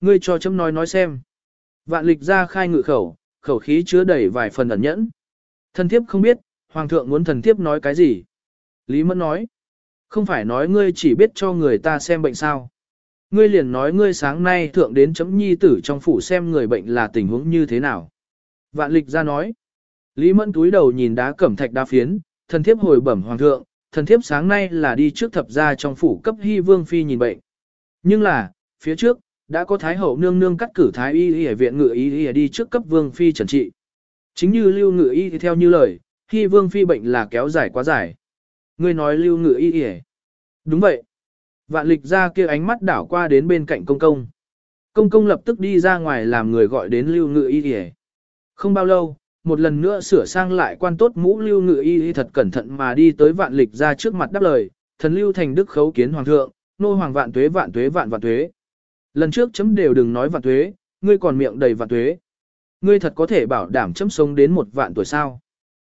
Ngươi cho chấm nói nói xem. Vạn lịch ra khai ngự khẩu, khẩu khí chứa đầy vài phần ẩn nhẫn. Thần thiếp không biết, hoàng thượng muốn thần thiếp nói cái gì. Lý Mẫn nói, không phải nói ngươi chỉ biết cho người ta xem bệnh sao. Ngươi liền nói ngươi sáng nay thượng đến chấm nhi tử trong phủ xem người bệnh là tình huống như thế nào. Vạn lịch ra nói, Lý Mẫn túi đầu nhìn đá cẩm thạch đá phiến, thần thiếp hồi bẩm hoàng thượng, thần thiếp sáng nay là đi trước thập gia trong phủ cấp hy vương phi nhìn bệnh. Nhưng là, phía trước, đã có thái hậu nương nương cắt cử thái y y viện ngự y y đi trước cấp vương phi trần trị. Chính như lưu ngự y theo như lời, khi vương phi bệnh là kéo dài quá dài. Ngươi nói lưu ngự y y Đúng vậy. Vạn lịch ra kia ánh mắt đảo qua đến bên cạnh công công. Công công lập tức đi ra ngoài làm người gọi đến lưu ngự y y Không bao lâu, một lần nữa sửa sang lại quan tốt mũ lưu ngự y y thật cẩn thận mà đi tới vạn lịch ra trước mặt đáp lời, thần lưu thành đức khấu kiến hoàng thượng, nô hoàng vạn tuế vạn tuế vạn vạn tuế. Lần trước chấm đều đừng nói vạn tuế, ngươi còn miệng đầy vạn tuế. Ngươi thật có thể bảo đảm chấm sống đến một vạn tuổi sao.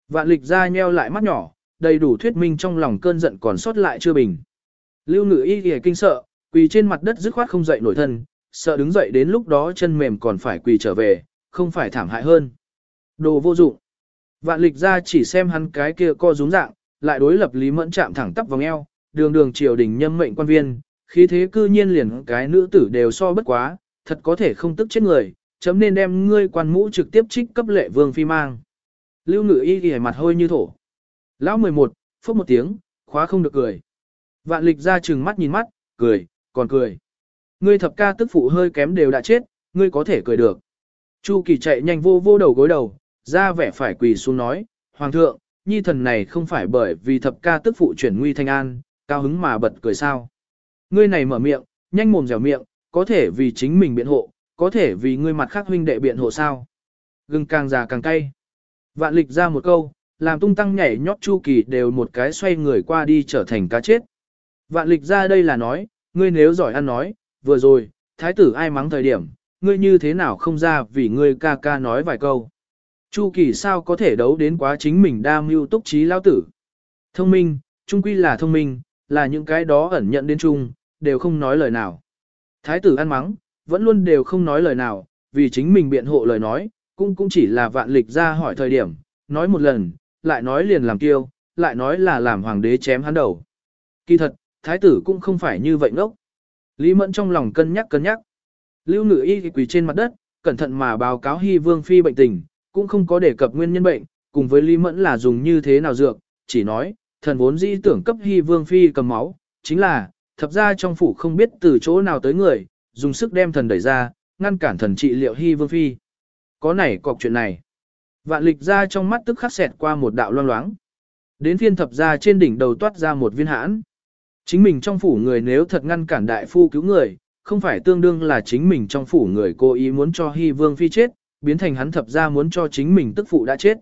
Vạn lịch ra nheo lại mắt nhỏ, đầy đủ thuyết minh trong lòng cơn giận còn sót lại chưa bình. Lưu ngự y kìa kinh sợ, quỳ trên mặt đất dứt khoát không dậy nổi thân, sợ đứng dậy đến lúc đó chân mềm còn phải quỳ trở về, không phải thảm hại hơn. Đồ vô dụng. Vạn lịch ra chỉ xem hắn cái kia co rúng dạng, lại đối lập Lý Mẫn chạm thẳng tắp vòng eo, đường đường triều đình nhâm mệnh quan viên, khí thế cư nhiên liền cái nữ tử đều so bất quá, thật có thể không tức chết người, chấm nên đem ngươi quan mũ trực tiếp trích cấp lệ vương phi mang. Lưu ngự y ghi mặt hôi như thổ. Lão 11, phút một tiếng, khóa không được cười. Vạn lịch ra trừng mắt nhìn mắt, cười, còn cười. Ngươi thập ca tức phụ hơi kém đều đã chết, ngươi có thể cười được. Chu kỳ chạy nhanh vô vô đầu gối đầu, ra vẻ phải quỳ xuống nói, Hoàng thượng, nhi thần này không phải bởi vì thập ca tức phụ chuyển nguy thanh an, cao hứng mà bật cười sao. Ngươi này mở miệng, nhanh mồm dẻo miệng, có thể vì chính mình biện hộ, có thể vì ngươi mặt khác huynh đệ biện hộ sao. Gừng càng già càng cay. Vạn lịch ra một câu, làm tung tăng nhảy nhót chu kỳ đều một cái xoay người qua đi trở thành cá chết. Vạn lịch ra đây là nói, ngươi nếu giỏi ăn nói, vừa rồi, thái tử ai mắng thời điểm, ngươi như thế nào không ra vì ngươi ca ca nói vài câu. Chu kỳ sao có thể đấu đến quá chính mình đa mưu túc trí lao tử. Thông minh, trung quy là thông minh, là những cái đó ẩn nhận đến chung, đều không nói lời nào. Thái tử ăn mắng, vẫn luôn đều không nói lời nào, vì chính mình biện hộ lời nói, cũng cũng chỉ là vạn lịch ra hỏi thời điểm, nói một lần, lại nói liền làm tiêu, lại nói là làm hoàng đế chém hắn đầu. Kỳ thật, thái tử cũng không phải như vậy ngốc. Lý Mẫn trong lòng cân nhắc cân nhắc. Lưu Ngự Y quỳ trên mặt đất, cẩn thận mà báo cáo Hy Vương phi bệnh tình, cũng không có đề cập nguyên nhân bệnh, cùng với Lý Mẫn là dùng như thế nào dược, chỉ nói, thần vốn dĩ tưởng cấp Hy Vương phi cầm máu, chính là, thập ra trong phủ không biết từ chỗ nào tới người, dùng sức đem thần đẩy ra, ngăn cản thần trị liệu Hy Vương phi. Có này cọc chuyện này. Vạn lịch ra trong mắt tức khắc xẹt qua một đạo loang loáng. Đến phiên thập ra trên đỉnh đầu toát ra một viên hãn. Chính mình trong phủ người nếu thật ngăn cản đại phu cứu người, không phải tương đương là chính mình trong phủ người cố ý muốn cho Hy Vương Phi chết, biến thành hắn thập ra muốn cho chính mình tức phụ đã chết.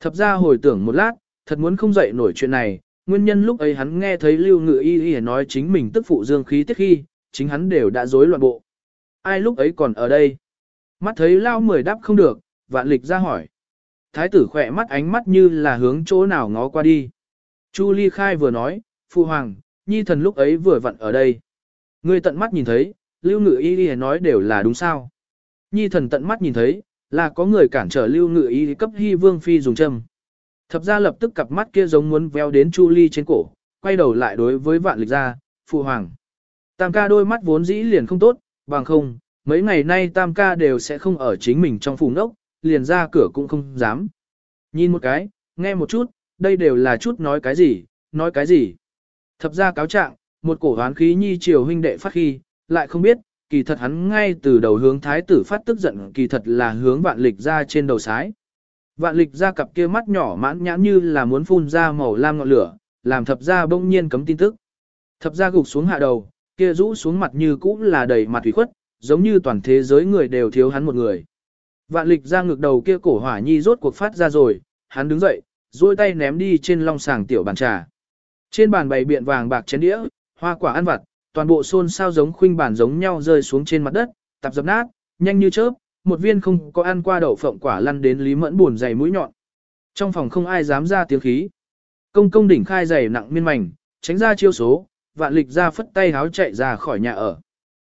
Thập ra hồi tưởng một lát, thật muốn không dậy nổi chuyện này, nguyên nhân lúc ấy hắn nghe thấy Lưu Ngự Y Y nói chính mình tức phụ dương khí tiết khi, chính hắn đều đã rối loạn bộ. Ai lúc ấy còn ở đây? Mắt thấy Lao mười đáp không được, vạn lịch ra hỏi. Thái tử khỏe mắt ánh mắt như là hướng chỗ nào ngó qua đi. Chu Ly Khai vừa nói, Phu Hoàng, Nhi thần lúc ấy vừa vặn ở đây. Người tận mắt nhìn thấy, Lưu Ngự Y Y nói đều là đúng sao. Nhi thần tận mắt nhìn thấy, là có người cản trở Lưu Ngự Y cấp Hy Vương Phi dùng châm. Thập ra lập tức cặp mắt kia giống muốn véo đến Chu Ly trên cổ, quay đầu lại đối với vạn lịch ra, phụ Hoàng. Tam ca đôi mắt vốn dĩ liền không tốt, bằng không, mấy ngày nay tam ca đều sẽ không ở chính mình trong phủ nốc, liền ra cửa cũng không dám. Nhìn một cái, nghe một chút, đây đều là chút nói cái gì, nói cái gì. Thập ra cáo trạng, một cổ hoán khí nhi triều huynh đệ phát khi, lại không biết, kỳ thật hắn ngay từ đầu hướng thái tử phát tức giận kỳ thật là hướng vạn lịch ra trên đầu sái. Vạn lịch ra cặp kia mắt nhỏ mãn nhãn như là muốn phun ra màu lam ngọn lửa, làm thập ra bỗng nhiên cấm tin tức. Thập ra gục xuống hạ đầu, kia rũ xuống mặt như cũ là đầy mặt thủy khuất, giống như toàn thế giới người đều thiếu hắn một người. Vạn lịch ra ngược đầu kia cổ hỏa nhi rốt cuộc phát ra rồi, hắn đứng dậy, duỗi tay ném đi trên long sàng tiểu bàn trà. Trên bàn bày biện vàng bạc chén đĩa, hoa quả ăn vặt, toàn bộ xôn sao giống khuynh bản giống nhau rơi xuống trên mặt đất, tạp dập nát, nhanh như chớp, một viên không có ăn qua đậu phộng quả lăn đến Lý Mẫn buồn dày mũi nhọn. Trong phòng không ai dám ra tiếng khí. Công công đỉnh khai dày nặng miên mảnh, tránh ra chiêu số, vạn lịch ra phất tay háo chạy ra khỏi nhà ở.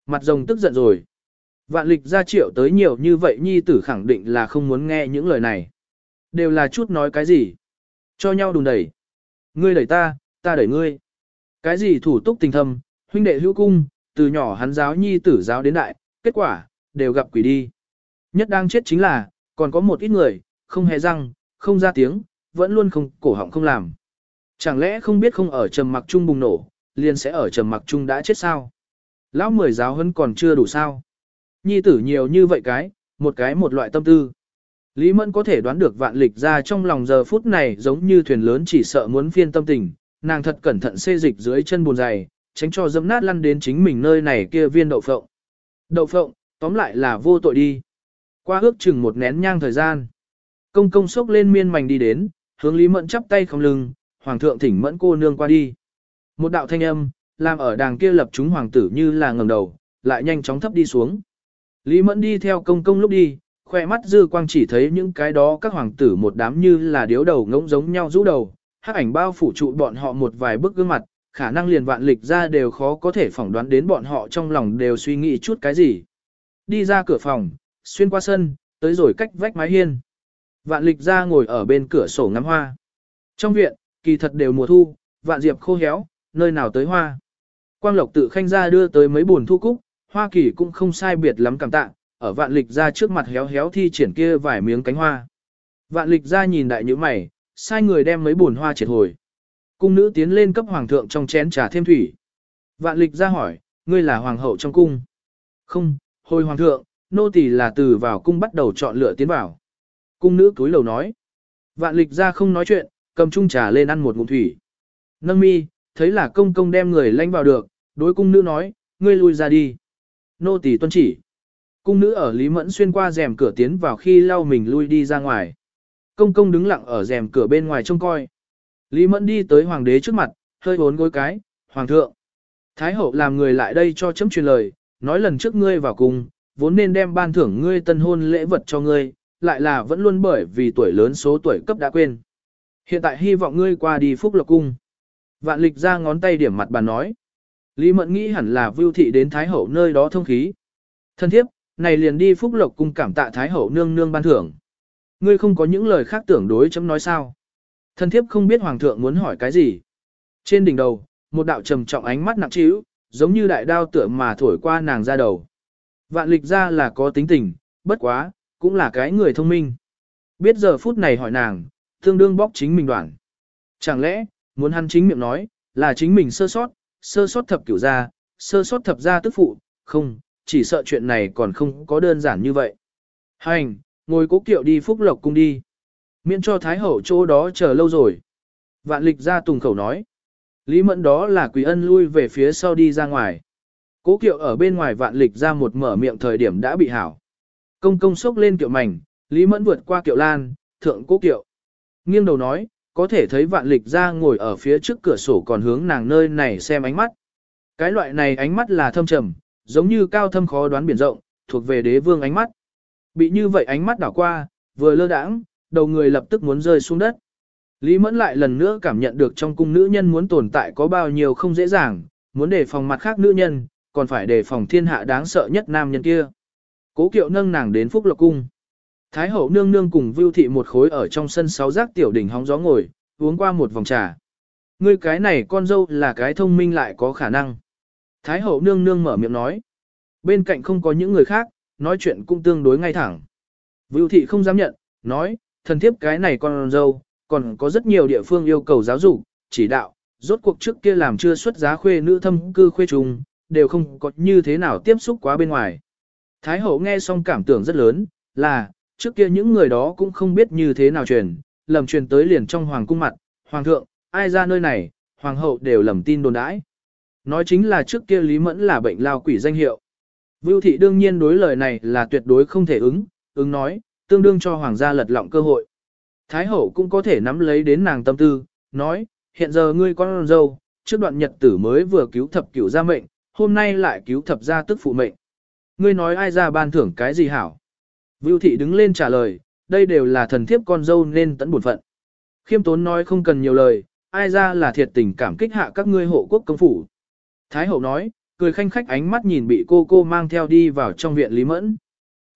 Mặt rồng tức giận rồi. Vạn lịch ra triệu tới nhiều như vậy nhi tử khẳng định là không muốn nghe những lời này. Đều là chút nói cái gì. Cho nhau đùn đẩy. Ngươi đẩy ta, ta đẩy ngươi. Cái gì thủ túc tình thâm, huynh đệ hữu cung, từ nhỏ hắn giáo nhi tử giáo đến đại, kết quả, đều gặp quỷ đi. Nhất đang chết chính là, còn có một ít người, không hề răng, không ra tiếng, vẫn luôn không cổ họng không làm. Chẳng lẽ không biết không ở trầm mặc chung bùng nổ, liền sẽ ở trầm mặc chung đã chết sao? Lão mười giáo hơn còn chưa đủ sao? Nhi tử nhiều như vậy cái, một cái một loại tâm tư. Lý Mẫn có thể đoán được vạn lịch ra trong lòng giờ phút này giống như thuyền lớn chỉ sợ muốn phiên tâm tình, nàng thật cẩn thận xê dịch dưới chân buồn dày, tránh cho dẫm nát lăn đến chính mình nơi này kia viên đậu phộng. Đậu phộng, tóm lại là vô tội đi. Qua ước chừng một nén nhang thời gian. Công công sốc lên miên mảnh đi đến, hướng Lý Mẫn chắp tay không lưng, hoàng thượng thỉnh Mẫn cô nương qua đi. Một đạo thanh âm, làm ở đàng kia lập chúng hoàng tử như là ngầm đầu, lại nhanh chóng thấp đi xuống. Lý Mẫn đi theo công công lúc đi, khoe mắt dư quang chỉ thấy những cái đó các hoàng tử một đám như là điếu đầu ngỗng giống nhau rũ đầu, hắc ảnh bao phủ trụ bọn họ một vài bức gương mặt, khả năng liền vạn lịch ra đều khó có thể phỏng đoán đến bọn họ trong lòng đều suy nghĩ chút cái gì. Đi ra cửa phòng, xuyên qua sân, tới rồi cách vách mái hiên. Vạn lịch ra ngồi ở bên cửa sổ ngắm hoa. Trong viện, kỳ thật đều mùa thu, vạn diệp khô héo, nơi nào tới hoa. Quang Lộc tự khanh ra đưa tới mấy buồn thu cúc, Hoa Kỳ cũng không sai biệt lắm cảm tạ, ở vạn lịch ra trước mặt héo héo thi triển kia vài miếng cánh hoa. Vạn lịch ra nhìn đại như mày, sai người đem mấy buồn hoa triệt hồi. Cung nữ tiến lên cấp hoàng thượng trong chén trà thêm thủy. Vạn lịch ra hỏi, ngươi là hoàng hậu trong cung. Không, hồi hoàng thượng, nô tỳ là từ vào cung bắt đầu chọn lựa tiến vào. Cung nữ cúi lầu nói. Vạn lịch ra không nói chuyện, cầm chung trà lên ăn một ngụm thủy. Nâng mi, thấy là công công đem người lanh vào được, đối cung nữ nói, ngươi lui ra đi. Nô tỳ tuân chỉ. Cung nữ ở Lý Mẫn xuyên qua rèm cửa tiến vào khi lau mình lui đi ra ngoài. Công công đứng lặng ở rèm cửa bên ngoài trông coi. Lý Mẫn đi tới hoàng đế trước mặt, hơi bốn gối cái, hoàng thượng. Thái hậu làm người lại đây cho chấm truyền lời, nói lần trước ngươi vào cung, vốn nên đem ban thưởng ngươi tân hôn lễ vật cho ngươi, lại là vẫn luôn bởi vì tuổi lớn số tuổi cấp đã quên. Hiện tại hy vọng ngươi qua đi phúc lộc cung. Vạn lịch ra ngón tay điểm mặt bà nói. Lý Mẫn nghĩ hẳn là vưu thị đến Thái Hậu nơi đó thông khí. Thân thiếp, này liền đi phúc lộc cung cảm tạ Thái Hậu nương nương ban thưởng. Ngươi không có những lời khác tưởng đối chấm nói sao. Thân thiếp không biết Hoàng thượng muốn hỏi cái gì. Trên đỉnh đầu, một đạo trầm trọng ánh mắt nặng trĩu, giống như đại đao tựa mà thổi qua nàng ra đầu. Vạn lịch ra là có tính tình, bất quá, cũng là cái người thông minh. Biết giờ phút này hỏi nàng, tương đương bóc chính mình đoạn. Chẳng lẽ, muốn hắn chính miệng nói, là chính mình sơ sót, sơ sót thập cửu gia, sơ sót thập gia tức phụ, không, chỉ sợ chuyện này còn không có đơn giản như vậy. Hành, ngồi cố kiệu đi phúc lộc cung đi. Miễn cho Thái Hậu chỗ đó chờ lâu rồi. Vạn lịch ra tùng khẩu nói. Lý mẫn đó là quỷ ân lui về phía sau đi ra ngoài. Cố kiệu ở bên ngoài vạn lịch ra một mở miệng thời điểm đã bị hảo. Công công sốc lên kiệu mảnh, Lý mẫn vượt qua kiệu lan, thượng cố kiệu. Nghiêng đầu nói, có thể thấy vạn lịch ra ngồi ở phía trước cửa sổ còn hướng nàng nơi này xem ánh mắt. Cái loại này ánh mắt là thâm trầm, giống như cao thâm khó đoán biển rộng, thuộc về đế vương ánh mắt. Bị như vậy ánh mắt đảo qua, vừa lơ đãng, đầu người lập tức muốn rơi xuống đất. Lý Mẫn lại lần nữa cảm nhận được trong cung nữ nhân muốn tồn tại có bao nhiêu không dễ dàng, muốn đề phòng mặt khác nữ nhân, còn phải đề phòng thiên hạ đáng sợ nhất nam nhân kia. Cố kiệu nâng nàng đến Phúc Lộc Cung. Thái hậu nương nương cùng Vưu thị một khối ở trong sân sáu giác tiểu đỉnh hóng gió ngồi, uống qua một vòng trà. Ngươi cái này con dâu là cái thông minh lại có khả năng. Thái hậu nương nương mở miệng nói. Bên cạnh không có những người khác, nói chuyện cũng tương đối ngay thẳng. Vưu thị không dám nhận, nói, thần thiếp cái này con dâu, còn có rất nhiều địa phương yêu cầu giáo dục, chỉ đạo, rốt cuộc trước kia làm chưa xuất giá khuê nữ thâm cư khuê trùng, đều không có như thế nào tiếp xúc quá bên ngoài. Thái hậu nghe xong cảm tưởng rất lớn, là, trước kia những người đó cũng không biết như thế nào truyền, lầm truyền tới liền trong hoàng cung mặt, hoàng thượng, ai ra nơi này, hoàng hậu đều lầm tin đồn đãi. Nói chính là trước kia Lý Mẫn là bệnh lao quỷ danh hiệu. Vưu thị đương nhiên đối lời này là tuyệt đối không thể ứng, ứng nói, tương đương cho hoàng gia lật lọng cơ hội. Thái hậu cũng có thể nắm lấy đến nàng tâm tư, nói, hiện giờ ngươi con dâu, trước đoạn nhật tử mới vừa cứu thập cửu gia mệnh, hôm nay lại cứu thập gia tức phụ mệnh. Ngươi nói ai ra ban thưởng cái gì hảo? Vưu thị đứng lên trả lời, đây đều là thần thiếp con dâu nên tận bổn phận. Khiêm tốn nói không cần nhiều lời, ai ra là thiệt tình cảm kích hạ các ngươi hộ quốc công phủ. Thái hậu nói, cười khanh khách ánh mắt nhìn bị cô cô mang theo đi vào trong viện Lý Mẫn.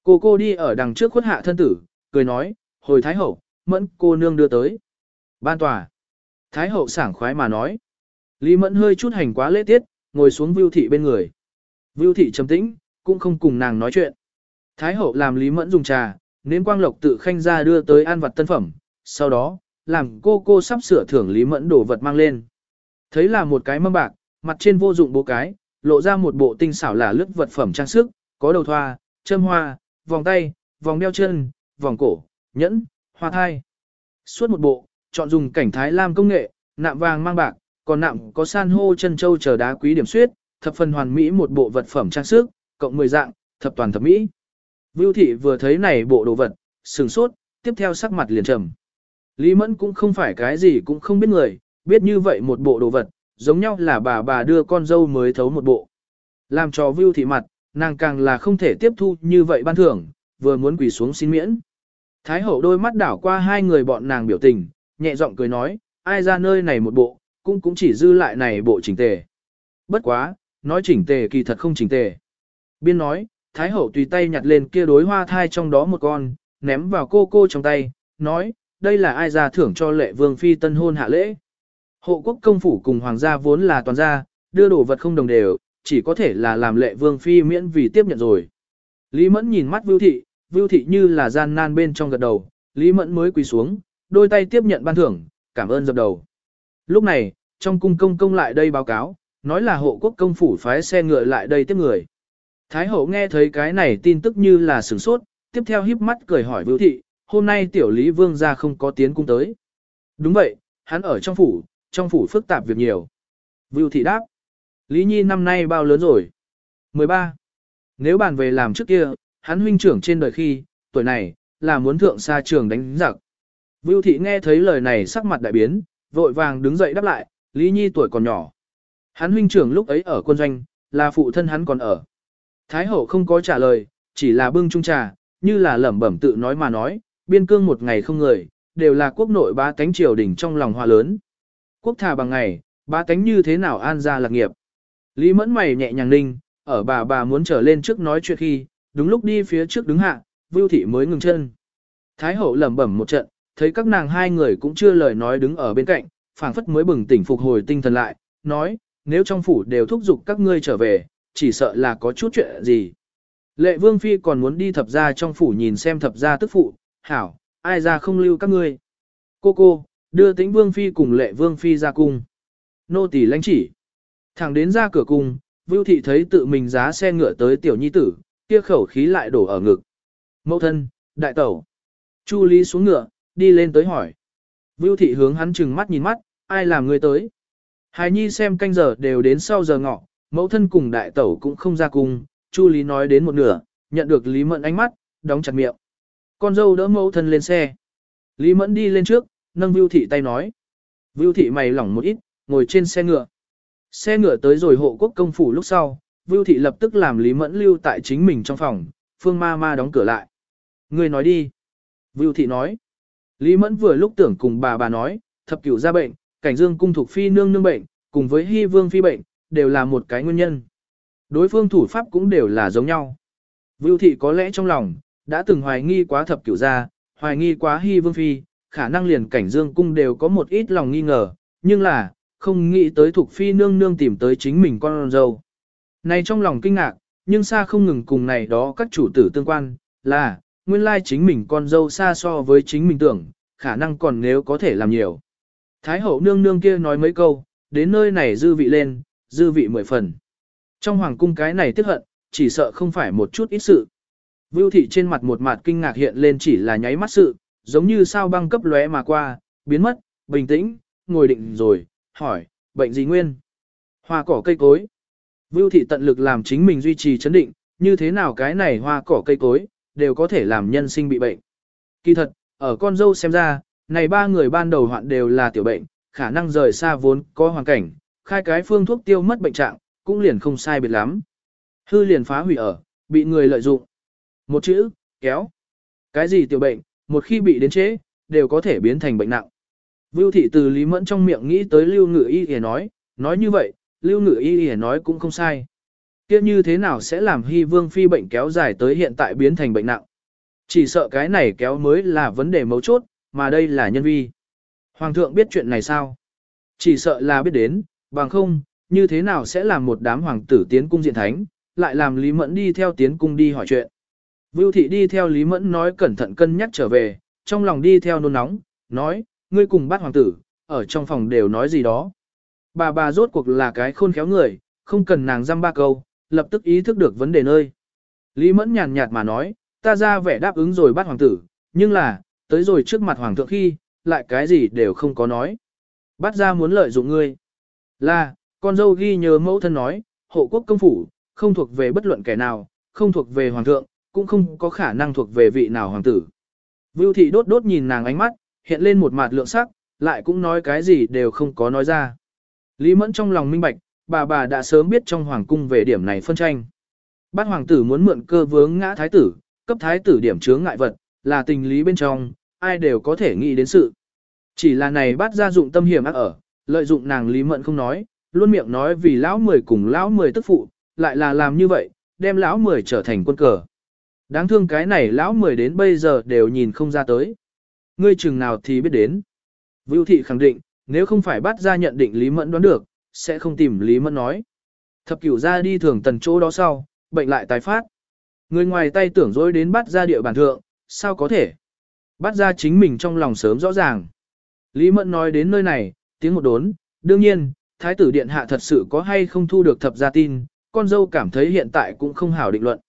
Cô cô đi ở đằng trước khuất hạ thân tử, cười nói, hồi Thái Hậu, Mẫn cô nương đưa tới. Ban tòa. Thái Hậu sảng khoái mà nói. Lý Mẫn hơi chút hành quá lễ tiết, ngồi xuống Vưu Thị bên người. Vưu Thị trầm tĩnh, cũng không cùng nàng nói chuyện. Thái Hậu làm Lý Mẫn dùng trà, nên Quang Lộc tự khanh ra đưa tới an vật tân phẩm, sau đó, làm cô cô sắp sửa thưởng Lý Mẫn đồ vật mang lên. Thấy là một cái mâm bạc, mặt trên vô dụng bố cái, lộ ra một bộ tinh xảo là lướt vật phẩm trang sức, có đầu thoa, châm hoa, vòng tay, vòng đeo chân, vòng cổ, nhẫn, hoa thai. Suốt một bộ, chọn dùng cảnh thái lam công nghệ, nạm vàng mang bạc, còn nạm có san hô chân châu chờ đá quý điểm suyết, thập phần hoàn mỹ một bộ vật phẩm trang sức, cộng 10 dạng, thập toàn thập mỹ. Vưu thị vừa thấy này bộ đồ vật, sừng sốt, tiếp theo sắc mặt liền trầm. Lý Mẫn cũng không phải cái gì cũng không biết người, biết như vậy một bộ đồ vật, giống nhau là bà bà đưa con dâu mới thấu một bộ. Làm cho Vưu thị mặt, nàng càng là không thể tiếp thu như vậy ban thưởng, vừa muốn quỳ xuống xin miễn. Thái hậu đôi mắt đảo qua hai người bọn nàng biểu tình, nhẹ giọng cười nói, ai ra nơi này một bộ, cũng cũng chỉ dư lại này bộ chỉnh tề. Bất quá, nói chỉnh tề kỳ thật không chỉnh tề. Biên nói, Thái hậu tùy tay nhặt lên kia đối hoa thai trong đó một con, ném vào cô cô trong tay, nói, đây là ai ra thưởng cho lệ vương phi tân hôn hạ lễ. Hộ quốc công phủ cùng hoàng gia vốn là toàn gia, đưa đồ vật không đồng đều, chỉ có thể là làm lệ vương phi miễn vì tiếp nhận rồi. Lý Mẫn nhìn mắt Vưu Thị, Vưu Thị như là gian nan bên trong gật đầu, Lý Mẫn mới quỳ xuống, đôi tay tiếp nhận ban thưởng, cảm ơn dập đầu. Lúc này, trong cung công công lại đây báo cáo, nói là hộ quốc công phủ phái xe ngựa lại đây tiếp người. Thái hậu nghe thấy cái này tin tức như là sửng sốt, tiếp theo híp mắt cười hỏi Vưu Thị, hôm nay tiểu Lý Vương gia không có tiến cung tới. Đúng vậy, hắn ở trong phủ, trong phủ phức tạp việc nhiều. Vưu Thị đáp, Lý Nhi năm nay bao lớn rồi? 13. Nếu bàn về làm trước kia, hắn huynh trưởng trên đời khi, tuổi này, là muốn thượng xa trường đánh giặc. Vưu Thị nghe thấy lời này sắc mặt đại biến, vội vàng đứng dậy đáp lại, Lý Nhi tuổi còn nhỏ. Hắn huynh trưởng lúc ấy ở quân doanh, là phụ thân hắn còn ở. Thái hậu không có trả lời, chỉ là bưng chung trà, như là lẩm bẩm tự nói mà nói, biên cương một ngày không người, đều là quốc nội ba tánh triều đỉnh trong lòng hoa lớn. Quốc thà bằng ngày, ba tánh như thế nào an ra lạc nghiệp. Lý mẫn mày nhẹ nhàng ninh, ở bà bà muốn trở lên trước nói chuyện khi, đúng lúc đi phía trước đứng hạ, Vưu thị mới ngừng chân. Thái hậu lẩm bẩm một trận, thấy các nàng hai người cũng chưa lời nói đứng ở bên cạnh, phảng phất mới bừng tỉnh phục hồi tinh thần lại, nói, nếu trong phủ đều thúc giục các ngươi trở về, chỉ sợ là có chút chuyện gì. Lệ vương phi còn muốn đi thập gia trong phủ nhìn xem thập gia tức phụ, hảo, ai ra không lưu các ngươi. Cô cô, đưa tĩnh vương phi cùng lệ vương phi ra cung. Nô tỳ lãnh chỉ. Thẳng đến ra cửa cung, Vưu thị thấy tự mình giá xe ngựa tới tiểu nhi tử, kia khẩu khí lại đổ ở ngực. Mẫu thân, đại tẩu. Chu Lý xuống ngựa, đi lên tới hỏi. Vưu thị hướng hắn chừng mắt nhìn mắt, ai làm người tới. Hài nhi xem canh giờ đều đến sau giờ ngọ, mẫu thân cùng đại tẩu cũng không ra cùng. Chu Lý nói đến một nửa, nhận được Lý Mẫn ánh mắt, đóng chặt miệng. Con dâu đỡ mẫu thân lên xe. Lý Mẫn đi lên trước, nâng Vưu thị tay nói. Vưu thị mày lỏng một ít, ngồi trên xe ngựa. Xe ngựa tới rồi hộ quốc công phủ lúc sau, Vưu thị lập tức làm Lý Mẫn lưu tại chính mình trong phòng, Phương Ma Ma đóng cửa lại. Người nói đi. Vưu thị nói. Lý Mẫn vừa lúc tưởng cùng bà bà nói, thập cửu ra bệnh, cảnh dương cung thuộc phi nương nương bệnh, cùng với hy vương phi bệnh, đều là một cái nguyên nhân. Đối phương thủ pháp cũng đều là giống nhau. Vưu thị có lẽ trong lòng, đã từng hoài nghi quá thập cửu gia, hoài nghi quá hy vương phi, khả năng liền cảnh dương cung đều có một ít lòng nghi ngờ, nhưng là, không nghĩ tới thuộc phi nương nương tìm tới chính mình con dâu. Này trong lòng kinh ngạc, nhưng xa không ngừng cùng này đó các chủ tử tương quan, là, nguyên lai chính mình con dâu xa so với chính mình tưởng, khả năng còn nếu có thể làm nhiều. Thái hậu nương nương kia nói mấy câu, đến nơi này dư vị lên, dư vị mười phần. Trong hoàng cung cái này tiếc hận, chỉ sợ không phải một chút ít sự. Vưu thị trên mặt một mặt kinh ngạc hiện lên chỉ là nháy mắt sự, giống như sao băng cấp lóe mà qua, biến mất, bình tĩnh, ngồi định rồi, hỏi, bệnh gì nguyên? Hoa cỏ cây cối. Vưu thị tận lực làm chính mình duy trì chấn định, như thế nào cái này hoa cỏ cây cối, đều có thể làm nhân sinh bị bệnh. Kỳ thật, ở con dâu xem ra, này ba người ban đầu hoạn đều là tiểu bệnh, khả năng rời xa vốn có hoàn cảnh, khai cái phương thuốc tiêu mất bệnh trạng, cũng liền không sai biệt lắm. Hư liền phá hủy ở, bị người lợi dụng. Một chữ, kéo. Cái gì tiểu bệnh, một khi bị đến chế, đều có thể biến thành bệnh nặng. Vưu thị từ Lý Mẫn trong miệng nghĩ tới Lưu Ngự Y để nói, nói như vậy, Lưu Ngự Y để nói cũng không sai. Kiếp như thế nào sẽ làm hy vương phi bệnh kéo dài tới hiện tại biến thành bệnh nặng. Chỉ sợ cái này kéo mới là vấn đề mấu chốt, mà đây là nhân vi. Hoàng thượng biết chuyện này sao? Chỉ sợ là biết đến, bằng không, như thế nào sẽ làm một đám hoàng tử tiến cung diện thánh, lại làm Lý Mẫn đi theo tiến cung đi hỏi chuyện. Vưu thị đi theo Lý Mẫn nói cẩn thận cân nhắc trở về, trong lòng đi theo nôn nóng, nói, ngươi cùng bắt hoàng tử, ở trong phòng đều nói gì đó. Bà bà rốt cuộc là cái khôn khéo người, không cần nàng dăm ba câu, lập tức ý thức được vấn đề nơi. Lý Mẫn nhàn nhạt mà nói, ta ra vẻ đáp ứng rồi bắt hoàng tử, nhưng là, tới rồi trước mặt hoàng thượng khi, lại cái gì đều không có nói. Bắt ra muốn lợi dụng ngươi. Là, con dâu ghi nhớ mẫu thân nói, hộ quốc công phủ, không thuộc về bất luận kẻ nào, không thuộc về hoàng thượng, cũng không có khả năng thuộc về vị nào hoàng tử. Vưu thị đốt đốt nhìn nàng ánh mắt, hiện lên một mặt lượng sắc, lại cũng nói cái gì đều không có nói ra. Lý Mẫn trong lòng minh bạch, bà bà đã sớm biết trong hoàng cung về điểm này phân tranh. Bát hoàng tử muốn mượn cơ vướng ngã thái tử, cấp thái tử điểm chướng ngại vật, là tình lý bên trong, ai đều có thể nghĩ đến sự. Chỉ là này bắt ra dụng tâm hiểm ác ở, lợi dụng nàng Lý Mẫn không nói, luôn miệng nói vì lão mười cùng lão mười tức phụ, lại là làm như vậy, đem lão mười trở thành quân cờ. Đáng thương cái này lão mười đến bây giờ đều nhìn không ra tới. Ngươi chừng nào thì biết đến. Vưu thị khẳng định, nếu không phải bắt ra nhận định Lý Mẫn đoán được, sẽ không tìm Lý Mẫn nói. Thập cửu ra đi thường tần chỗ đó sau, bệnh lại tái phát. Người ngoài tay tưởng dối đến bắt ra địa bàn thượng, sao có thể? Bắt ra chính mình trong lòng sớm rõ ràng. Lý Mẫn nói đến nơi này, tiếng một đốn, đương nhiên, Thái tử Điện Hạ thật sự có hay không thu được thập gia tin, con dâu cảm thấy hiện tại cũng không hảo định luận.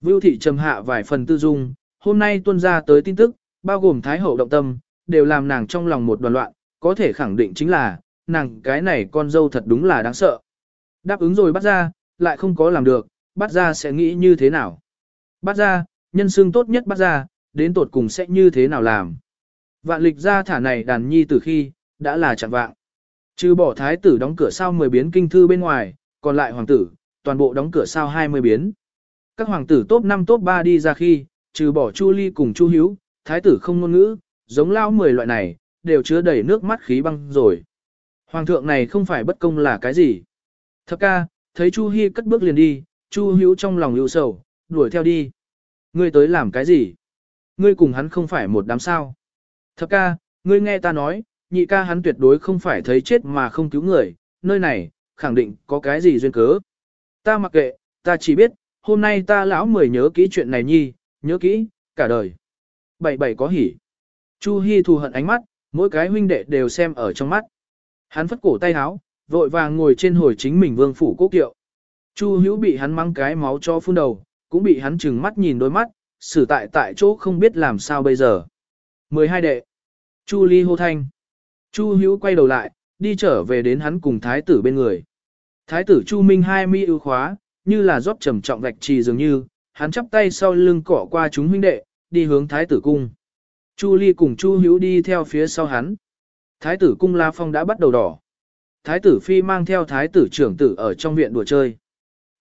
Vưu thị trầm hạ vài phần tư dung, hôm nay tuân ra tới tin tức, bao gồm Thái hậu động tâm, đều làm nàng trong lòng một đoàn loạn, có thể khẳng định chính là, nàng cái này con dâu thật đúng là đáng sợ. Đáp ứng rồi bắt ra, lại không có làm được, bắt ra sẽ nghĩ như thế nào. Bắt ra, nhân xương tốt nhất bắt ra, đến tột cùng sẽ như thế nào làm. Vạn lịch ra thả này đàn nhi từ khi, đã là chẳng vạng. Trừ bỏ thái tử đóng cửa sau 10 biến kinh thư bên ngoài, còn lại hoàng tử, toàn bộ đóng cửa sau 20 biến. Các hoàng tử top 5 top 3 đi ra khi, trừ bỏ Chu Ly cùng Chu Hiếu, thái tử không ngôn ngữ, giống lao 10 loại này, đều chứa đầy nước mắt khí băng rồi. Hoàng thượng này không phải bất công là cái gì. Thập ca, thấy Chu Hi cất bước liền đi, Chu Hiếu trong lòng ưu sầu, đuổi theo đi. Ngươi tới làm cái gì? Ngươi cùng hắn không phải một đám sao. Thập ca, ngươi nghe ta nói, nhị ca hắn tuyệt đối không phải thấy chết mà không cứu người, nơi này, khẳng định có cái gì duyên cớ. Ta mặc kệ, ta chỉ biết, hôm nay ta lão mười nhớ kỹ chuyện này nhi, nhớ kỹ, cả đời. Bảy bảy có hỉ. Chu Hi thù hận ánh mắt, mỗi cái huynh đệ đều xem ở trong mắt. Hắn phất cổ tay áo, vội vàng ngồi trên hồi chính mình vương phủ cố kiệu. Chu hữu bị hắn mang cái máu cho phun đầu, cũng bị hắn trừng mắt nhìn đôi mắt, xử tại tại chỗ không biết làm sao bây giờ. 12 đệ. Chu ly hô thanh. Chu hữu quay đầu lại, đi trở về đến hắn cùng thái tử bên người. Thái tử Chu Minh hai mi ưu khóa, như là rót trầm trọng gạch trì dường như, hắn chắp tay sau lưng cỏ qua chúng huynh đệ, đi hướng thái tử cung. Chu Ly cùng Chu Hữu đi theo phía sau hắn. Thái tử cung La Phong đã bắt đầu đỏ. Thái tử Phi mang theo thái tử trưởng tử ở trong viện đùa chơi.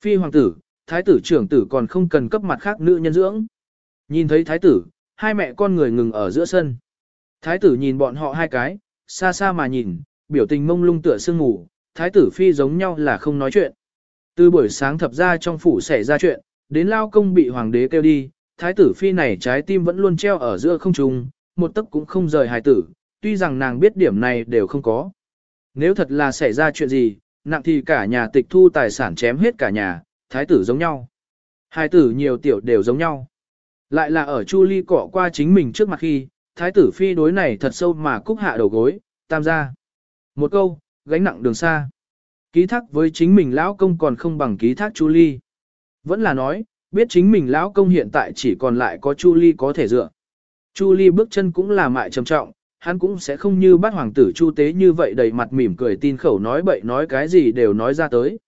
Phi hoàng tử, thái tử trưởng tử còn không cần cấp mặt khác nữ nhân dưỡng. Nhìn thấy thái tử, hai mẹ con người ngừng ở giữa sân. Thái tử nhìn bọn họ hai cái, xa xa mà nhìn, biểu tình mông lung tựa sương ngủ, thái tử phi giống nhau là không nói chuyện. Từ buổi sáng thập ra trong phủ xảy ra chuyện, đến lao công bị hoàng đế kêu đi, thái tử phi này trái tim vẫn luôn treo ở giữa không trung, một tấc cũng không rời hài tử, tuy rằng nàng biết điểm này đều không có. Nếu thật là xảy ra chuyện gì, nặng thì cả nhà tịch thu tài sản chém hết cả nhà, thái tử giống nhau. Hài tử nhiều tiểu đều giống nhau. Lại là ở Chu Ly cọ qua chính mình trước mặt khi, thái tử phi đối này thật sâu mà cúc hạ đầu gối, tam gia. Một câu, gánh nặng đường xa. Ký thác với chính mình lão công còn không bằng ký thác Chu Ly. Vẫn là nói, biết chính mình lão công hiện tại chỉ còn lại có Chu Ly có thể dựa. Chu Ly bước chân cũng là mại trầm trọng, hắn cũng sẽ không như bát hoàng tử Chu Tế như vậy đầy mặt mỉm cười tin khẩu nói bậy nói cái gì đều nói ra tới.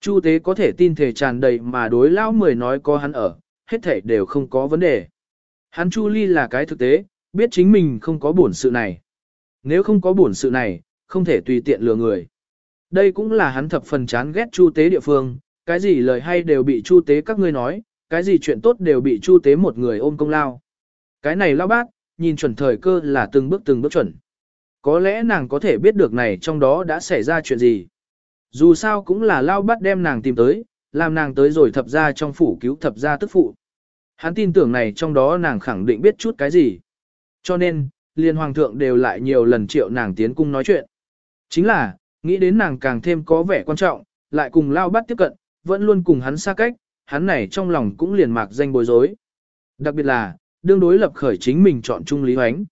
Chu Tế có thể tin thể tràn đầy mà đối lão mười nói có hắn ở, hết thể đều không có vấn đề. Hắn Chu Ly là cái thực tế, biết chính mình không có bổn sự này. Nếu không có bổn sự này, không thể tùy tiện lừa người. Đây cũng là hắn thập phần chán ghét Chu Tế địa phương, cái gì lời hay đều bị Chu Tế các ngươi nói, cái gì chuyện tốt đều bị Chu Tế một người ôm công lao. Cái này lão bác, nhìn chuẩn thời cơ là từng bước từng bước chuẩn. Có lẽ nàng có thể biết được này trong đó đã xảy ra chuyện gì. Dù sao cũng là lao bắt đem nàng tìm tới, làm nàng tới rồi thập gia trong phủ cứu thập gia tức phụ. Hắn tin tưởng này trong đó nàng khẳng định biết chút cái gì. Cho nên, liên hoàng thượng đều lại nhiều lần triệu nàng tiến cung nói chuyện. Chính là, nghĩ đến nàng càng thêm có vẻ quan trọng, lại cùng lao bắt tiếp cận, vẫn luôn cùng hắn xa cách, hắn này trong lòng cũng liền mạc danh bối rối. Đặc biệt là, đương đối lập khởi chính mình chọn chung Lý Hoánh.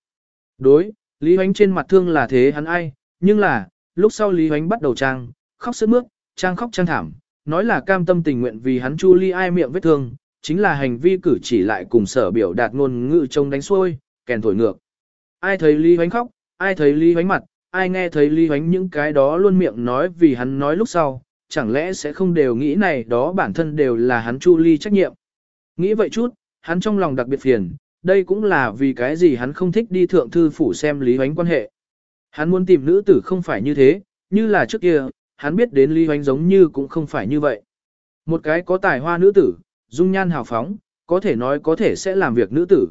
Đối, Lý Hoánh trên mặt thương là thế hắn ai, nhưng là, lúc sau Lý Hoánh bắt đầu trang, khóc sướt mướt, trang khóc trang thảm, nói là cam tâm tình nguyện vì hắn chu ly ai miệng vết thương, chính là hành vi cử chỉ lại cùng sở biểu đạt ngôn ngữ trông đánh xuôi, kèn thổi ngược. Ai thấy Lý Hoánh khóc, ai thấy Lý Hoánh mặt, ai nghe thấy Lý Hoánh những cái đó luôn miệng nói vì hắn nói lúc sau, chẳng lẽ sẽ không đều nghĩ này đó bản thân đều là hắn chu ly trách nhiệm. Nghĩ vậy chút, hắn trong lòng đặc biệt phiền, đây cũng là vì cái gì hắn không thích đi thượng thư phủ xem Lý Hoánh quan hệ. Hắn muốn tìm nữ tử không phải như thế, như là trước kia, hắn biết đến Lý Hoánh giống như cũng không phải như vậy. Một cái có tài hoa nữ tử, dung nhan hào phóng, có thể nói có thể sẽ làm việc nữ tử.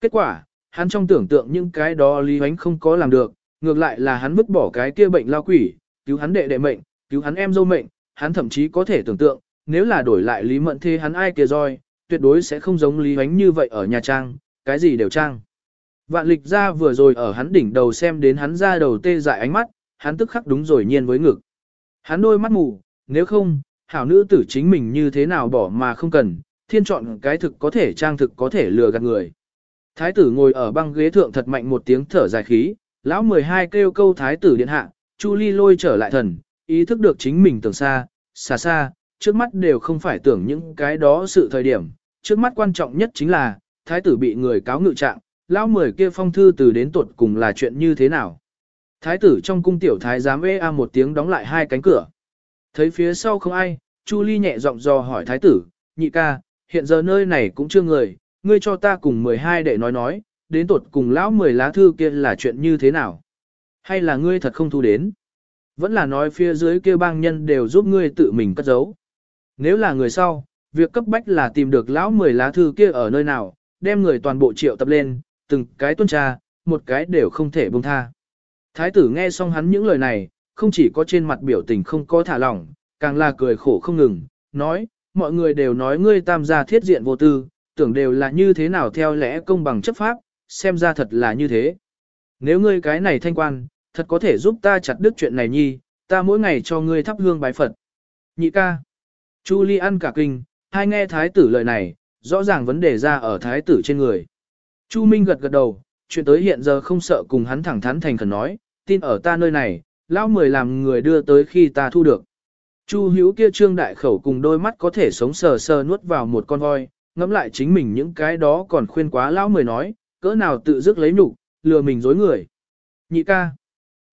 Kết quả, hắn trong tưởng tượng những cái đó Lý Hoánh không có làm được, ngược lại là hắn vứt bỏ cái kia bệnh lao quỷ, cứu hắn đệ đệ mệnh, cứu hắn em dâu mệnh, hắn thậm chí có thể tưởng tượng, nếu là đổi lại Lý Mận thế hắn ai kia roi, tuyệt đối sẽ không giống Lý Hoánh như vậy ở nhà trang, cái gì đều trang. Vạn lịch ra vừa rồi ở hắn đỉnh đầu xem đến hắn ra đầu tê dại ánh mắt, hắn tức khắc đúng rồi nhiên với ngực. Hắn đôi mắt mù, nếu không, hảo nữ tử chính mình như thế nào bỏ mà không cần, thiên chọn cái thực có thể trang thực có thể lừa gạt người. Thái tử ngồi ở băng ghế thượng thật mạnh một tiếng thở dài khí, lão 12 kêu câu thái tử điện hạ, Chu Ly lôi trở lại thần, ý thức được chính mình tưởng xa, xa xa, trước mắt đều không phải tưởng những cái đó sự thời điểm, trước mắt quan trọng nhất chính là, thái tử bị người cáo ngự trạng, lão mười kia phong thư từ đến tuột cùng là chuyện như thế nào. Thái tử trong cung tiểu thái giám ê a một tiếng đóng lại hai cánh cửa. Thấy phía sau không ai, Chu Ly nhẹ giọng dò hỏi thái tử, nhị ca, hiện giờ nơi này cũng chưa người, ngươi cho ta cùng 12 để nói nói, đến tột cùng lão 10 lá thư kia là chuyện như thế nào? Hay là ngươi thật không thu đến? Vẫn là nói phía dưới kia bang nhân đều giúp ngươi tự mình cất giấu. Nếu là người sau, việc cấp bách là tìm được lão 10 lá thư kia ở nơi nào, đem người toàn bộ triệu tập lên, từng cái tuân tra, một cái đều không thể buông tha. Thái tử nghe xong hắn những lời này, không chỉ có trên mặt biểu tình không có thả lỏng, càng là cười khổ không ngừng, nói, mọi người đều nói ngươi tam gia thiết diện vô tư, tưởng đều là như thế nào theo lẽ công bằng chấp pháp, xem ra thật là như thế. Nếu ngươi cái này thanh quan, thật có thể giúp ta chặt đứt chuyện này nhi, ta mỗi ngày cho ngươi thắp hương bái Phật. Nhị ca. Chu Ly ăn cả kinh, hai nghe thái tử lời này, rõ ràng vấn đề ra ở thái tử trên người. Chu Minh gật gật đầu, chuyện tới hiện giờ không sợ cùng hắn thẳng thắn thành khẩn nói, tin ở ta nơi này, lão mười làm người đưa tới khi ta thu được. Chu hữu kia trương đại khẩu cùng đôi mắt có thể sống sờ sờ nuốt vào một con voi, ngẫm lại chính mình những cái đó còn khuyên quá lão mười nói, cỡ nào tự dứt lấy nhục, lừa mình dối người. Nhị ca.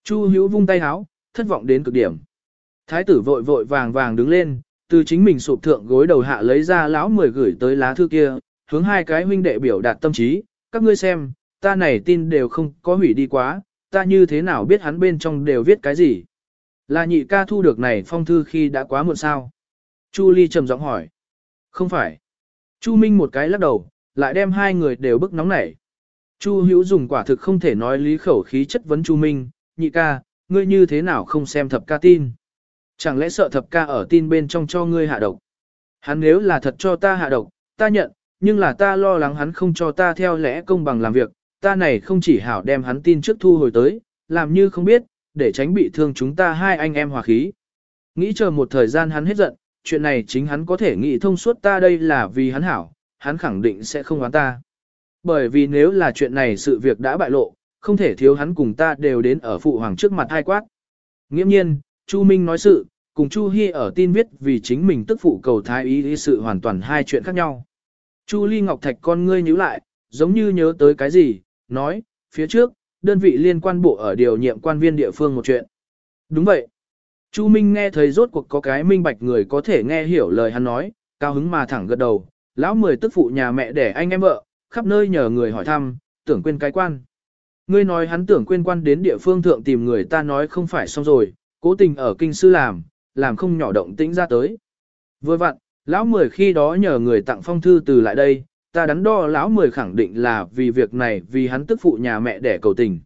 Chu hữu vung tay háo, thất vọng đến cực điểm. Thái tử vội vội vàng vàng đứng lên, từ chính mình sụp thượng gối đầu hạ lấy ra lão mười gửi tới lá thư kia, hướng hai cái huynh đệ biểu đạt tâm trí, các ngươi xem, ta này tin đều không có hủy đi quá, ta như thế nào biết hắn bên trong đều viết cái gì. Là nhị ca thu được này phong thư khi đã quá muộn sao? Chu Ly trầm giọng hỏi. Không phải. Chu Minh một cái lắc đầu, lại đem hai người đều bức nóng nảy. Chu Hữu dùng quả thực không thể nói lý khẩu khí chất vấn Chu Minh, nhị ca, ngươi như thế nào không xem thập ca tin? Chẳng lẽ sợ thập ca ở tin bên trong cho ngươi hạ độc? Hắn nếu là thật cho ta hạ độc, ta nhận, nhưng là ta lo lắng hắn không cho ta theo lẽ công bằng làm việc, ta này không chỉ hảo đem hắn tin trước thu hồi tới, làm như không biết, để tránh bị thương chúng ta hai anh em hòa khí. Nghĩ chờ một thời gian hắn hết giận, chuyện này chính hắn có thể nghĩ thông suốt ta đây là vì hắn hảo, hắn khẳng định sẽ không oán ta. Bởi vì nếu là chuyện này sự việc đã bại lộ, không thể thiếu hắn cùng ta đều đến ở phụ hoàng trước mặt hai quát. Nghiễm nhiên, Chu Minh nói sự, cùng Chu Hi ở tin viết vì chính mình tức phụ cầu thái ý, ý sự hoàn toàn hai chuyện khác nhau. Chu Ly Ngọc Thạch con ngươi nhíu lại, giống như nhớ tới cái gì, nói, phía trước, đơn vị liên quan bộ ở điều nhiệm quan viên địa phương một chuyện. Đúng vậy. Chu Minh nghe thấy rốt cuộc có cái minh bạch người có thể nghe hiểu lời hắn nói, cao hứng mà thẳng gật đầu, lão mười tức phụ nhà mẹ để anh em vợ, khắp nơi nhờ người hỏi thăm, tưởng quên cái quan. Ngươi nói hắn tưởng quên quan đến địa phương thượng tìm người ta nói không phải xong rồi, cố tình ở kinh sư làm, làm không nhỏ động tĩnh ra tới. Vừa vặn, lão mười khi đó nhờ người tặng phong thư từ lại đây, ta đắn đo lão mười khẳng định là vì việc này vì hắn tức phụ nhà mẹ để cầu tình.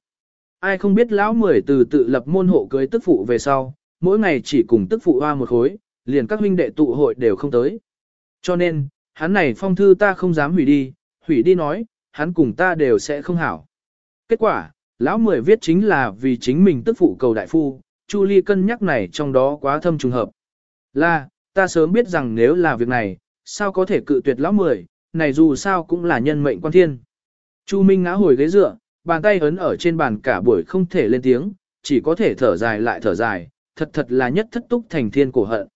Ai không biết lão mười từ tự lập môn hộ cưới tức phụ về sau, mỗi ngày chỉ cùng tức phụ hoa một khối, liền các huynh đệ tụ hội đều không tới. Cho nên, hắn này phong thư ta không dám hủy đi, hủy đi nói, hắn cùng ta đều sẽ không hảo. Kết quả, lão mười viết chính là vì chính mình tức phụ cầu đại phu, Chu Ly cân nhắc này trong đó quá thâm trùng hợp. Là, ta sớm biết rằng nếu là việc này, sao có thể cự tuyệt lão mười, này dù sao cũng là nhân mệnh quan thiên. Chu Minh ngã hồi ghế dựa, bàn tay ấn ở trên bàn cả buổi không thể lên tiếng, chỉ có thể thở dài lại thở dài, thật thật là nhất thất túc thành thiên cổ hận.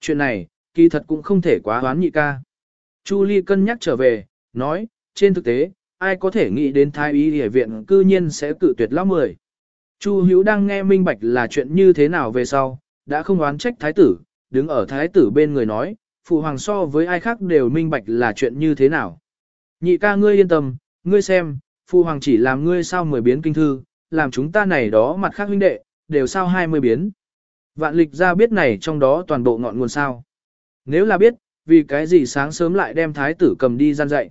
Chuyện này, kỳ thật cũng không thể quá hoán nhị ca. Chu Ly cân nhắc trở về, nói, trên thực tế, ai có thể nghĩ đến thái y hệ viện cư nhiên sẽ cự tuyệt lão mười. Chu Hữu đang nghe minh bạch là chuyện như thế nào về sau, đã không oán trách thái tử, đứng ở thái tử bên người nói, phụ hoàng so với ai khác đều minh bạch là chuyện như thế nào. Nhị ca ngươi yên tâm, ngươi xem, phụ hoàng chỉ làm ngươi sao mười biến kinh thư, làm chúng ta này đó mặt khác huynh đệ, đều sao hai mươi biến. Vạn lịch ra biết này trong đó toàn bộ ngọn nguồn sao. Nếu là biết, vì cái gì sáng sớm lại đem thái tử cầm đi gian dạy.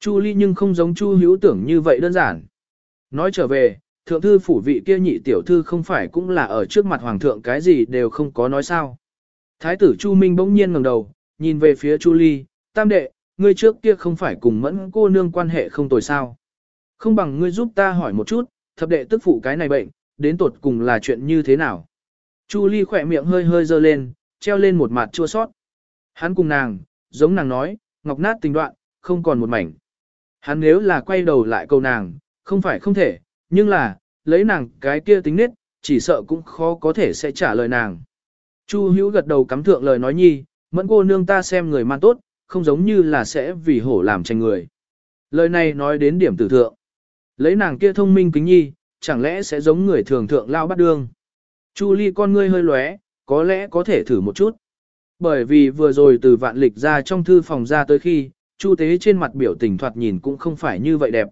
Chu Ly nhưng không giống Chu Hữu tưởng như vậy đơn giản. Nói trở về, thượng thư phủ vị kia nhị tiểu thư không phải cũng là ở trước mặt hoàng thượng cái gì đều không có nói sao. Thái tử Chu Minh bỗng nhiên ngẩng đầu, nhìn về phía Chu Ly, tam đệ, ngươi trước kia không phải cùng mẫn cô nương quan hệ không tồi sao. Không bằng ngươi giúp ta hỏi một chút, thập đệ tức phụ cái này bệnh, đến tột cùng là chuyện như thế nào. Chu Ly khỏe miệng hơi hơi dơ lên, treo lên một mặt chua sót. Hắn cùng nàng, giống nàng nói, ngọc nát tình đoạn, không còn một mảnh. Hắn nếu là quay đầu lại câu nàng, không phải không thể, nhưng là, lấy nàng cái kia tính nết, chỉ sợ cũng khó có thể sẽ trả lời nàng. Chu hữu gật đầu cắm thượng lời nói nhi, mẫn cô nương ta xem người man tốt, không giống như là sẽ vì hổ làm tranh người. Lời này nói đến điểm tử thượng. Lấy nàng kia thông minh kính nhi, chẳng lẽ sẽ giống người thường thượng lao bắt đương. Chu ly con ngươi hơi lóe, có lẽ có thể thử một chút. Bởi vì vừa rồi từ vạn lịch ra trong thư phòng ra tới khi, Chu tế trên mặt biểu tình thoạt nhìn cũng không phải như vậy đẹp.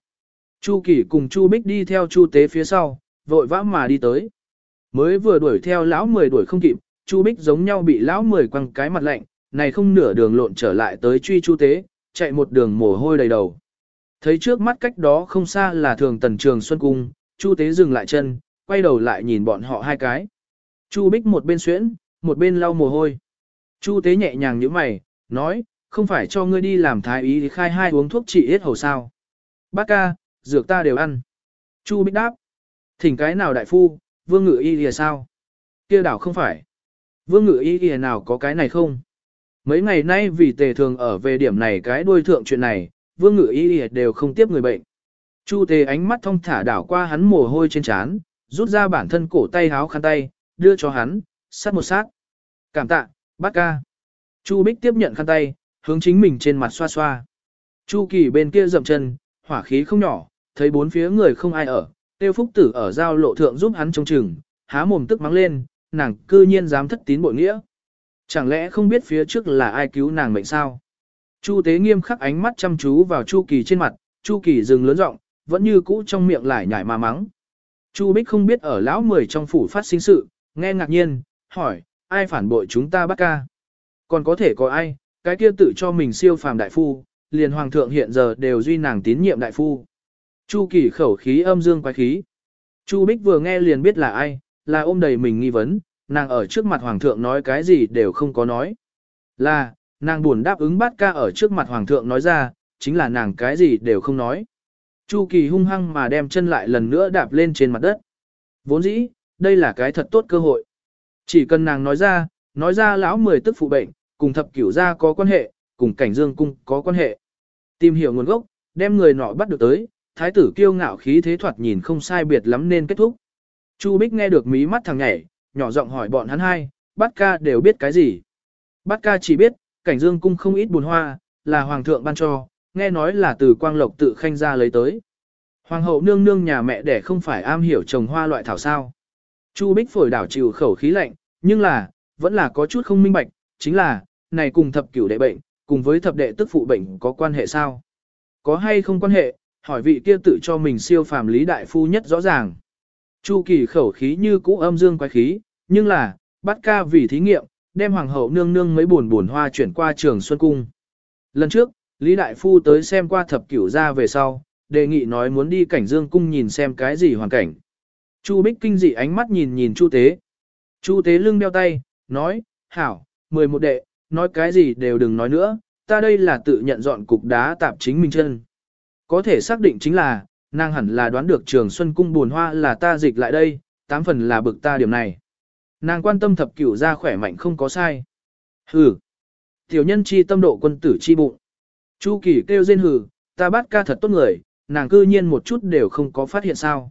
Chu Kỳ cùng Chu Bích đi theo Chu Tế phía sau, vội vã mà đi tới. Mới vừa đuổi theo lão mười đuổi không kịp, Chu Bích giống nhau bị lão mười quăng cái mặt lạnh, này không nửa đường lộn trở lại tới truy Chu Tế, chạy một đường mồ hôi đầy đầu. Thấy trước mắt cách đó không xa là thường tần trường Xuân Cung, Chu Tế dừng lại chân, quay đầu lại nhìn bọn họ hai cái. Chu Bích một bên xuyễn, một bên lau mồ hôi. Chu Tế nhẹ nhàng như mày, nói, không phải cho ngươi đi làm thái ý thì khai hai uống thuốc trị hết hầu sao. Bác ca, dược ta đều ăn. Chu Bích đáp. Thỉnh cái nào đại phu, vương ngự y thì sao? kia đảo không phải. Vương ngự y kìa nào có cái này không? Mấy ngày nay vì tề thường ở về điểm này cái đuôi thượng chuyện này, vương ngự y kìa đều không tiếp người bệnh. Chu tề ánh mắt thông thả đảo qua hắn mồ hôi trên trán, rút ra bản thân cổ tay háo khăn tay, đưa cho hắn, sát một sát. Cảm tạ, bác ca. Chu Bích tiếp nhận khăn tay, hướng chính mình trên mặt xoa xoa. Chu Kỳ bên kia dậm chân, hỏa khí không nhỏ, thấy bốn phía người không ai ở, tiêu phúc tử ở giao lộ thượng giúp hắn trông chừng, há mồm tức mắng lên, nàng cư nhiên dám thất tín bội nghĩa. Chẳng lẽ không biết phía trước là ai cứu nàng mệnh sao? Chu tế nghiêm khắc ánh mắt chăm chú vào Chu Kỳ trên mặt, Chu Kỳ dừng lớn giọng, vẫn như cũ trong miệng lại nhảy mà mắng. Chu Bích không biết ở lão mười trong phủ phát sinh sự, nghe ngạc nhiên, hỏi, ai phản bội chúng ta bắt ca? Còn có thể có ai, cái kia tự cho mình siêu phàm đại phu, liền hoàng thượng hiện giờ đều duy nàng tín nhiệm đại phu. Chu kỳ khẩu khí âm dương quái khí. Chu Bích vừa nghe liền biết là ai, là ôm đầy mình nghi vấn, nàng ở trước mặt hoàng thượng nói cái gì đều không có nói. Là, nàng buồn đáp ứng bát ca ở trước mặt hoàng thượng nói ra, chính là nàng cái gì đều không nói. Chu kỳ hung hăng mà đem chân lại lần nữa đạp lên trên mặt đất. Vốn dĩ, đây là cái thật tốt cơ hội. Chỉ cần nàng nói ra, nói ra lão mười tức phụ bệnh, cùng thập cửu gia có quan hệ, cùng cảnh dương cung có quan hệ. Tìm hiểu nguồn gốc, đem người nọ bắt được tới, thái tử kiêu ngạo khí thế thoạt nhìn không sai biệt lắm nên kết thúc. Chu Bích nghe được mí mắt thằng nhảy, nhỏ giọng hỏi bọn hắn hai, bát ca đều biết cái gì. Bát ca chỉ biết, cảnh dương cung không ít buồn hoa, là hoàng thượng ban cho, nghe nói là từ quang lộc tự khanh ra lấy tới. Hoàng hậu nương nương nhà mẹ đẻ không phải am hiểu trồng hoa loại thảo sao. Chu Bích phổi đảo chịu khẩu khí lạnh, nhưng là, vẫn là có chút không minh bạch, chính là, này cùng thập cửu đệ bệnh, cùng với thập đệ tức phụ bệnh có quan hệ sao? Có hay không quan hệ, hỏi vị kia tự cho mình siêu phàm lý đại phu nhất rõ ràng. Chu kỳ khẩu khí như cũ âm dương quái khí, nhưng là, bắt ca vì thí nghiệm, đem hoàng hậu nương nương mấy buồn buồn hoa chuyển qua trường Xuân Cung. Lần trước, Lý Đại Phu tới xem qua thập cửu ra về sau, đề nghị nói muốn đi cảnh dương cung nhìn xem cái gì hoàn cảnh. Chu Bích kinh dị ánh mắt nhìn nhìn Chu Tế. Chu Tế lưng đeo tay, nói, hảo, mười một đệ, nói cái gì đều đừng nói nữa, ta đây là tự nhận dọn cục đá tạp chính mình chân. Có thể xác định chính là, nàng hẳn là đoán được trường xuân cung buồn hoa là ta dịch lại đây, tám phần là bực ta điểm này. Nàng quan tâm thập cửu ra khỏe mạnh không có sai. Hừ. Tiểu nhân chi tâm độ quân tử chi bụng. Chu kỳ kêu rên hừ, ta bắt ca thật tốt người, nàng cư nhiên một chút đều không có phát hiện sao.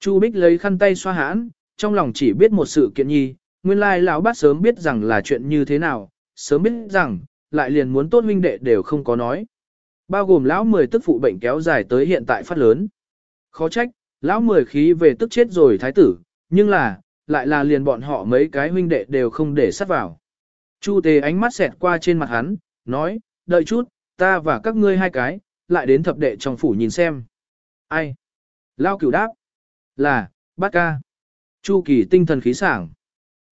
Chu Bích lấy khăn tay xoa hãn, trong lòng chỉ biết một sự kiện nhi, nguyên lai lão bát sớm biết rằng là chuyện như thế nào, sớm biết rằng, lại liền muốn tốt huynh đệ đều không có nói. Bao gồm lão mười tức phụ bệnh kéo dài tới hiện tại phát lớn. Khó trách, lão mười khí về tức chết rồi thái tử, nhưng là, lại là liền bọn họ mấy cái huynh đệ đều không để sát vào. Chu tề ánh mắt xẹt qua trên mặt hắn, nói, đợi chút, ta và các ngươi hai cái, lại đến thập đệ trong phủ nhìn xem. Ai? Lao cửu đáp. Là, bát ca. Chu kỳ tinh thần khí sảng.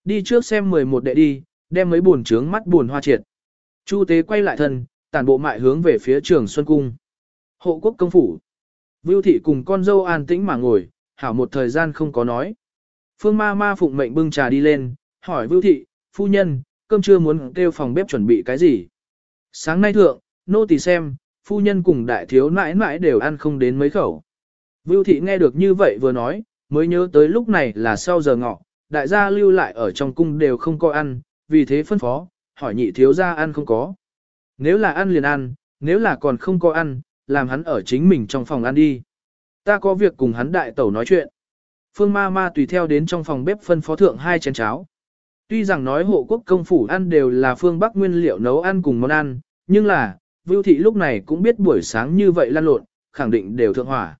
Đi trước xem 11 đệ đi, đem mấy buồn trướng mắt buồn hoa triệt. Chu tế quay lại thân, tản bộ mại hướng về phía trường Xuân Cung. Hộ quốc công phủ. Vưu thị cùng con dâu an tĩnh mà ngồi, hảo một thời gian không có nói. Phương ma ma phụng mệnh bưng trà đi lên, hỏi Vưu thị, phu nhân, cơm trưa muốn kêu phòng bếp chuẩn bị cái gì? Sáng nay thượng, nô tỳ xem, phu nhân cùng đại thiếu nãi nãi đều ăn không đến mấy khẩu. Vưu thị nghe được như vậy vừa nói, mới nhớ tới lúc này là sau giờ ngọ, đại gia lưu lại ở trong cung đều không có ăn, vì thế phân phó, hỏi nhị thiếu gia ăn không có. Nếu là ăn liền ăn, nếu là còn không có ăn, làm hắn ở chính mình trong phòng ăn đi. Ta có việc cùng hắn đại tẩu nói chuyện. Phương ma ma tùy theo đến trong phòng bếp phân phó thượng hai chén cháo. Tuy rằng nói hộ quốc công phủ ăn đều là phương Bắc nguyên liệu nấu ăn cùng món ăn, nhưng là, Vưu Thị lúc này cũng biết buổi sáng như vậy lan lộn, khẳng định đều thượng hỏa.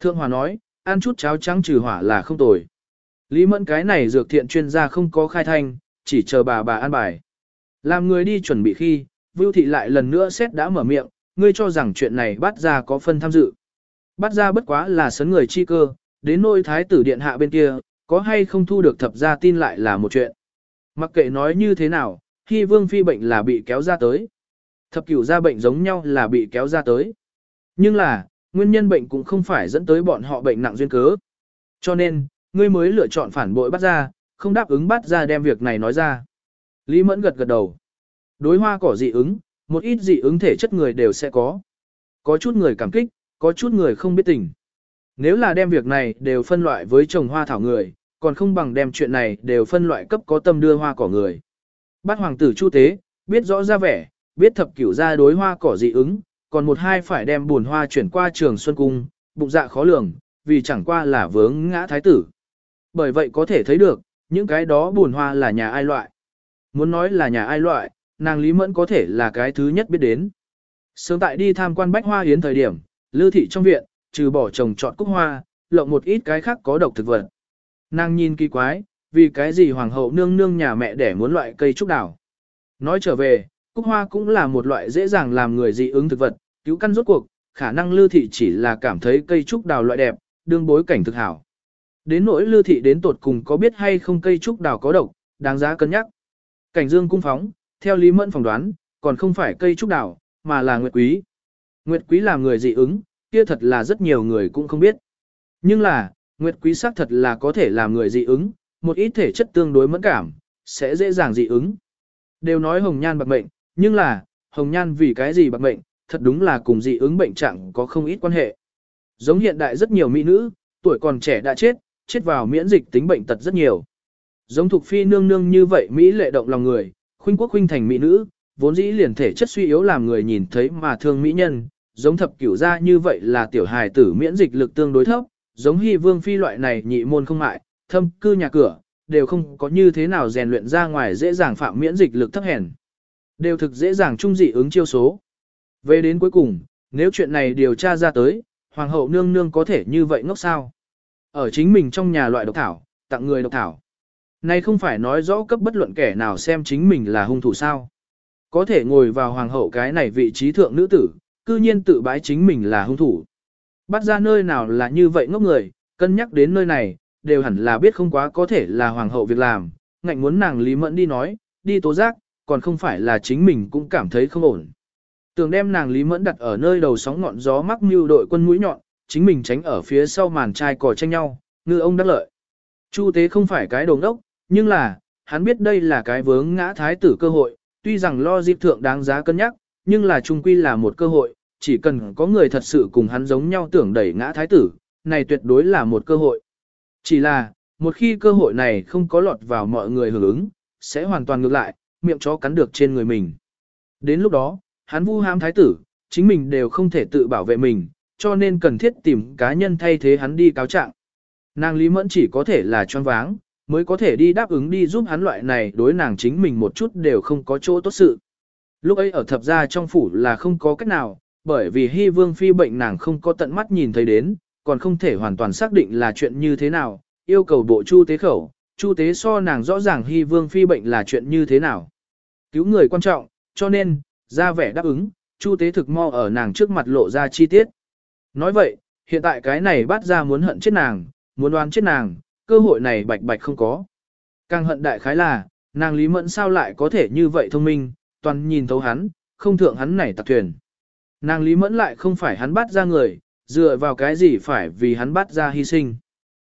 Thượng hỏa nói, ăn chút cháo trắng trừ hỏa là không tồi. Lý Mẫn cái này dược thiện chuyên gia không có khai thanh, chỉ chờ bà bà ăn bài. Làm người đi chuẩn bị khi, Vưu Thị lại lần nữa xét đã mở miệng, ngươi cho rằng chuyện này bắt ra có phân tham dự. Bắt ra bất quá là sấn người chi cơ, đến nôi thái tử điện hạ bên kia, có hay không thu được thập gia tin lại là một chuyện. Mặc kệ nói như thế nào, khi vương phi bệnh là bị kéo ra tới. Thập cửu gia bệnh giống nhau là bị kéo ra tới. Nhưng là, nguyên nhân bệnh cũng không phải dẫn tới bọn họ bệnh nặng duyên cớ. Cho nên, ngươi mới lựa chọn phản bội bắt ra, không đáp ứng bắt ra đem việc này nói ra. Lý Mẫn gật gật đầu. Đối hoa cỏ dị ứng, một ít dị ứng thể chất người đều sẽ có. Có chút người cảm kích, có chút người không biết tình. Nếu là đem việc này đều phân loại với trồng hoa thảo người, còn không bằng đem chuyện này đều phân loại cấp có tâm đưa hoa cỏ người. Bát hoàng tử Chu Tế, biết rõ ra vẻ, biết thập cửu ra đối hoa cỏ dị ứng, còn một hai phải đem buồn hoa chuyển qua trường Xuân Cung, bụng dạ khó lường, vì chẳng qua là vướng ngã thái tử. Bởi vậy có thể thấy được, những cái đó buồn hoa là nhà ai loại. Muốn nói là nhà ai loại, nàng Lý Mẫn có thể là cái thứ nhất biết đến. Sớm tại đi tham quan bách hoa hiến thời điểm, lưu thị trong viện, trừ bỏ trồng trọt cúc hoa, lộng một ít cái khác có độc thực vật. Nàng nhìn kỳ quái, vì cái gì hoàng hậu nương nương nhà mẹ để muốn loại cây trúc đào. Nói trở về, cúc hoa cũng là một loại dễ dàng làm người dị ứng thực vật, cứu căn rốt cuộc, khả năng lưu thị chỉ là cảm thấy cây trúc đào loại đẹp, đương bối cảnh thực hảo. Đến nỗi lưu thị đến tột cùng có biết hay không cây trúc đào có độc, đáng giá cân nhắc. Cảnh dương cung phóng, theo Lý Mẫn phỏng đoán, còn không phải cây trúc đào, mà là nguyệt quý. Nguyệt quý là người dị ứng, kia thật là rất nhiều người cũng không biết. Nhưng là, nguyệt quý xác thật là có thể làm người dị ứng, một ít thể chất tương đối mẫn cảm, sẽ dễ dàng dị ứng. Đều nói hồng nhan bạc mệnh, nhưng là, hồng nhan vì cái gì bạc mệnh, thật đúng là cùng dị ứng bệnh trạng có không ít quan hệ. Giống hiện đại rất nhiều mỹ nữ, tuổi còn trẻ đã chết, chết vào miễn dịch tính bệnh tật rất nhiều. Giống thuộc phi nương nương như vậy Mỹ lệ động lòng người, khuynh quốc khuynh thành mỹ nữ, vốn dĩ liền thể chất suy yếu làm người nhìn thấy mà thương mỹ nhân, giống thập cửu gia như vậy là tiểu hài tử miễn dịch lực tương đối thấp, giống hy vương phi loại này nhị môn không mại, thâm cư nhà cửa, đều không có như thế nào rèn luyện ra ngoài dễ dàng phạm miễn dịch lực thấp hèn. Đều thực dễ dàng trung dị ứng chiêu số. Về đến cuối cùng, nếu chuyện này điều tra ra tới, hoàng hậu nương nương có thể như vậy ngốc sao? Ở chính mình trong nhà loại độc thảo, tặng người độc thảo. Này không phải nói rõ cấp bất luận kẻ nào xem chính mình là hung thủ sao. Có thể ngồi vào hoàng hậu cái này vị trí thượng nữ tử, cư nhiên tự bái chính mình là hung thủ. Bắt ra nơi nào là như vậy ngốc người, cân nhắc đến nơi này, đều hẳn là biết không quá có thể là hoàng hậu việc làm, ngạnh muốn nàng Lý Mẫn đi nói, đi tố giác, còn không phải là chính mình cũng cảm thấy không ổn. Tưởng đem nàng Lý Mẫn đặt ở nơi đầu sóng ngọn gió mắc mưu đội quân mũi nhọn, chính mình tránh ở phía sau màn trai cò tranh nhau, ngư ông đắc lợi. Chu tế không phải cái đồ ngốc, nhưng là, hắn biết đây là cái vướng ngã thái tử cơ hội, tuy rằng lo dịp thượng đáng giá cân nhắc, nhưng là trung quy là một cơ hội, chỉ cần có người thật sự cùng hắn giống nhau tưởng đẩy ngã thái tử, này tuyệt đối là một cơ hội. Chỉ là, một khi cơ hội này không có lọt vào mọi người hưởng ứng, sẽ hoàn toàn ngược lại, miệng chó cắn được trên người mình. Đến lúc đó, hắn vu ham thái tử, chính mình đều không thể tự bảo vệ mình, cho nên cần thiết tìm cá nhân thay thế hắn đi cáo trạng. Nàng Lý Mẫn chỉ có thể là choáng váng, mới có thể đi đáp ứng đi giúp hắn loại này đối nàng chính mình một chút đều không có chỗ tốt sự. Lúc ấy ở thập gia trong phủ là không có cách nào, bởi vì Hy Vương Phi bệnh nàng không có tận mắt nhìn thấy đến, còn không thể hoàn toàn xác định là chuyện như thế nào, yêu cầu bộ chu tế khẩu, chu tế so nàng rõ ràng Hy Vương Phi bệnh là chuyện như thế nào. Cứu người quan trọng, cho nên, ra vẻ đáp ứng, chu tế thực mo ở nàng trước mặt lộ ra chi tiết. Nói vậy, hiện tại cái này bắt ra muốn hận chết nàng, muốn đoán chết nàng, cơ hội này bạch bạch không có. Càng hận đại khái là, nàng Lý Mẫn sao lại có thể như vậy thông minh, toàn nhìn thấu hắn, không thượng hắn này tặc thuyền. Nàng Lý Mẫn lại không phải hắn bắt ra người, dựa vào cái gì phải vì hắn bắt ra hy sinh.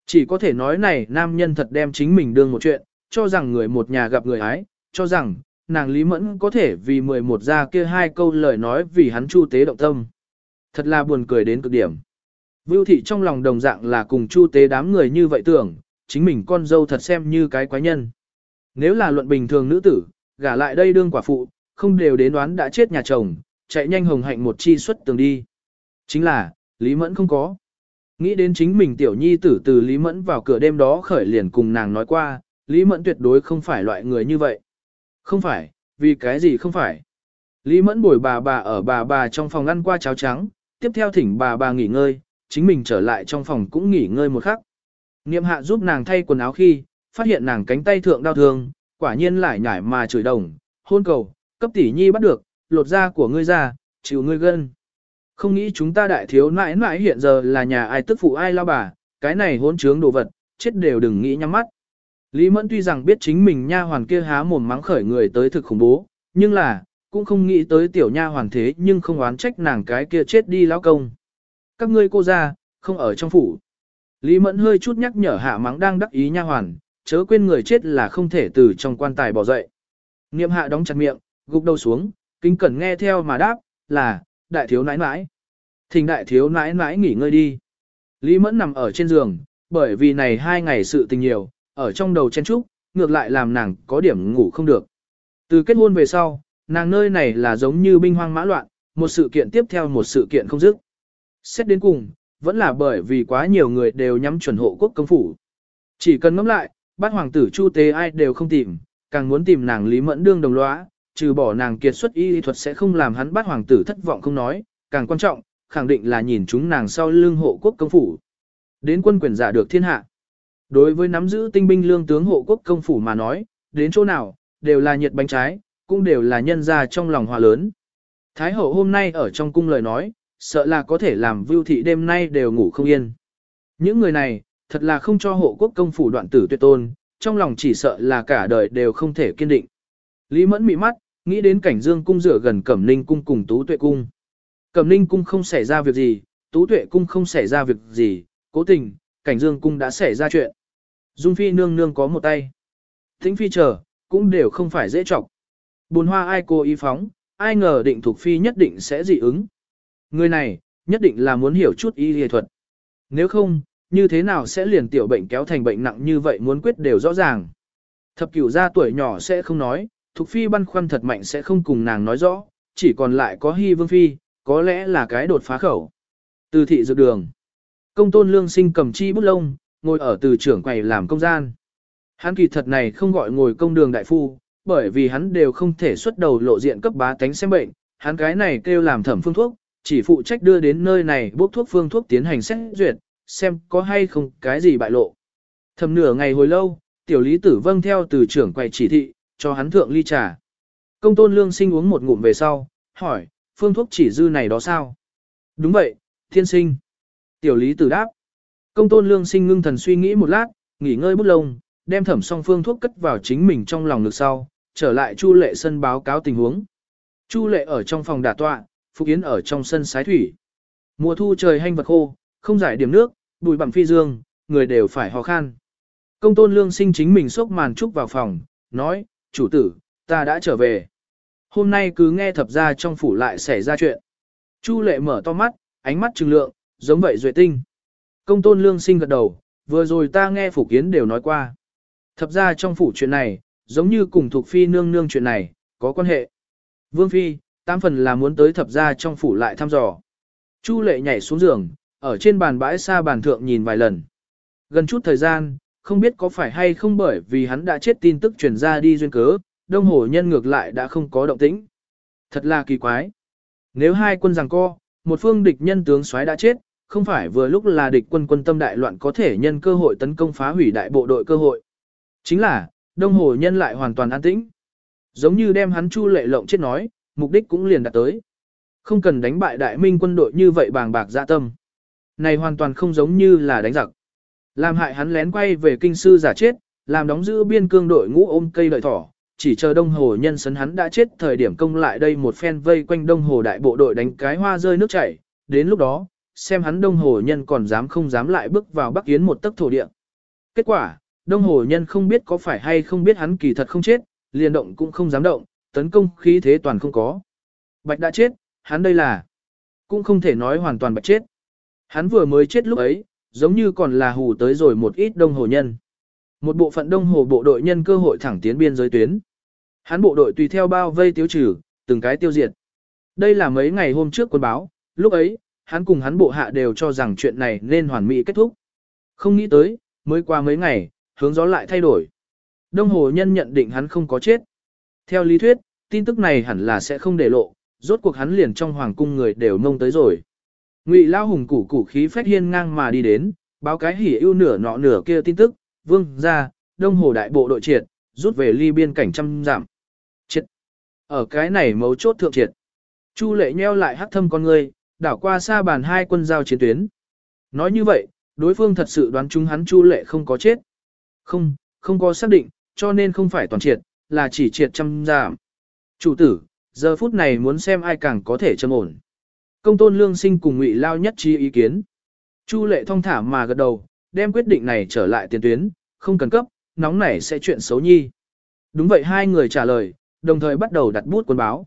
Chỉ có thể nói này nam nhân thật đem chính mình đương một chuyện, cho rằng người một nhà gặp người ái, cho rằng, nàng Lý Mẫn có thể vì 11 ra kia hai câu lời nói vì hắn chu tế động tâm. Thật là buồn cười đến cực điểm. Vưu thị trong lòng đồng dạng là cùng chu tế đám người như vậy tưởng, chính mình con dâu thật xem như cái quái nhân. Nếu là luận bình thường nữ tử, gả lại đây đương quả phụ, không đều đến đoán đã chết nhà chồng, chạy nhanh hồng hạnh một chi xuất tường đi. Chính là, Lý Mẫn không có. Nghĩ đến chính mình tiểu nhi tử từ Lý Mẫn vào cửa đêm đó khởi liền cùng nàng nói qua, Lý Mẫn tuyệt đối không phải loại người như vậy. Không phải, vì cái gì không phải. Lý Mẫn bồi bà bà ở bà bà trong phòng ăn qua cháo trắng, tiếp theo thỉnh bà bà nghỉ ngơi, chính mình trở lại trong phòng cũng nghỉ ngơi một khắc. Niệm hạ giúp nàng thay quần áo khi, phát hiện nàng cánh tay thượng đau thương, quả nhiên lại nhảy mà chửi đồng, hôn cầu, cấp tỷ nhi bắt được, lột da của ngươi ra, chịu ngươi gân. Không nghĩ chúng ta đại thiếu nãi nãi hiện giờ là nhà ai tức phụ ai lao bà, cái này hôn trướng đồ vật, chết đều đừng nghĩ nhắm mắt. Lý Mẫn tuy rằng biết chính mình nha hoàn kia há mồm mắng khởi người tới thực khủng bố, nhưng là, cũng không nghĩ tới tiểu nha hoàn thế nhưng không oán trách nàng cái kia chết đi lão công. Các ngươi cô ra, không ở trong phủ. Lý Mẫn hơi chút nhắc nhở hạ mắng đang đắc ý nha hoàn, chớ quên người chết là không thể từ trong quan tài bỏ dậy. Niệm hạ đóng chặt miệng, gục đầu xuống, kinh cẩn nghe theo mà đáp, là, đại thiếu nãi nãi. Thình đại thiếu nãi nãi nghỉ ngơi đi. Lý Mẫn nằm ở trên giường, bởi vì này hai ngày sự tình nhiều, ở trong đầu chen trúc, ngược lại làm nàng có điểm ngủ không được. Từ kết hôn về sau, nàng nơi này là giống như binh hoang mã loạn, một sự kiện tiếp theo một sự kiện không dứt. Xét đến cùng, vẫn là bởi vì quá nhiều người đều nhắm chuẩn hộ quốc công phủ. Chỉ cần ngẫm lại, bát hoàng tử chu tế ai đều không tìm, càng muốn tìm nàng Lý Mẫn đương đồng lõa, trừ bỏ nàng kiệt xuất y lý thuật sẽ không làm hắn bát hoàng tử thất vọng không nói, càng quan trọng, khẳng định là nhìn chúng nàng sau lưng hộ quốc công phủ. Đến quân quyền giả được thiên hạ. Đối với nắm giữ tinh binh lương tướng hộ quốc công phủ mà nói, đến chỗ nào, đều là nhiệt bánh trái, cũng đều là nhân gia trong lòng hòa lớn. Thái hậu hôm nay ở trong cung lời nói, sợ là có thể làm vưu thị đêm nay đều ngủ không yên. Những người này, thật là không cho hộ quốc công phủ đoạn tử tuyệt tôn, trong lòng chỉ sợ là cả đời đều không thể kiên định. Lý mẫn mị mắt, nghĩ đến cảnh dương cung rửa gần cẩm ninh cung cùng tú tuệ cung. Cẩm ninh cung không xảy ra việc gì, tú tuệ cung không xảy ra việc gì, cố tình, cảnh dương cung đã xảy ra chuyện. Dung phi nương nương có một tay. Thính phi chờ, cũng đều không phải dễ trọng. Bồn hoa ai cô ý phóng, ai ngờ định thuộc phi nhất định sẽ dị ứng. Người này, nhất định là muốn hiểu chút y y thuật. Nếu không, như thế nào sẽ liền tiểu bệnh kéo thành bệnh nặng như vậy muốn quyết đều rõ ràng. Thập cửu gia tuổi nhỏ sẽ không nói, Thục Phi băn khoăn thật mạnh sẽ không cùng nàng nói rõ, chỉ còn lại có Hy Vương Phi, có lẽ là cái đột phá khẩu. Từ thị dược đường. Công tôn lương sinh cầm chi bút lông, ngồi ở từ trưởng quầy làm công gian. Hắn kỳ thật này không gọi ngồi công đường đại phu, bởi vì hắn đều không thể xuất đầu lộ diện cấp bá tánh xem bệnh, hắn cái này kêu làm thẩm phương thuốc, chỉ phụ trách đưa đến nơi này bốc thuốc phương thuốc tiến hành xét duyệt, xem có hay không cái gì bại lộ. Thầm nửa ngày hồi lâu, tiểu lý tử vâng theo từ trưởng quầy chỉ thị, cho hắn thượng ly trà. Công tôn lương sinh uống một ngụm về sau, hỏi, phương thuốc chỉ dư này đó sao? Đúng vậy, thiên sinh. Tiểu lý tử đáp. Công tôn lương sinh ngưng thần suy nghĩ một lát, nghỉ ngơi bút lông, đem thẩm xong phương thuốc cất vào chính mình trong lòng lực sau, trở lại Chu lệ sân báo cáo tình huống. Chu lệ ở trong phòng đả tọa, Phúc Yến ở trong sân sái thủy. Mùa thu trời hanh vật khô, không giải điểm nước, bùi bằng phi dương, người đều phải ho khan. Công tôn lương sinh chính mình xốc màn trúc vào phòng, nói, chủ tử, ta đã trở về. Hôm nay cứ nghe thập ra trong phủ lại xảy ra chuyện. Chu lệ mở to mắt, ánh mắt trừng lượng, giống vậy duệ tinh. Công tôn lương sinh gật đầu, vừa rồi ta nghe phủ kiến đều nói qua. Thập ra trong phủ chuyện này, giống như cùng thuộc phi nương nương chuyện này, có quan hệ. Vương phi, tám phần là muốn tới thập gia trong phủ lại thăm dò. Chu lệ nhảy xuống giường, ở trên bàn bãi xa bàn thượng nhìn vài lần. Gần chút thời gian, không biết có phải hay không bởi vì hắn đã chết tin tức truyền ra đi duyên cớ, đông hồ nhân ngược lại đã không có động tĩnh. Thật là kỳ quái. Nếu hai quân giằng co, một phương địch nhân tướng soái đã chết, không phải vừa lúc là địch quân quân tâm đại loạn có thể nhân cơ hội tấn công phá hủy đại bộ đội cơ hội. Chính là, đông hồ nhân lại hoàn toàn an tĩnh. Giống như đem hắn chu lệ lộng chết nói, mục đích cũng liền đạt tới. Không cần đánh bại đại minh quân đội như vậy bàng bạc dạ tâm. Này hoàn toàn không giống như là đánh giặc. Làm hại hắn lén quay về kinh sư giả chết, làm đóng giữ biên cương đội ngũ ôm cây lợi thỏ, chỉ chờ đông hồ nhân sấn hắn đã chết thời điểm công lại đây một phen vây quanh đông hồ đại bộ đội đánh cái hoa rơi nước chảy, đến lúc đó, xem hắn đông hồ nhân còn dám không dám lại bước vào bắc yến một tấc thổ địa. Kết quả, đông hồ nhân không biết có phải hay không biết hắn kỳ thật không chết, liền động cũng không dám động, tấn công khí thế toàn không có. Bạch đã chết, hắn đây là, cũng không thể nói hoàn toàn bạch chết. Hắn vừa mới chết lúc ấy, giống như còn là hù tới rồi một ít đông hồ nhân. Một bộ phận đông hồ bộ đội nhân cơ hội thẳng tiến biên giới tuyến. Hắn bộ đội tùy theo bao vây tiêu trừ, từng cái tiêu diệt. Đây là mấy ngày hôm trước quân báo, lúc ấy, hắn cùng hắn bộ hạ đều cho rằng chuyện này nên hoàn mỹ kết thúc. Không nghĩ tới, mới qua mấy ngày, hướng gió lại thay đổi. Đông hồ nhân nhận định hắn không có chết. Theo lý thuyết, tin tức này hẳn là sẽ không để lộ, rốt cuộc hắn liền trong hoàng cung người đều mông tới rồi. Ngụy Lao Hùng củ củ khí phách hiên ngang mà đi đến, báo cái hỉ ưu nửa nọ nửa kia tin tức, vương ra, đông hồ đại bộ đội triệt, rút về ly biên cảnh trăm giảm. Triệt. Ở cái này mấu chốt thượng triệt. Chu lệ nheo lại hắc thâm con người, đảo qua xa bàn hai quân giao chiến tuyến. Nói như vậy, đối phương thật sự đoán chúng hắn chu lệ không có chết. Không, không có xác định, cho nên không phải toàn triệt, là chỉ triệt trăm giảm. Chủ tử, giờ phút này muốn xem ai càng có thể châm ổn. Công tôn lương sinh cùng ngụy lao nhất trí ý kiến. Chu lệ thông thả mà gật đầu, đem quyết định này trở lại tiền tuyến, không cần cấp, nóng nảy sẽ chuyện xấu nhi. Đúng vậy hai người trả lời, đồng thời bắt đầu đặt bút quân báo.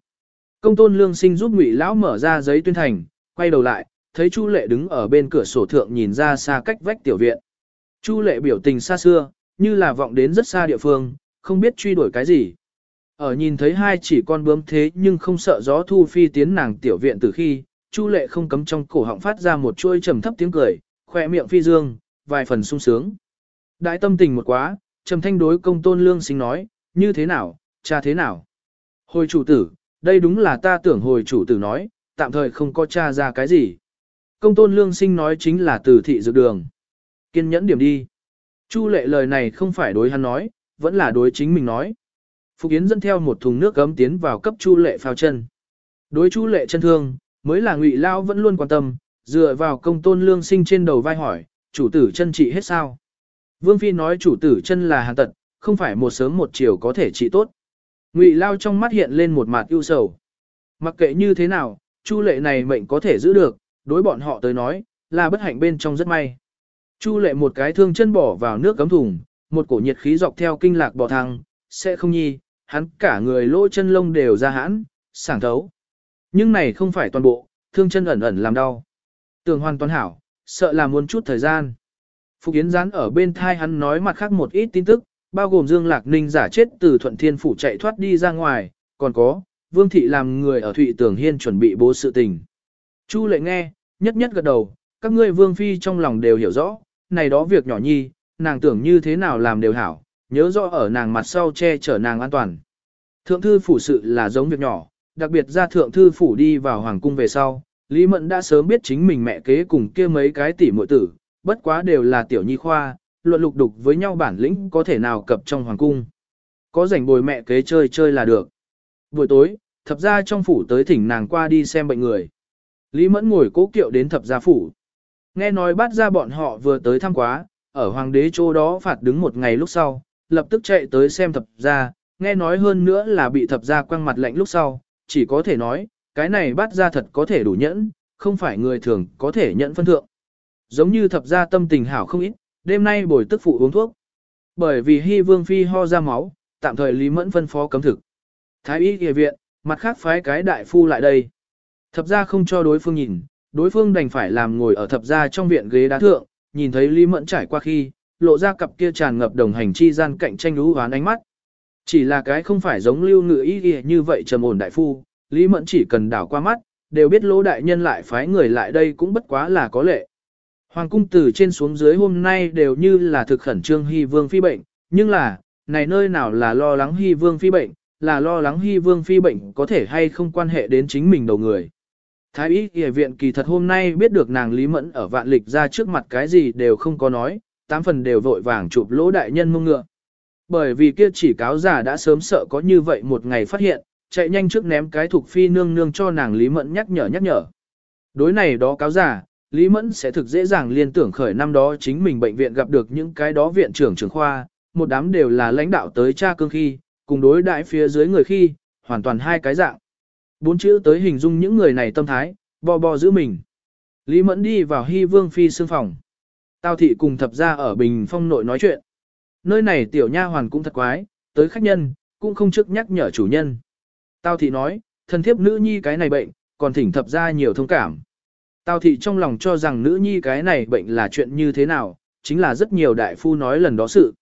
Công tôn lương sinh giúp ngụy lão mở ra giấy tuyên thành, quay đầu lại, thấy Chu lệ đứng ở bên cửa sổ thượng nhìn ra xa cách vách tiểu viện. Chu lệ biểu tình xa xưa, như là vọng đến rất xa địa phương, không biết truy đuổi cái gì. Ở nhìn thấy hai chỉ con bướm thế nhưng không sợ gió thu phi tiến nàng tiểu viện từ khi, Chu lệ không cấm trong cổ họng phát ra một chuôi trầm thấp tiếng cười, khỏe miệng phi dương, vài phần sung sướng. Đại tâm tình một quá, trầm thanh đối công tôn lương sinh nói, như thế nào, cha thế nào. Hồi chủ tử, đây đúng là ta tưởng hồi chủ tử nói, tạm thời không có cha ra cái gì. Công tôn lương sinh nói chính là từ thị dược đường. Kiên nhẫn điểm đi. Chu lệ lời này không phải đối hắn nói, vẫn là đối chính mình nói. Phục Yến dẫn theo một thùng nước gấm tiến vào cấp Chu lệ phao chân. Đối Chu lệ chân thương, mới là ngụy lao vẫn luôn quan tâm, dựa vào công tôn lương sinh trên đầu vai hỏi, chủ tử chân trị hết sao? Vương Phi nói chủ tử chân là hàng tật, không phải một sớm một chiều có thể trị tốt. Ngụy lao trong mắt hiện lên một mặt ưu sầu. Mặc kệ như thế nào, chu lệ này mệnh có thể giữ được, đối bọn họ tới nói, là bất hạnh bên trong rất may. Chu lệ một cái thương chân bỏ vào nước cấm thùng, một cổ nhiệt khí dọc theo kinh lạc bò thăng, sẽ không nhi, hắn cả người lỗ chân lông đều ra hãn, sảng thấu. Nhưng này không phải toàn bộ, thương chân ẩn ẩn làm đau. Tưởng hoàn toàn hảo, sợ là muốn chút thời gian. Phục Yến gián ở bên thai hắn nói mặt khác một ít tin tức, bao gồm Dương Lạc Ninh giả chết từ Thuận Thiên Phủ chạy thoát đi ra ngoài, còn có, Vương Thị làm người ở Thụy Tường Hiên chuẩn bị bố sự tình. Chu lệ nghe, nhất nhất gật đầu, các ngươi Vương Phi trong lòng đều hiểu rõ, này đó việc nhỏ nhi, nàng tưởng như thế nào làm đều hảo, nhớ rõ ở nàng mặt sau che chở nàng an toàn. Thượng thư phủ sự là giống việc nhỏ, đặc biệt ra thượng thư phủ đi vào hoàng cung về sau, Lý Mẫn đã sớm biết chính mình mẹ kế cùng kia mấy cái tỷ muội tử, bất quá đều là tiểu nhi khoa, luận lục đục với nhau bản lĩnh có thể nào cập trong hoàng cung. Có rảnh bồi mẹ kế chơi chơi là được. Buổi tối, thập gia trong phủ tới thỉnh nàng qua đi xem bệnh người. Lý Mẫn ngồi cố kiệu đến thập gia phủ. Nghe nói bắt ra bọn họ vừa tới thăm quá, ở hoàng đế chỗ đó phạt đứng một ngày lúc sau, lập tức chạy tới xem thập gia, nghe nói hơn nữa là bị thập gia quăng mặt lạnh lúc sau, chỉ có thể nói, cái này bắt ra thật có thể đủ nhẫn, không phải người thường có thể nhận phân thượng. Giống như thập gia tâm tình hảo không ít, đêm nay bồi tức phụ uống thuốc. Bởi vì Hy Vương Phi ho ra máu, tạm thời Lý Mẫn phân phó cấm thực. Thái y y viện, mặt khác phái cái đại phu lại đây. Thập gia không cho đối phương nhìn, đối phương đành phải làm ngồi ở thập gia trong viện ghế đá thượng, nhìn thấy Lý Mẫn trải qua khi, lộ ra cặp kia tràn ngập đồng hành chi gian cạnh tranh lũ hoán ánh mắt. Chỉ là cái không phải giống lưu ngự y y như vậy trầm ổn đại phu, Lý Mẫn chỉ cần đảo qua mắt, đều biết lỗ đại nhân lại phái người lại đây cũng bất quá là có lệ. Hoàng cung từ trên xuống dưới hôm nay đều như là thực khẩn trương hy vương phi bệnh, nhưng là, này nơi nào là lo lắng hy vương phi bệnh, là lo lắng hy vương phi bệnh có thể hay không quan hệ đến chính mình đầu người. Thái y y viện kỳ thật hôm nay biết được nàng Lý Mẫn ở vạn lịch ra trước mặt cái gì đều không có nói, tám phần đều vội vàng chụp lỗ đại nhân mông ngựa. Bởi vì kia chỉ cáo giả đã sớm sợ có như vậy một ngày phát hiện, chạy nhanh trước ném cái thuộc phi nương nương cho nàng Lý Mẫn nhắc nhở nhắc nhở. Đối này đó cáo giả, Lý Mẫn sẽ thực dễ dàng liên tưởng khởi năm đó chính mình bệnh viện gặp được những cái đó viện trưởng trưởng khoa, một đám đều là lãnh đạo tới cha cương khi, cùng đối đại phía dưới người khi, hoàn toàn hai cái dạng. Bốn chữ tới hình dung những người này tâm thái, bò bò giữ mình. Lý Mẫn đi vào Hy Vương Phi xương phòng. Tào thị cùng thập ra ở Bình Phong nội nói chuyện. Nơi này tiểu nha hoàn cũng thật quái, tới khách nhân, cũng không trước nhắc nhở chủ nhân. Tào thị nói, thân thiếp nữ nhi cái này bệnh, còn thỉnh thập ra nhiều thông cảm. Tào thị trong lòng cho rằng nữ nhi cái này bệnh là chuyện như thế nào, chính là rất nhiều đại phu nói lần đó sự.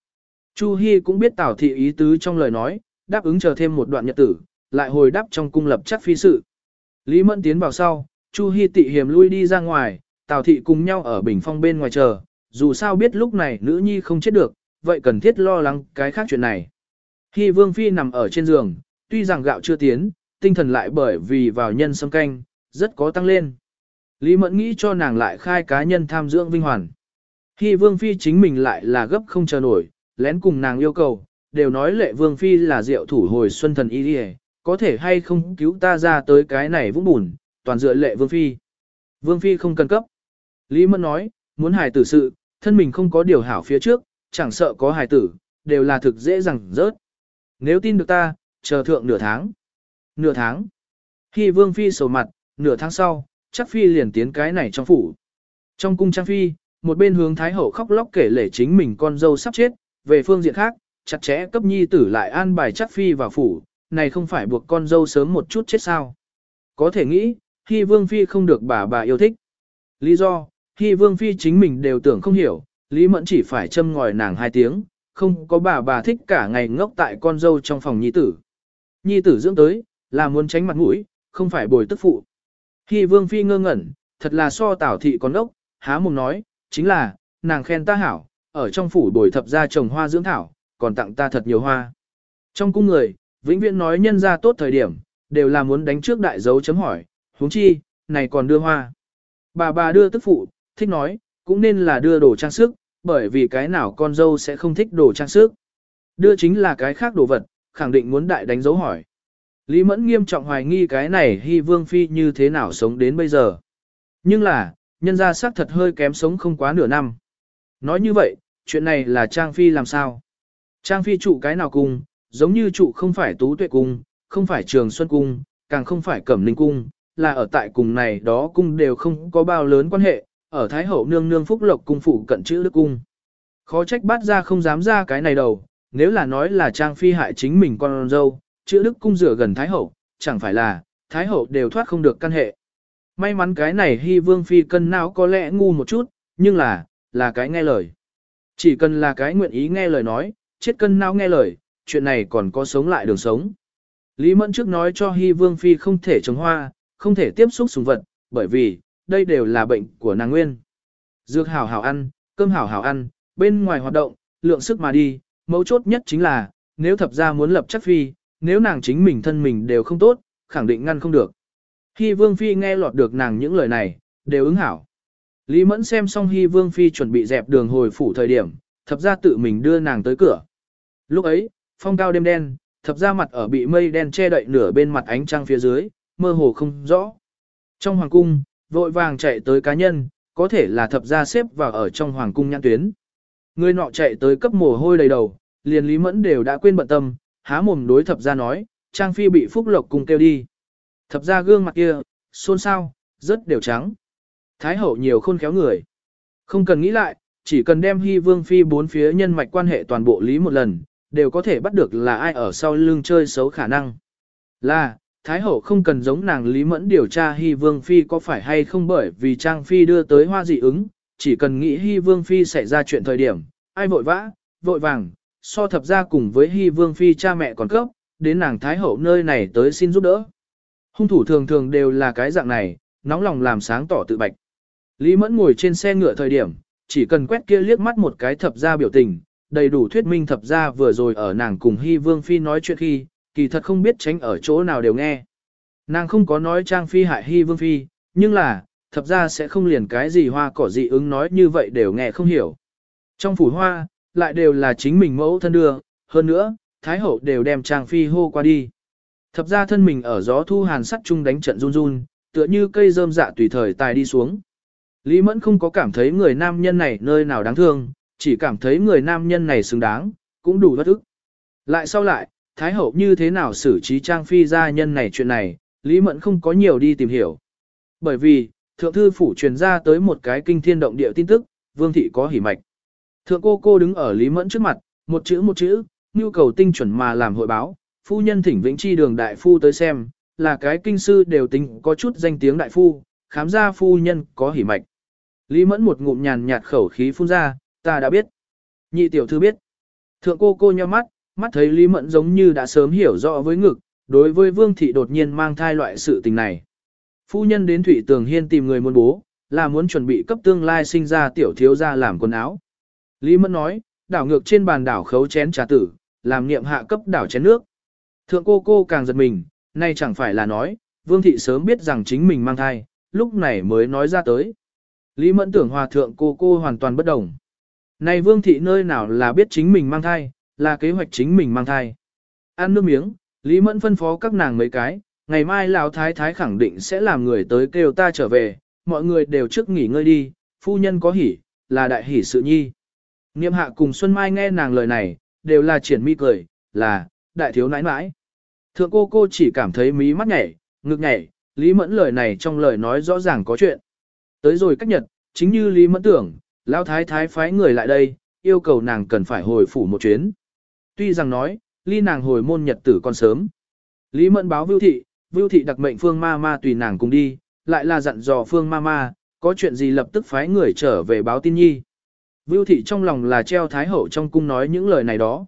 Chu Hi cũng biết Tào thị ý tứ trong lời nói, đáp ứng chờ thêm một đoạn nhật tử, lại hồi đáp trong cung lập chắc phi sự. Lý Mẫn tiến vào sau, Chu Hi tị hiểm lui đi ra ngoài, Tào thị cùng nhau ở bình phong bên ngoài chờ, dù sao biết lúc này nữ nhi không chết được, vậy cần thiết lo lắng cái khác chuyện này. Hi Vương Phi nằm ở trên giường, tuy rằng gạo chưa tiến, tinh thần lại bởi vì vào nhân sâm canh, rất có tăng lên. Lý Mẫn nghĩ cho nàng lại khai cá nhân tham dưỡng vinh hoàn. Hi Vương Phi chính mình lại là gấp không chờ nổi, lén cùng nàng yêu cầu, đều nói lệ Vương Phi là diệu thủ hồi xuân thần y đi có thể hay không cứu ta ra tới cái này vũng bùn, toàn dựa lệ Vương Phi. Vương Phi không cần cấp. Lý Mẫn nói, muốn hài tử sự, thân mình không có điều hảo phía trước, chẳng sợ có hài tử, đều là thực dễ dàng rớt. Nếu tin được ta, chờ thượng nửa tháng. Nửa tháng. Khi Vương Phi sầu mặt, nửa tháng sau, chắc Phi liền tiến cái này trong phủ. Trong cung Trang Phi, một bên hướng Thái Hậu khóc lóc kể lể chính mình con dâu sắp chết, về phương diện khác, chặt chẽ cấp nhi tử lại an bài chắc Phi vào phủ, này không phải buộc con dâu sớm một chút chết sao. Có thể nghĩ, khi Vương Phi không được bà bà yêu thích. Lý do, Hy Vương Phi chính mình đều tưởng không hiểu, Lý Mẫn chỉ phải châm ngòi nàng hai tiếng, không có bà bà thích cả ngày ngốc tại con dâu trong phòng nhi tử. Nhi tử dưỡng tới, là muốn tránh mặt mũi, không phải bồi tức phụ. Hy Vương Phi ngơ ngẩn, thật là so tảo thị con ốc, há mồm nói, chính là, nàng khen ta hảo, ở trong phủ bồi thập ra trồng hoa dưỡng thảo, còn tặng ta thật nhiều hoa. Trong cung người, vĩnh viễn nói nhân ra tốt thời điểm, đều là muốn đánh trước đại dấu chấm hỏi, huống chi, này còn đưa hoa. Bà bà đưa tức phụ, thích nói, cũng nên là đưa đồ trang sức, bởi vì cái nào con dâu sẽ không thích đồ trang sức. Đưa chính là cái khác đồ vật, khẳng định muốn đại đánh dấu hỏi. Lý Mẫn nghiêm trọng hoài nghi cái này Hy Vương Phi như thế nào sống đến bây giờ. Nhưng là, nhân gia xác thật hơi kém sống không quá nửa năm. Nói như vậy, chuyện này là Trang Phi làm sao? Trang Phi trụ cái nào cung, giống như trụ không phải Tú Tuệ Cung, không phải Trường Xuân Cung, càng không phải Cẩm Ninh Cung, là ở tại cung này đó cung đều không có bao lớn quan hệ, ở Thái Hậu Nương Nương Phúc Lộc Cung phụ cận chữ Đức Cung. Khó trách bát ra không dám ra cái này đầu, nếu là nói là Trang Phi hại chính mình con dâu, chữ Đức Cung rửa gần Thái Hậu, chẳng phải là, Thái Hậu đều thoát không được căn hệ. May mắn cái này Hy Vương Phi cân não có lẽ ngu một chút, nhưng là, là cái nghe lời. Chỉ cần là cái nguyện ý nghe lời nói, chết cân não nghe lời, chuyện này còn có sống lại đường sống. Lý Mẫn trước nói cho Hy Vương Phi không thể trồng hoa, không thể tiếp xúc sùng vật, bởi vì, đây đều là bệnh của nàng nguyên. Dược hảo hảo ăn, cơm hảo hảo ăn, bên ngoài hoạt động, lượng sức mà đi, mấu chốt nhất chính là, nếu thập gia muốn lập chắc phi, nếu nàng chính mình thân mình đều không tốt, khẳng định ngăn không được. Hy Vương Phi nghe lọt được nàng những lời này, đều ứng hảo. Lý Mẫn xem xong Hy Vương Phi chuẩn bị dẹp đường hồi phủ thời điểm, thập gia tự mình đưa nàng tới cửa. Lúc ấy, phong cao đêm đen, thập gia mặt ở bị mây đen che đậy nửa bên mặt ánh trăng phía dưới, mơ hồ không rõ. Trong hoàng cung, vội vàng chạy tới cá nhân, có thể là thập gia xếp vào ở trong hoàng cung nhãn tuyến. Người nọ chạy tới cấp mồ hôi đầy đầu, liền Lý Mẫn đều đã quên bận tâm, há mồm đối thập gia nói, Trang Phi bị Phúc Lộc cung kêu đi. Thập gia gương mặt kia, xôn xao, rất đều trắng. Thái hậu nhiều khôn khéo người. Không cần nghĩ lại, chỉ cần đem Hy Vương Phi bốn phía nhân mạch quan hệ toàn bộ lý một lần, đều có thể bắt được là ai ở sau lưng chơi xấu khả năng. Là, Thái Hậu không cần giống nàng Lý Mẫn điều tra Hy Vương Phi có phải hay không bởi vì Trang Phi đưa tới hoa dị ứng, chỉ cần nghĩ Hy Vương Phi xảy ra chuyện thời điểm, ai vội vã, vội vàng, so thập ra cùng với Hy Vương Phi cha mẹ còn cấp, đến nàng Thái Hậu nơi này tới xin giúp đỡ. Hung thủ thường thường đều là cái dạng này, nóng lòng làm sáng tỏ tự bạch. Lý Mẫn ngồi trên xe ngựa thời điểm, chỉ cần quét kia liếc mắt một cái thập ra biểu tình, đầy đủ thuyết minh thập ra vừa rồi ở nàng cùng Hy Vương Phi nói chuyện khi, kỳ thật không biết tránh ở chỗ nào đều nghe. Nàng không có nói Trang Phi hại Hy Vương Phi, nhưng là, thập ra sẽ không liền cái gì hoa cỏ dị ứng nói như vậy đều nghe không hiểu. Trong phủ hoa, lại đều là chính mình mẫu thân đưa, hơn nữa, Thái Hậu đều đem Trang Phi hô qua đi. Thập ra thân mình ở gió thu hàn sắt chung đánh trận run run, tựa như cây rơm dạ tùy thời tài đi xuống. Lý Mẫn không có cảm thấy người nam nhân này nơi nào đáng thương, chỉ cảm thấy người nam nhân này xứng đáng, cũng đủ bất ức. Lại sau lại, Thái Hậu như thế nào xử trí Trang Phi gia nhân này chuyện này, Lý Mẫn không có nhiều đi tìm hiểu. Bởi vì, Thượng Thư Phủ truyền ra tới một cái kinh thiên động địa tin tức, Vương Thị có hỉ mạch. Thượng cô cô đứng ở Lý Mẫn trước mặt, một chữ một chữ, nhu cầu tinh chuẩn mà làm hội báo, phu nhân thỉnh Vĩnh Chi đường đại phu tới xem, là cái kinh sư đều tính có chút danh tiếng đại phu, khám ra phu nhân có hỉ mạch. Lý Mẫn một ngụm nhàn nhạt khẩu khí phun ra, ta đã biết. Nhị tiểu thư biết. Thượng cô cô nheo mắt, mắt thấy Lý Mẫn giống như đã sớm hiểu rõ với ngực, đối với Vương Thị đột nhiên mang thai loại sự tình này. Phu nhân đến Thủy Tường Hiên tìm người muốn bố, là muốn chuẩn bị cấp tương lai sinh ra tiểu thiếu ra làm quần áo. Lý Mẫn nói, đảo ngược trên bàn đảo khấu chén trà tử, làm niệm hạ cấp đảo chén nước. Thượng cô cô càng giật mình, nay chẳng phải là nói, Vương Thị sớm biết rằng chính mình mang thai, lúc này mới nói ra tới. Lý Mẫn tưởng hòa thượng cô cô hoàn toàn bất đồng. Này Vương Thị nơi nào là biết chính mình mang thai, là kế hoạch chính mình mang thai. Ăn nước miếng, Lý Mẫn phân phó các nàng mấy cái, ngày mai Lão Thái Thái khẳng định sẽ làm người tới kêu ta trở về, mọi người đều trước nghỉ ngơi đi, phu nhân có hỉ, là đại hỉ sự nhi. Niệm hạ cùng Xuân Mai nghe nàng lời này, đều là triển mi cười, là, đại thiếu nãi nãi. Thượng cô cô chỉ cảm thấy mí mắt nhảy, ngực nhảy, Lý Mẫn lời này trong lời nói rõ ràng có chuyện. Tới rồi cách nhật, chính như Lý Mẫn tưởng, Lão Thái Thái phái người lại đây, yêu cầu nàng cần phải hồi phủ một chuyến. Tuy rằng nói, ly nàng hồi môn nhật tử còn sớm. Lý Mẫn báo Vưu Thị, Vưu Thị đặc mệnh Phương Ma Ma tùy nàng cùng đi, lại là dặn dò Phương Ma Ma, có chuyện gì lập tức phái người trở về báo tin nhi. Vưu Thị trong lòng là treo Thái Hậu trong cung nói những lời này đó.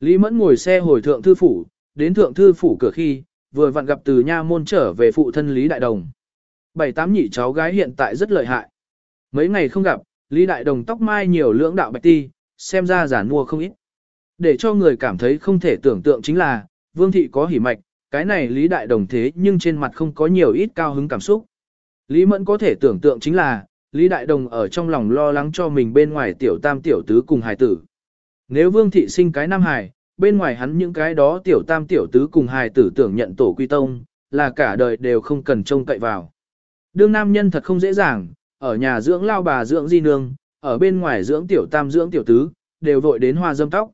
Lý Mẫn ngồi xe hồi thượng thư phủ, đến thượng thư phủ cửa khi, vừa vặn gặp từ nha môn trở về phụ thân Lý Đại Đồng. Bảy tám nhị cháu gái hiện tại rất lợi hại. Mấy ngày không gặp, Lý Đại Đồng tóc mai nhiều lưỡng đạo bạch ti, xem ra giản mua không ít. Để cho người cảm thấy không thể tưởng tượng chính là, Vương Thị có hỉ mạch, cái này Lý Đại Đồng thế nhưng trên mặt không có nhiều ít cao hứng cảm xúc. Lý Mẫn có thể tưởng tượng chính là, Lý Đại Đồng ở trong lòng lo lắng cho mình bên ngoài tiểu tam tiểu tứ cùng hài tử. Nếu Vương Thị sinh cái nam hài, bên ngoài hắn những cái đó tiểu tam tiểu tứ cùng hài tử tưởng nhận tổ quy tông, là cả đời đều không cần trông cậy vào. Đương nam nhân thật không dễ dàng, ở nhà dưỡng lao bà dưỡng di nương, ở bên ngoài dưỡng tiểu tam dưỡng tiểu tứ, đều vội đến hoa dâm tóc.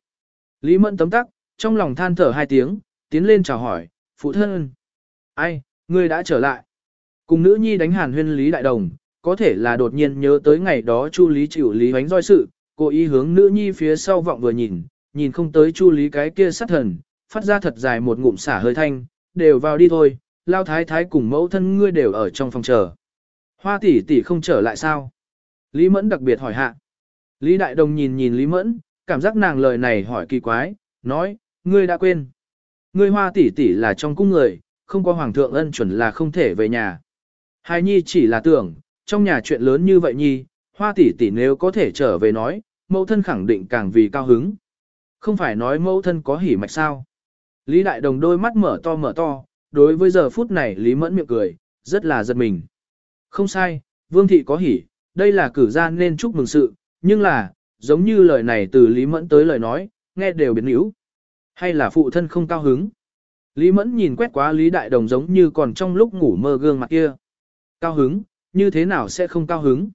Lý Mẫn tấm tắc, trong lòng than thở hai tiếng, tiến lên chào hỏi, phụ thân. Ai, ngươi đã trở lại. Cùng nữ nhi đánh hàn huyên Lý Đại Đồng, có thể là đột nhiên nhớ tới ngày đó Chu Lý chịu Lý bánh roi sự, cô ý hướng nữ nhi phía sau vọng vừa nhìn, nhìn không tới Chu Lý cái kia sát thần, phát ra thật dài một ngụm xả hơi thanh, đều vào đi thôi, lao thái thái cùng mẫu thân ngươi đều ở trong phòng chờ. Hoa tỷ tỷ không trở lại sao? Lý Mẫn đặc biệt hỏi hạ. Lý Đại Đồng nhìn nhìn Lý Mẫn, cảm giác nàng lời này hỏi kỳ quái, nói, ngươi đã quên. Ngươi hoa tỷ tỷ là trong cung người, không có hoàng thượng ân chuẩn là không thể về nhà. Hai nhi chỉ là tưởng, trong nhà chuyện lớn như vậy nhi, hoa tỷ tỷ nếu có thể trở về nói, mẫu thân khẳng định càng vì cao hứng. Không phải nói mẫu thân có hỉ mạch sao. Lý Đại Đồng đôi mắt mở to mở to, đối với giờ phút này Lý Mẫn miệng cười, rất là giật mình. Không sai, Vương Thị có hỉ, đây là cử ra nên chúc mừng sự, nhưng là, giống như lời này từ Lý Mẫn tới lời nói, nghe đều biến yếu. Hay là phụ thân không cao hứng? Lý Mẫn nhìn quét quá Lý Đại Đồng giống như còn trong lúc ngủ mơ gương mặt kia. Cao hứng, như thế nào sẽ không cao hứng?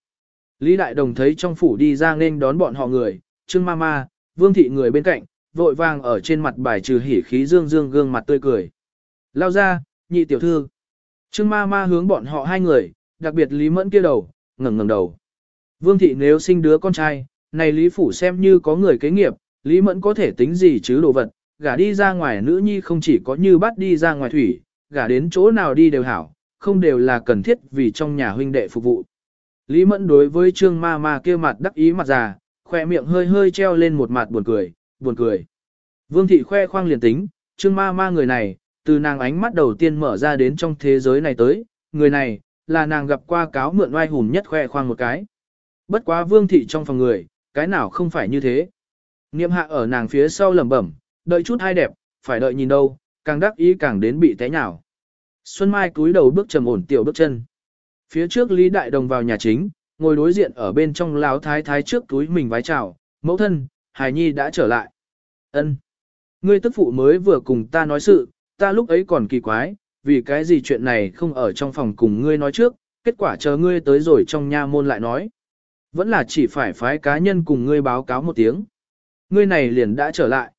Lý Đại Đồng thấy trong phủ đi ra nên đón bọn họ người, Trương Mama, Vương Thị người bên cạnh, vội vàng ở trên mặt bài trừ hỉ khí dương dương gương mặt tươi cười. Lao ra, nhị tiểu thư. Trương Mama hướng bọn họ hai người, đặc biệt Lý Mẫn kia đầu, ngẩng ngẩng đầu. Vương Thị nếu sinh đứa con trai, này Lý Phủ xem như có người kế nghiệp, Lý Mẫn có thể tính gì chứ đồ vật, gả đi ra ngoài nữ nhi không chỉ có như bắt đi ra ngoài thủy, gả đến chỗ nào đi đều hảo, không đều là cần thiết vì trong nhà huynh đệ phục vụ. Lý Mẫn đối với Trương Ma Ma kia mặt đắc ý mặt già, khoe miệng hơi hơi treo lên một mặt buồn cười, buồn cười. Vương thị khoe khoang liền tính, Trương Ma Ma người này, từ nàng ánh mắt đầu tiên mở ra đến trong thế giới này tới, người này, là nàng gặp qua cáo mượn oai hùng nhất khoe khoang một cái. Bất quá vương thị trong phòng người, cái nào không phải như thế. Niệm hạ ở nàng phía sau lẩm bẩm, đợi chút hai đẹp, phải đợi nhìn đâu, càng đắc ý càng đến bị té nhào. Xuân Mai cúi đầu bước trầm ổn tiểu bước chân. Phía trước Lý Đại Đồng vào nhà chính, ngồi đối diện ở bên trong láo thái thái trước túi mình vái chào, mẫu thân, Hải Nhi đã trở lại. ân Ngươi tức phụ mới vừa cùng ta nói sự, ta lúc ấy còn kỳ quái, vì cái gì chuyện này không ở trong phòng cùng ngươi nói trước, kết quả chờ ngươi tới rồi trong nha môn lại nói. Vẫn là chỉ phải phái cá nhân cùng ngươi báo cáo một tiếng. Ngươi này liền đã trở lại.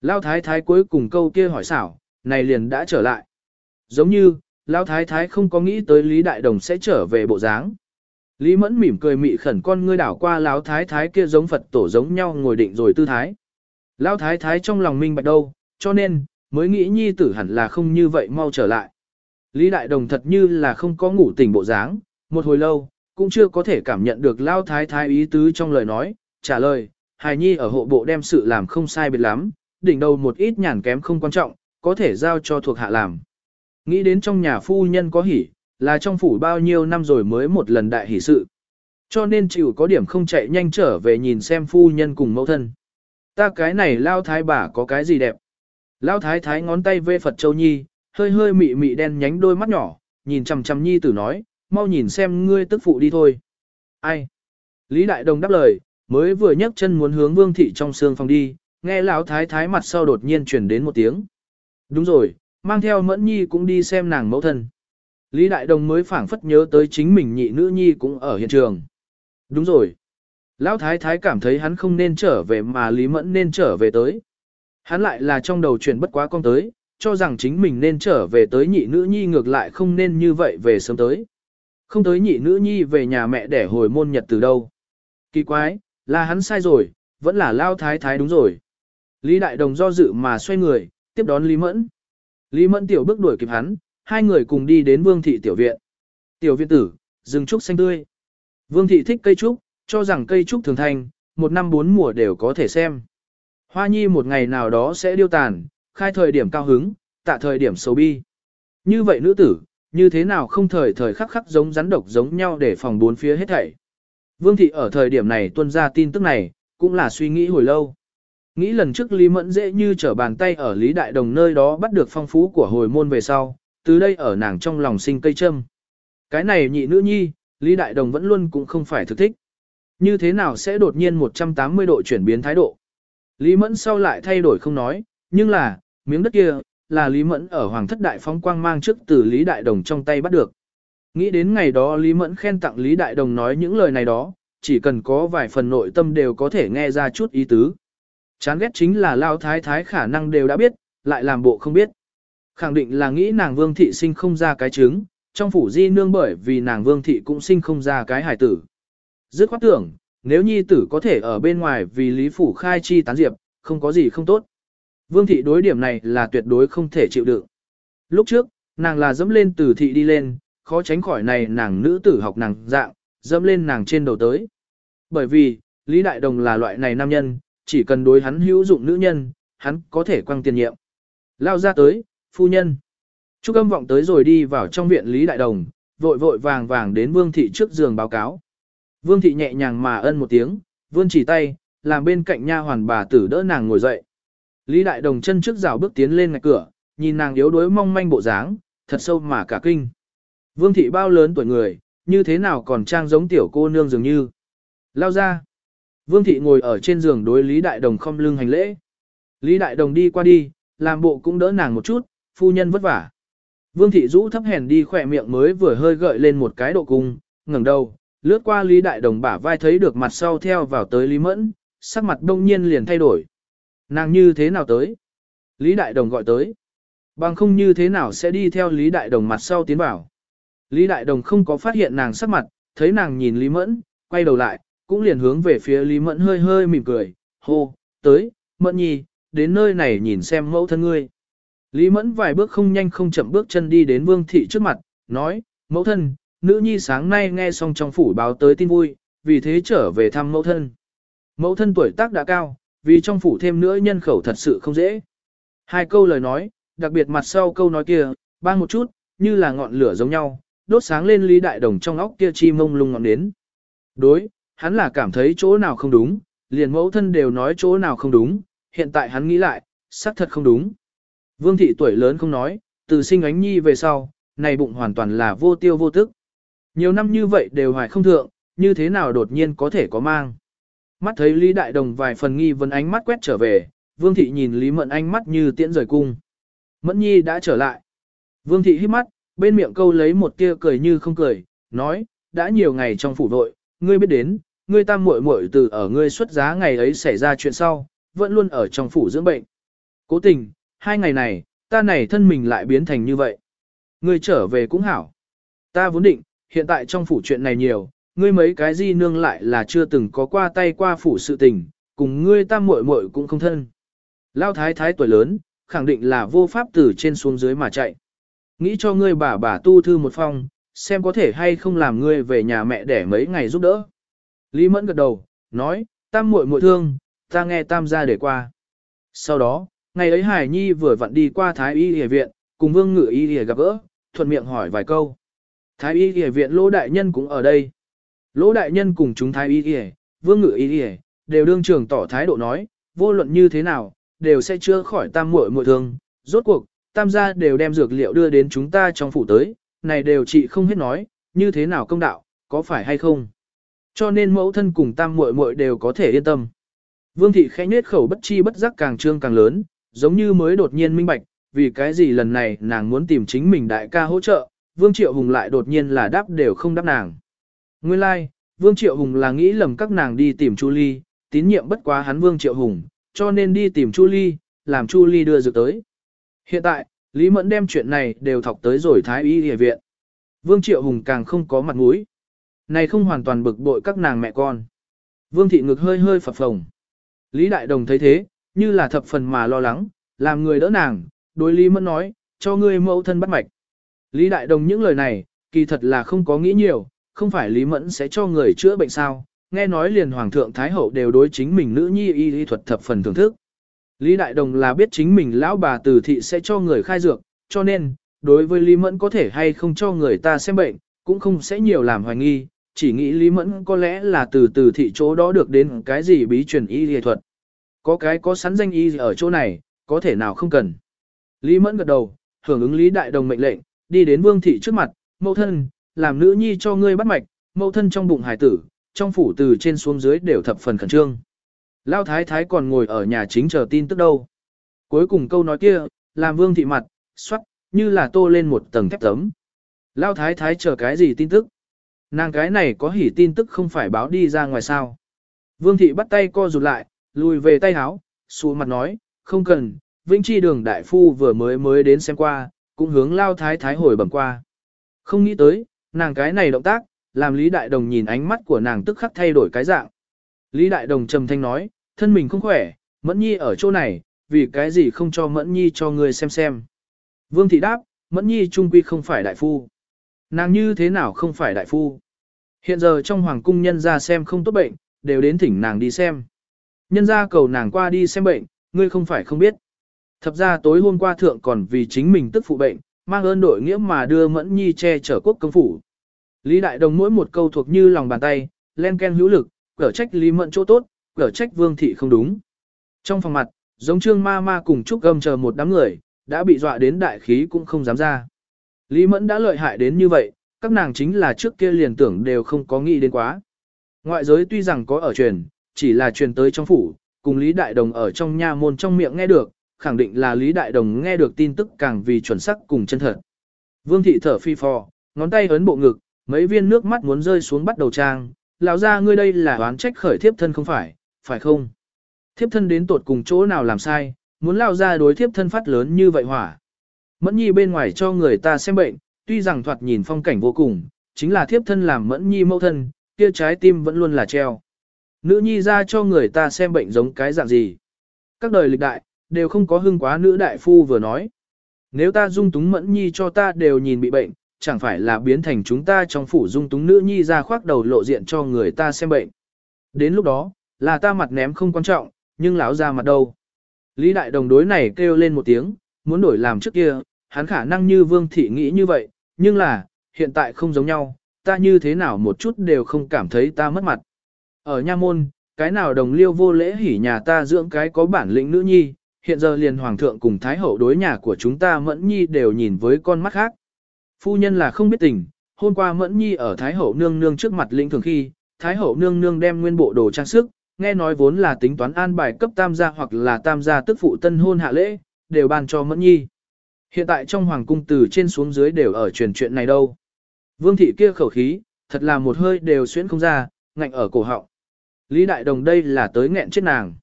Lao thái thái cuối cùng câu kia hỏi xảo, này liền đã trở lại. Giống như, Lao thái thái không có nghĩ tới Lý Đại Đồng sẽ trở về bộ dáng. Lý Mẫn mỉm cười mị khẩn con ngươi đảo qua Lão thái thái kia giống Phật tổ giống nhau ngồi định rồi tư thái. Lão thái thái trong lòng minh bạch đâu, cho nên, mới nghĩ nhi tử hẳn là không như vậy mau trở lại. Lý Đại Đồng thật như là không có ngủ tỉnh bộ dáng, một hồi lâu, cũng chưa có thể cảm nhận được lao thái thái ý tứ trong lời nói, trả lời, hài nhi ở hộ bộ đem sự làm không sai biệt lắm, đỉnh đầu một ít nhàn kém không quan trọng, có thể giao cho thuộc hạ làm. Nghĩ đến trong nhà phu nhân có hỉ, là trong phủ bao nhiêu năm rồi mới một lần đại hỷ sự. Cho nên chịu có điểm không chạy nhanh trở về nhìn xem phu nhân cùng mẫu thân. Ta cái này lao thái bà có cái gì đẹp. Lao thái thái ngón tay vê Phật Châu Nhi, hơi hơi mị mị đen nhánh đôi mắt nhỏ, nhìn chằm chằm Nhi tử nói, mau nhìn xem ngươi tức phụ đi thôi. Ai? Lý Đại Đồng đáp lời, mới vừa nhấc chân muốn hướng vương thị trong xương phòng đi, nghe lão thái thái mặt sau đột nhiên chuyển đến một tiếng. Đúng rồi, mang theo mẫn nhi cũng đi xem nàng mẫu thân. Lý Đại Đồng mới phảng phất nhớ tới chính mình nhị nữ nhi cũng ở hiện trường. Đúng rồi. Lão Thái Thái cảm thấy hắn không nên trở về mà Lý Mẫn nên trở về tới. Hắn lại là trong đầu chuyển bất quá con tới, cho rằng chính mình nên trở về tới nhị nữ nhi ngược lại không nên như vậy về sớm tới. Không tới nhị nữ nhi về nhà mẹ để hồi môn nhật từ đâu. Kỳ quái, là hắn sai rồi, vẫn là Lao Thái Thái đúng rồi. Lý Đại Đồng do dự mà xoay người, tiếp đón Lý Mẫn. Lý Mẫn tiểu bước đuổi kịp hắn, hai người cùng đi đến Vương thị tiểu viện. Tiểu viện tử, rừng trúc xanh tươi. Vương thị thích cây trúc, cho rằng cây trúc thường thành, một năm bốn mùa đều có thể xem. Hoa nhi một ngày nào đó sẽ điêu tàn, khai thời điểm cao hứng, tạ thời điểm xấu bi. Như vậy nữ tử, như thế nào không thời thời khắc khắc giống rắn độc giống nhau để phòng bốn phía hết thảy. Vương thị ở thời điểm này tuân ra tin tức này, cũng là suy nghĩ hồi lâu. Nghĩ lần trước Lý Mẫn dễ như trở bàn tay ở Lý Đại Đồng nơi đó bắt được phong phú của hồi môn về sau, từ đây ở nàng trong lòng sinh cây châm. Cái này nhị nữ nhi, Lý Đại Đồng vẫn luôn cũng không phải thực thích. Như thế nào sẽ đột nhiên 180 độ chuyển biến thái độ? Lý Mẫn sau lại thay đổi không nói, nhưng là, miếng đất kia, là Lý Mẫn ở Hoàng thất đại phóng quang mang trước từ Lý Đại Đồng trong tay bắt được. Nghĩ đến ngày đó Lý Mẫn khen tặng Lý Đại Đồng nói những lời này đó, chỉ cần có vài phần nội tâm đều có thể nghe ra chút ý tứ. Chán ghét chính là Lao Thái Thái khả năng đều đã biết, lại làm bộ không biết. Khẳng định là nghĩ nàng vương thị sinh không ra cái trứng, trong phủ di nương bởi vì nàng vương thị cũng sinh không ra cái hài tử. Dứt khoát tưởng, nếu nhi tử có thể ở bên ngoài vì lý phủ khai chi tán diệp, không có gì không tốt. Vương thị đối điểm này là tuyệt đối không thể chịu đựng. Lúc trước, nàng là dẫm lên từ thị đi lên, khó tránh khỏi này nàng nữ tử học nàng dạng, dẫm lên nàng trên đầu tới. Bởi vì, Lý Đại Đồng là loại này nam nhân, chỉ cần đối hắn hữu dụng nữ nhân, hắn có thể quăng tiền nhiệm. Lao ra tới, phu nhân. Trúc âm vọng tới rồi đi vào trong viện Lý Đại Đồng, vội vội vàng vàng đến Vương Thị trước giường báo cáo. Vương Thị nhẹ nhàng mà ân một tiếng, vươn chỉ tay, làm bên cạnh nha hoàn bà tử đỡ nàng ngồi dậy. Lý Đại Đồng chân trước rào bước tiến lên ngạch cửa, nhìn nàng yếu đuối mong manh bộ dáng, thật sâu mà cả kinh. Vương Thị bao lớn tuổi người, như thế nào còn trang giống tiểu cô nương dường như. Lao ra. Vương Thị ngồi ở trên giường đối Lý Đại Đồng không lưng hành lễ. Lý Đại Đồng đi qua đi, làm bộ cũng đỡ nàng một chút, phu nhân vất vả. Vương thị rũ thấp hèn đi khỏe miệng mới vừa hơi gợi lên một cái độ cung, ngẩng đầu, lướt qua Lý Đại Đồng bả vai thấy được mặt sau theo vào tới Lý Mẫn, sắc mặt đông nhiên liền thay đổi. Nàng như thế nào tới? Lý Đại Đồng gọi tới. Bằng không như thế nào sẽ đi theo Lý Đại Đồng mặt sau tiến vào. Lý Đại Đồng không có phát hiện nàng sắc mặt, thấy nàng nhìn Lý Mẫn, quay đầu lại, cũng liền hướng về phía Lý Mẫn hơi hơi mỉm cười, hô, tới, Mẫn nhi, đến nơi này nhìn xem mẫu thân ngươi. Lý Mẫn vài bước không nhanh không chậm bước chân đi đến Vương Thị trước mặt, nói, mẫu thân, nữ nhi sáng nay nghe xong trong phủ báo tới tin vui, vì thế trở về thăm mẫu thân. Mẫu thân tuổi tác đã cao, vì trong phủ thêm nữa nhân khẩu thật sự không dễ. Hai câu lời nói, đặc biệt mặt sau câu nói kia, bang một chút, như là ngọn lửa giống nhau, đốt sáng lên Lý Đại Đồng trong óc kia chi mông lung ngọn đến. Đối, hắn là cảm thấy chỗ nào không đúng, liền mẫu thân đều nói chỗ nào không đúng, hiện tại hắn nghĩ lại, xác thật không đúng. Vương thị tuổi lớn không nói, từ sinh ánh nhi về sau, này bụng hoàn toàn là vô tiêu vô tức. Nhiều năm như vậy đều hoài không thượng, như thế nào đột nhiên có thể có mang. Mắt thấy Lý Đại Đồng vài phần nghi vấn ánh mắt quét trở về, Vương thị nhìn Lý Mẫn ánh mắt như tiễn rời cung. Mẫn nhi đã trở lại. Vương thị hít mắt, bên miệng câu lấy một tia cười như không cười, nói, đã nhiều ngày trong phủ vội, ngươi biết đến, ngươi tam muội muội từ ở ngươi xuất giá ngày ấy xảy ra chuyện sau, vẫn luôn ở trong phủ dưỡng bệnh. Cố tình, hai ngày này, ta này thân mình lại biến thành như vậy. Ngươi trở về cũng hảo. Ta vốn định, hiện tại trong phủ chuyện này nhiều, ngươi mấy cái gì nương lại là chưa từng có qua tay qua phủ sự tình, cùng ngươi tam muội muội cũng không thân. Lao thái thái tuổi lớn, khẳng định là vô pháp từ trên xuống dưới mà chạy. Nghĩ cho ngươi bà bà tu thư một phong, xem có thể hay không làm ngươi về nhà mẹ để mấy ngày giúp đỡ. Lý Mẫn gật đầu, nói, tam muội muội thương, ta nghe tam gia để qua. Sau đó, ngày ấy Hải Nhi vừa vặn đi qua Thái Y Y viện, cùng Vương Ngự Y Y gặp gỡ, thuận miệng hỏi vài câu. Thái Y Y viện Lỗ đại nhân cũng ở đây. Lỗ đại nhân cùng chúng Thái Y Y, Vương Ngự Y Y đều đương trường tỏ thái độ nói, vô luận như thế nào, đều sẽ chữa khỏi tam muội muội thương. Rốt cuộc, tam gia đều đem dược liệu đưa đến chúng ta trong phủ tới, này đều chị không hết nói, như thế nào công đạo, có phải hay không? Cho nên mẫu thân cùng tam muội muội đều có thể yên tâm. Vương thị khẽ nết khẩu bất chi bất giác càng trương càng lớn, giống như mới đột nhiên minh bạch, vì cái gì lần này nàng muốn tìm chính mình đại ca hỗ trợ, Vương Triệu Hùng lại đột nhiên là đáp đều không đáp nàng. Nguyên lai, like, Vương Triệu Hùng là nghĩ lầm các nàng đi tìm Chu Ly, tín nhiệm bất quá hắn Vương Triệu Hùng, cho nên đi tìm Chu Ly, làm Chu Ly đưa dược tới. Hiện tại, Lý Mẫn đem chuyện này đều thọc tới rồi Thái Y Y viện. Vương Triệu Hùng càng không có mặt mũi. Này không hoàn toàn bực bội các nàng mẹ con. Vương Thị ngực hơi hơi phập phồng. Lý Đại Đồng thấy thế, như là thập phần mà lo lắng, làm người đỡ nàng, đối Lý Mẫn nói, cho ngươi mẫu thân bắt mạch. Lý Đại Đồng những lời này, kỳ thật là không có nghĩ nhiều, không phải Lý Mẫn sẽ cho người chữa bệnh sao, nghe nói liền Hoàng thượng Thái Hậu đều đối chính mình nữ nhi y y thuật thập phần thưởng thức. Lý Đại Đồng là biết chính mình lão bà từ thị sẽ cho người khai dược, cho nên, đối với Lý Mẫn có thể hay không cho người ta xem bệnh, cũng không sẽ nhiều làm hoài nghi, chỉ nghĩ Lý Mẫn có lẽ là từ từ thị chỗ đó được đến cái gì bí truyền y y thuật. Có cái có sẵn danh y ở chỗ này, có thể nào không cần. Lý Mẫn gật đầu, hưởng ứng Lý Đại Đồng mệnh lệnh, đi đến Vương thị trước mặt, mẫu thân, làm nữ nhi cho ngươi bắt mạch, mẫu thân trong bụng hải tử, trong phủ từ trên xuống dưới đều thập phần khẩn trương. Lao thái thái còn ngồi ở nhà chính chờ tin tức đâu. Cuối cùng câu nói kia, làm vương thị mặt, xoắt, như là tô lên một tầng thép tấm. Lao thái thái chờ cái gì tin tức? Nàng cái này có hỉ tin tức không phải báo đi ra ngoài sao. Vương thị bắt tay co rụt lại, lùi về tay háo, xuống mặt nói, không cần, Vĩnh Chi đường đại phu vừa mới mới đến xem qua, cũng hướng Lao thái thái hồi bẩm qua. Không nghĩ tới, nàng cái này động tác, làm Lý Đại Đồng nhìn ánh mắt của nàng tức khắc thay đổi cái dạng. Lý Đại Đồng trầm thanh nói, thân mình không khỏe, Mẫn Nhi ở chỗ này, vì cái gì không cho Mẫn Nhi cho người xem xem. Vương Thị đáp, Mẫn Nhi trung quy không phải đại phu. Nàng như thế nào không phải đại phu? Hiện giờ trong hoàng cung nhân ra xem không tốt bệnh, đều đến thỉnh nàng đi xem. Nhân ra cầu nàng qua đi xem bệnh, ngươi không phải không biết. Thập ra tối hôm qua thượng còn vì chính mình tức phụ bệnh, mang ơn đội nghĩa mà đưa Mẫn Nhi che chở quốc công phủ. Lý Đại Đồng mỗi một câu thuộc như lòng bàn tay, len ken hữu lực, cở trách Lý Mẫn chỗ tốt, cở trách Vương Thị không đúng. Trong phòng mặt, giống Trương Ma Ma cùng Trúc Gâm chờ một đám người, đã bị dọa đến đại khí cũng không dám ra. Lý Mẫn đã lợi hại đến như vậy, các nàng chính là trước kia liền tưởng đều không có nghĩ đến quá. Ngoại giới tuy rằng có ở truyền, chỉ là truyền tới trong phủ, cùng Lý Đại Đồng ở trong nha môn trong miệng nghe được, khẳng định là Lý Đại Đồng nghe được tin tức càng vì chuẩn xác cùng chân thật. Vương thị thở phi phò, ngón tay ấn bộ ngực, mấy viên nước mắt muốn rơi xuống bắt đầu trang, lão ra ngươi đây là oán trách khởi thiếp thân không phải, phải không? Thiếp thân đến tột cùng chỗ nào làm sai, muốn lao ra đối thiếp thân phát lớn như vậy hỏa. Mẫn nhi bên ngoài cho người ta xem bệnh, tuy rằng thoạt nhìn phong cảnh vô cùng, chính là thiếp thân làm mẫn nhi mẫu thân, kia trái tim vẫn luôn là treo. Nữ nhi ra cho người ta xem bệnh giống cái dạng gì. các đời lịch đại, đều không có hưng quá nữ đại phu vừa nói. Nếu ta dung túng mẫn nhi cho ta đều nhìn bị bệnh, chẳng phải là biến thành chúng ta trong phủ dung túng nữ nhi ra khoác đầu lộ diện cho người ta xem bệnh. Đến lúc đó, là ta mặt ném không quan trọng, nhưng lão ra mặt đâu. Lý đại đồng đối này kêu lên một tiếng, muốn đổi làm trước kia, hắn khả năng như vương thị nghĩ như vậy, nhưng là, hiện tại không giống nhau, ta như thế nào một chút đều không cảm thấy ta mất mặt. Ở nha môn, cái nào đồng liêu vô lễ hỉ nhà ta dưỡng cái có bản lĩnh nữ nhi, hiện giờ liền hoàng thượng cùng thái hậu đối nhà của chúng ta mẫn nhi đều nhìn với con mắt khác. Phu nhân là không biết tình, hôm qua mẫn nhi ở thái hậu nương nương trước mặt lĩnh thường khi, thái hậu nương nương đem nguyên bộ đồ trang sức, nghe nói vốn là tính toán an bài cấp tam gia hoặc là tam gia tức phụ tân hôn hạ lễ, đều ban cho mẫn nhi. Hiện tại trong hoàng cung từ trên xuống dưới đều ở truyền chuyện này đâu. Vương thị kia khẩu khí, thật là một hơi đều xuyến không ra, ngạnh ở cổ họng. Lý Đại Đồng đây là tới nghẹn chết nàng.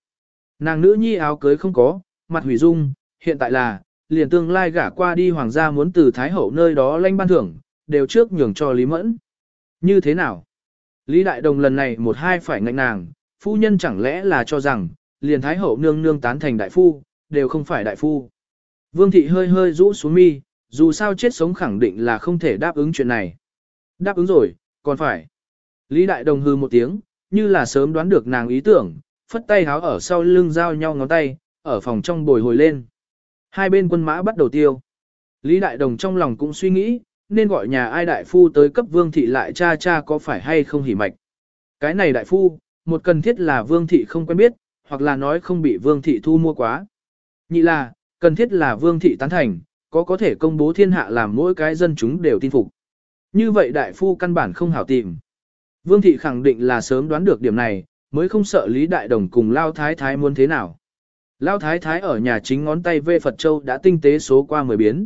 Nàng nữ nhi áo cưới không có, mặt hủy dung, hiện tại là, liền tương lai gả qua đi hoàng gia muốn từ Thái Hậu nơi đó lanh ban thưởng, đều trước nhường cho Lý Mẫn. Như thế nào? Lý Đại Đồng lần này một hai phải ngạnh nàng, phu nhân chẳng lẽ là cho rằng, liền Thái Hậu nương nương tán thành đại phu, đều không phải đại phu. Vương thị hơi hơi rũ xuống mi, dù sao chết sống khẳng định là không thể đáp ứng chuyện này. Đáp ứng rồi, còn phải. Lý Đại Đồng hư một tiếng, như là sớm đoán được nàng ý tưởng, phất tay háo ở sau lưng giao nhau ngón tay, ở phòng trong bồi hồi lên. Hai bên quân mã bắt đầu tiêu. Lý Đại Đồng trong lòng cũng suy nghĩ, nên gọi nhà ai đại phu tới cấp vương thị lại cha cha có phải hay không hỉ mạch. Cái này đại phu, một cần thiết là vương thị không quen biết, hoặc là nói không bị vương thị thu mua quá. Nhị là, cần thiết là vương thị tán thành, có có thể công bố thiên hạ làm mỗi cái dân chúng đều tin phục. Như vậy đại phu căn bản không hảo tìm. Vương thị khẳng định là sớm đoán được điểm này, mới không sợ Lý Đại Đồng cùng Lao Thái Thái muốn thế nào. Lao Thái Thái ở nhà chính ngón tay về Phật Châu đã tinh tế số qua 10 biến.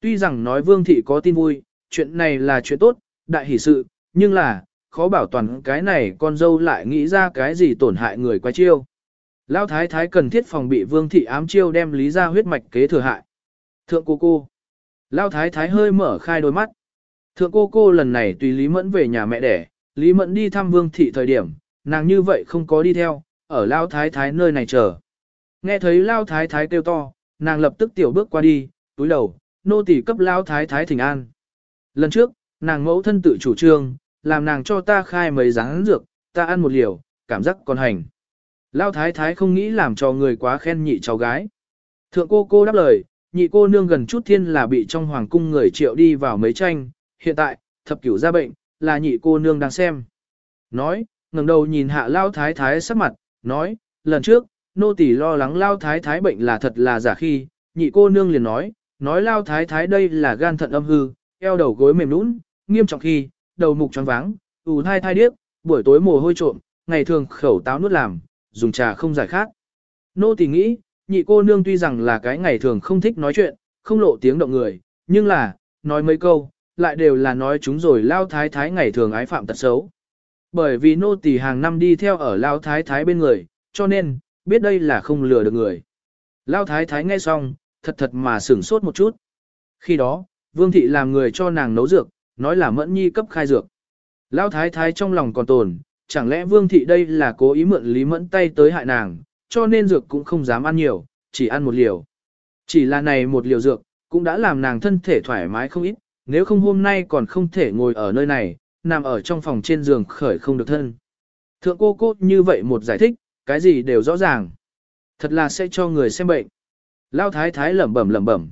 Tuy rằng nói Vương thị có tin vui, chuyện này là chuyện tốt, đại hỷ sự, nhưng là, khó bảo toàn cái này con dâu lại nghĩ ra cái gì tổn hại người quá chiêu. Lao Thái Thái cần thiết phòng bị Vương thị ám chiêu đem lý ra huyết mạch kế thừa hại. Thượng cô cô. Lao Thái Thái hơi mở khai đôi mắt. Thượng cô cô lần này tùy Lý Mẫn về nhà mẹ đẻ, Lý Mẫn đi thăm Vương Thị thời điểm, nàng như vậy không có đi theo, ở Lao Thái Thái nơi này chờ. Nghe thấy Lao Thái Thái kêu to, nàng lập tức tiểu bước qua đi, túi đầu, nô tỳ cấp Lao Thái Thái thỉnh an. Lần trước, nàng mẫu thân tự chủ trương, làm nàng cho ta khai mấy dáng dược, ta ăn một liều, cảm giác còn hành. Lao Thái Thái không nghĩ làm cho người quá khen nhị cháu gái. Thượng cô cô đáp lời, nhị cô nương gần chút thiên là bị trong hoàng cung người triệu đi vào mấy tranh, hiện tại, thập cửu ra bệnh, là nhị cô nương đang xem. Nói, ngẩng đầu nhìn hạ lao thái thái sắc mặt, nói, lần trước, nô tỳ lo lắng lao thái thái bệnh là thật là giả khi, nhị cô nương liền nói, nói lao thái thái đây là gan thận âm hư, eo đầu gối mềm nũng, nghiêm trọng khi, đầu mục tròn váng, ù thai thai điếc, buổi tối mồ hôi trộm, ngày thường khẩu táo nuốt làm, dùng trà không giải khát. Nô tỳ nghĩ, nhị cô nương tuy rằng là cái ngày thường không thích nói chuyện, không lộ tiếng động người, nhưng là, nói mấy câu, lại đều là nói chúng rồi lao thái thái ngày thường ái phạm tật xấu. Bởi vì nô tỳ hàng năm đi theo ở lao thái thái bên người, cho nên, biết đây là không lừa được người. Lao thái thái nghe xong, thật thật mà sửng sốt một chút. Khi đó, vương thị làm người cho nàng nấu dược, nói là mẫn nhi cấp khai dược. Lao thái thái trong lòng còn tồn, chẳng lẽ vương thị đây là cố ý mượn lý mẫn tay tới hại nàng, cho nên dược cũng không dám ăn nhiều, chỉ ăn một liều. Chỉ là này một liều dược, cũng đã làm nàng thân thể thoải mái không ít, nếu không hôm nay còn không thể ngồi ở nơi này, nằm ở trong phòng trên giường khởi không được thân. Thượng cô cô như vậy một giải thích, cái gì đều rõ ràng. Thật là sẽ cho người xem bệnh. Lao thái thái lẩm bẩm lẩm bẩm.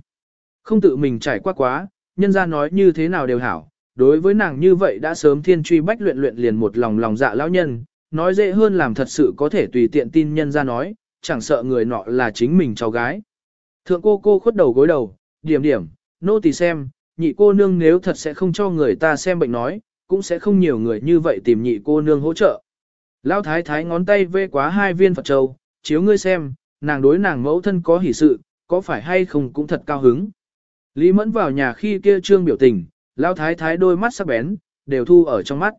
Không tự mình trải qua quá, nhân ra nói như thế nào đều hảo. Đối với nàng như vậy đã sớm thiên truy bách luyện luyện liền một lòng lòng dạ lão nhân, nói dễ hơn làm thật sự có thể tùy tiện tin nhân ra nói, chẳng sợ người nọ là chính mình cháu gái. Thượng cô cô khuất đầu gối đầu, điểm điểm, nô tỳ xem, nhị cô nương nếu thật sẽ không cho người ta xem bệnh nói, cũng sẽ không nhiều người như vậy tìm nhị cô nương hỗ trợ. Lão thái thái ngón tay vê quá hai viên Phật châu, chiếu ngươi xem, nàng đối nàng mẫu thân có hỷ sự, có phải hay không cũng thật cao hứng. Lý mẫn vào nhà khi kia trương biểu tình, lão thái thái đôi mắt sắc bén, đều thu ở trong mắt.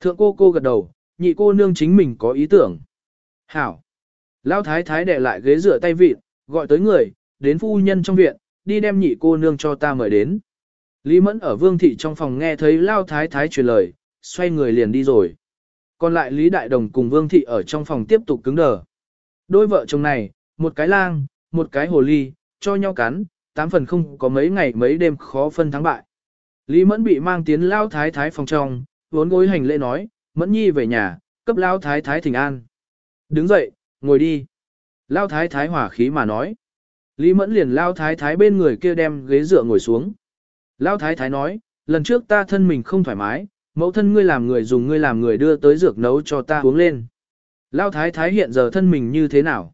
Thượng cô cô gật đầu, nhị cô nương chính mình có ý tưởng. Hảo. Lão thái thái để lại ghế rửa tay vịt, gọi tới người, đến phu nhân trong viện, đi đem nhị cô nương cho ta mời đến. Lý Mẫn ở Vương Thị trong phòng nghe thấy Lao Thái Thái truyền lời, xoay người liền đi rồi. Còn lại Lý Đại Đồng cùng Vương Thị ở trong phòng tiếp tục cứng đờ. Đôi vợ chồng này, một cái lang, một cái hồ ly, cho nhau cắn, tám phần không có mấy ngày mấy đêm khó phân thắng bại. Lý Mẫn bị mang tiến lao thái thái phòng trong, vốn gối hành lễ nói, Mẫn nhi về nhà, cấp lao thái thái thỉnh an. Đứng dậy, ngồi đi. Lao thái thái hỏa khí mà nói. Lý Mẫn liền lao thái thái bên người kia đem ghế dựa ngồi xuống. Lao thái thái nói, lần trước ta thân mình không thoải mái, mẫu thân ngươi làm người dùng ngươi làm người đưa tới dược nấu cho ta uống lên. Lao thái thái hiện giờ thân mình như thế nào?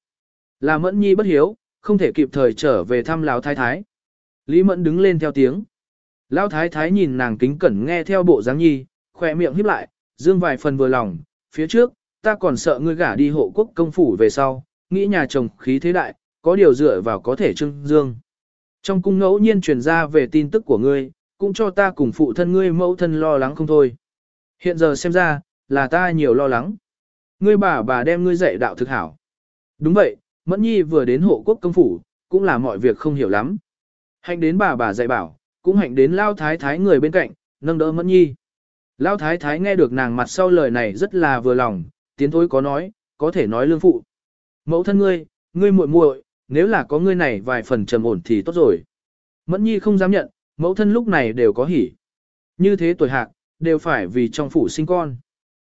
Là Mẫn nhi bất hiếu, không thể kịp thời trở về thăm Lão thái thái. Lý Mẫn đứng lên theo tiếng. Lão thái thái nhìn nàng kính cẩn nghe theo bộ dáng nhi, khỏe miệng híp lại, dương vài phần vừa lòng, phía trước, ta còn sợ ngươi gả đi hộ quốc công phủ về sau, nghĩ nhà chồng khí thế đại, có điều dựa vào có thể trưng dương. Trong cung ngẫu nhiên truyền ra về tin tức của ngươi, cũng cho ta cùng phụ thân ngươi mẫu thân lo lắng không thôi. Hiện giờ xem ra, là ta nhiều lo lắng. Ngươi bà bà đem ngươi dạy đạo thực hảo. Đúng vậy, Mẫn Nhi vừa đến hộ quốc công phủ, cũng là mọi việc không hiểu lắm. Hạnh đến bà bà dạy bảo, cũng hạnh đến lao thái thái người bên cạnh, nâng đỡ Mẫn Nhi. Lao thái thái nghe được nàng mặt sau lời này rất là vừa lòng, tiến thối có nói, có thể nói lương phụ. Mẫu thân ngươi, ngươi muội muội, nếu là có ngươi này vài phần trầm ổn thì tốt rồi. Mẫn Nhi không dám nhận, mẫu thân lúc này đều có hỉ. Như thế tuổi hạc, đều phải vì trong phủ sinh con.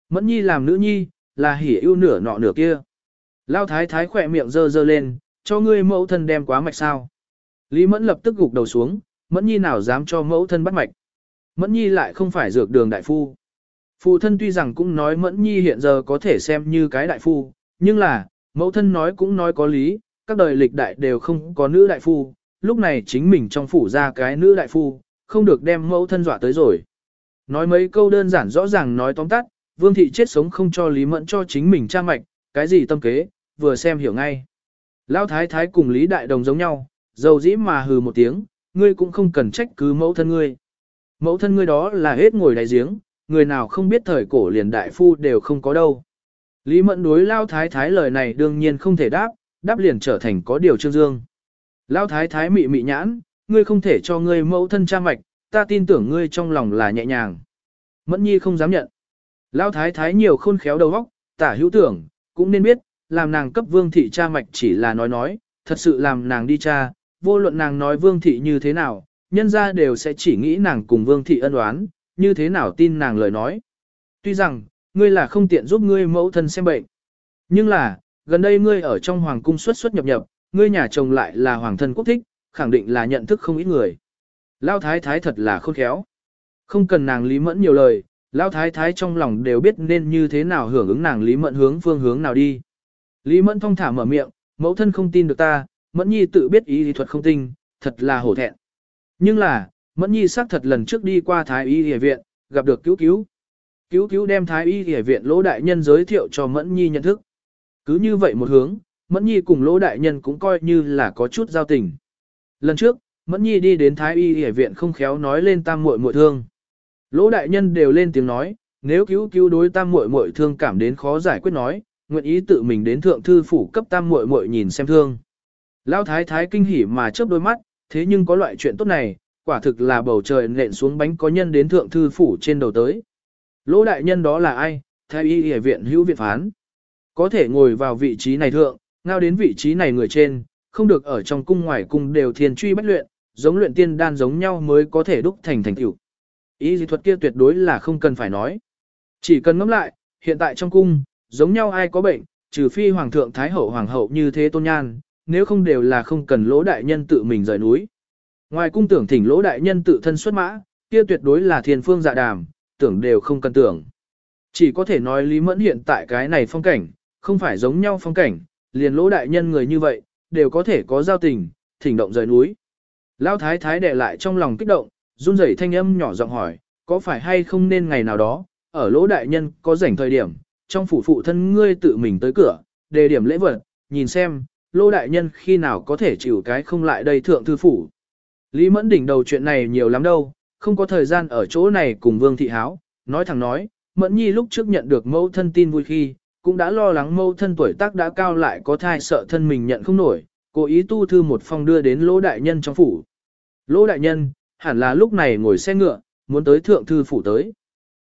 Mẫn Nhi làm nữ nhi, là hỉ yêu nửa nọ nửa kia. Lao thái thái khỏe miệng dơ dơ lên, cho ngươi mẫu thân đem quá mạch sao. Lý Mẫn lập tức gục đầu xuống, Mẫn Nhi nào dám cho mẫu thân bắt mạch. Mẫn Nhi lại không phải dược đường đại phu. Phụ thân tuy rằng cũng nói Mẫn Nhi hiện giờ có thể xem như cái đại phu, nhưng là, mẫu thân nói cũng nói có lý, các đời lịch đại đều không có nữ đại phu, lúc này chính mình trong phủ ra cái nữ đại phu, không được đem mẫu thân dọa tới rồi. Nói mấy câu đơn giản rõ ràng nói tóm tắt, Vương thị chết sống không cho Lý Mẫn cho chính mình cha mạch, cái gì tâm kế, vừa xem hiểu ngay. Lão thái thái cùng Lý Đại Đồng giống nhau, dầu dĩ mà hừ một tiếng, ngươi cũng không cần trách cứ mẫu thân ngươi. Mẫu thân ngươi đó là hết ngồi đáy giếng, người nào không biết thời cổ liền đại phu đều không có đâu. Lý Mẫn đối Lão thái thái lời này đương nhiên không thể đáp, đáp liền trở thành có điều trương dương. Lão thái thái mị mị nhãn, ngươi không thể cho ngươi mẫu thân cha mạch, ta tin tưởng ngươi trong lòng là nhẹ nhàng. Mẫn nhi không dám nhận. Lão thái thái nhiều khôn khéo đầu óc, tả hữu tưởng, cũng nên biết, làm nàng cấp vương thị cha mạch chỉ là nói nói, thật sự làm nàng đi cha, vô luận nàng nói vương thị như thế nào, nhân ra đều sẽ chỉ nghĩ nàng cùng vương thị ân oán, như thế nào tin nàng lời nói. Tuy rằng, ngươi là không tiện giúp ngươi mẫu thân xem bệnh, nhưng là, gần đây ngươi ở trong hoàng cung xuất xuất nhập nhập, ngươi nhà chồng lại là hoàng thân quốc thích, khẳng định là nhận thức không ít người. Lao thái thái thật là khôn khéo. Không cần nàng lý mẫn nhiều lời, Lao thái thái trong lòng đều biết nên như thế nào hưởng ứng nàng lý mẫn hướng phương hướng nào đi. Lý Mẫn thong thả mở miệng, mẫu thân không tin được ta, Mẫn Nhi tự biết ý lý thuật không tinh, thật là hổ thẹn. Nhưng là, Mẫn Nhi xác thật lần trước đi qua Thái Y Y viện, gặp được cứu cứu. Cứu cứu đem Thái Y Y viện Lỗ Đại Nhân giới thiệu cho Mẫn Nhi nhận thức. Cứ như vậy một hướng, Mẫn Nhi cùng Lỗ Đại Nhân cũng coi như là có chút giao tình. Lần trước, Mẫn Nhi đi đến Thái Y Y viện không khéo nói lên tam muội muội thương. Lỗ Đại Nhân đều lên tiếng nói, nếu cứu cứu đối tam muội muội thương cảm đến khó giải quyết nói, nguyện ý tự mình đến thượng thư phủ cấp tam muội muội nhìn xem thương. Lão thái thái kinh hỉ mà chớp đôi mắt, thế nhưng có loại chuyện tốt này, quả thực là bầu trời nện xuống bánh có nhân đến thượng thư phủ trên đầu tới. Lỗ đại nhân đó là ai? Thái y y viện hữu viện phán. Có thể ngồi vào vị trí này thượng, ngao đến vị trí này người trên, không được ở trong cung ngoài cung đều thiền truy bách luyện, giống luyện tiên đan giống nhau mới có thể đúc thành thành tựu. Ý dị thuật kia tuyệt đối là không cần phải nói. Chỉ cần ngẫm lại, hiện tại trong cung, giống nhau ai có bệnh, trừ phi hoàng thượng thái hậu hoàng hậu như thế tôn nhan, nếu không đều là không cần lỗ đại nhân tự mình rời núi. Ngoài cung tưởng thỉnh lỗ đại nhân tự thân xuất mã, kia tuyệt đối là thiên phương dạ đàm, tưởng đều không cần tưởng. Chỉ có thể nói Lý Mẫn hiện tại cái này phong cảnh, không phải giống nhau phong cảnh, liền lỗ đại nhân người như vậy, đều có thể có giao tình, thỉnh động rời núi. Lão thái thái đệ lại trong lòng kích động, run rẩy thanh âm nhỏ giọng hỏi, có phải hay không nên ngày nào đó, ở lỗ đại nhân có rảnh thời điểm, trong phủ phụ thân ngươi tự mình tới cửa, đề điểm lễ vật, nhìn xem, lỗ đại nhân khi nào có thể chịu cái không lại đây thượng thư phủ. Lý Mẫn đỉnh đầu chuyện này nhiều lắm đâu, không có thời gian ở chỗ này cùng Vương Thị Háo, nói thẳng nói, Mẫn Nhi lúc trước nhận được mẫu thân tin vui khi, cũng đã lo lắng mâu thân tuổi tác đã cao lại có thai sợ thân mình nhận không nổi, cố ý tu thư một phong đưa đến lỗ đại nhân trong phủ. Lỗ đại nhân, hẳn là lúc này ngồi xe ngựa, muốn tới thượng thư phủ tới.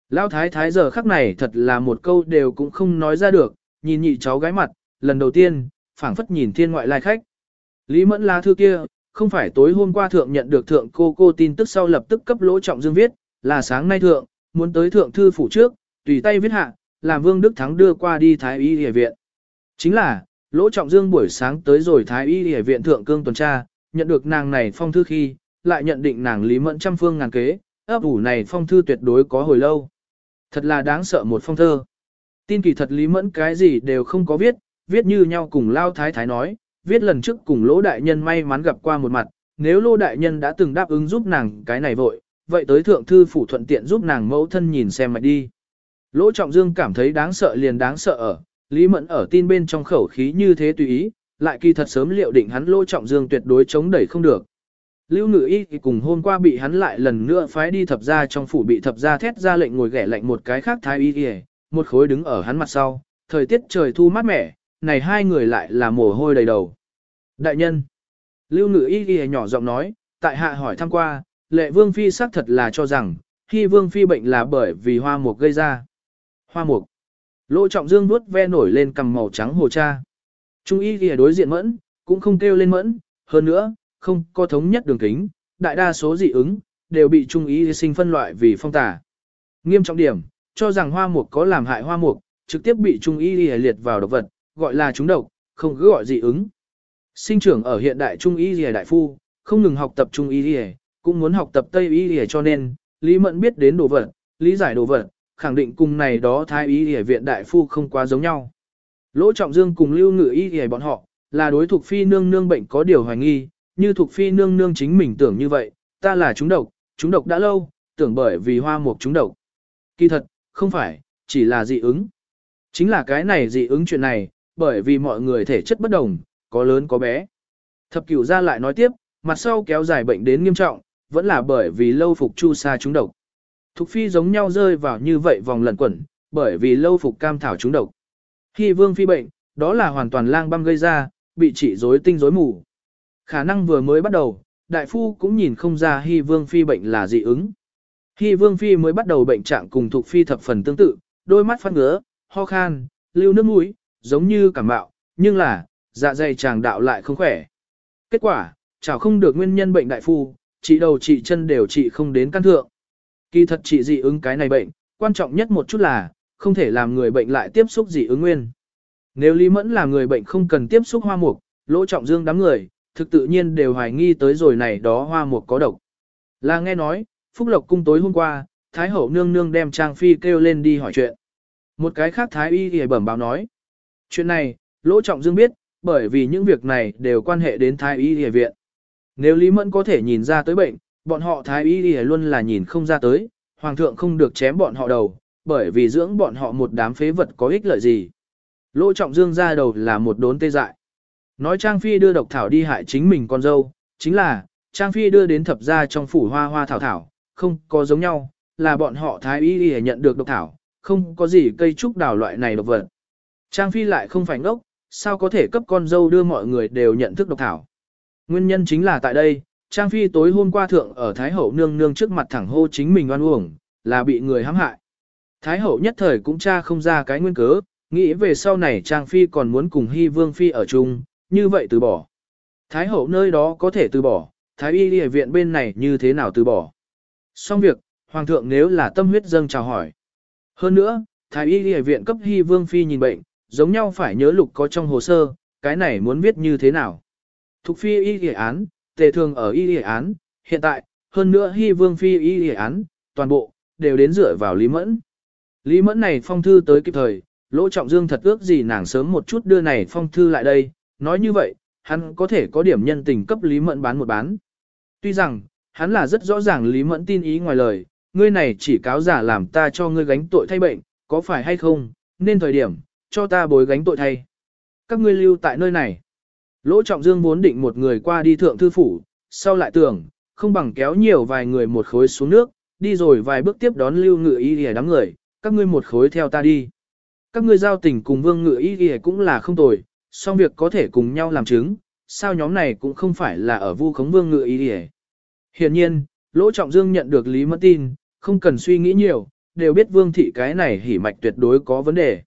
Lão thái thái giờ khắc này thật là một câu đều cũng không nói ra được, nhìn nhị cháu gái mặt, lần đầu tiên, phảng phất nhìn thiên ngoại lai khách. Lý Mẫn lá thư kia, không phải tối hôm qua thượng nhận được thượng cô cô tin tức sau lập tức cấp lỗ trọng dương viết, là sáng nay thượng, muốn tới thượng thư phủ trước, tùy tay viết hạ, làm Vương Đức Thắng đưa qua đi Thái Y Y viện. Chính là, lỗ trọng dương buổi sáng tới rồi Thái Y Y viện thượng cương tuần tra, nhận được nàng này phong thư khi, lại nhận định nàng Lý Mẫn trăm phương ngàn kế, ấp ủ này phong thư tuyệt đối có hồi lâu. Thật là đáng sợ một phong thơ. Tin kỳ thật Lý Mẫn cái gì đều không có viết, viết như nhau cùng Lao Thái Thái nói, viết lần trước cùng Lỗ Đại Nhân may mắn gặp qua một mặt, nếu Lỗ Đại Nhân đã từng đáp ứng giúp nàng cái này vội, vậy tới thượng thư phủ thuận tiện giúp nàng mẫu thân nhìn xem mạch đi. Lỗ Trọng Dương cảm thấy đáng sợ liền đáng sợ ở, Lý Mẫn ở tin bên trong khẩu khí như thế tùy ý, lại kỳ thật sớm liệu định hắn Lỗ Trọng Dương tuyệt đối chống đẩy không được. Lưu Ngự Y cùng hôm qua bị hắn lại lần nữa phái đi thập gia trong phủ bị thập gia thét ra lệnh ngồi ghẻ lạnh một cái khác thái y y, một khối đứng ở hắn mặt sau, thời tiết trời thu mát mẻ, này hai người lại là mồ hôi đầy đầu. Đại nhân, Lưu Ngự Y y nhỏ giọng nói, tại hạ hỏi thăm qua, lệ vương phi xác thật là cho rằng, khi vương phi bệnh là bởi vì hoa mục gây ra. Hoa mục. Lỗ trọng dương vuốt ve nổi lên cầm màu trắng hồ cha. Trung y y đối diện mẫn, cũng không kêu lên mẫn, hơn nữa, không có thống nhất đường kính, đại đa số dị ứng, đều bị trung y sinh phân loại vì phong tả. Nghiêm trọng điểm, cho rằng hoa mục có làm hại hoa mục, trực tiếp bị trung y liệt vào độc vật, gọi là chúng độc, không cứ gọi dị ứng. Sinh trưởng ở hiện đại trung y đại phu, không ngừng học tập trung y cũng muốn học tập tây y cho nên, Lý Mẫn biết đến đồ vật, lý giải đồ vật, khẳng định cùng này đó thái y viện đại phu không quá giống nhau. Lỗ Trọng Dương cùng Lưu Ngự y bọn họ, là đối thuộc phi nương nương bệnh có điều hoài nghi, như thuộc phi nương nương chính mình tưởng như vậy, ta là chúng độc, chúng độc đã lâu, tưởng bởi vì hoa mục chúng độc. Kỳ thật, không phải, chỉ là dị ứng. Chính là cái này dị ứng chuyện này, bởi vì mọi người thể chất bất đồng, có lớn có bé. Thập cửu ra lại nói tiếp, mặt sau kéo dài bệnh đến nghiêm trọng, vẫn là bởi vì lâu phục chu sa chúng độc. Thục phi giống nhau rơi vào như vậy vòng lẩn quẩn, bởi vì lâu phục cam thảo trúng độc. Khi vương phi bệnh, đó là hoàn toàn lang băm gây ra, bị trị rối tinh rối mù. Khả năng vừa mới bắt đầu, đại phu cũng nhìn không ra Hy Vương Phi bệnh là dị ứng. Hy Vương Phi mới bắt đầu bệnh trạng cùng thuộc Phi thập phần tương tự, đôi mắt phát ngứa, ho khan, lưu nước mũi, giống như cảm bạo, nhưng là, dạ dày chàng đạo lại không khỏe. Kết quả, chảo không được nguyên nhân bệnh đại phu, trị đầu trị chân đều trị không đến căn thượng. Kỳ thật trị dị ứng cái này bệnh, quan trọng nhất một chút là, không thể làm người bệnh lại tiếp xúc dị ứng nguyên. Nếu Lý Mẫn là người bệnh không cần tiếp xúc hoa mục, lỗ trọng dương đám người, thực tự nhiên đều hoài nghi tới rồi này đó hoa mục có độc. Là nghe nói, Phúc Lộc cung tối hôm qua, Thái hậu nương nương đem Trang Phi kêu lên đi hỏi chuyện. Một cái khác Thái y hề bẩm báo nói. Chuyện này, Lỗ Trọng Dương biết, bởi vì những việc này đều quan hệ đến Thái y hề viện. Nếu Lý Mẫn có thể nhìn ra tới bệnh, bọn họ Thái y y luôn là nhìn không ra tới, Hoàng thượng không được chém bọn họ đầu, bởi vì dưỡng bọn họ một đám phế vật có ích lợi gì. Lỗ Trọng Dương ra đầu là một đốn tê dại. Nói Trang Phi đưa độc thảo đi hại chính mình con dâu, chính là, Trang Phi đưa đến thập gia trong phủ hoa hoa thảo thảo, không có giống nhau, là bọn họ thái y y nhận được độc thảo, không có gì cây trúc đào loại này độc vật. Trang Phi lại không phải ngốc, sao có thể cấp con dâu đưa mọi người đều nhận thức độc thảo. Nguyên nhân chính là tại đây, Trang Phi tối hôm qua thượng ở Thái Hậu nương nương trước mặt thẳng hô chính mình oan uổng, là bị người hãm hại. Thái Hậu nhất thời cũng tra không ra cái nguyên cớ, nghĩ về sau này Trang Phi còn muốn cùng Hy Vương Phi ở chung, như vậy từ bỏ. Thái hậu nơi đó có thể từ bỏ, thái y y viện bên này như thế nào từ bỏ. Xong việc, hoàng thượng nếu là tâm huyết dâng chào hỏi. Hơn nữa, thái y y viện cấp hy vương phi nhìn bệnh, giống nhau phải nhớ lục có trong hồ sơ, cái này muốn viết như thế nào. Thục phi y y án, tề thường ở y y án, hiện tại, hơn nữa hy vương phi y y án, toàn bộ, đều đến dựa vào Lý Mẫn. Lý Mẫn này phong thư tới kịp thời, Lỗ Trọng Dương thật ước gì nàng sớm một chút đưa này phong thư lại đây, nói như vậy, hắn có thể có điểm nhân tình cấp Lý Mẫn bán một bán. Tuy rằng, hắn là rất rõ ràng Lý Mẫn tin ý ngoài lời, ngươi này chỉ cáo giả làm ta cho ngươi gánh tội thay bệnh, có phải hay không, nên thời điểm, cho ta bồi gánh tội thay. Các ngươi lưu tại nơi này. Lỗ Trọng Dương muốn định một người qua đi thượng thư phủ, sau lại tưởng, không bằng kéo nhiều vài người một khối xuống nước, đi rồi vài bước tiếp đón lưu ngự y y đám người, các ngươi một khối theo ta đi. Các ngươi giao tình cùng vương ngự y y cũng là không tồi, song việc có thể cùng nhau làm chứng, sao nhóm này cũng không phải là ở vu khống vương ngự Y đi Hiện nhiên, Lỗ Trọng Dương nhận được Lý Mẫn tin, không cần suy nghĩ nhiều, đều biết vương thị cái này hỉ mạch tuyệt đối có vấn đề.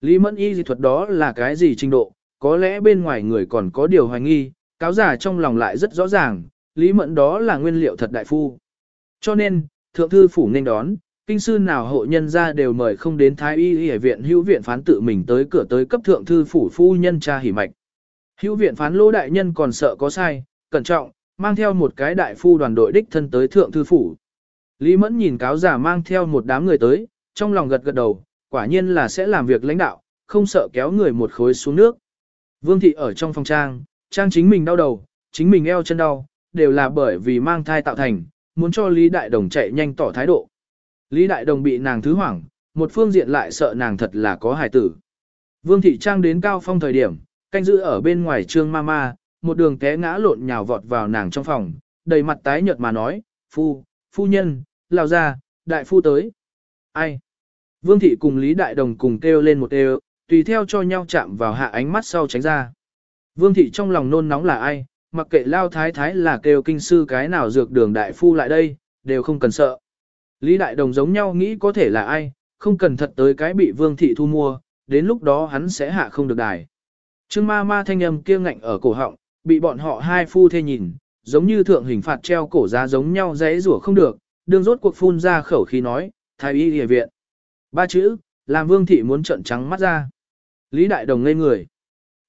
Lý Mẫn y dị thuật đó là cái gì trình độ, có lẽ bên ngoài người còn có điều hoài nghi, cáo giả trong lòng lại rất rõ ràng, Lý Mẫn đó là nguyên liệu thật đại phu. Cho nên, thượng thư phủ nên đón, kinh sư nào hộ nhân ra đều mời không đến thái y y viện hữu viện phán tự mình tới cửa tới cấp thượng thư phủ phu nhân tra hỉ mạch. Hữu viện phán lỗ đại nhân còn sợ có sai, cẩn trọng, mang theo một cái đại phu đoàn đội đích thân tới thượng thư phủ. Lý Mẫn nhìn cáo giả mang theo một đám người tới, trong lòng gật gật đầu, quả nhiên là sẽ làm việc lãnh đạo, không sợ kéo người một khối xuống nước. Vương thị ở trong phòng trang, trang chính mình đau đầu, chính mình eo chân đau, đều là bởi vì mang thai tạo thành, muốn cho Lý Đại Đồng chạy nhanh tỏ thái độ. Lý Đại Đồng bị nàng thứ hoảng, một phương diện lại sợ nàng thật là có hài tử. Vương thị trang đến cao phong thời điểm, canh giữ ở bên ngoài trương ma ma, một đường té ngã lộn nhào vọt vào nàng trong phòng, đầy mặt tái nhợt mà nói, phu, phu nhân, lao ra, đại phu tới. Ai? Vương thị cùng Lý Đại Đồng cùng kêu lên một kêu, tùy theo cho nhau chạm vào hạ ánh mắt sau tránh ra. Vương thị trong lòng nôn nóng là ai, mặc kệ lao thái thái là kêu kinh sư cái nào dược đường đại phu lại đây, đều không cần sợ. Lý Đại Đồng giống nhau nghĩ có thể là ai, không cần thật tới cái bị vương thị thu mua, đến lúc đó hắn sẽ hạ không được đài. Trương ma ma thanh âm kia ngạnh ở cổ họng, bị bọn họ hai phu thê nhìn, giống như thượng hình phạt treo cổ giá giống nhau dễ rủa không được, đương rốt cuộc phun ra khẩu khí nói, thái y địa viện. Ba chữ, làm vương thị muốn trợn trắng mắt ra. Lý Đại Đồng ngây người.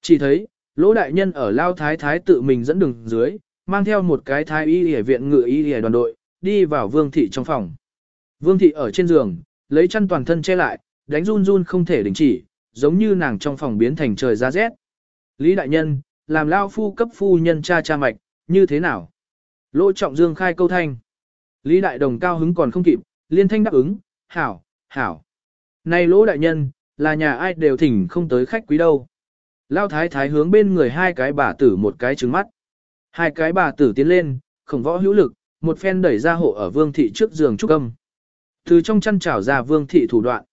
Chỉ thấy, lỗ đại nhân ở Lao Thái Thái tự mình dẫn đường dưới, mang theo một cái thái y hề viện ngự y hề đoàn đội, đi vào vương thị trong phòng. Vương thị ở trên giường, lấy chăn toàn thân che lại, đánh run run không thể đình chỉ, giống như nàng trong phòng biến thành trời ra rét. Lý Đại Nhân, làm Lao Phu cấp phu nhân cha cha mạch, như thế nào? Lỗ Trọng Dương khai câu thanh. Lý Đại Đồng cao hứng còn không kịp, liên thanh đáp ứng, hảo, hảo. Này lỗ đại nhân, là nhà ai đều thỉnh không tới khách quý đâu. Lao thái thái hướng bên người hai cái bà tử một cái trứng mắt. Hai cái bà tử tiến lên, khổng võ hữu lực, một phen đẩy ra hộ ở vương thị trước giường trúc âm. Từ trong chăn trảo ra vương thị thủ đoạn.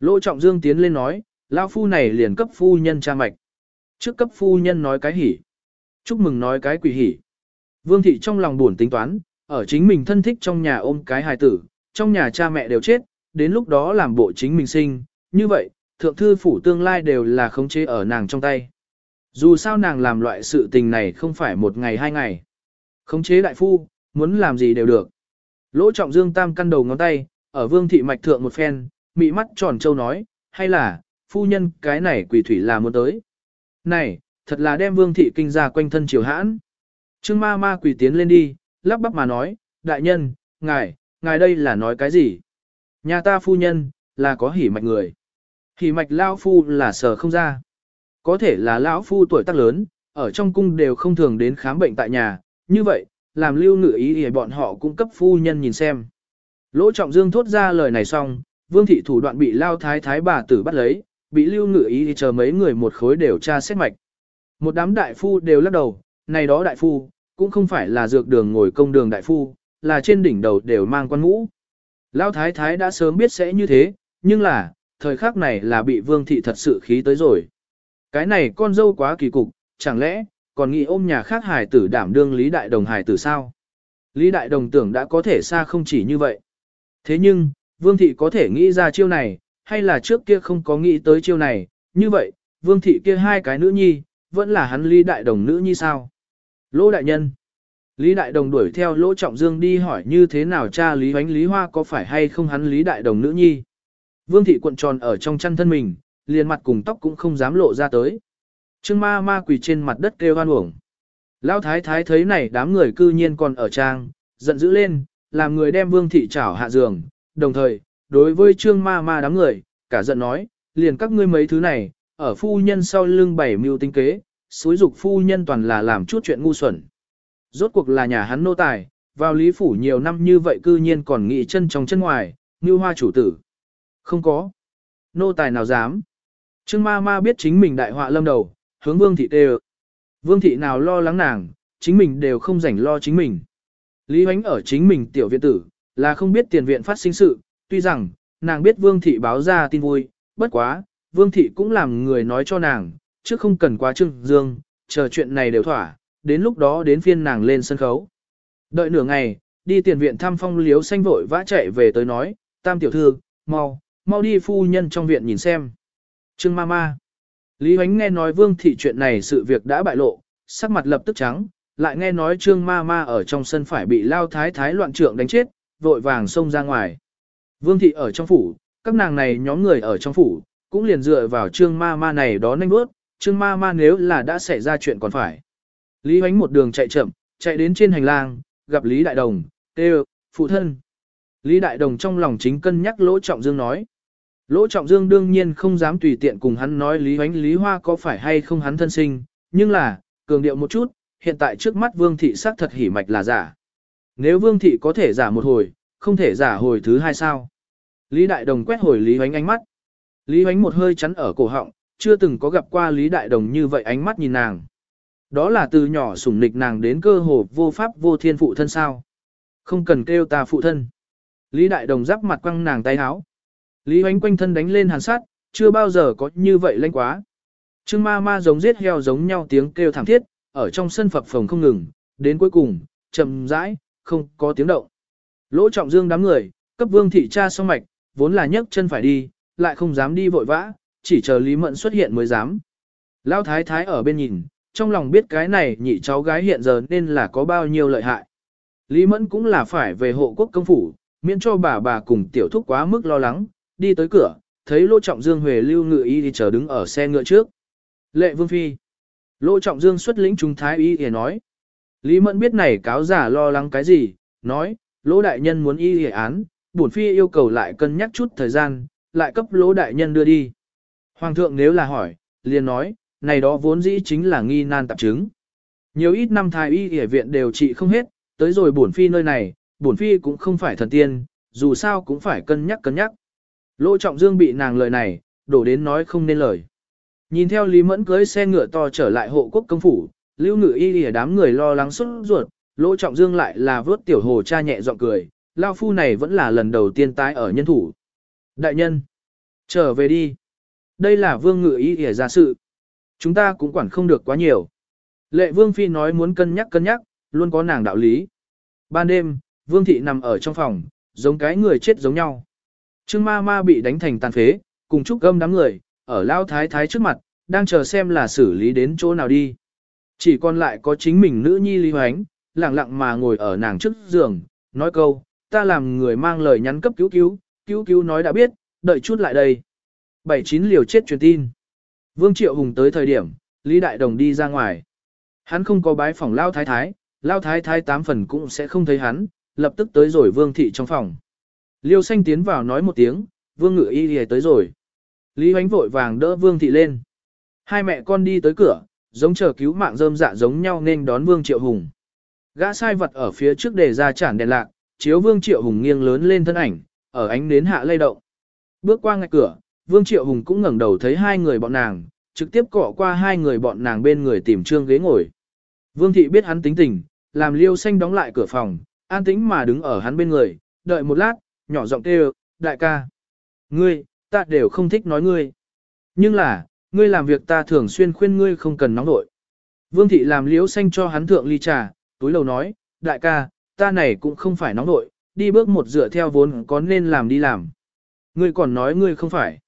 Lỗ trọng dương tiến lên nói, Lao phu này liền cấp phu nhân cha mạch. Trước cấp phu nhân nói cái hỉ. Chúc mừng nói cái quỷ hỉ. Vương thị trong lòng buồn tính toán, ở chính mình thân thích trong nhà ôm cái hài tử, trong nhà cha mẹ đều chết, đến lúc đó làm bộ chính mình sinh, như vậy, thượng thư phủ tương lai đều là khống chế ở nàng trong tay. Dù sao nàng làm loại sự tình này không phải một ngày hai ngày. Khống chế đại phu, muốn làm gì đều được. Lỗ trọng dương tam căn đầu ngón tay, ở vương thị mạch thượng một phen, mị mắt tròn trâu nói, hay là, phu nhân cái này quỷ thủy là muốn tới. Này, thật là đem vương thị kinh ra quanh thân triều hãn. Trương ma ma quỷ tiến lên đi, lắp bắp mà nói, đại nhân, ngài, ngài đây là nói cái gì? Nhà ta phu nhân, là có hỉ mạch người. Hỉ mạch lão phu là sở không ra. Có thể là lão phu tuổi tác lớn, ở trong cung đều không thường đến khám bệnh tại nhà, như vậy, làm lưu ngự ý thì bọn họ cung cấp phu nhân nhìn xem. Lỗ trọng dương thốt ra lời này xong, vương thị thủ đoạn bị lao thái thái bà tử bắt lấy, bị lưu ngự ý thì chờ mấy người một khối đều tra xét mạch. Một đám đại phu đều lắc đầu, này đó đại phu, cũng không phải là dược đường ngồi công đường đại phu, là trên đỉnh đầu đều mang quan mũ. Lão thái thái đã sớm biết sẽ như thế, nhưng là, thời khắc này là bị vương thị thật sự khí tới rồi. Cái này con dâu quá kỳ cục, chẳng lẽ, còn nghĩ ôm nhà khác hài tử đảm đương Lý Đại Đồng hài tử sao? Lý Đại Đồng tưởng đã có thể xa không chỉ như vậy. Thế nhưng, vương thị có thể nghĩ ra chiêu này, hay là trước kia không có nghĩ tới chiêu này, như vậy, vương thị kia hai cái nữ nhi, vẫn là hắn Lý Đại Đồng nữ nhi sao? Lỗ Đại Nhân Lý Đại Đồng đuổi theo Lỗ Trọng Dương đi hỏi như thế nào cha Lý Hoánh Lý Hoa có phải hay không hắn Lý Đại Đồng nữ nhi. Vương thị cuộn tròn ở trong chăn thân mình, liền mặt cùng tóc cũng không dám lộ ra tới. Trương ma ma quỳ trên mặt đất kêu hoan uổng. Lão thái thái thấy này đám người cư nhiên còn ở trang, giận dữ lên, làm người đem vương thị chảo hạ giường, đồng thời, đối với trương ma ma đám người, cả giận nói, liền các ngươi mấy thứ này, ở phu nhân sau lưng bảy mưu tinh kế, xúi dục phu nhân toàn là làm chút chuyện ngu xuẩn. Rốt cuộc là nhà hắn nô tài, vào lý phủ nhiều năm như vậy cư nhiên còn nghị chân trong chân ngoài, như hoa chủ tử. Không có. Nô tài nào dám. Trương ma ma biết chính mình đại họa lâm đầu, hướng vương thị tê Vương thị nào lo lắng nàng, chính mình đều không rảnh lo chính mình. Lý hoánh ở chính mình tiểu viện tử, là không biết tiền viện phát sinh sự, tuy rằng, nàng biết vương thị báo ra tin vui, bất quá, vương thị cũng làm người nói cho nàng, chứ không cần quá trưng dương, chờ chuyện này đều thỏa, đến lúc đó đến phiên nàng lên sân khấu. Đợi nửa ngày, đi tiền viện thăm phong liếu xanh vội vã chạy về tới nói, tam tiểu thư, mau, mau đi phu nhân trong viện nhìn xem. Trương ma ma. Lý Huánh nghe nói Vương thị chuyện này sự việc đã bại lộ, sắc mặt lập tức trắng, lại nghe nói Trương Ma Ma ở trong sân phải bị lao thái thái loạn trượng đánh chết, vội vàng xông ra ngoài. Vương thị ở trong phủ, các nàng này nhóm người ở trong phủ, cũng liền dựa vào Trương Ma Ma này đó nhanh bước, Trương Ma Ma nếu là đã xảy ra chuyện còn phải. Lý Huánh một đường chạy chậm, chạy đến trên hành lang, gặp Lý Đại Đồng, kêu, phụ thân. Lý Đại Đồng trong lòng chính cân nhắc Lỗ Trọng Dương nói. Lỗ Trọng Dương đương nhiên không dám tùy tiện cùng hắn nói Lý Hoánh Lý Hoa có phải hay không hắn thân sinh, nhưng là, cường điệu một chút, hiện tại trước mắt Vương Thị xác thật hỉ mạch là giả. Nếu Vương Thị có thể giả một hồi, không thể giả hồi thứ hai sao. Lý Đại Đồng quét hồi Lý Hoánh ánh mắt. Lý Hoánh một hơi chắn ở cổ họng, chưa từng có gặp qua Lý Đại Đồng như vậy ánh mắt nhìn nàng. Đó là từ nhỏ sủng nịch nàng đến cơ hồ vô pháp vô thiên phụ thân sao. Không cần kêu ta phụ thân. Lý Đại Đồng giáp mặt quăng nàng tay áo. Lý Hoánh quanh thân đánh lên hàn sát, chưa bao giờ có như vậy lanh quá. Trương ma ma giống giết heo giống nhau tiếng kêu thảm thiết, ở trong sân phập phồng không ngừng, đến cuối cùng, chậm rãi, không có tiếng động. Lỗ trọng dương đám người, cấp vương thị cha xong mạch, vốn là nhấc chân phải đi, lại không dám đi vội vã, chỉ chờ Lý Mẫn xuất hiện mới dám. Lão thái thái ở bên nhìn, trong lòng biết cái này nhị cháu gái hiện giờ nên là có bao nhiêu lợi hại. Lý Mẫn cũng là phải về hộ quốc công phủ, miễn cho bà bà cùng tiểu thúc quá mức lo lắng, đi tới cửa, thấy Lỗ Trọng Dương Huệ lưu ngự y thì chờ đứng ở xe ngựa trước. Lệ Vương Phi. Lỗ Trọng Dương xuất lĩnh trung thái y thì nói. Lý Mẫn biết này cáo giả lo lắng cái gì, nói, Lỗ Đại Nhân muốn y thì án, bổn Phi yêu cầu lại cân nhắc chút thời gian, lại cấp Lỗ Đại Nhân đưa đi. Hoàng thượng nếu là hỏi, liền nói, này đó vốn dĩ chính là nghi nan tạp chứng. Nhiều ít năm thái y y viện đều trị không hết, tới rồi bổn phi nơi này, bổn phi cũng không phải thần tiên, dù sao cũng phải cân nhắc cân nhắc. Lỗ trọng dương bị nàng lời này, đổ đến nói không nên lời. Nhìn theo Lý Mẫn cưới xe ngựa to trở lại hộ quốc công phủ, lưu ngự y lìa đám người lo lắng xuất ruột, lỗ trọng dương lại là vớt tiểu hồ cha nhẹ giọng cười, lao phu này vẫn là lần đầu tiên tái ở nhân thủ. Đại nhân, trở về đi. Đây là vương ngự y lìa ra sự. Chúng ta cũng quản không được quá nhiều. Lệ vương phi nói muốn cân nhắc cân nhắc, luôn có nàng đạo lý. Ban đêm, vương thị nằm ở trong phòng, giống cái người chết giống nhau. Trương ma ma bị đánh thành tàn phế, cùng chúc gâm đám người, ở lao thái thái trước mặt, đang chờ xem là xử lý đến chỗ nào đi. Chỉ còn lại có chính mình nữ nhi Lý Hoánh, lặng lặng mà ngồi ở nàng trước giường, nói câu, ta làm người mang lời nhắn cấp cứu cứu, cứu cứu nói đã biết, đợi chút lại đây. Bảy chín liều chết truyền tin. Vương Triệu Hùng tới thời điểm, Lý Đại Đồng đi ra ngoài. Hắn không có bái phòng Lao Thái Thái, Lao Thái Thái tám phần cũng sẽ không thấy hắn, lập tức tới rồi Vương Thị trong phòng. Liêu xanh tiến vào nói một tiếng, Vương Ngự Y hề tới rồi. Lý Hoánh vội vàng đỡ Vương Thị lên. Hai mẹ con đi tới cửa, giống chờ cứu mạng rơm dạ giống nhau nên đón Vương Triệu Hùng. Gã sai vật ở phía trước để ra chản đèn lạc, chiếu Vương Triệu Hùng nghiêng lớn lên thân ảnh, ở ánh nến hạ lay động. Bước qua ngạch cửa, Vương Triệu Hùng cũng ngẩng đầu thấy hai người bọn nàng, trực tiếp cọ qua hai người bọn nàng bên người tìm trương ghế ngồi. Vương Thị biết hắn tính tình, làm liêu xanh đóng lại cửa phòng, an tĩnh mà đứng ở hắn bên người, đợi một lát, nhỏ giọng kêu, đại ca. Ngươi, ta đều không thích nói ngươi. Nhưng là, ngươi làm việc ta thường xuyên khuyên ngươi không cần nóng nội. Vương Thị làm liễu xanh cho hắn thượng ly trà, túi lầu nói, đại ca, ta này cũng không phải nóng nội, đi bước một dựa theo vốn có nên làm đi làm. Ngươi còn nói ngươi không phải.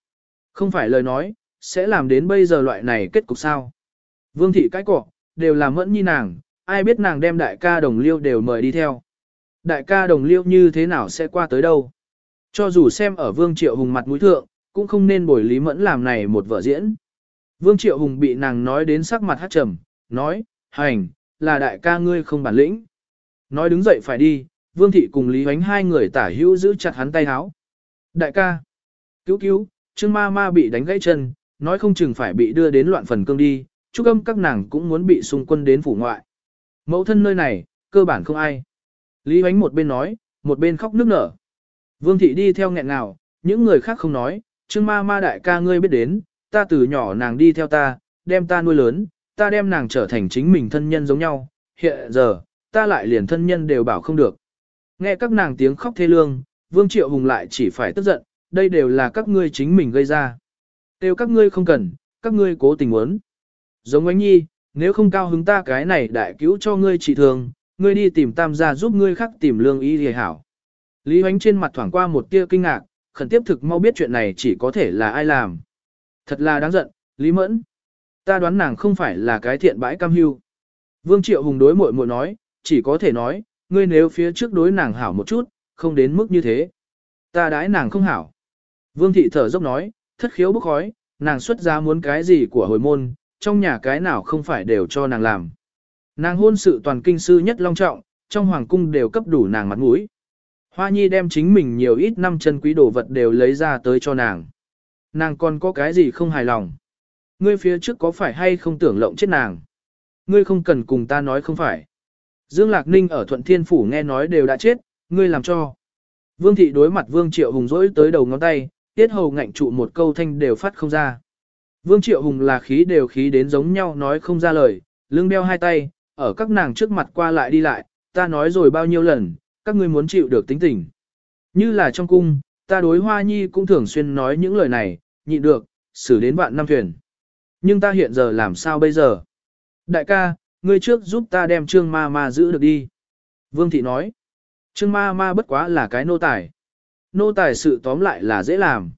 Không phải lời nói, sẽ làm đến bây giờ loại này kết cục sao. Vương thị cái cọ, đều làm mẫn nhi nàng, ai biết nàng đem đại ca đồng liêu đều mời đi theo. Đại ca đồng liêu như thế nào sẽ qua tới đâu. Cho dù xem ở Vương Triệu Hùng mặt mũi thượng, cũng không nên bồi Lý Mẫn làm này một vở diễn. Vương Triệu Hùng bị nàng nói đến sắc mặt hát trầm, nói, hành, là đại ca ngươi không bản lĩnh. Nói đứng dậy phải đi, Vương Thị cùng Lý Huánh hai người tả hữu giữ chặt hắn tay háo. Đại ca, cứu cứu, Trương ma ma bị đánh gãy chân, nói không chừng phải bị đưa đến loạn phần cương đi, chúc âm các nàng cũng muốn bị xung quân đến phủ ngoại. Mẫu thân nơi này, cơ bản không ai. Lý Huánh một bên nói, một bên khóc nức nở. Vương thị đi theo nghẹn nào, những người khác không nói, Trương ma ma đại ca ngươi biết đến, ta từ nhỏ nàng đi theo ta, đem ta nuôi lớn, ta đem nàng trở thành chính mình thân nhân giống nhau, hiện giờ, ta lại liền thân nhân đều bảo không được. Nghe các nàng tiếng khóc thê lương, Vương Triệu Hùng lại chỉ phải tức giận, đây đều là các ngươi chính mình gây ra. Tiêu các ngươi không cần, các ngươi cố tình muốn. Giống ánh nhi, nếu không cao hứng ta cái này đại cứu cho ngươi trị thường, ngươi đi tìm tam gia giúp ngươi khắc tìm lương y hề hảo. Lý Hoánh trên mặt thoảng qua một tia kinh ngạc, khẩn tiếp thực mau biết chuyện này chỉ có thể là ai làm. Thật là đáng giận, Lý Mẫn. Ta đoán nàng không phải là cái thiện bãi cam hưu. Vương Triệu Hùng đối muội muội nói, chỉ có thể nói, ngươi nếu phía trước đối nàng hảo một chút, không đến mức như thế. Ta đãi nàng không hảo. Vương Thị thở dốc nói, thất khiếu bốc khói, nàng xuất ra muốn cái gì của hồi môn, trong nhà cái nào không phải đều cho nàng làm. Nàng hôn sự toàn kinh sư nhất long trọng, trong hoàng cung đều cấp đủ nàng mặt mũi. Hoa nhi đem chính mình nhiều ít năm chân quý đồ vật đều lấy ra tới cho nàng. Nàng còn có cái gì không hài lòng. Ngươi phía trước có phải hay không tưởng lộng chết nàng. Ngươi không cần cùng ta nói không phải. Dương Lạc Ninh ở Thuận Thiên Phủ nghe nói đều đã chết, ngươi làm cho. Vương thị đối mặt Vương Triệu Hùng rỗi tới đầu ngón tay, tiết hầu ngạnh trụ một câu thanh đều phát không ra. Vương Triệu Hùng là khí đều khí đến giống nhau nói không ra lời, lưng đeo hai tay, ở các nàng trước mặt qua lại đi lại, ta nói rồi bao nhiêu lần, các ngươi muốn chịu được tính tình. Như là trong cung, ta đối Hoa Nhi cũng thường xuyên nói những lời này, nhịn được, xử đến vạn năm thuyền. Nhưng ta hiện giờ làm sao bây giờ? Đại ca, ngươi trước giúp ta đem trương ma ma giữ được đi. Vương thị nói, trương ma ma bất quá là cái nô tài. Nô tài sự tóm lại là dễ làm.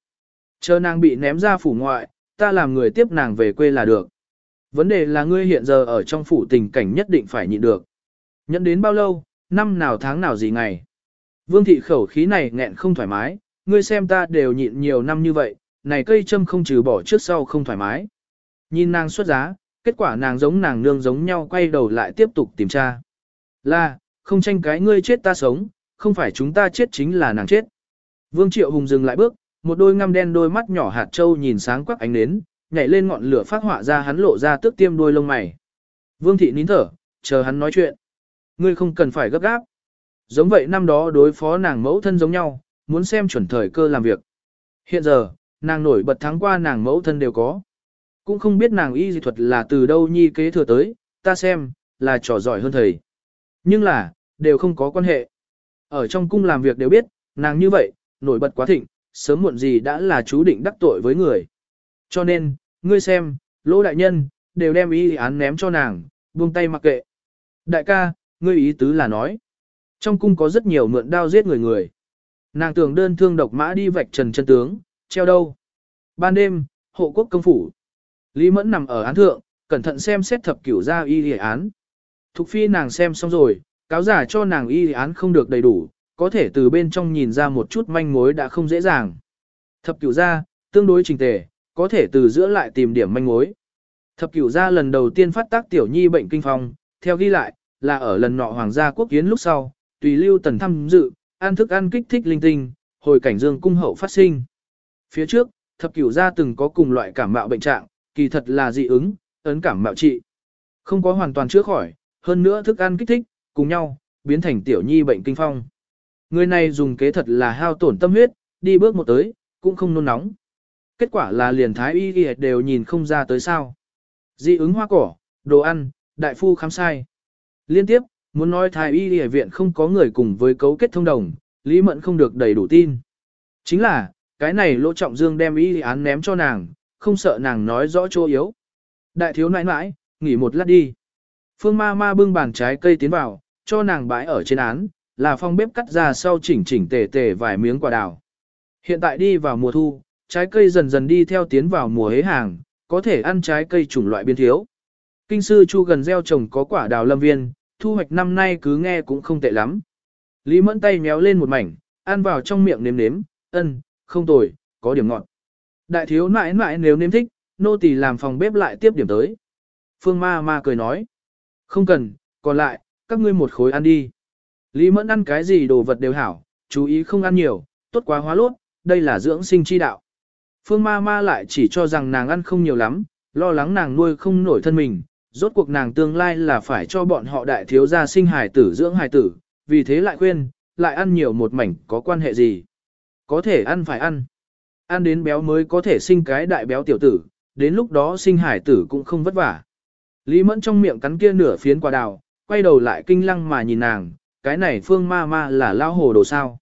Chờ nàng bị ném ra phủ ngoại, ta làm người tiếp nàng về quê là được. Vấn đề là ngươi hiện giờ ở trong phủ tình cảnh nhất định phải nhịn được. Nhẫn đến bao lâu, năm nào tháng nào gì ngày. Vương thị khẩu khí này nghẹn không thoải mái, ngươi xem ta đều nhịn nhiều năm như vậy, này cây châm không trừ bỏ trước sau không thoải mái. Nhìn nàng xuất giá, kết quả nàng giống nàng nương giống nhau quay đầu lại tiếp tục tìm tra. Là, không tranh cái ngươi chết ta sống, không phải chúng ta chết chính là nàng chết. Vương Triệu Hùng dừng lại bước, một đôi ngăm đen đôi mắt nhỏ hạt trâu nhìn sáng quắc ánh nến, nhảy lên ngọn lửa phát họa ra hắn lộ ra tức tiêm đuôi lông mày. Vương thị nín thở, chờ hắn nói chuyện. Ngươi không cần phải gấp gáp. Giống vậy năm đó đối phó nàng mẫu thân giống nhau, muốn xem chuẩn thời cơ làm việc. Hiện giờ, nàng nổi bật thắng qua nàng mẫu thân đều có. Cũng không biết nàng y dị thuật là từ đâu nhi kế thừa tới, ta xem, là trò giỏi hơn thầy. Nhưng là, đều không có quan hệ. Ở trong cung làm việc đều biết, nàng như vậy, nổi bật quá thịnh, sớm muộn gì đã là chú định đắc tội với người. Cho nên, ngươi xem, lỗ đại nhân, đều đem ý án ném cho nàng, buông tay mặc kệ. Đại ca, ngươi ý tứ là nói. Trong cung có rất nhiều mượn đao giết người người. Nàng tưởng đơn thương độc mã đi vạch trần chân tướng, treo đâu. Ban đêm, hộ quốc công phủ. Lý Mẫn nằm ở án thượng, cẩn thận xem xét thập cửu gia y y án. Thục phi nàng xem xong rồi, cáo giả cho nàng y án không được đầy đủ, có thể từ bên trong nhìn ra một chút manh mối đã không dễ dàng. Thập cửu gia, tương đối trình tề, có thể từ giữa lại tìm điểm manh mối. Thập cửu gia lần đầu tiên phát tác tiểu nhi bệnh kinh phong, theo ghi lại, là ở lần nọ hoàng gia quốc kiến lúc sau, tùy lưu tần thăm dự, ăn thức ăn kích thích linh tinh, hồi cảnh dương cung hậu phát sinh. Phía trước, thập cửu gia từng có cùng loại cảm mạo bệnh trạng, kỳ thật là dị ứng, ấn cảm mạo trị. Không có hoàn toàn chữa khỏi, hơn nữa thức ăn kích thích, cùng nhau, biến thành tiểu nhi bệnh kinh phong. Người này dùng kế thật là hao tổn tâm huyết, đi bước một tới, cũng không nôn nóng. Kết quả là liền thái y y đều nhìn không ra tới sao. Dị ứng hoa cỏ, đồ ăn, đại phu khám sai. Liên tiếp, muốn nói thái y y viện không có người cùng với cấu kết thông đồng, Lý Mẫn không được đầy đủ tin. Chính là, cái này lỗ trọng dương đem y án ném cho nàng, không sợ nàng nói rõ chỗ yếu. Đại thiếu nãi nãi, nghỉ một lát đi. Phương ma ma bưng bàn trái cây tiến vào, cho nàng bãi ở trên án, là phong bếp cắt ra sau chỉnh chỉnh tề tề vài miếng quả đào. Hiện tại đi vào mùa thu, trái cây dần dần đi theo tiến vào mùa hế hàng, có thể ăn trái cây chủng loại biến thiếu. Kinh sư Chu gần gieo trồng có quả đào lâm viên, thu hoạch năm nay cứ nghe cũng không tệ lắm. Lý mẫn tay méo lên một mảnh, ăn vào trong miệng nếm nếm, ân, không tồi, có điểm ngọt. Đại thiếu nãi nãi nếu nếm thích, nô tỳ làm phòng bếp lại tiếp điểm tới. Phương ma ma cười nói. Không cần, còn lại, các ngươi một khối ăn đi. Lý mẫn ăn cái gì đồ vật đều hảo, chú ý không ăn nhiều, tốt quá hóa lốt, đây là dưỡng sinh chi đạo. Phương ma ma lại chỉ cho rằng nàng ăn không nhiều lắm, lo lắng nàng nuôi không nổi thân mình, rốt cuộc nàng tương lai là phải cho bọn họ đại thiếu gia sinh hài tử dưỡng hài tử, vì thế lại khuyên, lại ăn nhiều một mảnh có quan hệ gì. Có thể ăn phải ăn. Ăn đến béo mới có thể sinh cái đại béo tiểu tử, đến lúc đó sinh hải tử cũng không vất vả. Lý mẫn trong miệng cắn kia nửa phiến quả đào, quay đầu lại kinh lăng mà nhìn nàng, cái này phương ma ma là lao hồ đồ sao.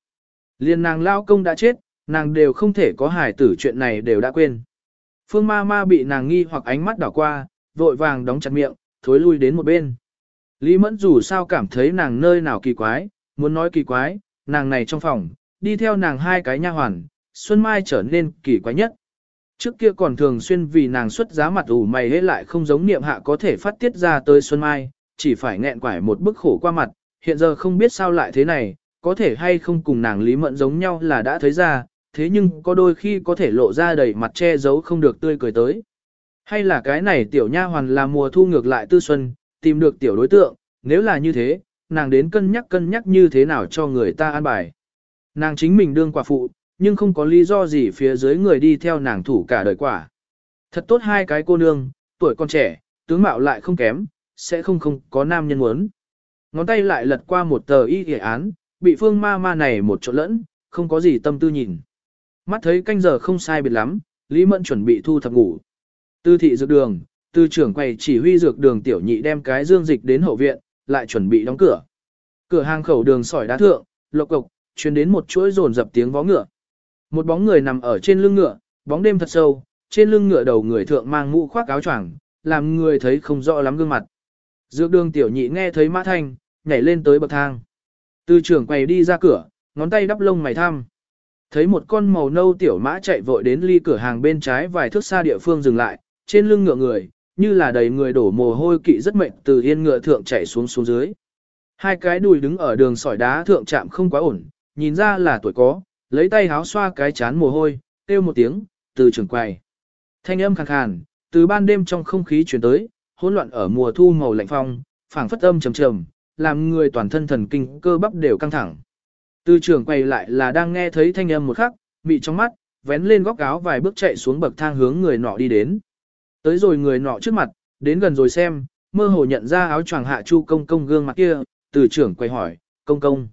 Liên nàng lao công đã chết, nàng đều không thể có hài tử chuyện này đều đã quên. Phương ma ma bị nàng nghi hoặc ánh mắt đảo qua, vội vàng đóng chặt miệng, thối lui đến một bên. Lý mẫn dù sao cảm thấy nàng nơi nào kỳ quái, muốn nói kỳ quái, nàng này trong phòng, đi theo nàng hai cái nha hoàn, Xuân Mai trở nên kỳ quái nhất. Trước kia còn thường xuyên vì nàng xuất giá mặt ủ mày hết lại không giống niệm hạ có thể phát tiết ra tới Xuân Mai, chỉ phải nghẹn quải một bức khổ qua mặt, hiện giờ không biết sao lại thế này, có thể hay không cùng nàng Lý Mẫn giống nhau là đã thấy ra, thế nhưng có đôi khi có thể lộ ra đầy mặt che giấu không được tươi cười tới. Hay là cái này tiểu nha hoàn là mùa thu ngược lại tư xuân, tìm được tiểu đối tượng, nếu là như thế, nàng đến cân nhắc cân nhắc như thế nào cho người ta an bài. Nàng chính mình đương quả phụ, nhưng không có lý do gì phía dưới người đi theo nàng thủ cả đời quả. Thật tốt hai cái cô nương, tuổi còn trẻ, tướng mạo lại không kém, sẽ không không có nam nhân muốn. Ngón tay lại lật qua một tờ y kể án, bị phương ma ma này một chỗ lẫn, không có gì tâm tư nhìn. Mắt thấy canh giờ không sai biệt lắm, Lý Mẫn chuẩn bị thu thập ngủ. Tư thị dược đường, tư trưởng quầy chỉ huy dược đường tiểu nhị đem cái dương dịch đến hậu viện, lại chuẩn bị đóng cửa. Cửa hàng khẩu đường sỏi đá thượng, lộc cộc, truyền đến một chuỗi rồn dập tiếng vó ngựa. Một bóng người nằm ở trên lưng ngựa, bóng đêm thật sâu, trên lưng ngựa đầu người thượng mang mũ khoác áo choàng, làm người thấy không rõ lắm gương mặt. Dược đường tiểu nhị nghe thấy mã thanh, nhảy lên tới bậc thang. Tư trưởng quầy đi ra cửa, ngón tay đắp lông mày thăm. Thấy một con màu nâu tiểu mã chạy vội đến ly cửa hàng bên trái vài thước xa địa phương dừng lại, trên lưng ngựa người, như là đầy người đổ mồ hôi kỵ rất mệnh từ yên ngựa thượng chạy xuống xuống dưới. Hai cái đùi đứng ở đường sỏi đá thượng chạm không quá ổn, nhìn ra là tuổi có, lấy tay háo xoa cái chán mồ hôi, kêu một tiếng, từ trường quầy. Thanh âm khàn khàn, từ ban đêm trong không khí chuyển tới, hỗn loạn ở mùa thu màu lạnh phong, phảng phất âm trầm trầm, làm người toàn thân thần kinh cơ bắp đều căng thẳng. Từ trưởng quay lại là đang nghe thấy thanh âm một khắc, mị trong mắt, vén lên góc áo vài bước chạy xuống bậc thang hướng người nọ đi đến. Tới rồi người nọ trước mặt, đến gần rồi xem, mơ hồ nhận ra áo choàng hạ Chu Công Công gương mặt kia, từ trưởng quay hỏi, Công Công.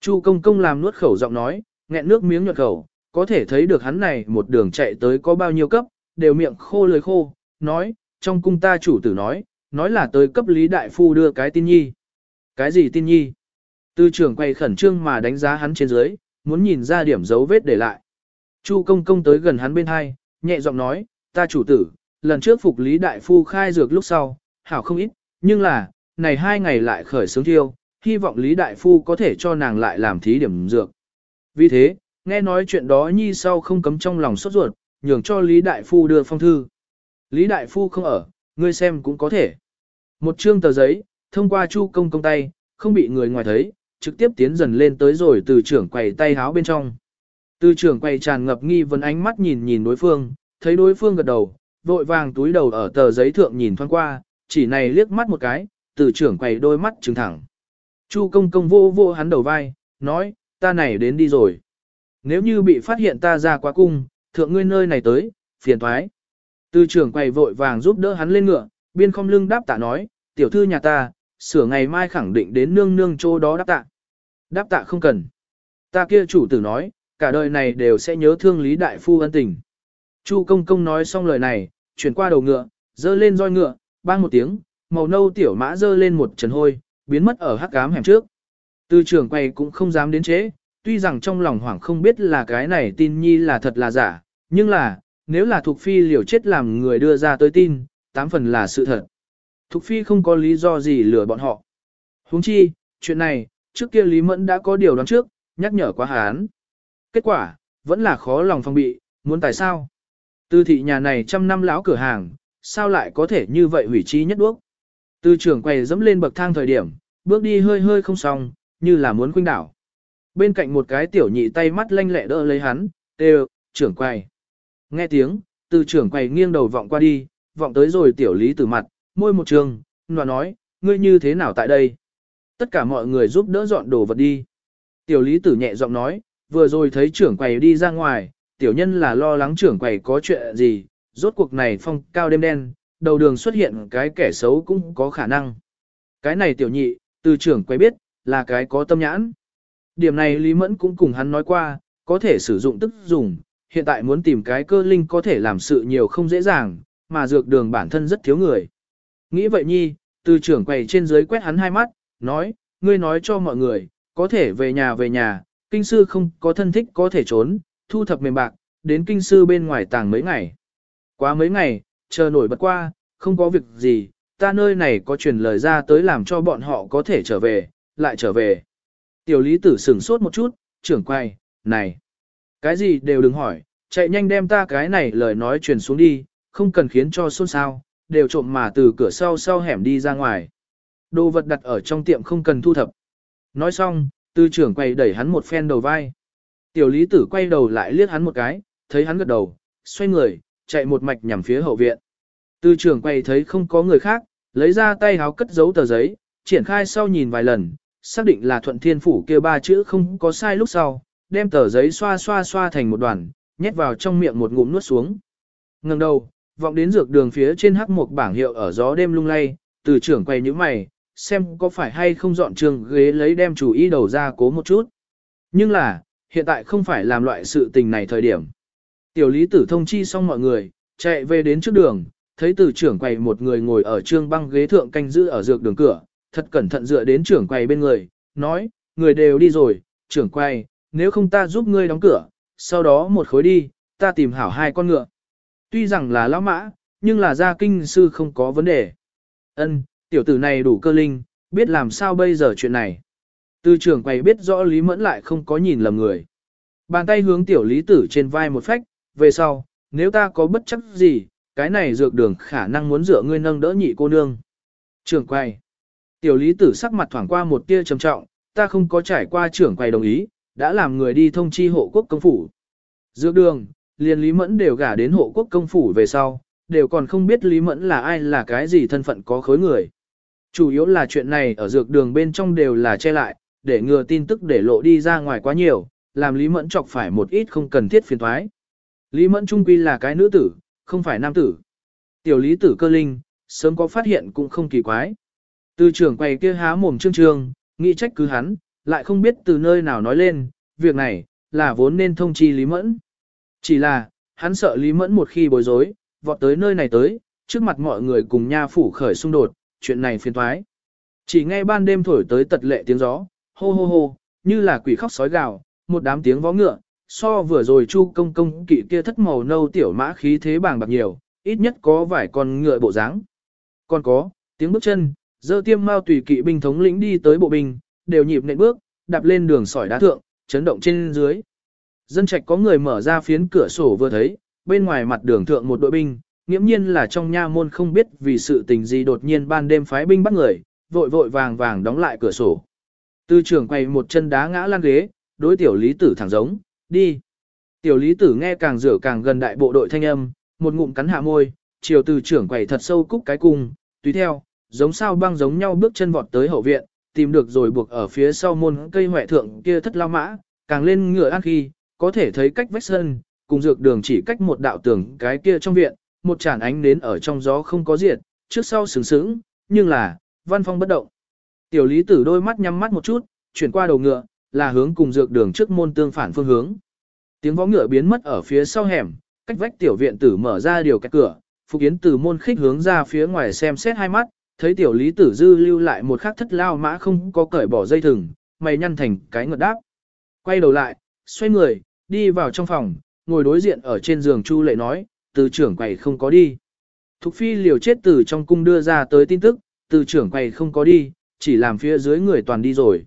Chu Công Công làm nuốt khẩu giọng nói, nghẹn nước miếng nhuận khẩu, có thể thấy được hắn này một đường chạy tới có bao nhiêu cấp, đều miệng khô lưỡi khô, nói, trong cung ta chủ tử nói, nói là tới cấp Lý Đại Phu đưa cái tin nhi. Cái gì tin nhi? Tư trưởng quay khẩn trương mà đánh giá hắn trên dưới, muốn nhìn ra điểm dấu vết để lại. Chu công công tới gần hắn bên hai, nhẹ giọng nói, ta chủ tử, lần trước phục Lý Đại Phu khai dược lúc sau, hảo không ít, nhưng là, này hai ngày lại khởi sướng thiêu, hy vọng Lý Đại Phu có thể cho nàng lại làm thí điểm dược. Vì thế, nghe nói chuyện đó nhi sau không cấm trong lòng sốt ruột, nhường cho Lý Đại Phu đưa phong thư. Lý Đại Phu không ở, ngươi xem cũng có thể. Một chương tờ giấy, thông qua chu công công tay, không bị người ngoài thấy, trực tiếp tiến dần lên tới rồi từ trưởng quầy tay háo bên trong. Từ trưởng quầy tràn ngập nghi vấn ánh mắt nhìn nhìn đối phương, thấy đối phương gật đầu, vội vàng túi đầu ở tờ giấy thượng nhìn thoáng qua, chỉ này liếc mắt một cái, từ trưởng quầy đôi mắt trừng thẳng. Chu công công vô vô hắn đầu vai, nói, ta này đến đi rồi. Nếu như bị phát hiện ta ra quá cung, thượng ngươi nơi này tới, phiền thoái. Từ trưởng quầy vội vàng giúp đỡ hắn lên ngựa, biên không lưng đáp tạ nói, tiểu thư nhà ta, sửa ngày mai khẳng định đến nương nương chỗ đó đáp tạ. Đáp tạ không cần. Ta kia chủ tử nói, cả đời này đều sẽ nhớ thương Lý Đại Phu ân tình. Chu công công nói xong lời này, chuyển qua đầu ngựa, dơ lên roi ngựa, bang một tiếng, màu nâu tiểu mã dơ lên một trần hôi, biến mất ở hắc cám hẻm trước. Tư trưởng quay cũng không dám đến chế, tuy rằng trong lòng hoảng không biết là cái này tin nhi là thật là giả, nhưng là, nếu là thuộc phi liều chết làm người đưa ra tới tin, tám phần là sự thật. Thục Phi không có lý do gì lừa bọn họ. Huống chi, chuyện này, trước kia Lý Mẫn đã có điều đoán trước, nhắc nhở quá hán. Kết quả, vẫn là khó lòng phòng bị, muốn tại sao? Tư thị nhà này trăm năm lão cửa hàng, sao lại có thể như vậy hủy chi nhất đuốc? Tư trưởng quầy dẫm lên bậc thang thời điểm, bước đi hơi hơi không xong, như là muốn khuynh đảo. Bên cạnh một cái tiểu nhị tay mắt lanh lẹ đỡ lấy hắn, đều, trưởng quầy. Nghe tiếng, từ trưởng quầy nghiêng đầu vọng qua đi, vọng tới rồi tiểu lý từ mặt, môi một trường, nòa nói, ngươi như thế nào tại đây? Tất cả mọi người giúp đỡ dọn đồ vật đi. Tiểu lý tử nhẹ giọng nói, vừa rồi thấy trưởng quầy đi ra ngoài, tiểu nhân là lo lắng trưởng quầy có chuyện gì, rốt cuộc này phong cao đêm đen, đầu đường xuất hiện cái kẻ xấu cũng có khả năng. Cái này tiểu nhị, từ trưởng quầy biết, là cái có tâm nhãn. Điểm này Lý Mẫn cũng cùng hắn nói qua, có thể sử dụng tức dùng, hiện tại muốn tìm cái cơ linh có thể làm sự nhiều không dễ dàng, mà dược đường bản thân rất thiếu người. Nghĩ vậy nhi, từ trưởng quầy trên dưới quét hắn hai mắt, nói, ngươi nói cho mọi người, có thể về nhà về nhà, kinh sư không có thân thích có thể trốn, thu thập mềm bạc, đến kinh sư bên ngoài tàng mấy ngày. Quá mấy ngày, chờ nổi bật qua, không có việc gì, ta nơi này có truyền lời ra tới làm cho bọn họ có thể trở về, lại trở về. Tiểu lý tử sửng sốt một chút, trưởng quay, này, cái gì đều đừng hỏi, chạy nhanh đem ta cái này lời nói truyền xuống đi, không cần khiến cho xôn xao, đều trộm mà từ cửa sau sau hẻm đi ra ngoài. Đồ vật đặt ở trong tiệm không cần thu thập. Nói xong, tư trưởng quay đẩy hắn một phen đầu vai. Tiểu lý tử quay đầu lại liếc hắn một cái, thấy hắn gật đầu, xoay người, chạy một mạch nhằm phía hậu viện. Tư trưởng quay thấy không có người khác, lấy ra tay háo cất giấu tờ giấy, triển khai sau nhìn vài lần, xác định là thuận thiên phủ kia ba chữ không có sai lúc sau, đem tờ giấy xoa xoa xoa thành một đoàn, nhét vào trong miệng một ngụm nuốt xuống. Ngừng đầu, vọng đến dược đường phía trên hắc một bảng hiệu ở gió đêm lung lay, từ trưởng quay như mày, xem có phải hay không dọn trường ghế lấy đem chủ ý đầu ra cố một chút. Nhưng là, hiện tại không phải làm loại sự tình này thời điểm. Tiểu lý tử thông chi xong mọi người, chạy về đến trước đường, thấy từ trưởng quầy một người ngồi ở trương băng ghế thượng canh giữ ở dược đường cửa, thật cẩn thận dựa đến trưởng quầy bên người, nói, người đều đi rồi, trưởng quầy, nếu không ta giúp ngươi đóng cửa, sau đó một khối đi, ta tìm hảo hai con ngựa. Tuy rằng là lão mã, nhưng là gia kinh sư không có vấn đề. Ân, tiểu tử này đủ cơ linh, biết làm sao bây giờ chuyện này. Tư trưởng quầy biết rõ Lý Mẫn lại không có nhìn lầm người. Bàn tay hướng tiểu lý tử trên vai một phách, về sau, nếu ta có bất chấp gì, cái này dược đường khả năng muốn dựa ngươi nâng đỡ nhị cô nương. Trưởng quầy. Tiểu lý tử sắc mặt thoảng qua một tia trầm trọng, ta không có trải qua trưởng quầy đồng ý, đã làm người đi thông chi hộ quốc công phủ. Dược đường, liền Lý Mẫn đều gả đến hộ quốc công phủ về sau, đều còn không biết Lý Mẫn là ai là cái gì thân phận có khối người. Chủ yếu là chuyện này ở dược đường bên trong đều là che lại, để ngừa tin tức để lộ đi ra ngoài quá nhiều, làm Lý Mẫn chọc phải một ít không cần thiết phiền thoái. Lý Mẫn trung quy là cái nữ tử, không phải nam tử. Tiểu lý tử cơ linh, sớm có phát hiện cũng không kỳ quái. Từ trưởng quầy kia há mồm trương trương, nghĩ trách cứ hắn, lại không biết từ nơi nào nói lên, việc này, là vốn nên thông chi Lý Mẫn. Chỉ là, hắn sợ Lý Mẫn một khi bối rối, vọt tới nơi này tới, trước mặt mọi người cùng nha phủ khởi xung đột, chuyện này phiền thoái. Chỉ nghe ban đêm thổi tới tật lệ tiếng gió, hô hô hô, như là quỷ khóc sói gào, một đám tiếng vó ngựa, so vừa rồi chu công công kỵ kia thất màu nâu tiểu mã khí thế bàng bạc nhiều, ít nhất có vài con ngựa bộ dáng. Còn có, tiếng bước chân, dơ tiêm mau tùy kỵ binh thống lĩnh đi tới bộ binh, đều nhịp nện bước, đạp lên đường sỏi đá thượng, chấn động trên dưới. Dân trạch có người mở ra phiến cửa sổ vừa thấy, bên ngoài mặt đường thượng một đội binh, nghiễm nhiên là trong nha môn không biết vì sự tình gì đột nhiên ban đêm phái binh bắt người, vội vội vàng vàng đóng lại cửa sổ. Tư trưởng quay một chân đá ngã lan ghế, đối tiểu lý tử thẳng giống, đi. Tiểu lý tử nghe càng rửa càng gần đại bộ đội thanh âm, một ngụm cắn hạ môi, chiều từ trưởng quầy thật sâu cúc cái cung, tùy theo, giống sao băng giống nhau bước chân vọt tới hậu viện, tìm được rồi buộc ở phía sau môn cây hoại thượng kia thất lao mã, càng lên ngựa ăn khi, có thể thấy cách vách sân, cùng dược đường chỉ cách một đạo tường cái kia trong viện, một tràn ánh nến ở trong gió không có diệt, trước sau sừng sững, nhưng là, văn phong bất động. Tiểu lý tử đôi mắt nhắm mắt một chút, chuyển qua đầu ngựa, là hướng cùng dược đường trước môn tương phản phương hướng. Tiếng vó ngựa biến mất ở phía sau hẻm, cách vách tiểu viện tử mở ra điều cái cửa, Phục Yến từ môn khích hướng ra phía ngoài xem xét hai mắt, thấy tiểu lý tử dư lưu lại một khắc thất lao mã không có cởi bỏ dây thừng, mày nhăn thành cái ngợt đáp. Quay đầu lại, xoay người, đi vào trong phòng, ngồi đối diện ở trên giường Chu Lệ nói, từ trưởng quầy không có đi. Thục phi liều chết từ trong cung đưa ra tới tin tức, từ trưởng quầy không có đi, chỉ làm phía dưới người toàn đi rồi.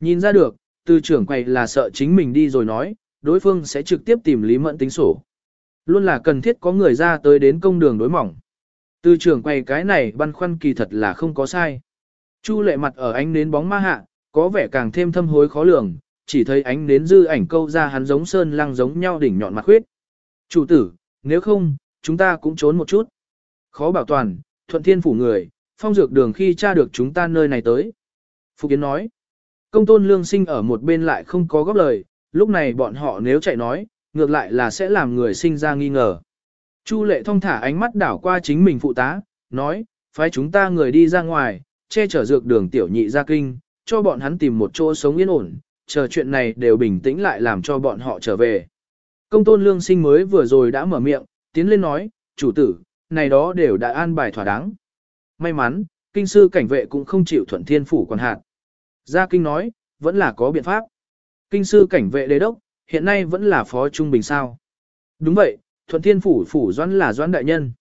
Nhìn ra được, từ trưởng quầy là sợ chính mình đi rồi nói, đối phương sẽ trực tiếp tìm Lý Mẫn tính sổ. Luôn là cần thiết có người ra tới đến công đường đối mỏng. Từ trưởng quầy cái này băn khoăn kỳ thật là không có sai. Chu lệ mặt ở ánh nến bóng ma hạ, có vẻ càng thêm thâm hối khó lường, chỉ thấy ánh nến dư ảnh câu ra hắn giống sơn lăng giống nhau đỉnh nhọn mặt khuyết. Chủ tử, nếu không, chúng ta cũng trốn một chút. Khó bảo toàn, thuận thiên phủ người, phong dược đường khi tra được chúng ta nơi này tới. Phục Yến nói, công tôn lương sinh ở một bên lại không có góp lời, lúc này bọn họ nếu chạy nói, ngược lại là sẽ làm người sinh ra nghi ngờ. Chu lệ thông thả ánh mắt đảo qua chính mình phụ tá, nói, phái chúng ta người đi ra ngoài, che chở dược đường tiểu nhị ra kinh, cho bọn hắn tìm một chỗ sống yên ổn, chờ chuyện này đều bình tĩnh lại làm cho bọn họ trở về. Công tôn lương sinh mới vừa rồi đã mở miệng, tiến lên nói, chủ tử, này đó đều đã an bài thỏa đáng. May mắn, kinh sư cảnh vệ cũng không chịu thuận thiên phủ quản hạn. Gia kinh nói, vẫn là có biện pháp. Kinh sư cảnh vệ đế đốc, hiện nay vẫn là phó trung bình sao. Đúng vậy, thuận thiên phủ phủ doãn là doãn đại nhân.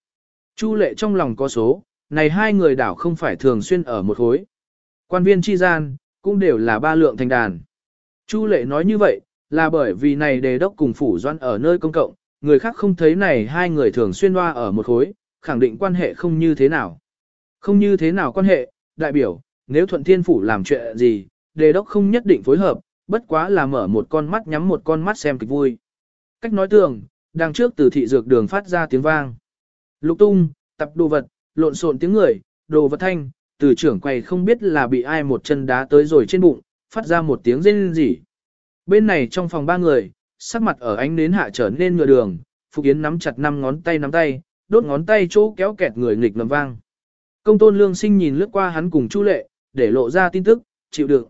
Chu lệ trong lòng có số, này hai người đảo không phải thường xuyên ở một khối. Quan viên chi gian, cũng đều là ba lượng thành đàn. Chu lệ nói như vậy, là bởi vì này đề đốc cùng phủ Doan ở nơi công cộng, người khác không thấy này hai người thường xuyên hoa ở một khối, khẳng định quan hệ không như thế nào. Không như thế nào quan hệ, đại biểu, nếu thuận thiên phủ làm chuyện gì, đề đốc không nhất định phối hợp, bất quá là mở một con mắt nhắm một con mắt xem kịch vui. Cách nói tường, đằng trước từ thị dược đường phát ra tiếng vang. Lục tung, tập đồ vật, lộn xộn tiếng người, đồ vật thanh, từ trưởng quầy không biết là bị ai một chân đá tới rồi trên bụng, phát ra một tiếng rên rỉ. Bên này trong phòng ba người, sắc mặt ở ánh nến hạ trở nên nhựa đường, Phục Yến nắm chặt năm ngón tay nắm tay, đốt ngón tay chỗ kéo kẹt người nghịch ngầm vang. Công tôn lương sinh nhìn lướt qua hắn cùng Chu Lệ, để lộ ra tin tức, chịu được.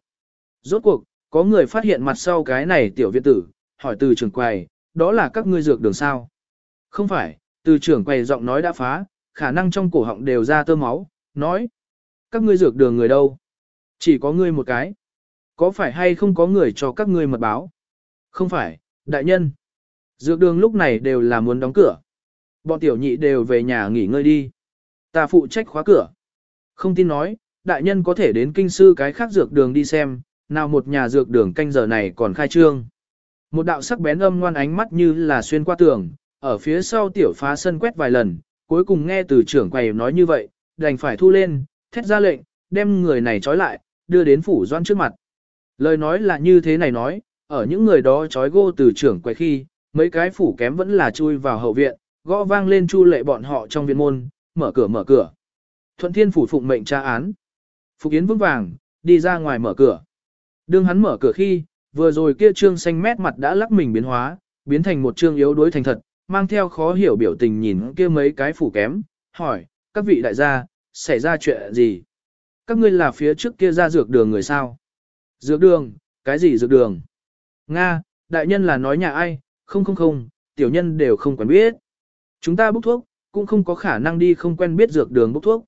Rốt cuộc, có người phát hiện mặt sau cái này tiểu viện tử, hỏi từ trưởng quầy, đó là các ngươi dược đường sao? Không phải, từ trưởng quầy giọng nói đã phá, khả năng trong cổ họng đều ra tơ máu, nói. Các ngươi dược đường người đâu? Chỉ có ngươi một cái. Có phải hay không có người cho các ngươi mật báo? Không phải, đại nhân. Dược đường lúc này đều là muốn đóng cửa. Bọn tiểu nhị đều về nhà nghỉ ngơi đi. Ta phụ trách khóa cửa. Không tin nói, đại nhân có thể đến kinh sư cái khác dược đường đi xem, nào một nhà dược đường canh giờ này còn khai trương. Một đạo sắc bén âm ngoan ánh mắt như là xuyên qua tường, ở phía sau tiểu phá sân quét vài lần, cuối cùng nghe từ trưởng quầy nói như vậy, đành phải thu lên, thét ra lệnh, đem người này trói lại, đưa đến phủ doan trước mặt. Lời nói là như thế này nói, ở những người đó trói gô từ trưởng quay khi, mấy cái phủ kém vẫn là chui vào hậu viện, gõ vang lên chu lệ bọn họ trong viện môn, mở cửa mở cửa. Thuận thiên phủ phụng mệnh tra án. Phục Yến vững vàng, đi ra ngoài mở cửa. Đương hắn mở cửa khi, vừa rồi kia trương xanh mét mặt đã lắc mình biến hóa, biến thành một trương yếu đuối thành thật, mang theo khó hiểu biểu tình nhìn kia mấy cái phủ kém, hỏi, các vị đại gia, xảy ra chuyện gì? Các ngươi là phía trước kia ra dược đường người sao? Dược đường, cái gì dược đường? Nga, đại nhân là nói nhà ai? Không không không, tiểu nhân đều không quen biết. Chúng ta bốc thuốc, cũng không có khả năng đi không quen biết dược đường bốc thuốc.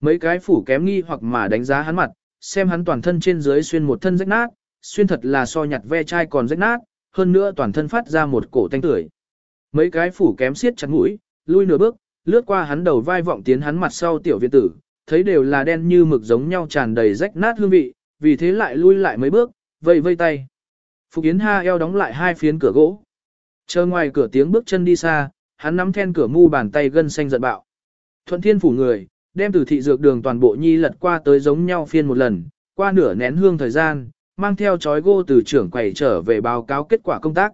Mấy cái phủ kém nghi hoặc mà đánh giá hắn mặt, xem hắn toàn thân trên dưới xuyên một thân rách nát, xuyên thật là so nhặt ve chai còn rách nát, hơn nữa toàn thân phát ra một cổ tanh tưởi. Mấy cái phủ kém siết chặt mũi, lui nửa bước, lướt qua hắn đầu vai vọng tiến hắn mặt sau tiểu viện tử, thấy đều là đen như mực giống nhau tràn đầy rách nát hương vị, vì thế lại lui lại mấy bước, vây vây tay. Phục Yến Ha eo đóng lại hai phiến cửa gỗ. Chờ ngoài cửa tiếng bước chân đi xa, hắn nắm then cửa mu bàn tay gân xanh giận bạo. Thuận thiên phủ người, đem từ thị dược đường toàn bộ nhi lật qua tới giống nhau phiên một lần, qua nửa nén hương thời gian, mang theo chói gô từ trưởng quầy trở về báo cáo kết quả công tác.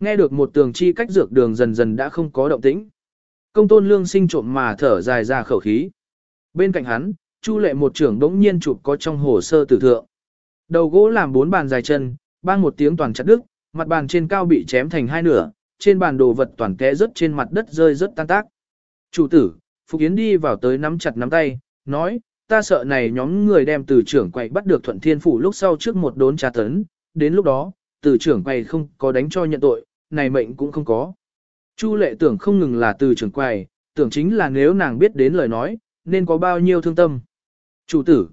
Nghe được một tường chi cách dược đường dần dần đã không có động tĩnh. Công tôn lương sinh trộm mà thở dài ra khẩu khí. Bên cạnh hắn, Chu lệ một trưởng đống nhiên chụp có trong hồ sơ tử thượng. Đầu gỗ làm bốn bàn dài chân, bang một tiếng toàn chặt đứt, mặt bàn trên cao bị chém thành hai nửa, trên bàn đồ vật toàn té rớt trên mặt đất rơi rất tan tác. Chủ tử, Phục Yến đi vào tới nắm chặt nắm tay, nói, ta sợ này nhóm người đem từ trưởng quầy bắt được thuận thiên phủ lúc sau trước một đốn trà tấn, đến lúc đó, từ trưởng quầy không có đánh cho nhận tội, này mệnh cũng không có. Chu lệ tưởng không ngừng là từ trưởng quầy, tưởng chính là nếu nàng biết đến lời nói, nên có bao nhiêu thương tâm. Chủ tử,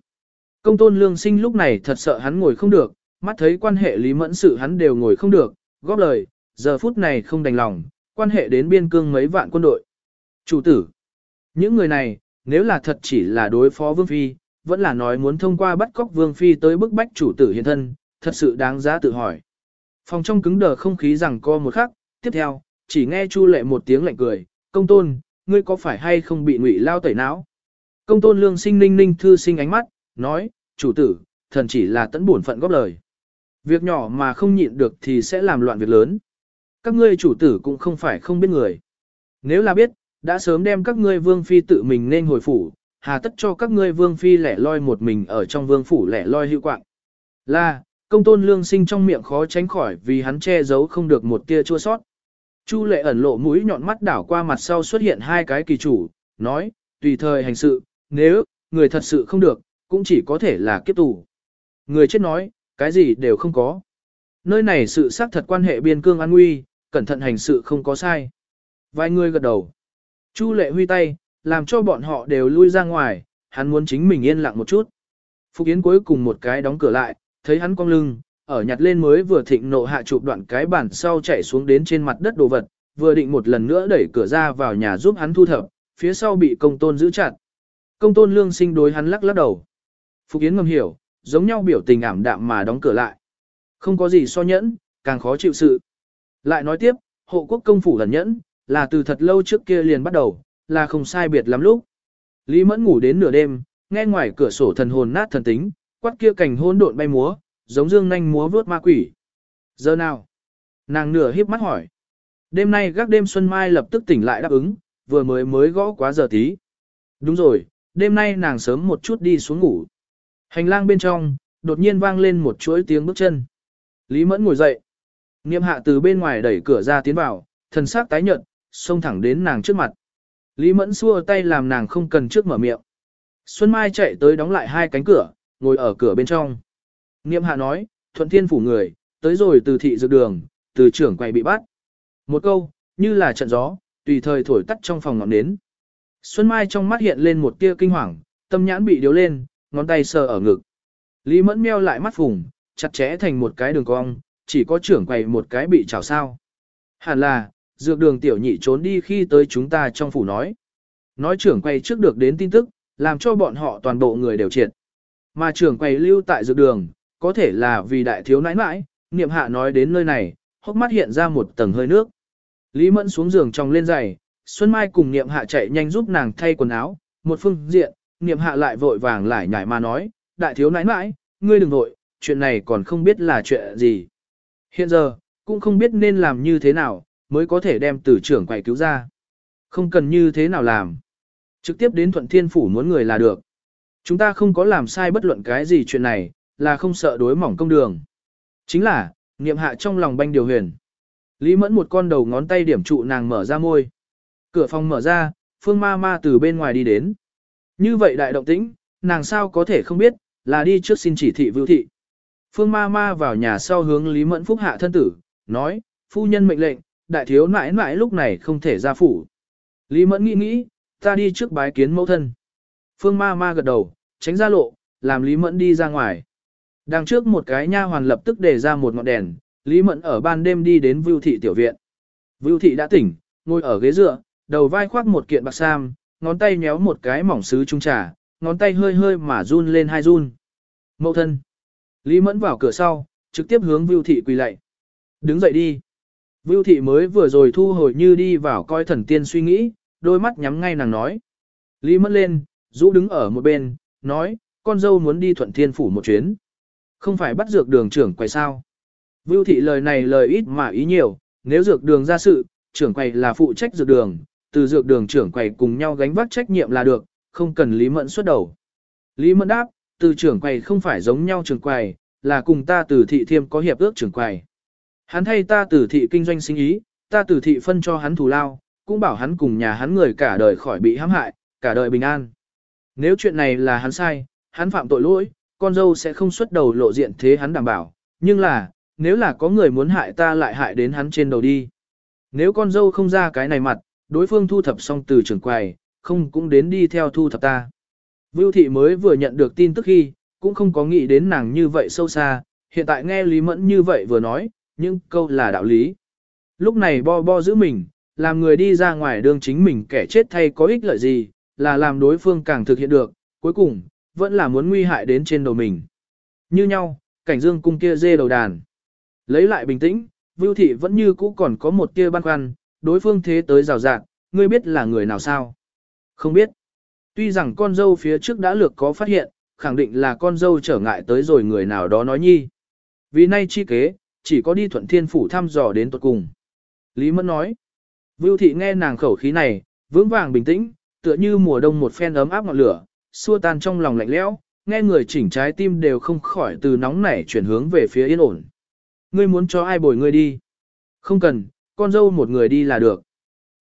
công tôn lương sinh lúc này thật sợ hắn ngồi không được, mắt thấy quan hệ lý mẫn sự hắn đều ngồi không được, góp lời, giờ phút này không đành lòng, quan hệ đến biên cương mấy vạn quân đội. Chủ tử, những người này, nếu là thật chỉ là đối phó Vương Phi, vẫn là nói muốn thông qua bắt cóc Vương Phi tới bức bách chủ tử hiện thân, thật sự đáng giá tự hỏi. Phòng trong cứng đờ không khí rằng co một khắc, tiếp theo, chỉ nghe Chu Lệ một tiếng lạnh cười, công tôn, ngươi có phải hay không bị ngụy lao tẩy não? Công tôn lương sinh ninh ninh thư sinh ánh mắt, nói, chủ tử, thần chỉ là tẫn bổn phận góp lời. Việc nhỏ mà không nhịn được thì sẽ làm loạn việc lớn. Các ngươi chủ tử cũng không phải không biết người. Nếu là biết, đã sớm đem các ngươi vương phi tự mình nên hồi phủ, hà tất cho các ngươi vương phi lẻ loi một mình ở trong vương phủ lẻ loi hữu quạng. Là, công tôn lương sinh trong miệng khó tránh khỏi vì hắn che giấu không được một tia chua sót. Chu lệ ẩn lộ mũi nhọn mắt đảo qua mặt sau xuất hiện hai cái kỳ chủ, nói, tùy thời hành sự, nếu, người thật sự không được, cũng chỉ có thể là kiếp tù. Người chết nói, cái gì đều không có. Nơi này sự xác thật quan hệ biên cương an nguy, cẩn thận hành sự không có sai. Vài người gật đầu. Chu lệ huy tay, làm cho bọn họ đều lui ra ngoài, hắn muốn chính mình yên lặng một chút. Phục Yến cuối cùng một cái đóng cửa lại, thấy hắn cong lưng, ở nhặt lên mới vừa thịnh nộ hạ chụp đoạn cái bản sau chạy xuống đến trên mặt đất đồ vật, vừa định một lần nữa đẩy cửa ra vào nhà giúp hắn thu thập, phía sau bị công tôn giữ chặt. Công tôn lương sinh đối hắn lắc lắc đầu. Phục Yến ngầm hiểu, giống nhau biểu tình ảm đạm mà đóng cửa lại. Không có gì so nhẫn, càng khó chịu sự. Lại nói tiếp, Hộ quốc công phủ lần nhẫn, là từ thật lâu trước kia liền bắt đầu, là không sai biệt lắm lúc. Lý Mẫn ngủ đến nửa đêm, nghe ngoài cửa sổ thần hồn nát thần tính, quát kia cảnh hôn độn bay múa, giống dương nhanh múa vướt ma quỷ. Giờ nào? Nàng nửa híp mắt hỏi. Đêm nay gác đêm Xuân Mai lập tức tỉnh lại đáp ứng, vừa mới mới gõ quá giờ tí. Đúng rồi, đêm nay nàng sớm một chút đi xuống ngủ. Hành lang bên trong, đột nhiên vang lên một chuỗi tiếng bước chân. Lý Mẫn ngồi dậy. Niệm hạ từ bên ngoài đẩy cửa ra tiến vào, thần sắc tái nhợt, xông thẳng đến nàng trước mặt. Lý Mẫn xua tay làm nàng không cần trước mở miệng. Xuân Mai chạy tới đóng lại hai cánh cửa, ngồi ở cửa bên trong. Niệm hạ nói, thuận thiên phủ người, tới rồi từ thị dược đường, từ trưởng quầy bị bắt. Một câu, như là trận gió, tùy thời thổi tắt trong phòng ngọn nến. Xuân Mai trong mắt hiện lên một tia kinh hoàng, tâm nhãn bị điếu lên, ngón tay sờ ở ngực. Lý Mẫn meo lại mắt phùng, chặt chẽ thành một cái đường cong, chỉ có trưởng quầy một cái bị chảo sao. Hẳn là, dược đường tiểu nhị trốn đi khi tới chúng ta trong phủ nói. Nói trưởng quầy trước được đến tin tức, làm cho bọn họ toàn bộ người đều triệt. Mà trưởng quầy lưu tại dược đường, có thể là vì đại thiếu nãi nãi, niệm hạ nói đến nơi này, hốc mắt hiện ra một tầng hơi nước. Lý Mẫn xuống giường trong lên giày, Xuân Mai cùng niệm hạ chạy nhanh giúp nàng thay quần áo, một phương diện, niệm hạ lại vội vàng lại nhảy mà nói, đại thiếu nãi nãi, ngươi đừng vội, chuyện này còn không biết là chuyện gì. Hiện giờ, cũng không biết nên làm như thế nào, mới có thể đem tử trưởng quầy cứu ra. Không cần như thế nào làm. Trực tiếp đến thuận thiên phủ muốn người là được. Chúng ta không có làm sai bất luận cái gì chuyện này, là không sợ đối mỏng công đường. Chính là, niệm hạ trong lòng banh điều huyền. Lý mẫn một con đầu ngón tay điểm trụ nàng mở ra môi. Cửa phòng mở ra, phương ma ma từ bên ngoài đi đến. Như vậy đại động tĩnh, nàng sao có thể không biết, là đi trước xin chỉ thị vưu thị. Phương ma ma vào nhà sau hướng Lý Mẫn Phúc hạ thân tử, nói, phu nhân mệnh lệnh, đại thiếu nãi nãi lúc này không thể ra phủ. Lý Mẫn nghĩ nghĩ, ta đi trước bái kiến mẫu thân. Phương ma ma gật đầu, tránh ra lộ, làm Lý Mẫn đi ra ngoài. Đằng trước một cái nha hoàn lập tức để ra một ngọn đèn, Lý Mẫn ở ban đêm đi đến Vưu Thị tiểu viện. Vưu Thị đã tỉnh, ngồi ở ghế dựa, đầu vai khoác một kiện bạc sam, ngón tay nhéo một cái mỏng sứ trung trà, ngón tay hơi hơi mà run lên hai run. Mậu thân. Lý Mẫn vào cửa sau, trực tiếp hướng Vưu Thị quỳ lạy. Đứng dậy đi. Vưu Thị mới vừa rồi thu hồi như đi vào coi thần tiên suy nghĩ, đôi mắt nhắm ngay nàng nói. Lý Mẫn lên, rũ đứng ở một bên, nói, con dâu muốn đi thuận thiên phủ một chuyến. Không phải bắt dược đường trưởng quầy sao. Vưu Thị lời này lời ít mà ý nhiều, nếu dược đường ra sự, trưởng quầy là phụ trách dược đường, từ dược đường trưởng quầy cùng nhau gánh vác trách nhiệm là được, không cần Lý Mẫn xuất đầu. Lý Mẫn đáp, từ trưởng quầy không phải giống nhau trưởng quầy, là cùng ta từ thị thiêm có hiệp ước trưởng quầy. Hắn thay ta từ thị kinh doanh sinh ý, ta từ thị phân cho hắn thù lao, cũng bảo hắn cùng nhà hắn người cả đời khỏi bị hãm hại, cả đời bình an. Nếu chuyện này là hắn sai, hắn phạm tội lỗi, con dâu sẽ không xuất đầu lộ diện thế hắn đảm bảo, nhưng là, nếu là có người muốn hại ta lại hại đến hắn trên đầu đi. Nếu con dâu không ra cái này mặt, đối phương thu thập xong từ trường quầy, không cũng đến đi theo thu thập ta. Vưu thị mới vừa nhận được tin tức khi, cũng không có nghĩ đến nàng như vậy sâu xa, hiện tại nghe Lý Mẫn như vậy vừa nói, những câu là đạo lý. Lúc này bo bo giữ mình, làm người đi ra ngoài đương chính mình kẻ chết thay có ích lợi gì, là làm đối phương càng thực hiện được, cuối cùng, vẫn là muốn nguy hại đến trên đầu mình. Như nhau, cảnh dương cung kia dê đầu đàn. Lấy lại bình tĩnh, Vưu thị vẫn như cũ còn có một tia băn khoăn, đối phương thế tới rào rạng, ngươi biết là người nào sao? Không biết. Tuy rằng con dâu phía trước đã lược có phát hiện, khẳng định là con dâu trở ngại tới rồi người nào đó nói nhi. Vì nay chi kế, chỉ có đi thuận thiên phủ thăm dò đến tuật cùng. Lý Mẫn nói. Vưu thị nghe nàng khẩu khí này, vững vàng bình tĩnh, tựa như mùa đông một phen ấm áp ngọn lửa, xua tan trong lòng lạnh lẽo, nghe người chỉnh trái tim đều không khỏi từ nóng nảy chuyển hướng về phía yên ổn. Ngươi muốn cho ai bồi ngươi đi? Không cần, con dâu một người đi là được.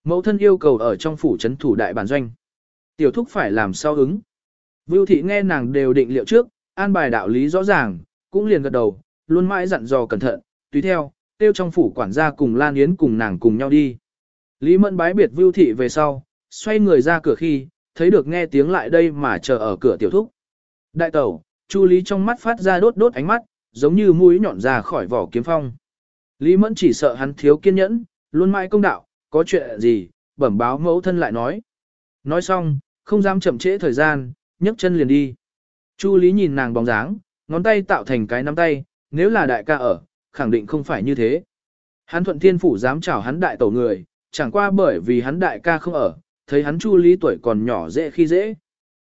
Mẫu thân yêu cầu ở trong phủ trấn thủ đại bản doanh. Tiểu thúc phải làm sao ứng. Vưu thị nghe nàng đều định liệu trước, an bài đạo lý rõ ràng, cũng liền gật đầu, luôn mãi dặn dò cẩn thận, tùy theo, tiêu trong phủ quản gia cùng Lan Yến cùng nàng cùng nhau đi. Lý Mẫn bái biệt Vưu thị về sau, xoay người ra cửa khi, thấy được nghe tiếng lại đây mà chờ ở cửa tiểu thúc. Đại tẩu, Chu Lý trong mắt phát ra đốt đốt ánh mắt, giống như mũi nhọn ra khỏi vỏ kiếm phong. Lý Mẫn chỉ sợ hắn thiếu kiên nhẫn, luôn mãi công đạo, có chuyện gì, bẩm báo mẫu thân lại nói. Nói xong, không dám chậm trễ thời gian, nhấc chân liền đi. Chu Lý nhìn nàng bóng dáng, ngón tay tạo thành cái nắm tay, nếu là đại ca ở, khẳng định không phải như thế. Hắn thuận thiên phủ dám chào hắn đại tổ người, chẳng qua bởi vì hắn đại ca không ở, thấy hắn chu lý tuổi còn nhỏ dễ khi dễ.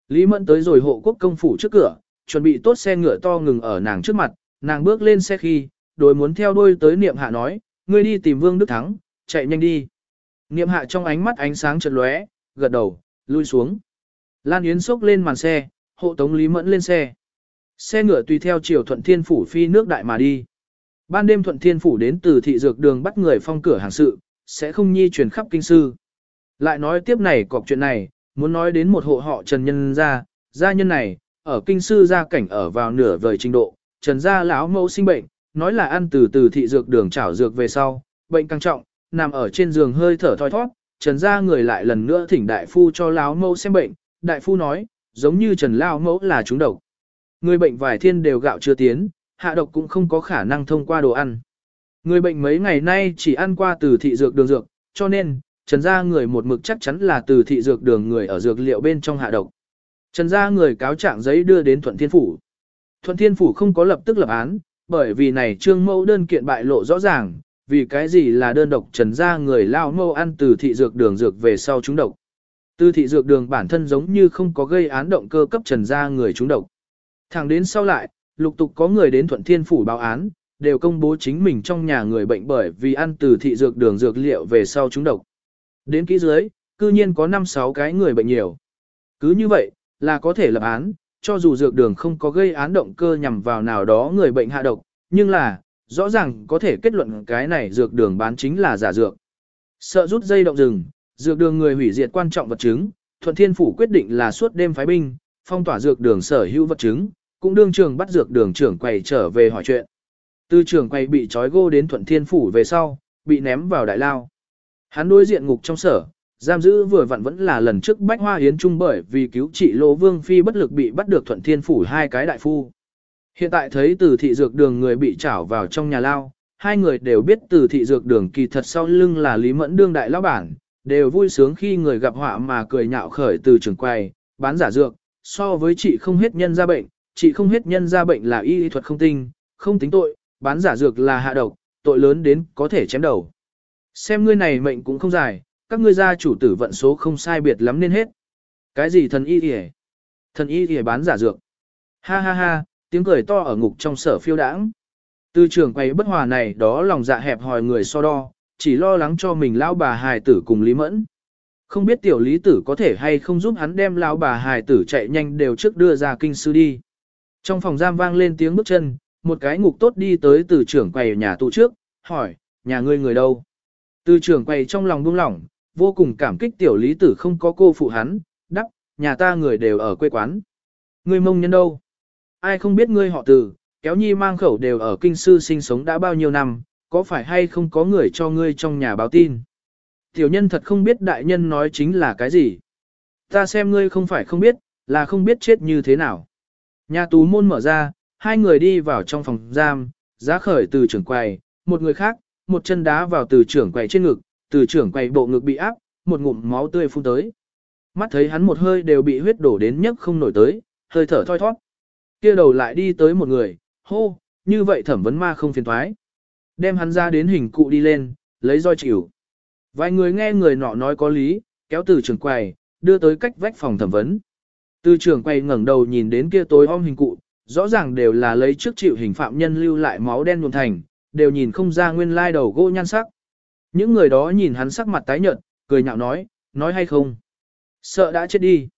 Lý Mẫn tới rồi hộ quốc công phủ trước cửa, chuẩn bị tốt xe ngựa to ngừng ở nàng trước mặt, nàng bước lên xe khi, đối muốn theo đuôi tới niệm hạ nói, ngươi đi tìm Vương Đức Thắng, chạy nhanh đi. Niệm hạ trong ánh mắt ánh sáng chợt lóe, gật đầu, lui xuống. Lan Yến xốc lên màn xe, hộ tống Lý Mẫn lên xe. Xe ngựa tùy theo chiều thuận thiên phủ phi nước đại mà đi. Ban đêm thuận thiên phủ đến từ thị dược đường bắt người phong cửa hàng sự, sẽ không nhi truyền khắp kinh sư. Lại nói tiếp này cọc chuyện này, muốn nói đến một hộ họ Trần Nhân gia, gia nhân này, ở kinh sư gia cảnh ở vào nửa vời trình độ, Trần gia lão mẫu sinh bệnh, nói là ăn từ từ thị dược đường chảo dược về sau, bệnh căng trọng, nằm ở trên giường hơi thở thoi thoát, Trần gia người lại lần nữa thỉnh đại phu cho lão mẫu xem bệnh, đại phu nói, giống như Trần lão mẫu là trúng độc. Người bệnh vài thiên đều gạo chưa tiến, hạ độc cũng không có khả năng thông qua đồ ăn. Người bệnh mấy ngày nay chỉ ăn qua từ thị dược đường dược, cho nên, Trần gia người một mực chắc chắn là từ thị dược đường người ở dược liệu bên trong hạ độc. Trần gia người cáo trạng giấy đưa đến Thuận Thiên Phủ. Thuận Thiên Phủ không có lập tức lập án, bởi vì này trương mẫu đơn kiện bại lộ rõ ràng, vì cái gì là đơn độc Trần gia người lao mâu ăn từ thị dược đường dược về sau chúng độc. Từ thị dược đường bản thân giống như không có gây án động cơ cấp Trần gia người chúng độc. Thẳng đến sau lại, lục tục có người đến Thuận Thiên Phủ báo án, đều công bố chính mình trong nhà người bệnh bởi vì ăn từ thị dược đường dược liệu về sau chúng độc. Đến kỹ dưới, cư nhiên có 5-6 cái người bệnh nhiều. Cứ như vậy, là có thể lập án, cho dù dược đường không có gây án động cơ nhằm vào nào đó người bệnh hạ độc, nhưng là, rõ ràng có thể kết luận cái này dược đường bán chính là giả dược. Sợ rút dây động rừng, dược đường người hủy diệt quan trọng vật chứng, Thuận Thiên Phủ quyết định là suốt đêm phái binh, phong tỏa dược đường sở hữu vật chứng, cũng đương trường bắt dược đường trưởng quầy trở về hỏi chuyện. Tư trưởng quầy bị trói gô đến Thuận Thiên Phủ về sau, bị ném vào đại lao. Hắn đối diện ngục trong sở, giam giữ vừa vặn vẫn là lần trước Bách Hoa hiến Trung bởi vì cứu trị Lỗ Vương Phi bất lực bị bắt được Thuận Thiên Phủ hai cái đại phu. Hiện tại thấy từ thị dược đường người bị trảo vào trong nhà lao, hai người đều biết từ thị dược đường kỳ thật sau lưng là Lý Mẫn đương đại lão bản, đều vui sướng khi người gặp họa mà cười nhạo khởi từ trường quầy, bán giả dược, so với chị không hết nhân ra bệnh, chị không hết nhân ra bệnh là y thuật không tinh, không tính tội, bán giả dược là hạ độc, tội lớn đến có thể chém đầu. Xem ngươi này mệnh cũng không dài, các ngươi gia chủ tử vận số không sai biệt lắm nên hết. Cái gì thần y y Thần y y bán giả dược. Ha ha ha, tiếng cười to ở ngục trong sở phiêu đãng. Tư trưởng quay bất hòa này đó lòng dạ hẹp hòi người so đo, chỉ lo lắng cho mình lão bà hài tử cùng Lý Mẫn. Không biết tiểu lý tử có thể hay không giúp hắn đem lão bà hài tử chạy nhanh đều trước đưa ra kinh sư đi. Trong phòng giam vang lên tiếng bước chân, một cái ngục tốt đi tới từ trưởng quầy nhà tù trước, hỏi, nhà ngươi người đâu? Từ trưởng quầy trong lòng buông lỏng, vô cùng cảm kích tiểu lý tử không có cô phụ hắn, đắc, nhà ta người đều ở quê quán. Ngươi mông nhân đâu? Ai không biết ngươi họ từ, kéo nhi mang khẩu đều ở kinh sư sinh sống đã bao nhiêu năm, có phải hay không có người cho ngươi trong nhà báo tin? Tiểu nhân thật không biết đại nhân nói chính là cái gì. Ta xem ngươi không phải không biết, là không biết chết như thế nào. Nhà tù môn mở ra, hai người đi vào trong phòng giam, giá khởi từ trưởng quầy, một người khác, một chân đá vào từ trưởng quầy trên ngực, từ trưởng quầy bộ ngực bị áp, một ngụm máu tươi phun tới. Mắt thấy hắn một hơi đều bị huyết đổ đến nhấc không nổi tới, hơi thở thoi thoát. Kia đầu lại đi tới một người, hô, như vậy thẩm vấn ma không phiền thoái. Đem hắn ra đến hình cụ đi lên, lấy roi chịu. Vài người nghe người nọ nói có lý, kéo từ trưởng quầy, đưa tới cách vách phòng thẩm vấn. Từ trưởng quầy ngẩng đầu nhìn đến kia tối om hình cụ, rõ ràng đều là lấy trước chịu hình phạm nhân lưu lại máu đen nhuộm thành, đều nhìn không ra nguyên lai đầu gỗ nhan sắc. Những người đó nhìn hắn sắc mặt tái nhợt, cười nhạo nói, nói hay không? Sợ đã chết đi.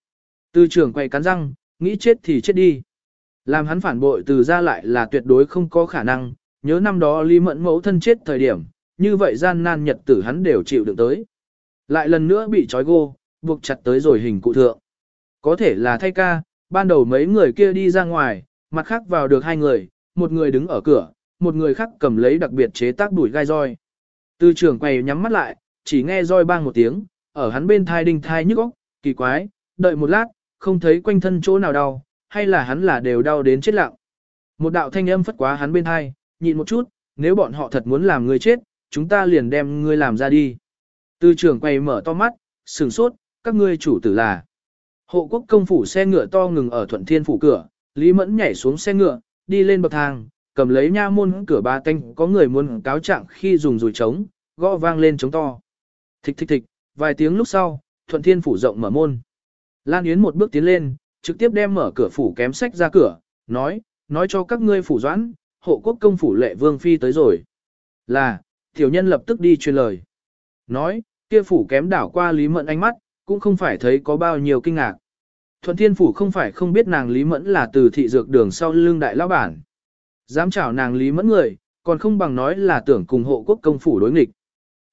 Từ trưởng quay cắn răng, nghĩ chết thì chết đi. Làm hắn phản bội từ ra lại là tuyệt đối không có khả năng, nhớ năm đó Lý Mẫn mẫu thân chết thời điểm, như vậy gian nan nhật tử hắn đều chịu được tới. Lại lần nữa bị trói gô, buộc chặt tới rồi hình cụ thượng. Có thể là thay ca, ban đầu mấy người kia đi ra ngoài, mặt khác vào được hai người, một người đứng ở cửa, một người khác cầm lấy đặc biệt chế tác đuổi gai roi. Từ trưởng quầy nhắm mắt lại, chỉ nghe roi bang một tiếng, ở hắn bên thai đinh thai nhức óc, kỳ quái, đợi một lát, không thấy quanh thân chỗ nào đau, hay là hắn là đều đau đến chết lặng. Một đạo thanh âm phất quá hắn bên thai, nhịn một chút, nếu bọn họ thật muốn làm người chết, chúng ta liền đem ngươi làm ra đi. Từ trưởng quầy mở to mắt, sửng sốt, các ngươi chủ tử là. Hộ quốc công phủ xe ngựa to ngừng ở thuận thiên phủ cửa, Lý Mẫn nhảy xuống xe ngựa, đi lên bậc thang, cầm lấy nha môn cửa ba canh có người muốn cáo trạng khi dùng rùi trống, gõ vang lên trống to. Thịch thịch thịch, vài tiếng lúc sau, thuận thiên phủ rộng mở môn. Lan Yến một bước tiến lên, trực tiếp đem mở cửa phủ kém sách ra cửa, nói, nói cho các ngươi phủ doãn, hộ quốc công phủ lệ vương phi tới rồi. Là, tiểu nhân lập tức đi truyền lời. Nói, kia phủ kém đảo qua Lý Mẫn ánh mắt, cũng không phải thấy có bao nhiêu kinh ngạc. Thuận Thiên Phủ không phải không biết nàng Lý Mẫn là từ thị dược đường sau lưng đại lão bản. Dám chảo nàng Lý Mẫn người, còn không bằng nói là tưởng cùng hộ quốc công phủ đối nghịch.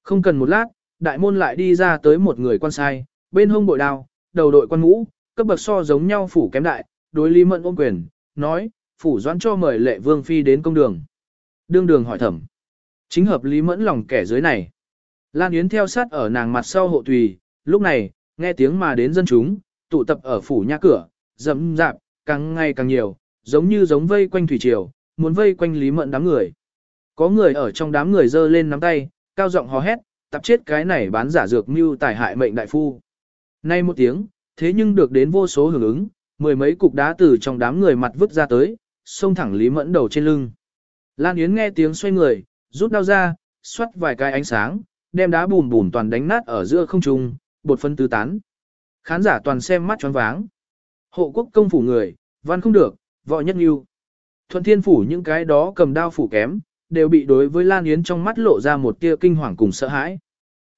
Không cần một lát, đại môn lại đi ra tới một người quan sai, bên hông bội đao, đầu đội quan mũ, cấp bậc so giống nhau phủ kém đại, đối Lý Mẫn ôm quyền, nói, phủ doãn cho mời lệ vương phi đến công đường. Đương đường hỏi thẩm. Chính hợp Lý Mẫn lòng kẻ dưới này. Lan Yến theo sát ở nàng mặt sau hộ tùy, lúc này, nghe tiếng mà đến dân chúng, tụ tập ở phủ nhà cửa, dẫm dạp, càng ngày càng nhiều, giống như giống vây quanh thủy triều, muốn vây quanh Lý Mẫn đám người. Có người ở trong đám người giơ lên nắm tay, cao giọng hò hét, tập chết cái này bán giả dược mưu tài hại mệnh đại phu. Nay một tiếng, thế nhưng được đến vô số hưởng ứng, mười mấy cục đá từ trong đám người mặt vứt ra tới, xông thẳng Lý Mẫn đầu trên lưng. Lan Yến nghe tiếng xoay người, rút đao ra, xoát vài cái ánh sáng, đem đá bùn bùn toàn đánh nát ở giữa không trung, bột phân tứ tán. Khán giả toàn xem mắt choáng váng. Hộ quốc công phủ người, văn không được, võ nhất yêu. Thuận thiên phủ những cái đó cầm đao phủ kém, đều bị đối với Lan Yến trong mắt lộ ra một tia kinh hoàng cùng sợ hãi.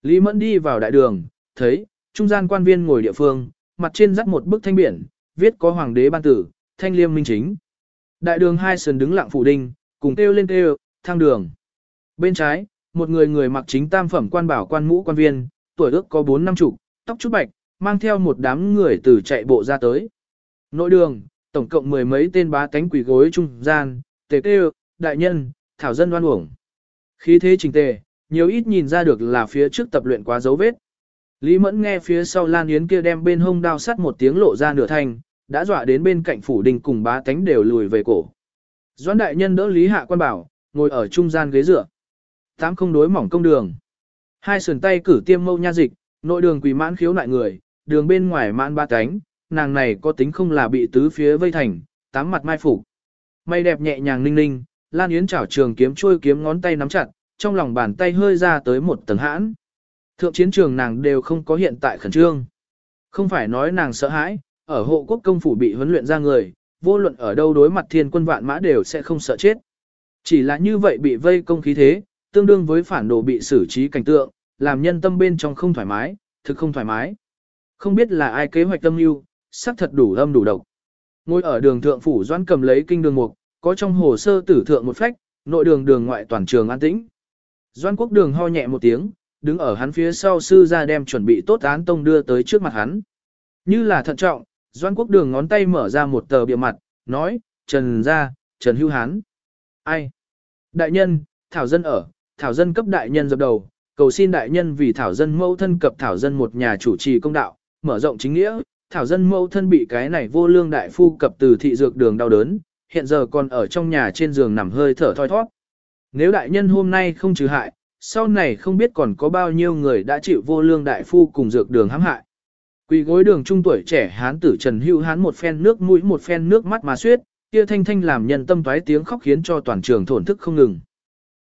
Lý Mẫn đi vào đại đường, thấy, trung gian quan viên ngồi địa phương, mặt trên dắt một bức thanh biển, viết có hoàng đế ban tử, thanh liêm minh chính. Đại đường hai sườn đứng lặng phủ đinh, cùng kêu lên kêu, thang đường. Bên trái, một người người mặc chính tam phẩm quan bảo quan mũ quan viên, tuổi ước có bốn năm chục, tóc chút bạch, mang theo một đám người từ chạy bộ ra tới. Nội đường, tổng cộng mười mấy tên bá tánh quỷ gối trung gian, tề kêu, đại nhân, thảo dân đoan uổng. Khí thế trình tề, nhiều ít nhìn ra được là phía trước tập luyện quá dấu vết. Lý Mẫn nghe phía sau Lan Yến kia đem bên hông đao sắt một tiếng lộ ra nửa thành, đã dọa đến bên cạnh phủ đình cùng bá tánh đều lùi về cổ. Doãn đại nhân đỡ Lý Hạ quan bảo, ngồi ở trung gian ghế dựa. Tám không đối mỏng công đường. Hai sườn tay cử tiêm mâu nha dịch, nội đường quỳ mãn khiếu nại người, đường bên ngoài mãn ba cánh, nàng này có tính không là bị tứ phía vây thành, tám mặt mai phục. Mây đẹp nhẹ nhàng ninh ninh, Lan Yến chảo trường kiếm trôi kiếm ngón tay nắm chặt, trong lòng bàn tay hơi ra tới một tầng hãn. Thượng chiến trường nàng đều không có hiện tại khẩn trương. Không phải nói nàng sợ hãi, ở hộ quốc công phủ bị huấn luyện ra người, vô luận ở đâu đối mặt thiên quân vạn mã đều sẽ không sợ chết. Chỉ là như vậy bị vây công khí thế, tương đương với phản đồ bị xử trí cảnh tượng, làm nhân tâm bên trong không thoải mái, thực không thoải mái. Không biết là ai kế hoạch tâm mưu, sắc thật đủ âm đủ độc. Ngồi ở đường thượng phủ doãn cầm lấy kinh đường mục, có trong hồ sơ tử thượng một phách, nội đường đường ngoại toàn trường an tĩnh. Doan quốc đường ho nhẹ một tiếng, đứng ở hắn phía sau sư ra đem chuẩn bị tốt án tông đưa tới trước mặt hắn. Như là thận trọng, doan quốc đường ngón tay mở ra một tờ bìa mặt, nói, Trần ra, Trần hưu hán. Ai? Đại nhân, Thảo dân ở, Thảo dân cấp đại nhân dập đầu, cầu xin đại nhân vì Thảo dân mâu thân cập Thảo dân một nhà chủ trì công đạo, mở rộng chính nghĩa, Thảo dân mẫu thân bị cái này vô lương đại phu cập từ thị dược đường đau đớn, hiện giờ còn ở trong nhà trên giường nằm hơi thở thoi thoát. Nếu đại nhân hôm nay không trừ hại, sau này không biết còn có bao nhiêu người đã chịu vô lương đại phu cùng dược đường hãm hại. Quỳ gối đường trung tuổi trẻ hán tử Trần Hữu hán một phen nước mũi một phen nước mắt mà suyết, kia thanh thanh làm nhân tâm toái tiếng khóc khiến cho toàn trường thổn thức không ngừng.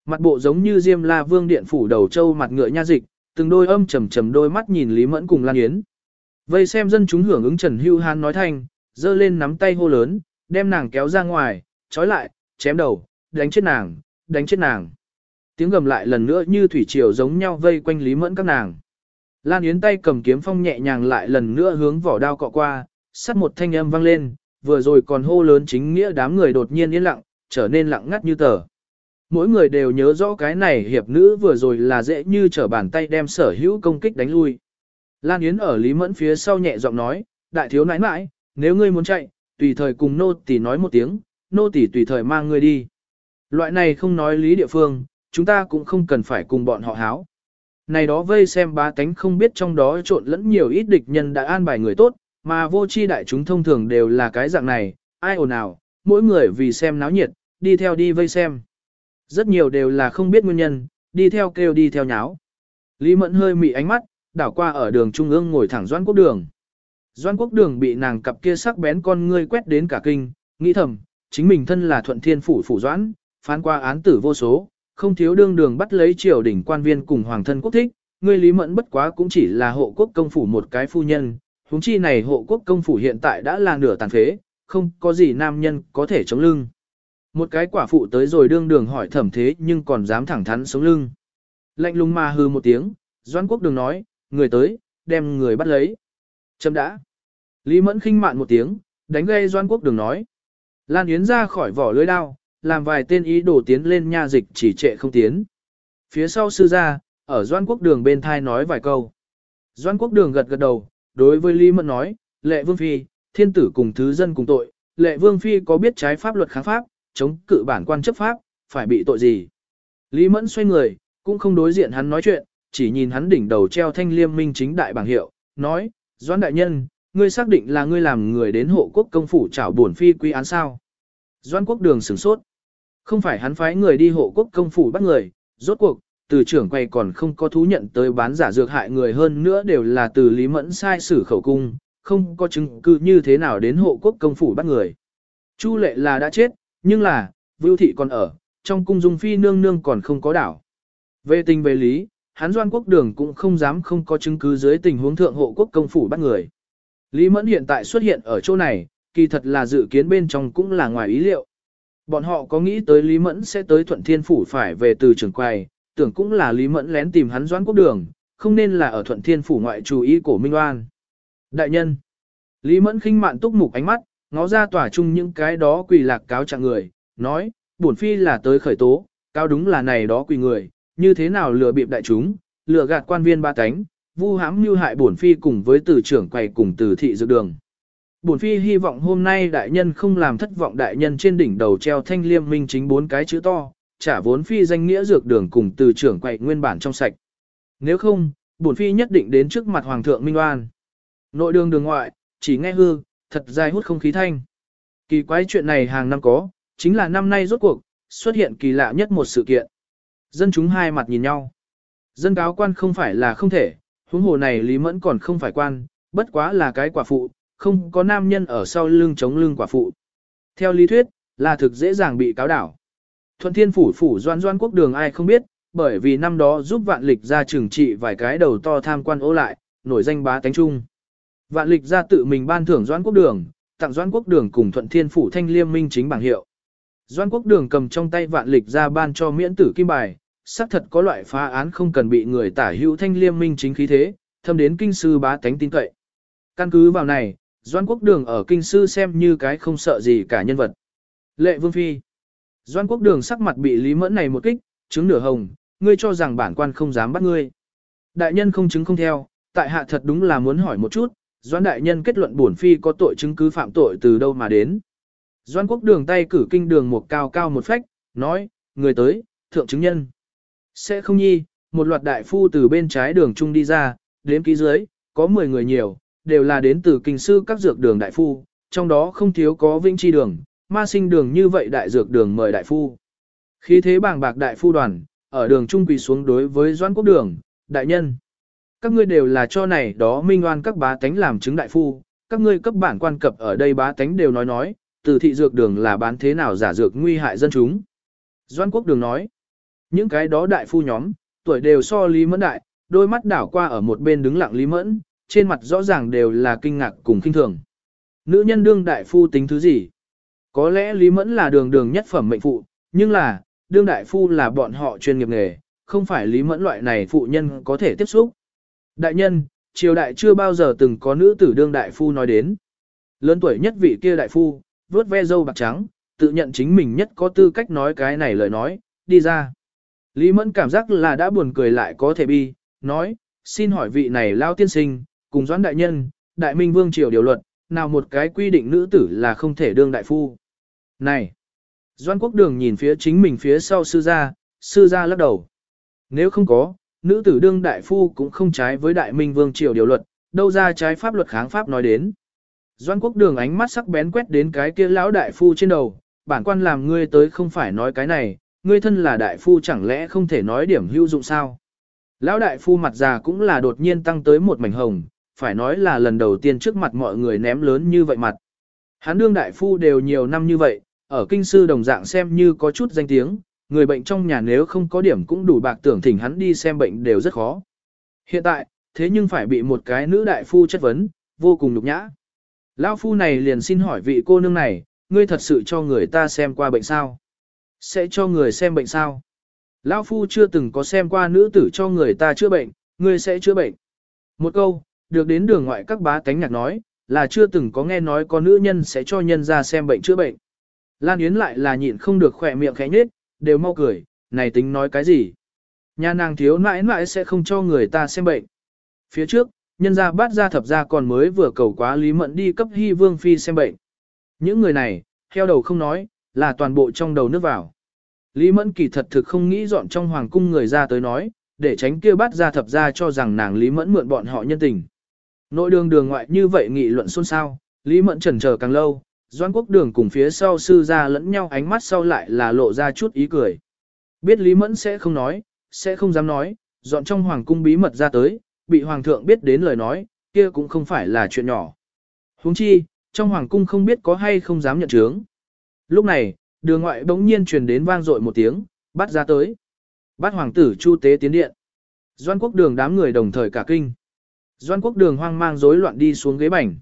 Mặt bộ giống như Diêm La Vương điện phủ đầu châu mặt ngựa nha dịch, từng đôi âm trầm trầm đôi mắt nhìn Lý Mẫn cùng Lan Yến. Vây xem dân chúng hưởng ứng Trần Hưu Hán nói thanh, giơ lên nắm tay hô lớn, đem nàng kéo ra ngoài, trói lại, chém đầu, đánh chết nàng, đánh chết nàng. Tiếng gầm lại lần nữa như thủy triều giống nhau vây quanh Lý Mẫn các nàng. Lan Yến tay cầm kiếm phong nhẹ nhàng lại lần nữa hướng vỏ đao cọ qua, sắt một thanh âm vang lên, vừa rồi còn hô lớn chính nghĩa đám người đột nhiên yên lặng, trở nên lặng ngắt như tờ. Mỗi người đều nhớ rõ cái này hiệp nữ vừa rồi là dễ như trở bàn tay đem sở hữu công kích đánh lui. Lan Yến ở Lý Mẫn phía sau nhẹ giọng nói, đại thiếu nãi nãi, nếu ngươi muốn chạy, tùy thời cùng nô tỷ nói một tiếng, nô tỷ tùy thời mang ngươi đi. Loại này không nói lý địa phương, chúng ta cũng không cần phải cùng bọn họ háo. Này đó vây xem ba tánh không biết trong đó trộn lẫn nhiều ít địch nhân đã an bài người tốt, mà vô chi đại chúng thông thường đều là cái dạng này, ai ồn ào, mỗi người vì xem náo nhiệt, đi theo đi vây xem. Rất nhiều đều là không biết nguyên nhân, đi theo kêu đi theo nháo. Lý Mẫn hơi mị ánh mắt, đảo qua ở đường trung ương ngồi thẳng Doan Quốc Đường. Doan Quốc Đường bị nàng cặp kia sắc bén con ngươi quét đến cả kinh, nghĩ thầm, chính mình thân là thuận thiên phủ phủ doãn, phán qua án tử vô số, không thiếu đương đường bắt lấy triều đỉnh quan viên cùng hoàng thân quốc thích, ngươi Lý Mẫn bất quá cũng chỉ là hộ quốc công phủ một cái phu nhân, huống chi này hộ quốc công phủ hiện tại đã là nửa tàn phế, không có gì nam nhân có thể chống lưng. Một cái quả phụ tới rồi đương đường hỏi thẩm thế nhưng còn dám thẳng thắn sống lưng. Lạnh lùng mà hư một tiếng, Doan Quốc đường nói, người tới, đem người bắt lấy. Chấm đã. Lý Mẫn khinh mạn một tiếng, đánh gây Doan Quốc đường nói. Lan Yến ra khỏi vỏ lưới đao, làm vài tên ý đồ tiến lên nha dịch chỉ trệ không tiến. Phía sau sư gia, ở Doan Quốc đường bên thai nói vài câu. Doan Quốc đường gật gật đầu, đối với Lý Mẫn nói, lệ vương phi, thiên tử cùng thứ dân cùng tội, lệ vương phi có biết trái pháp luật kháng pháp, chống cự bản quan chấp pháp, phải bị tội gì. Lý Mẫn xoay người, cũng không đối diện hắn nói chuyện, chỉ nhìn hắn đỉnh đầu treo thanh liêm minh chính đại bảng hiệu, nói, doãn đại nhân, ngươi xác định là ngươi làm người đến hộ quốc công phủ trảo bổn phi quy án sao. doãn quốc đường sửng sốt. Không phải hắn phái người đi hộ quốc công phủ bắt người, rốt cuộc, từ trưởng quay còn không có thú nhận tới bán giả dược hại người hơn nữa đều là từ Lý Mẫn sai sử khẩu cung, không có chứng cứ như thế nào đến hộ quốc công phủ bắt người. Chu lệ là đã chết, nhưng là, Vưu Thị còn ở, trong cung dung phi nương nương còn không có đảo. Về tình về lý, hắn doan quốc đường cũng không dám không có chứng cứ dưới tình huống thượng hộ quốc công phủ bắt người. Lý Mẫn hiện tại xuất hiện ở chỗ này, kỳ thật là dự kiến bên trong cũng là ngoài ý liệu. Bọn họ có nghĩ tới Lý Mẫn sẽ tới Thuận Thiên Phủ phải về từ trường quầy, tưởng cũng là Lý Mẫn lén tìm hắn doãn quốc đường, không nên là ở Thuận Thiên Phủ ngoại chủ ý của Minh Oan. Đại nhân, Lý Mẫn khinh mạn túc mục ánh mắt, ngó ra tỏa chung những cái đó quỳ lạc cáo trạng người, nói, bổn phi là tới khởi tố, cao đúng là này đó quỳ người, như thế nào lừa bịp đại chúng, lừa gạt quan viên ba cánh, vu hãm mưu hại bổn phi cùng với từ trưởng quầy cùng từ thị dược đường. Bổn phi hy vọng hôm nay đại nhân không làm thất vọng đại nhân trên đỉnh đầu treo thanh liêm minh chính bốn cái chữ to, trả vốn phi danh nghĩa dược đường cùng từ trưởng quầy nguyên bản trong sạch. Nếu không, bổn phi nhất định đến trước mặt hoàng thượng minh oan. Nội đường đường ngoại, chỉ nghe hư, thật dài hút không khí thanh. Kỳ quái chuyện này hàng năm có, chính là năm nay rốt cuộc, xuất hiện kỳ lạ nhất một sự kiện. Dân chúng hai mặt nhìn nhau. Dân cáo quan không phải là không thể, huống hồ này Lý Mẫn còn không phải quan, bất quá là cái quả phụ, không có nam nhân ở sau lưng chống lưng quả phụ. Theo lý thuyết, là thực dễ dàng bị cáo đảo. Thuận thiên phủ phủ doan doan quốc đường ai không biết, bởi vì năm đó giúp vạn lịch ra trừng trị vài cái đầu to tham quan ố lại, nổi danh bá tánh trung. Vạn lịch ra tự mình ban thưởng doan quốc đường, tặng doan quốc đường cùng thuận thiên phủ thanh liêm minh chính bảng hiệu. Doan quốc đường cầm trong tay vạn lịch ra ban cho miễn tử kim bài, xác thật có loại phá án không cần bị người tả hữu thanh liêm minh chính khí thế, thâm đến kinh sư bá tánh tin cậy. Căn cứ vào này, Doan Quốc Đường ở kinh sư xem như cái không sợ gì cả nhân vật. Lệ Vương Phi Doan Quốc Đường sắc mặt bị Lý Mẫn này một kích, chứng nửa hồng, ngươi cho rằng bản quan không dám bắt ngươi. Đại nhân không chứng không theo, tại hạ thật đúng là muốn hỏi một chút, Doan Đại Nhân kết luận bổn Phi có tội chứng cứ phạm tội từ đâu mà đến. Doan Quốc Đường tay cử kinh đường một cao cao một phách, nói, người tới, thượng chứng nhân. Sẽ không nhi, một loạt đại phu từ bên trái đường trung đi ra, đếm ký dưới, có 10 người nhiều, đều là đến từ kinh sư các dược đường đại phu, trong đó không thiếu có vinh chi đường, ma sinh đường như vậy đại dược đường mời đại phu. Khí thế bàng bạc đại phu đoàn, ở đường trung quỳ xuống đối với doan quốc đường, đại nhân. Các ngươi đều là cho này đó minh oan các bá tánh làm chứng đại phu, các ngươi cấp bản quan cập ở đây bá tánh đều nói nói, từ thị dược đường là bán thế nào giả dược nguy hại dân chúng. Doan quốc đường nói, những cái đó đại phu nhóm, tuổi đều so Lý Mẫn đại, đôi mắt đảo qua ở một bên đứng lặng Lý Mẫn, trên mặt rõ ràng đều là kinh ngạc cùng kinh thường. Nữ nhân đương đại phu tính thứ gì? Có lẽ Lý Mẫn là đường đường nhất phẩm mệnh phụ, nhưng là, đương đại phu là bọn họ chuyên nghiệp nghề, không phải Lý Mẫn loại này phụ nhân có thể tiếp xúc. Đại nhân, triều đại chưa bao giờ từng có nữ tử đương đại phu nói đến. Lớn tuổi nhất vị kia đại phu, vớt ve dâu bạc trắng, tự nhận chính mình nhất có tư cách nói cái này lời nói, đi ra. Lý Mẫn cảm giác là đã buồn cười lại có thể bi, nói, xin hỏi vị này lao tiên sinh, cùng doãn đại nhân, đại minh vương triều điều luật, nào một cái quy định nữ tử là không thể đương đại phu. Này! Doan quốc đường nhìn phía chính mình phía sau sư gia, sư gia lắc đầu. Nếu không có, nữ tử đương đại phu cũng không trái với đại minh vương triều điều luật, đâu ra trái pháp luật kháng pháp nói đến. Doan quốc đường ánh mắt sắc bén quét đến cái kia lão đại phu trên đầu, bản quan làm ngươi tới không phải nói cái này, ngươi thân là đại phu chẳng lẽ không thể nói điểm hữu dụng sao. Lão đại phu mặt già cũng là đột nhiên tăng tới một mảnh hồng, phải nói là lần đầu tiên trước mặt mọi người ném lớn như vậy mặt. Hán đương đại phu đều nhiều năm như vậy, ở kinh sư đồng dạng xem như có chút danh tiếng, người bệnh trong nhà nếu không có điểm cũng đủ bạc tưởng thỉnh hắn đi xem bệnh đều rất khó. Hiện tại, thế nhưng phải bị một cái nữ đại phu chất vấn, vô cùng nhục nhã. Lão phu này liền xin hỏi vị cô nương này, ngươi thật sự cho người ta xem qua bệnh sao? Sẽ cho người xem bệnh sao? Lão phu chưa từng có xem qua nữ tử cho người ta chữa bệnh, ngươi sẽ chữa bệnh. Một câu, được đến đường ngoại các bá cánh nhạc nói, là chưa từng có nghe nói có nữ nhân sẽ cho nhân ra xem bệnh chữa bệnh. Lan Yến lại là nhịn không được khỏe miệng khẽ nhết, đều mau cười, này tính nói cái gì? Nhà nàng thiếu mãi mãi sẽ không cho người ta xem bệnh. Phía trước, nhân gia bát gia thập gia còn mới vừa cầu quá Lý Mẫn đi cấp Hy Vương Phi xem bệnh. Những người này, theo đầu không nói, là toàn bộ trong đầu nước vào. Lý Mẫn kỳ thật thực không nghĩ dọn trong hoàng cung người ra tới nói, để tránh kia bát gia thập gia cho rằng nàng Lý Mẫn mượn bọn họ nhân tình. Nội đường đường ngoại như vậy nghị luận xôn xao, Lý Mẫn chần chờ càng lâu, Doan Quốc Đường cùng phía sau sư ra lẫn nhau ánh mắt sau lại là lộ ra chút ý cười. Biết Lý Mẫn sẽ không nói, sẽ không dám nói, dọn trong hoàng cung bí mật ra tới, bị hoàng thượng biết đến lời nói, kia cũng không phải là chuyện nhỏ. Huống chi, trong hoàng cung không biết có hay không dám nhận chướng. Lúc này, đường ngoại bỗng nhiên truyền đến vang dội một tiếng, bắt ra tới. Bắt hoàng tử chu tế tiến điện. Doan quốc đường đám người đồng thời cả kinh. Doan quốc đường hoang mang rối loạn đi xuống ghế bành.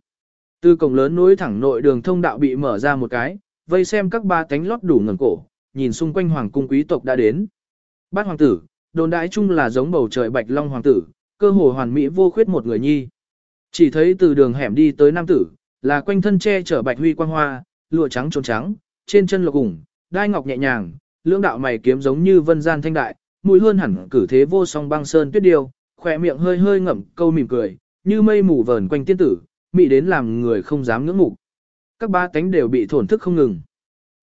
Từ cổng lớn nối thẳng nội đường thông đạo bị mở ra một cái, vây xem các ba cánh lót đủ ngẩng cổ, nhìn xung quanh hoàng cung quý tộc đã đến. Bát hoàng tử, đồn đãi chung là giống bầu trời bạch long hoàng tử, cơ hồ hoàn mỹ vô khuyết một người nhi. Chỉ thấy từ đường hẻm đi tới nam tử, là quanh thân che chở bạch huy quang hoa, lụa trắng trốn trắng, trên chân lộc ủng, đai ngọc nhẹ nhàng, lưỡng đạo mày kiếm giống như vân gian thanh đại, mũi hơn hẳn cử thế vô song băng sơn tuyết điêu, khỏe miệng hơi hơi ngậm câu mỉm cười, như mây mù vờn quanh tiên tử, mị đến làm người không dám ngưỡng mục. Các ba cánh đều bị thổn thức không ngừng.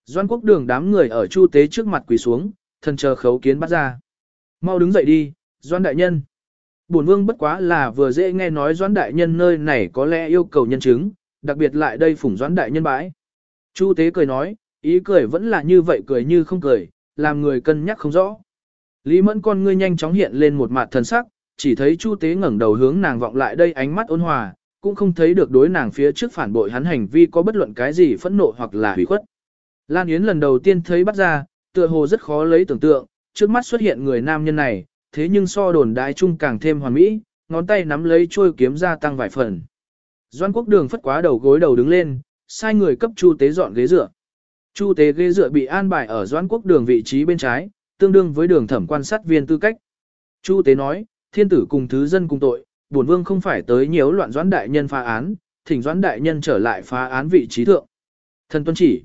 Doan quốc đường đám người ở chu tế trước mặt quỳ xuống, thần chờ khấu kiến bắt ra. Mau đứng dậy đi, Doan đại nhân. Bổn vương bất quá là vừa dễ nghe nói doãn đại nhân nơi này có lẽ yêu cầu nhân chứng, đặc biệt lại đây phủng doãn đại nhân bãi. Chu tế cười nói, ý cười vẫn là như vậy cười như không cười, làm người cân nhắc không rõ. Lý mẫn con ngươi nhanh chóng hiện lên một mặt thần sắc, chỉ thấy Chu tế ngẩng đầu hướng nàng vọng lại đây ánh mắt ôn hòa, cũng không thấy được đối nàng phía trước phản bội hắn hành vi có bất luận cái gì phẫn nộ hoặc là hủy khuất. Lan Yến lần đầu tiên thấy bắt ra, tựa hồ rất khó lấy tưởng tượng, trước mắt xuất hiện người nam nhân này, thế nhưng so đồn đại chung càng thêm hoàn mỹ, ngón tay nắm lấy trôi kiếm ra tăng vài phần. Doan quốc đường phất quá đầu gối đầu đứng lên, sai người cấp chu tế dọn ghế dựa. Chu tế ghế dựa bị an bài ở doan quốc đường vị trí bên trái, tương đương với đường thẩm quan sát viên tư cách. Chu tế nói, thiên tử cùng thứ dân cùng tội, bổn vương không phải tới nhiễu loạn doãn đại nhân phá án, thỉnh doãn đại nhân trở lại phá án vị trí thượng. Thần tuân chỉ.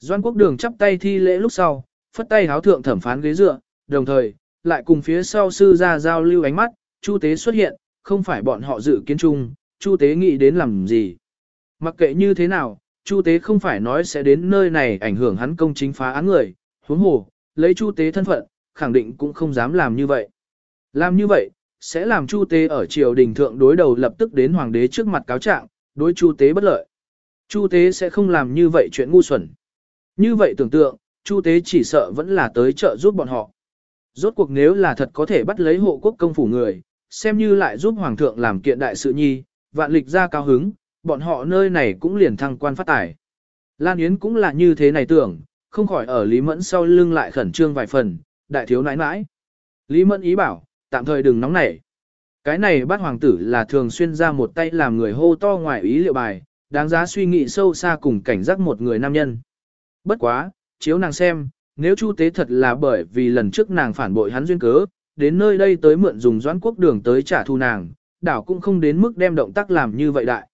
Doãn quốc đường chắp tay thi lễ lúc sau, phất tay háo thượng thẩm phán ghế dựa, đồng thời, lại cùng phía sau sư ra giao lưu ánh mắt, chu tế xuất hiện, không phải bọn họ dự kiến chung, chu tế nghĩ đến làm gì. Mặc kệ như thế nào, chu tế không phải nói sẽ đến nơi này ảnh hưởng hắn công chính phá án người, huống hồ, lấy chu tế thân phận, khẳng định cũng không dám làm như vậy. Làm như vậy, sẽ làm Chu Tế ở triều đình thượng đối đầu lập tức đến hoàng đế trước mặt cáo trạng, đối Chu Tế bất lợi. Chu Tế sẽ không làm như vậy chuyện ngu xuẩn. Như vậy tưởng tượng, Chu Tế chỉ sợ vẫn là tới trợ giúp bọn họ. Rốt cuộc nếu là thật có thể bắt lấy hộ quốc công phủ người, xem như lại giúp hoàng thượng làm kiện đại sự nhi, vạn lịch ra cao hứng, bọn họ nơi này cũng liền thăng quan phát tài. Lan Yến cũng là như thế này tưởng, không khỏi ở Lý Mẫn sau lưng lại khẩn trương vài phần, đại thiếu nãi nãi. Lý Mẫn ý bảo, tạm thời đừng nóng nảy. Cái này bắt hoàng tử là thường xuyên ra một tay làm người hô to ngoài ý liệu bài, đáng giá suy nghĩ sâu xa cùng cảnh giác một người nam nhân. Bất quá, chiếu nàng xem, nếu chu tế thật là bởi vì lần trước nàng phản bội hắn duyên cớ, đến nơi đây tới mượn dùng doãn quốc đường tới trả thù nàng, đảo cũng không đến mức đem động tác làm như vậy đại.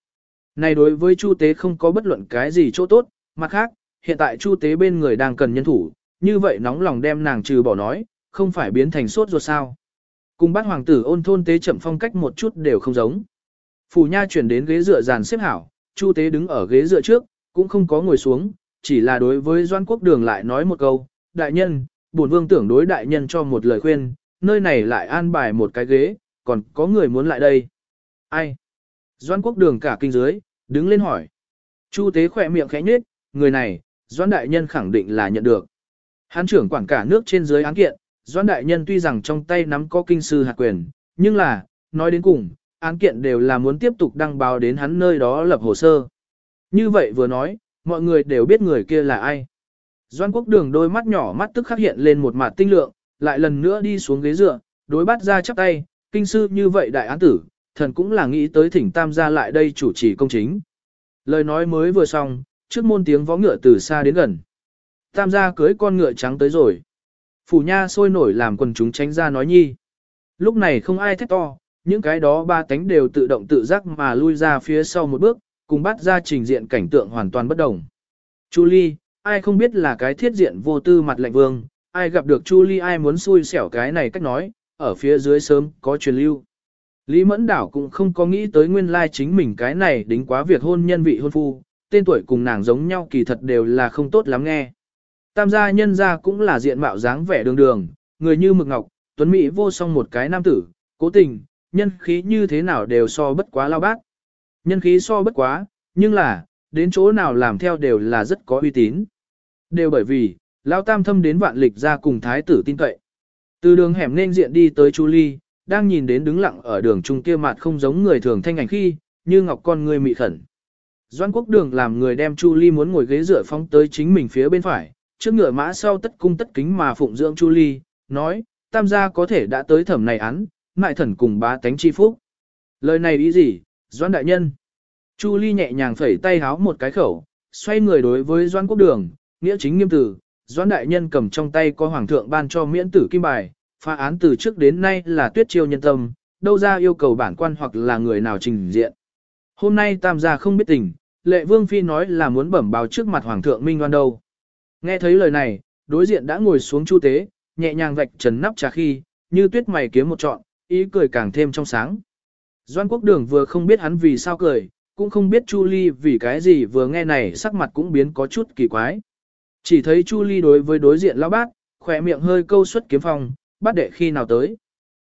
Này đối với chu tế không có bất luận cái gì chỗ tốt, mặt khác, hiện tại chu tế bên người đang cần nhân thủ, như vậy nóng lòng đem nàng trừ bỏ nói, không phải biến thành sốt ruột sao. Cùng bát hoàng tử ôn thôn tế chậm phong cách một chút đều không giống. Phủ nha chuyển đến ghế dựa dàn xếp hảo, Chu tế đứng ở ghế dựa trước, cũng không có ngồi xuống, chỉ là đối với Doan Quốc Đường lại nói một câu, đại nhân, bổn vương tưởng đối đại nhân cho một lời khuyên, nơi này lại an bài một cái ghế, còn có người muốn lại đây. Ai? Doan Quốc Đường cả kinh dưới, đứng lên hỏi. Chu tế khỏe miệng khẽ nhếch, người này, Doan đại nhân khẳng định là nhận được. Hán trưởng quản cả nước trên dưới án kiện, Doãn đại nhân tuy rằng trong tay nắm có kinh sư hạt quyền, nhưng là, nói đến cùng, án kiện đều là muốn tiếp tục đăng báo đến hắn nơi đó lập hồ sơ. Như vậy vừa nói, mọi người đều biết người kia là ai. Doan quốc đường đôi mắt nhỏ mắt tức khắc hiện lên một mặt tinh lượng, lại lần nữa đi xuống ghế dựa, đối bắt ra chắp tay, kinh sư như vậy đại án tử, thần cũng là nghĩ tới thỉnh tam gia lại đây chủ trì công chính. Lời nói mới vừa xong, trước môn tiếng vó ngựa từ xa đến gần. Tam gia cưới con ngựa trắng tới rồi. Phủ nha sôi nổi làm quần chúng tránh ra nói nhi. Lúc này không ai thét to, những cái đó ba tánh đều tự động tự giác mà lui ra phía sau một bước, cùng bắt ra trình diện cảnh tượng hoàn toàn bất đồng. Chu Ly, ai không biết là cái thiết diện vô tư mặt lạnh vương, ai gặp được Chu Ly ai muốn xui xẻo cái này cách nói, ở phía dưới sớm có truyền lưu. Lý Mẫn Đảo cũng không có nghĩ tới nguyên lai chính mình cái này đính quá việc hôn nhân vị hôn phu, tên tuổi cùng nàng giống nhau kỳ thật đều là không tốt lắm nghe. Tam gia nhân gia cũng là diện mạo dáng vẻ đường đường, người như mực ngọc, tuấn mỹ vô song một cái nam tử, cố tình, nhân khí như thế nào đều so bất quá lao bác. Nhân khí so bất quá, nhưng là, đến chỗ nào làm theo đều là rất có uy tín. Đều bởi vì, lão tam thâm đến vạn lịch ra cùng thái tử tin cậy. Từ đường hẻm nên diện đi tới Chu Ly, đang nhìn đến đứng lặng ở đường trung kia mặt không giống người thường thanh ảnh khi, như ngọc con người mị khẩn. Doan quốc đường làm người đem Chu Ly muốn ngồi ghế dựa phóng tới chính mình phía bên phải, trước ngựa mã sau tất cung tất kính mà phụng dưỡng Chu Ly, nói, tam gia có thể đã tới thẩm này án, mại thần cùng bá tánh chi phúc. Lời này ý gì, Doan đại nhân? Chu Ly nhẹ nhàng phẩy tay háo một cái khẩu, xoay người đối với Doan quốc đường, nghĩa chính nghiêm tử, Doan đại nhân cầm trong tay có hoàng thượng ban cho miễn tử kim bài, phá án từ trước đến nay là tuyết chiêu nhân tâm, đâu ra yêu cầu bản quan hoặc là người nào trình diện. Hôm nay tam gia không biết tình, lệ vương phi nói là muốn bẩm báo trước mặt hoàng thượng minh đoan đâu. Nghe thấy lời này, đối diện đã ngồi xuống chu tế, nhẹ nhàng vạch trần nắp trà khi, như tuyết mày kiếm một trọn, ý cười càng thêm trong sáng. Doan quốc đường vừa không biết hắn vì sao cười, cũng không biết Chu Ly vì cái gì vừa nghe này sắc mặt cũng biến có chút kỳ quái. Chỉ thấy Chu Ly đối với đối diện lão bác, khỏe miệng hơi câu xuất kiếm phong, bắt đệ khi nào tới.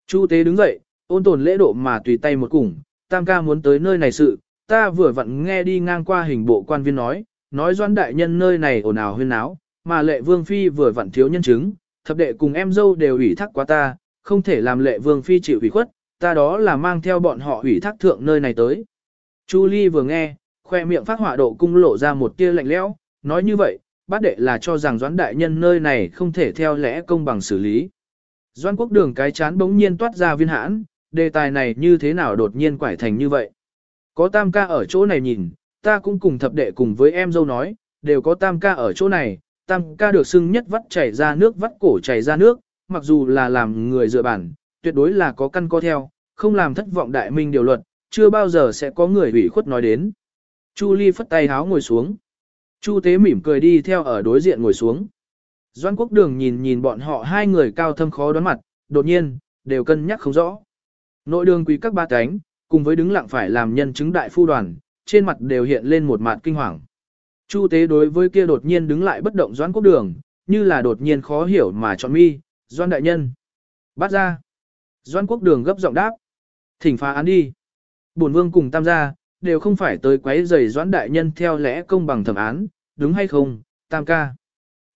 Chu tế đứng dậy, ôn tồn lễ độ mà tùy tay một củng, tam ca muốn tới nơi này sự, ta vừa vặn nghe đi ngang qua hình bộ quan viên nói, nói doan đại nhân nơi này ồn ào huyên náo, mà lệ vương phi vừa vặn thiếu nhân chứng, thập đệ cùng em dâu đều ủy thác quá ta, không thể làm lệ vương phi chịu ủy khuất, ta đó là mang theo bọn họ ủy thác thượng nơi này tới. Chu Ly vừa nghe, khoe miệng phát hỏa độ cung lộ ra một tia lạnh lẽo, nói như vậy, bát đệ là cho rằng doãn đại nhân nơi này không thể theo lẽ công bằng xử lý. Doan quốc đường cái chán bỗng nhiên toát ra viên hãn, đề tài này như thế nào đột nhiên quải thành như vậy. Có tam ca ở chỗ này nhìn, ta cũng cùng thập đệ cùng với em dâu nói, đều có tam ca ở chỗ này, tam ca được xưng nhất vắt chảy ra nước vắt cổ chảy ra nước, mặc dù là làm người dựa bản, tuyệt đối là có căn co theo, không làm thất vọng đại minh điều luật, chưa bao giờ sẽ có người ủy khuất nói đến. Chu Ly phất tay háo ngồi xuống. Chu Tế mỉm cười đi theo ở đối diện ngồi xuống. Doan Quốc Đường nhìn nhìn bọn họ hai người cao thâm khó đoán mặt, đột nhiên, đều cân nhắc không rõ. Nội đường quý các ba cánh, cùng với đứng lặng phải làm nhân chứng đại phu đoàn, trên mặt đều hiện lên một mặt kinh hoàng. Chu tế đối với kia đột nhiên đứng lại bất động Doan Quốc Đường, như là đột nhiên khó hiểu mà chọn mi, Doan Đại Nhân. Bắt ra. Doan Quốc Đường gấp giọng đáp. Thỉnh phá án đi. Bổn vương cùng tam gia, đều không phải tới quấy rầy Doan Đại Nhân theo lẽ công bằng thẩm án, đúng hay không, tam ca.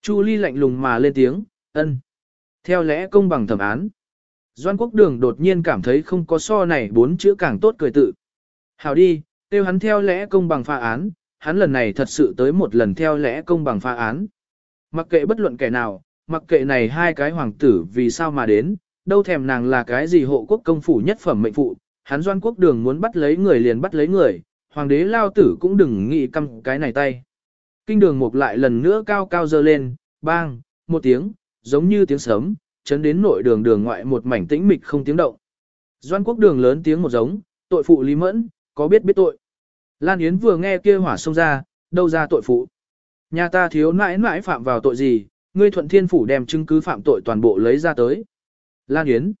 Chu Ly lạnh lùng mà lên tiếng, ân. Theo lẽ công bằng thẩm án. Doan Quốc Đường đột nhiên cảm thấy không có so này bốn chữ càng tốt cười tự. Hào đi, tiêu hắn theo lẽ công bằng pha án, hắn lần này thật sự tới một lần theo lẽ công bằng pha án. Mặc kệ bất luận kẻ nào, mặc kệ này hai cái hoàng tử vì sao mà đến, đâu thèm nàng là cái gì hộ quốc công phủ nhất phẩm mệnh phụ, hắn Doan Quốc Đường muốn bắt lấy người liền bắt lấy người, hoàng đế lao tử cũng đừng nghĩ căm cái này tay. Kinh đường một lại lần nữa cao cao dơ lên, bang, một tiếng, giống như tiếng sấm, chấn đến nội đường đường ngoại một mảnh tĩnh mịch không tiếng động. Doan quốc đường lớn tiếng một giống, tội phụ Lý Mẫn, có biết biết tội. Lan Yến vừa nghe kia hỏa xông ra, đâu ra tội phụ. Nhà ta thiếu nãi nãi phạm vào tội gì, ngươi thuận thiên phủ đem chứng cứ phạm tội toàn bộ lấy ra tới. Lan Yến.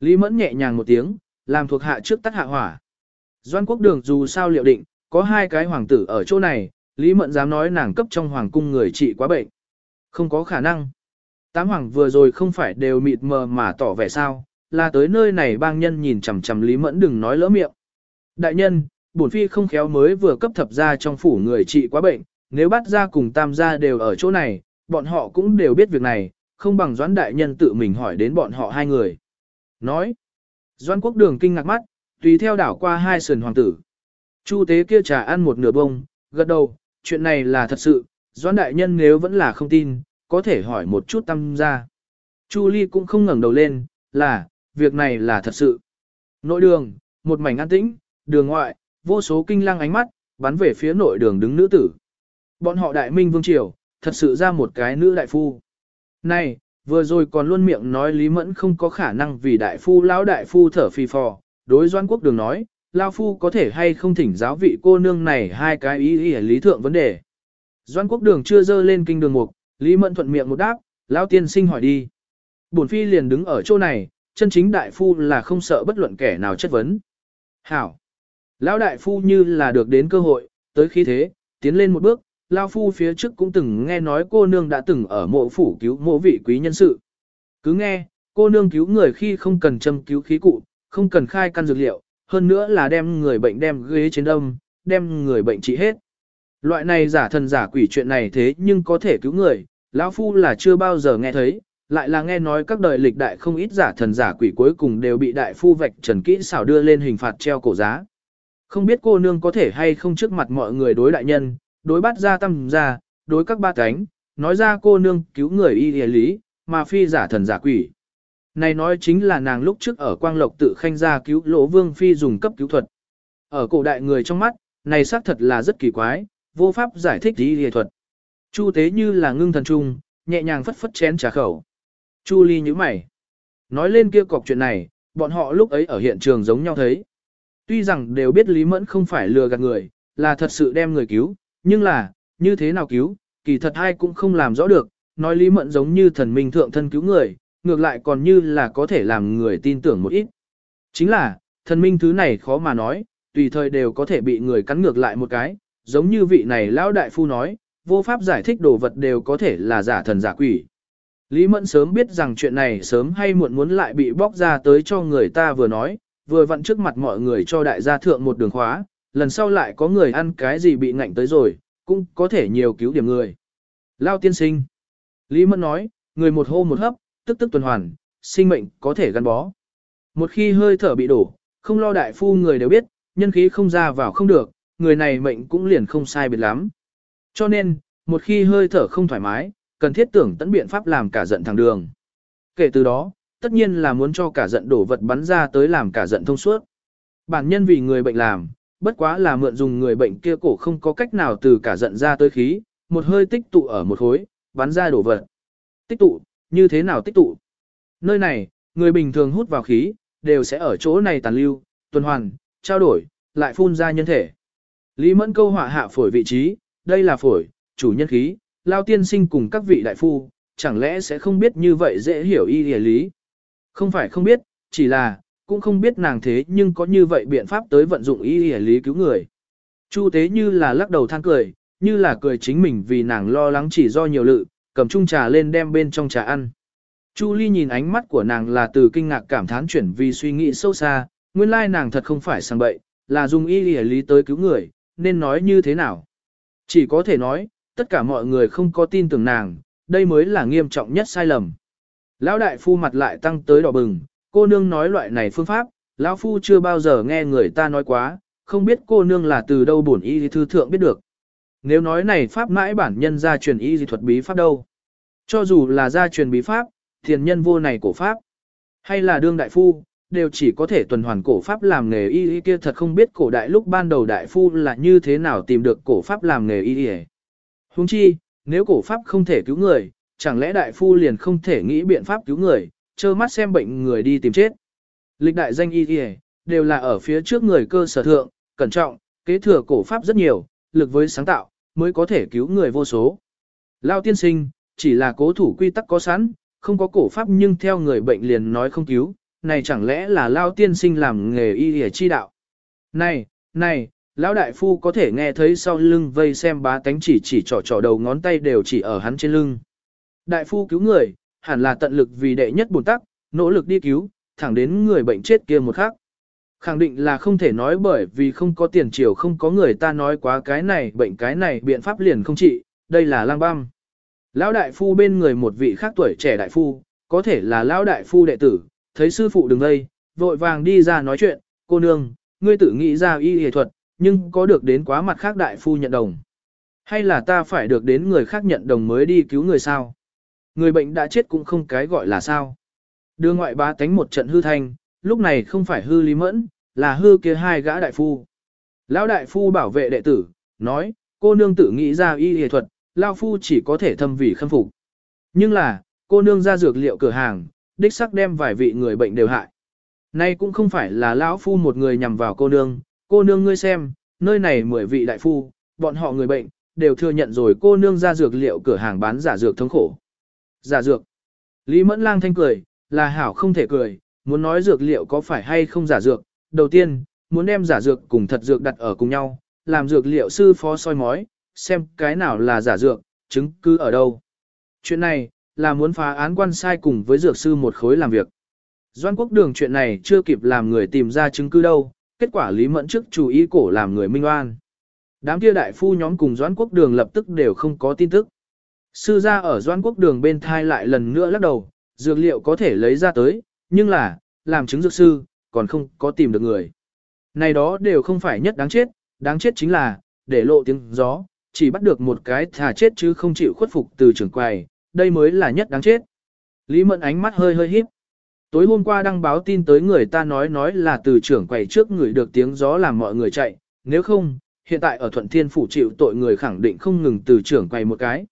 Lý Mẫn nhẹ nhàng một tiếng, làm thuộc hạ trước tắt hạ hỏa. Doan quốc đường dù sao liệu định, có hai cái hoàng tử ở chỗ này, Lý Mẫn dám nói nàng cấp trong hoàng cung người trị quá bệnh. Không có khả năng. Tám hoàng vừa rồi không phải đều mịt mờ mà tỏ vẻ sao, là tới nơi này bang nhân nhìn chằm chằm Lý Mẫn đừng nói lỡ miệng. Đại nhân, bổn phi không khéo mới vừa cấp thập ra trong phủ người trị quá bệnh, nếu bắt ra cùng tam gia đều ở chỗ này, bọn họ cũng đều biết việc này, không bằng doãn đại nhân tự mình hỏi đến bọn họ hai người. Nói, doãn quốc đường kinh ngạc mắt, tùy theo đảo qua hai sườn hoàng tử. Chu tế kia trà ăn một nửa bông, gật đầu, chuyện này là thật sự, Doãn đại nhân nếu vẫn là không tin, có thể hỏi một chút tâm ra. Chu Ly cũng không ngẩng đầu lên, là, việc này là thật sự. Nội đường, một mảnh an tĩnh, đường ngoại, vô số kinh lăng ánh mắt, bắn về phía nội đường đứng nữ tử. Bọn họ đại minh vương triều, thật sự ra một cái nữ đại phu. Này, vừa rồi còn luôn miệng nói Lý Mẫn không có khả năng vì đại phu lão đại phu thở phì phò, đối doan quốc đường nói, lao phu có thể hay không thỉnh giáo vị cô nương này hai cái ý ý lý thượng vấn đề. Doan quốc đường chưa dơ lên kinh đường mục, Lý Mẫn thuận miệng một đáp, lão tiên sinh hỏi đi. Bổn phi liền đứng ở chỗ này, chân chính đại phu là không sợ bất luận kẻ nào chất vấn. Hảo! Lão đại phu như là được đến cơ hội, tới khi thế, tiến lên một bước, Lao phu phía trước cũng từng nghe nói cô nương đã từng ở mộ phủ cứu mộ vị quý nhân sự. Cứ nghe, cô nương cứu người khi không cần châm cứu khí cụ, không cần khai căn dược liệu, hơn nữa là đem người bệnh đem ghế trên đông, đem người bệnh trị hết. Loại này giả thần giả quỷ chuyện này thế nhưng có thể cứu người, lão phu là chưa bao giờ nghe thấy, lại là nghe nói các đời lịch đại không ít giả thần giả quỷ cuối cùng đều bị đại phu vạch trần kỹ xảo đưa lên hình phạt treo cổ giá. Không biết cô nương có thể hay không trước mặt mọi người đối đại nhân, đối bắt ra tâm ra, đối các ba cánh, nói ra cô nương cứu người y địa lý, mà phi giả thần giả quỷ. Này nói chính là nàng lúc trước ở Quang Lộc tự khanh ra cứu lỗ vương phi dùng cấp cứu thuật. Ở cổ đại người trong mắt, này xác thật là rất kỳ quái, vô pháp giải thích y địa thuật. Chu tế như là ngưng thần trung, nhẹ nhàng phất phất chén trà khẩu. Chu ly như mày. Nói lên kia cọc chuyện này, bọn họ lúc ấy ở hiện trường giống nhau thấy. Tuy rằng đều biết Lý Mẫn không phải lừa gạt người, là thật sự đem người cứu, nhưng là, như thế nào cứu, kỳ thật ai cũng không làm rõ được, nói Lý Mẫn giống như thần minh thượng thân cứu người, ngược lại còn như là có thể làm người tin tưởng một ít. Chính là, thần minh thứ này khó mà nói, tùy thời đều có thể bị người cắn ngược lại một cái, giống như vị này lão đại phu nói, vô pháp giải thích đồ vật đều có thể là giả thần giả quỷ. Lý Mẫn sớm biết rằng chuyện này sớm hay muộn muốn lại bị bóc ra tới cho người ta vừa nói, vừa vặn trước mặt mọi người cho đại gia thượng một đường khóa, lần sau lại có người ăn cái gì bị ngạnh tới rồi, cũng có thể nhiều cứu điểm người. Lao tiên sinh. Lý Mẫn nói, người một hô một hấp, tức tức tuần hoàn, sinh mệnh có thể gắn bó. Một khi hơi thở bị đổ, không lo đại phu người đều biết, nhân khí không ra vào không được, người này mệnh cũng liền không sai biệt lắm. Cho nên, một khi hơi thở không thoải mái, cần thiết tưởng tận biện pháp làm cả giận thẳng đường. Kể từ đó, tất nhiên là muốn cho cả giận đổ vật bắn ra tới làm cả giận thông suốt. Bản nhân vì người bệnh làm, bất quá là mượn dùng người bệnh kia cổ không có cách nào từ cả giận ra tới khí, một hơi tích tụ ở một khối, bắn ra đổ vật. Tích tụ, như thế nào tích tụ? Nơi này, người bình thường hút vào khí, đều sẽ ở chỗ này tàn lưu, tuần hoàn, trao đổi, lại phun ra nhân thể. Lý Mẫn câu họa hạ phổi vị trí, đây là phổi, chủ nhân khí, lao tiên sinh cùng các vị đại phu, chẳng lẽ sẽ không biết như vậy dễ hiểu y địa lý. Không phải không biết, chỉ là, cũng không biết nàng thế nhưng có như vậy biện pháp tới vận dụng y địa lý cứu người. Chu tế như là lắc đầu than cười, như là cười chính mình vì nàng lo lắng chỉ do nhiều lự, cầm chung trà lên đem bên trong trà ăn. Chu Ly nhìn ánh mắt của nàng là từ kinh ngạc cảm thán chuyển vì suy nghĩ sâu xa, nguyên lai nàng thật không phải sang bậy, là dùng y địa lý tới cứu người, nên nói như thế nào. Chỉ có thể nói, tất cả mọi người không có tin tưởng nàng, đây mới là nghiêm trọng nhất sai lầm. Lão đại phu mặt lại tăng tới đỏ bừng, cô nương nói loại này phương pháp, lão phu chưa bao giờ nghe người ta nói quá, không biết cô nương là từ đâu bổn y thư thượng biết được. Nếu nói này pháp mãi bản nhân gia truyền y thuật bí pháp đâu. Cho dù là gia truyền bí pháp, thiền nhân vô này cổ pháp, hay là đương đại phu, đều chỉ có thể tuần hoàn cổ pháp làm nghề y y kia thật không biết cổ đại lúc ban đầu đại phu là như thế nào tìm được cổ pháp làm nghề y y. Huống chi, nếu cổ pháp không thể cứu người, chẳng lẽ đại phu liền không thể nghĩ biện pháp cứu người, trơ mắt xem bệnh người đi tìm chết. Lịch đại danh y y đều là ở phía trước người cơ sở thượng, cẩn trọng, kế thừa cổ pháp rất nhiều, lực với sáng tạo, mới có thể cứu người vô số. Lao tiên sinh, chỉ là cố thủ quy tắc có sẵn, không có cổ pháp nhưng theo người bệnh liền nói không cứu, này chẳng lẽ là Lao tiên sinh làm nghề y y chi đạo. Này, này, Lão đại phu có thể nghe thấy sau lưng vây xem bá tánh chỉ chỉ trỏ trỏ đầu ngón tay đều chỉ ở hắn trên lưng. Đại phu cứu người, hẳn là tận lực vì đệ nhất bổn tắc, nỗ lực đi cứu, thẳng đến người bệnh chết kia một khắc. Khẳng định là không thể nói bởi vì không có tiền triều không có người ta nói quá cái này bệnh cái này biện pháp liền không trị, đây là lang băm. Lão đại phu bên người một vị khác tuổi trẻ đại phu, có thể là lão đại phu đệ tử, thấy sư phụ đứng đây, vội vàng đi ra nói chuyện, cô nương, ngươi tự nghĩ ra y y thuật, nhưng có được đến quá mặt khác đại phu nhận đồng. Hay là ta phải được đến người khác nhận đồng mới đi cứu người sao? Người bệnh đã chết cũng không cái gọi là sao. Đưa ngoại bá tánh một trận hư thanh, lúc này không phải hư lý mẫn, là hư kia hai gã đại phu. Lão đại phu bảo vệ đệ tử, nói, cô nương tự nghĩ ra y y thuật, lao phu chỉ có thể thâm vì khâm phục. Nhưng là, cô nương ra dược liệu cửa hàng, đích sắc đem vài vị người bệnh đều hại. Nay cũng không phải là lão phu một người nhằm vào cô nương, cô nương ngươi xem, nơi này mười vị đại phu, bọn họ người bệnh, đều thừa nhận rồi cô nương ra dược liệu cửa hàng bán giả dược thống khổ. Giả dược. Lý Mẫn Lang thanh cười, là hảo không thể cười, muốn nói dược liệu có phải hay không giả dược. Đầu tiên, muốn đem giả dược cùng thật dược đặt ở cùng nhau, làm dược liệu sư phó soi mói, xem cái nào là giả dược, chứng cứ ở đâu. Chuyện này, là muốn phá án quan sai cùng với dược sư một khối làm việc. Doan quốc đường chuyện này chưa kịp làm người tìm ra chứng cứ đâu, kết quả Lý Mẫn trước chủ ý cổ làm người minh oan. Đám kia đại phu nhóm cùng Doan quốc đường lập tức đều không có tin tức. Sư gia ở Doan quốc đường bên thai lại lần nữa lắc đầu, dược liệu có thể lấy ra tới, nhưng là, làm chứng dược sư, còn không có tìm được người. Này đó đều không phải nhất đáng chết, đáng chết chính là, để lộ tiếng gió, chỉ bắt được một cái thà chết chứ không chịu khuất phục từ trưởng quầy, đây mới là nhất đáng chết. Lý Mẫn ánh mắt hơi hơi híp. Tối hôm qua đăng báo tin tới người ta nói nói là từ trưởng quầy trước người được tiếng gió làm mọi người chạy, nếu không, hiện tại ở Thuận Thiên Phủ chịu tội người khẳng định không ngừng từ trưởng quầy một cái.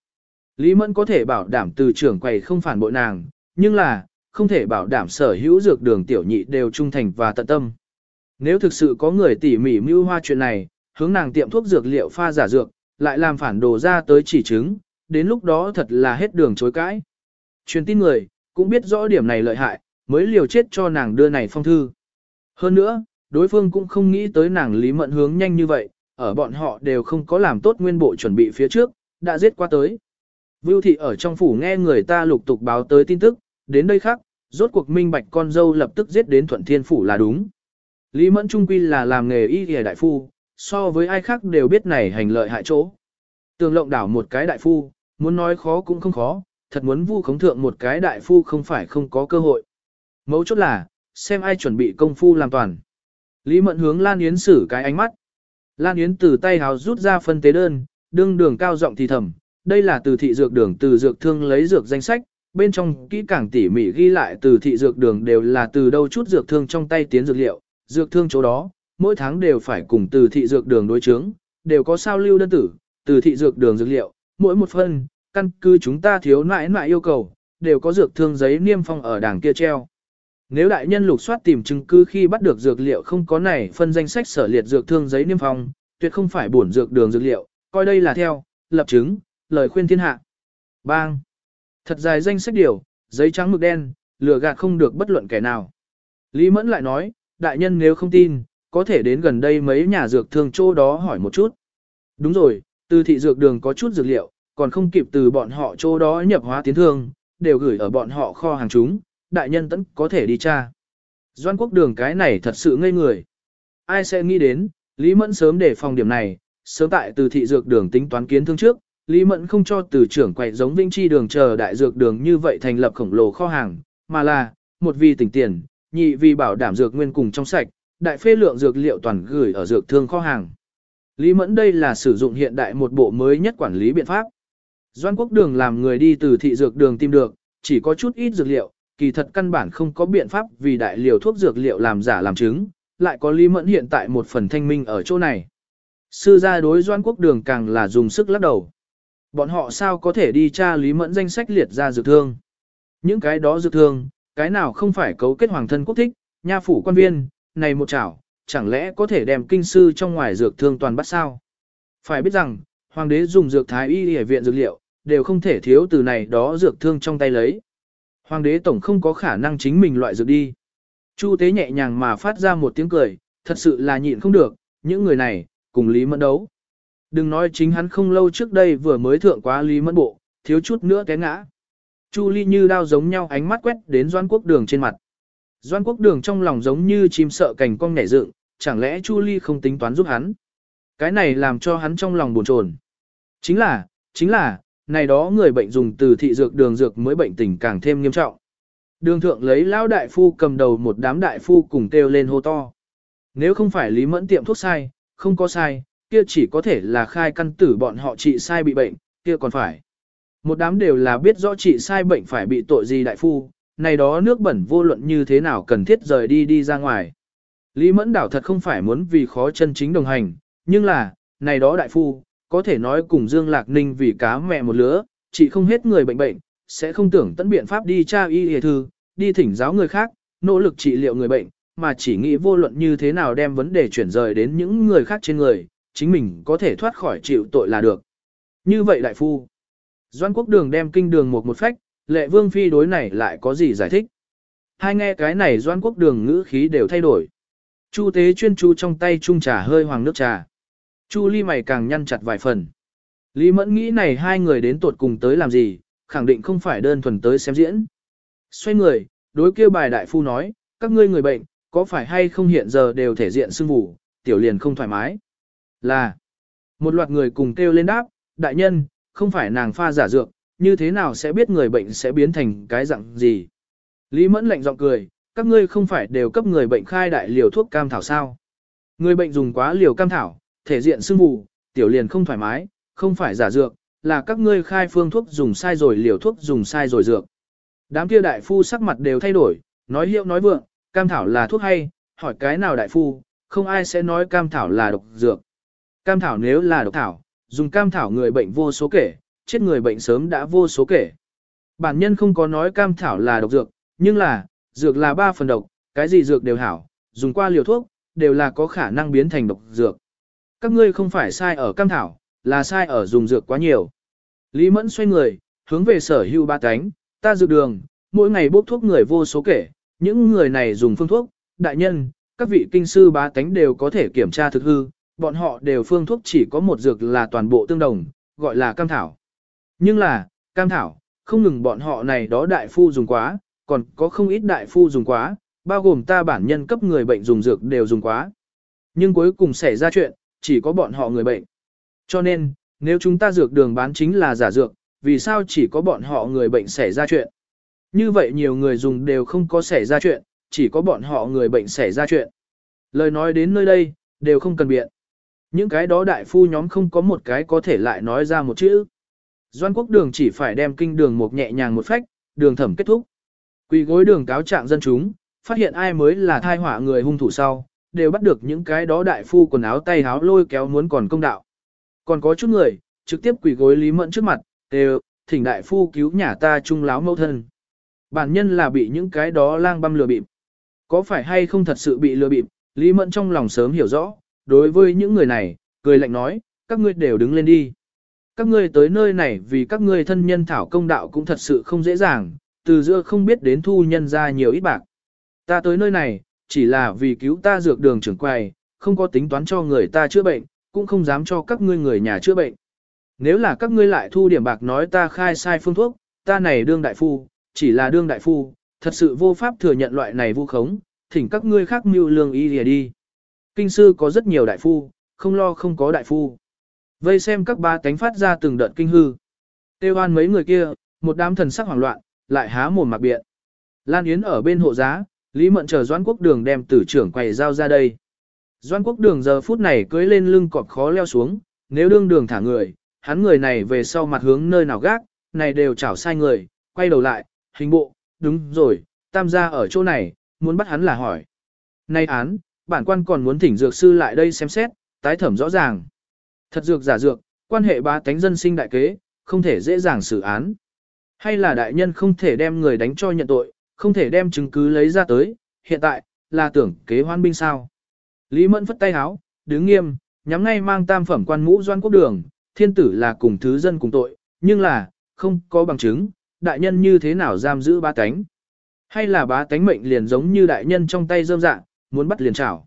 Lý Mẫn có thể bảo đảm từ trưởng quầy không phản bội nàng, nhưng là, không thể bảo đảm sở hữu dược đường tiểu nhị đều trung thành và tận tâm. Nếu thực sự có người tỉ mỉ mưu hoa chuyện này, hướng nàng tiệm thuốc dược liệu pha giả dược, lại làm phản đồ ra tới chỉ chứng, đến lúc đó thật là hết đường chối cãi. Truyền tin người, cũng biết rõ điểm này lợi hại, mới liều chết cho nàng đưa này phong thư. Hơn nữa, đối phương cũng không nghĩ tới nàng lý mận hướng nhanh như vậy, ở bọn họ đều không có làm tốt nguyên bộ chuẩn bị phía trước, đã giết qua tới. Vưu thị ở trong phủ nghe người ta lục tục báo tới tin tức, đến đây khác, rốt cuộc minh bạch con dâu lập tức giết đến thuận thiên phủ là đúng. Lý mẫn trung quy là làm nghề y y đại phu, so với ai khác đều biết này hành lợi hại chỗ. Tường lộng đảo một cái đại phu, muốn nói khó cũng không khó, thật muốn vu khống thượng một cái đại phu không phải không có cơ hội. Mấu chốt là, xem ai chuẩn bị công phu làm toàn. Lý Mẫn hướng Lan Yến xử cái ánh mắt. Lan Yến từ tay hào rút ra phân tế đơn, đương đường cao giọng thì thầm, đây là từ thị dược đường từ dược thương lấy dược danh sách, bên trong kỹ càng tỉ mỉ ghi lại từ thị dược đường đều là từ đâu chút dược thương trong tay tiến dược liệu, dược thương chỗ đó, mỗi tháng đều phải cùng từ thị dược đường đối chứng, đều có sao lưu đơn tử, từ thị dược đường dược liệu, mỗi một phân, căn cứ chúng ta thiếu nãi nãi yêu cầu, đều có dược thương giấy niêm phong ở đảng kia treo. Nếu đại nhân lục soát tìm chứng cứ khi bắt được dược liệu không có này phân danh sách sở liệt dược thương giấy niêm phong, tuyệt không phải bổn dược đường dược liệu, coi đây là theo, lập chứng, lời khuyên thiên hạ. Bang! Thật dài danh sách điều, giấy trắng mực đen, lừa gạt không được bất luận kẻ nào. Lý Mẫn lại nói, đại nhân nếu không tin, có thể đến gần đây mấy nhà dược thương chỗ đó hỏi một chút. Đúng rồi, từ thị dược đường có chút dược liệu, còn không kịp từ bọn họ chỗ đó nhập hóa tiến thương, đều gửi ở bọn họ kho hàng chúng, đại nhân tẫn có thể đi tra. Doan quốc đường cái này thật sự ngây người. Ai sẽ nghĩ đến, Lý Mẫn sớm để phòng điểm này, sớm tại từ thị dược đường tính toán kiến thương trước, Lý Mẫn không cho từ trưởng quậy giống Vinh Chi đường chờ đại dược đường như vậy thành lập khổng lồ kho hàng, mà là, một vì tỉnh tiền, nhị vì bảo đảm dược nguyên cùng trong sạch, đại phê lượng dược liệu toàn gửi ở dược thương kho hàng. Lý Mẫn đây là sử dụng hiện đại một bộ mới nhất quản lý biện pháp. Doan quốc đường làm người đi từ thị dược đường tìm được, chỉ có chút ít dược liệu, kỳ thật căn bản không có biện pháp vì đại liều thuốc dược liệu làm giả làm chứng, lại có Lý Mẫn hiện tại một phần thanh minh ở chỗ này. Sư gia đối doan quốc đường càng là dùng sức lắc đầu. Bọn họ sao có thể đi tra Lý Mẫn danh sách liệt ra dược thương. Những cái đó dược thương, cái nào không phải cấu kết hoàng thân quốc thích, nha phủ quan viên, này một chảo, chẳng lẽ có thể đem kinh sư trong ngoài dược thương toàn bắt sao? Phải biết rằng, hoàng đế dùng dược thái y y viện dược liệu, đều không thể thiếu từ này đó dược thương trong tay lấy. Hoàng đế tổng không có khả năng chính mình loại dược đi. Chu tế nhẹ nhàng mà phát ra một tiếng cười, thật sự là nhịn không được, những người này, cùng Lý Mẫn đấu. Đừng nói chính hắn không lâu trước đây vừa mới thượng quá Lý Mẫn bộ, thiếu chút nữa té ngã. Chu Ly như đao giống nhau ánh mắt quét đến Doan Quốc Đường trên mặt. Doan Quốc Đường trong lòng giống như chim sợ cảnh cong nhảy dựng, chẳng lẽ Chu Ly không tính toán giúp hắn? Cái này làm cho hắn trong lòng buồn chồn. Chính là, chính là, này đó người bệnh dùng từ thị dược đường dược mới bệnh tình càng thêm nghiêm trọng. Đường thượng lấy lão đại phu cầm đầu một đám đại phu cùng kêu lên hô to. Nếu không phải Lý Mẫn tiệm thuốc sai, không có sai, kia chỉ có thể là khai căn tử bọn họ trị sai bị bệnh, kia còn phải. Một đám đều là biết rõ trị sai bệnh phải bị tội gì đại phu, này đó nước bẩn vô luận như thế nào cần thiết rời đi đi ra ngoài. Lý Mẫn Đảo thật không phải muốn vì khó chân chính đồng hành, nhưng là, này đó đại phu, có thể nói cùng Dương Lạc Ninh vì cá mẹ một lứa, chỉ không hết người bệnh bệnh, sẽ không tưởng tận biện pháp đi tra y hề thư, đi thỉnh giáo người khác, nỗ lực trị liệu người bệnh, mà chỉ nghĩ vô luận như thế nào đem vấn đề chuyển rời đến những người khác trên người, chính mình có thể thoát khỏi chịu tội là được. Như vậy đại phu, Doan Quốc Đường đem kinh đường một một phách, lệ vương phi đối này lại có gì giải thích. Hai nghe cái này Doan Quốc Đường ngữ khí đều thay đổi. Chu tế chuyên chú trong tay chung trà hơi hoàng nước trà. Chu ly mày càng nhăn chặt vài phần. Lý mẫn nghĩ này hai người đến tuột cùng tới làm gì, khẳng định không phải đơn thuần tới xem diễn. Xoay người, đối kêu bài đại phu nói, các ngươi người bệnh, có phải hay không hiện giờ đều thể diện sưng vụ, tiểu liền không thoải mái. Là, một loạt người cùng kêu lên đáp, đại nhân, không phải nàng pha giả dược, như thế nào sẽ biết người bệnh sẽ biến thành cái dạng gì. Lý mẫn lạnh giọng cười, các ngươi không phải đều cấp người bệnh khai đại liều thuốc cam thảo sao. Người bệnh dùng quá liều cam thảo, thể diện sưng vụ, tiểu liền không thoải mái, không phải giả dược, là các ngươi khai phương thuốc dùng sai rồi liều thuốc dùng sai rồi dược. Đám kia đại phu sắc mặt đều thay đổi, nói hiệu nói vượng, cam thảo là thuốc hay, hỏi cái nào đại phu, không ai sẽ nói cam thảo là độc dược. Cam thảo nếu là độc thảo, dùng cam thảo người bệnh vô số kể, chết người bệnh sớm đã vô số kể. Bản nhân không có nói cam thảo là độc dược, nhưng là, dược là ba phần độc, cái gì dược đều hảo, dùng qua liều thuốc, đều là có khả năng biến thành độc dược. Các ngươi không phải sai ở cam thảo, là sai ở dùng dược quá nhiều. Lý Mẫn xoay người, hướng về sở hưu ba cánh, ta dược đường, mỗi ngày bốc thuốc người vô số kể, những người này dùng phương thuốc, đại nhân, các vị kinh sư bá tánh đều có thể kiểm tra thực hư, bọn họ đều phương thuốc chỉ có một dược là toàn bộ tương đồng, gọi là cam thảo. Nhưng là, cam thảo, không ngừng bọn họ này đó đại phu dùng quá, còn có không ít đại phu dùng quá, bao gồm ta bản nhân cấp người bệnh dùng dược đều dùng quá. Nhưng cuối cùng xảy ra chuyện, chỉ có bọn họ người bệnh. Cho nên, nếu chúng ta dược đường bán chính là giả dược, vì sao chỉ có bọn họ người bệnh xảy ra chuyện? Như vậy nhiều người dùng đều không có xảy ra chuyện, chỉ có bọn họ người bệnh xảy ra chuyện. Lời nói đến nơi đây, đều không cần biện. Những cái đó đại phu nhóm không có một cái có thể lại nói ra một chữ. Doan quốc đường chỉ phải đem kinh đường một nhẹ nhàng một phách, đường thẩm kết thúc. Quỳ gối đường cáo trạng dân chúng, phát hiện ai mới là thai họa người hung thủ sau, đều bắt được những cái đó đại phu quần áo tay áo lôi kéo muốn còn công đạo. Còn có chút người, trực tiếp quỳ gối Lý Mẫn trước mặt, đều, thỉnh đại phu cứu nhà ta trung láo mâu thân. Bản nhân là bị những cái đó lang băm lừa bịp. Có phải hay không thật sự bị lừa bịp, Lý Mẫn trong lòng sớm hiểu rõ, đối với những người này, cười lạnh nói, các ngươi đều đứng lên đi. Các ngươi tới nơi này vì các ngươi thân nhân thảo công đạo cũng thật sự không dễ dàng, từ giữa không biết đến thu nhân ra nhiều ít bạc. Ta tới nơi này, chỉ là vì cứu ta dược đường trưởng quầy, không có tính toán cho người ta chữa bệnh, cũng không dám cho các ngươi người nhà chữa bệnh. Nếu là các ngươi lại thu điểm bạc nói ta khai sai phương thuốc, ta này đương đại phu, chỉ là đương đại phu, thật sự vô pháp thừa nhận loại này vu khống, thỉnh các ngươi khác mưu lương y lìa đi. Kinh sư có rất nhiều đại phu, không lo không có đại phu. Vây xem các ba cánh phát ra từng đợt kinh hư. Têu an mấy người kia, một đám thần sắc hoảng loạn, lại há mồm mặc biện. Lan Yến ở bên hộ giá, Lý Mận chờ Doãn Quốc Đường đem tử trưởng quầy giao ra đây. Doãn Quốc Đường giờ phút này cưới lên lưng cọp khó leo xuống, nếu đương đường thả người, hắn người này về sau mặt hướng nơi nào gác, này đều chảo sai người, quay đầu lại, hình bộ, đúng rồi, tam gia ở chỗ này, muốn bắt hắn là hỏi. Nay án, bản quan còn muốn thỉnh dược sư lại đây xem xét, tái thẩm rõ ràng. Thật dược giả dược, quan hệ ba tánh dân sinh đại kế, không thể dễ dàng xử án. Hay là đại nhân không thể đem người đánh cho nhận tội, không thể đem chứng cứ lấy ra tới, hiện tại, là tưởng kế hoan binh sao. Lý Mẫn phất tay háo, đứng nghiêm, nhắm ngay mang tam phẩm quan mũ doan quốc đường, thiên tử là cùng thứ dân cùng tội, nhưng là, không có bằng chứng, đại nhân như thế nào giam giữ ba tánh. Hay là bá tánh mệnh liền giống như đại nhân trong tay dơm dạng, muốn bắt liền chảo.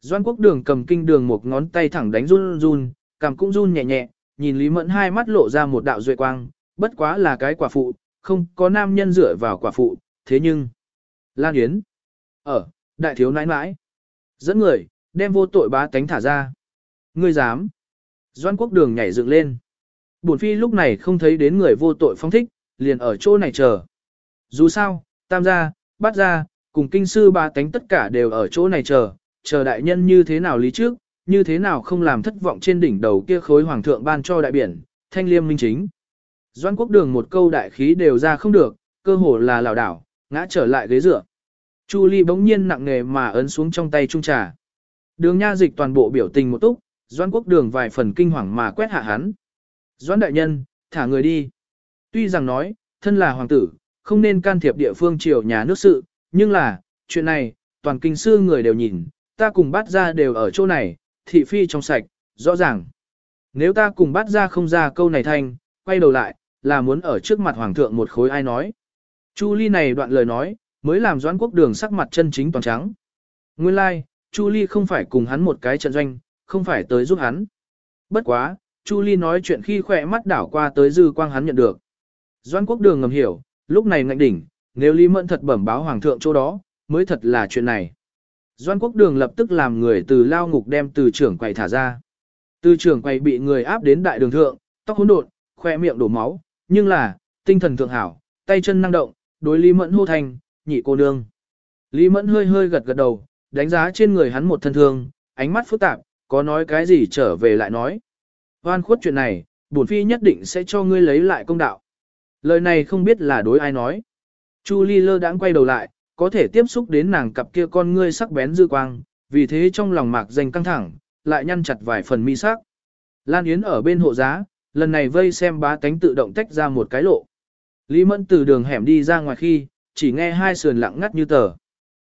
Doan quốc đường cầm kinh đường một ngón tay thẳng đánh run run, cầm cũng run nhẹ nhẹ, nhìn Lý Mẫn hai mắt lộ ra một đạo duệ quang, bất quá là cái quả phụ, không có nam nhân dựa vào quả phụ, thế nhưng... Lan Yến. Ở, đại thiếu nãi nãi. Dẫn người, đem vô tội bá tánh thả ra. Ngươi dám. Doan quốc đường nhảy dựng lên. Bổn phi lúc này không thấy đến người vô tội phong thích, liền ở chỗ này chờ. Dù sao, tam gia, bát gia, cùng kinh sư ba tánh tất cả đều ở chỗ này chờ, chờ đại nhân như thế nào lý trước, như thế nào không làm thất vọng trên đỉnh đầu kia khối hoàng thượng ban cho đại biển, thanh liêm minh chính. Doan quốc đường một câu đại khí đều ra không được, cơ hồ là lảo đảo, ngã trở lại ghế dựa. Chu Ly bỗng nhiên nặng nề mà ấn xuống trong tay trung trà. Đường nha dịch toàn bộ biểu tình một túc, Doan quốc đường vài phần kinh hoàng mà quét hạ hắn. Doan đại nhân, thả người đi. Tuy rằng nói, thân là hoàng tử, không nên can thiệp địa phương triều nhà nước sự, nhưng là, chuyện này, toàn kinh sư người đều nhìn, ta cùng bắt ra đều ở chỗ này, thị phi trong sạch, rõ ràng. Nếu ta cùng bắt ra không ra câu này thanh, quay đầu lại, là muốn ở trước mặt hoàng thượng một khối ai nói. Chu Ly này đoạn lời nói, mới làm doãn quốc đường sắc mặt chân chính toàn trắng. Nguyên lai, like, Chu Ly không phải cùng hắn một cái trận doanh, không phải tới giúp hắn. Bất quá, Chu Ly nói chuyện khi khỏe mắt đảo qua tới dư quang hắn nhận được. Doãn quốc đường ngầm hiểu, lúc này ngạnh đỉnh, nếu Lý Mẫn thật bẩm báo hoàng thượng chỗ đó, mới thật là chuyện này. Doan quốc đường lập tức làm người từ lao ngục đem từ trưởng quầy thả ra. Từ trưởng quầy bị người áp đến đại đường thượng, tóc hỗn độn, khoe miệng đổ máu, nhưng là, tinh thần thượng hảo, tay chân năng động, đối Lý Mẫn hô thành, nhị cô nương. Lý Mẫn hơi hơi gật gật đầu, đánh giá trên người hắn một thân thương, ánh mắt phức tạp, có nói cái gì trở về lại nói. Hoan khuất chuyện này, bổn phi nhất định sẽ cho ngươi lấy lại công đạo. Lời này không biết là đối ai nói. Chu Ly lơ đãng quay đầu lại, có thể tiếp xúc đến nàng cặp kia con ngươi sắc bén dư quang, vì thế trong lòng mạc danh căng thẳng, lại nhăn chặt vài phần mi sắc. Lan Yến ở bên hộ giá, lần này vây xem bá tánh tự động tách ra một cái lộ. Lý Mẫn từ đường hẻm đi ra ngoài khi, chỉ nghe hai sườn lặng ngắt như tờ.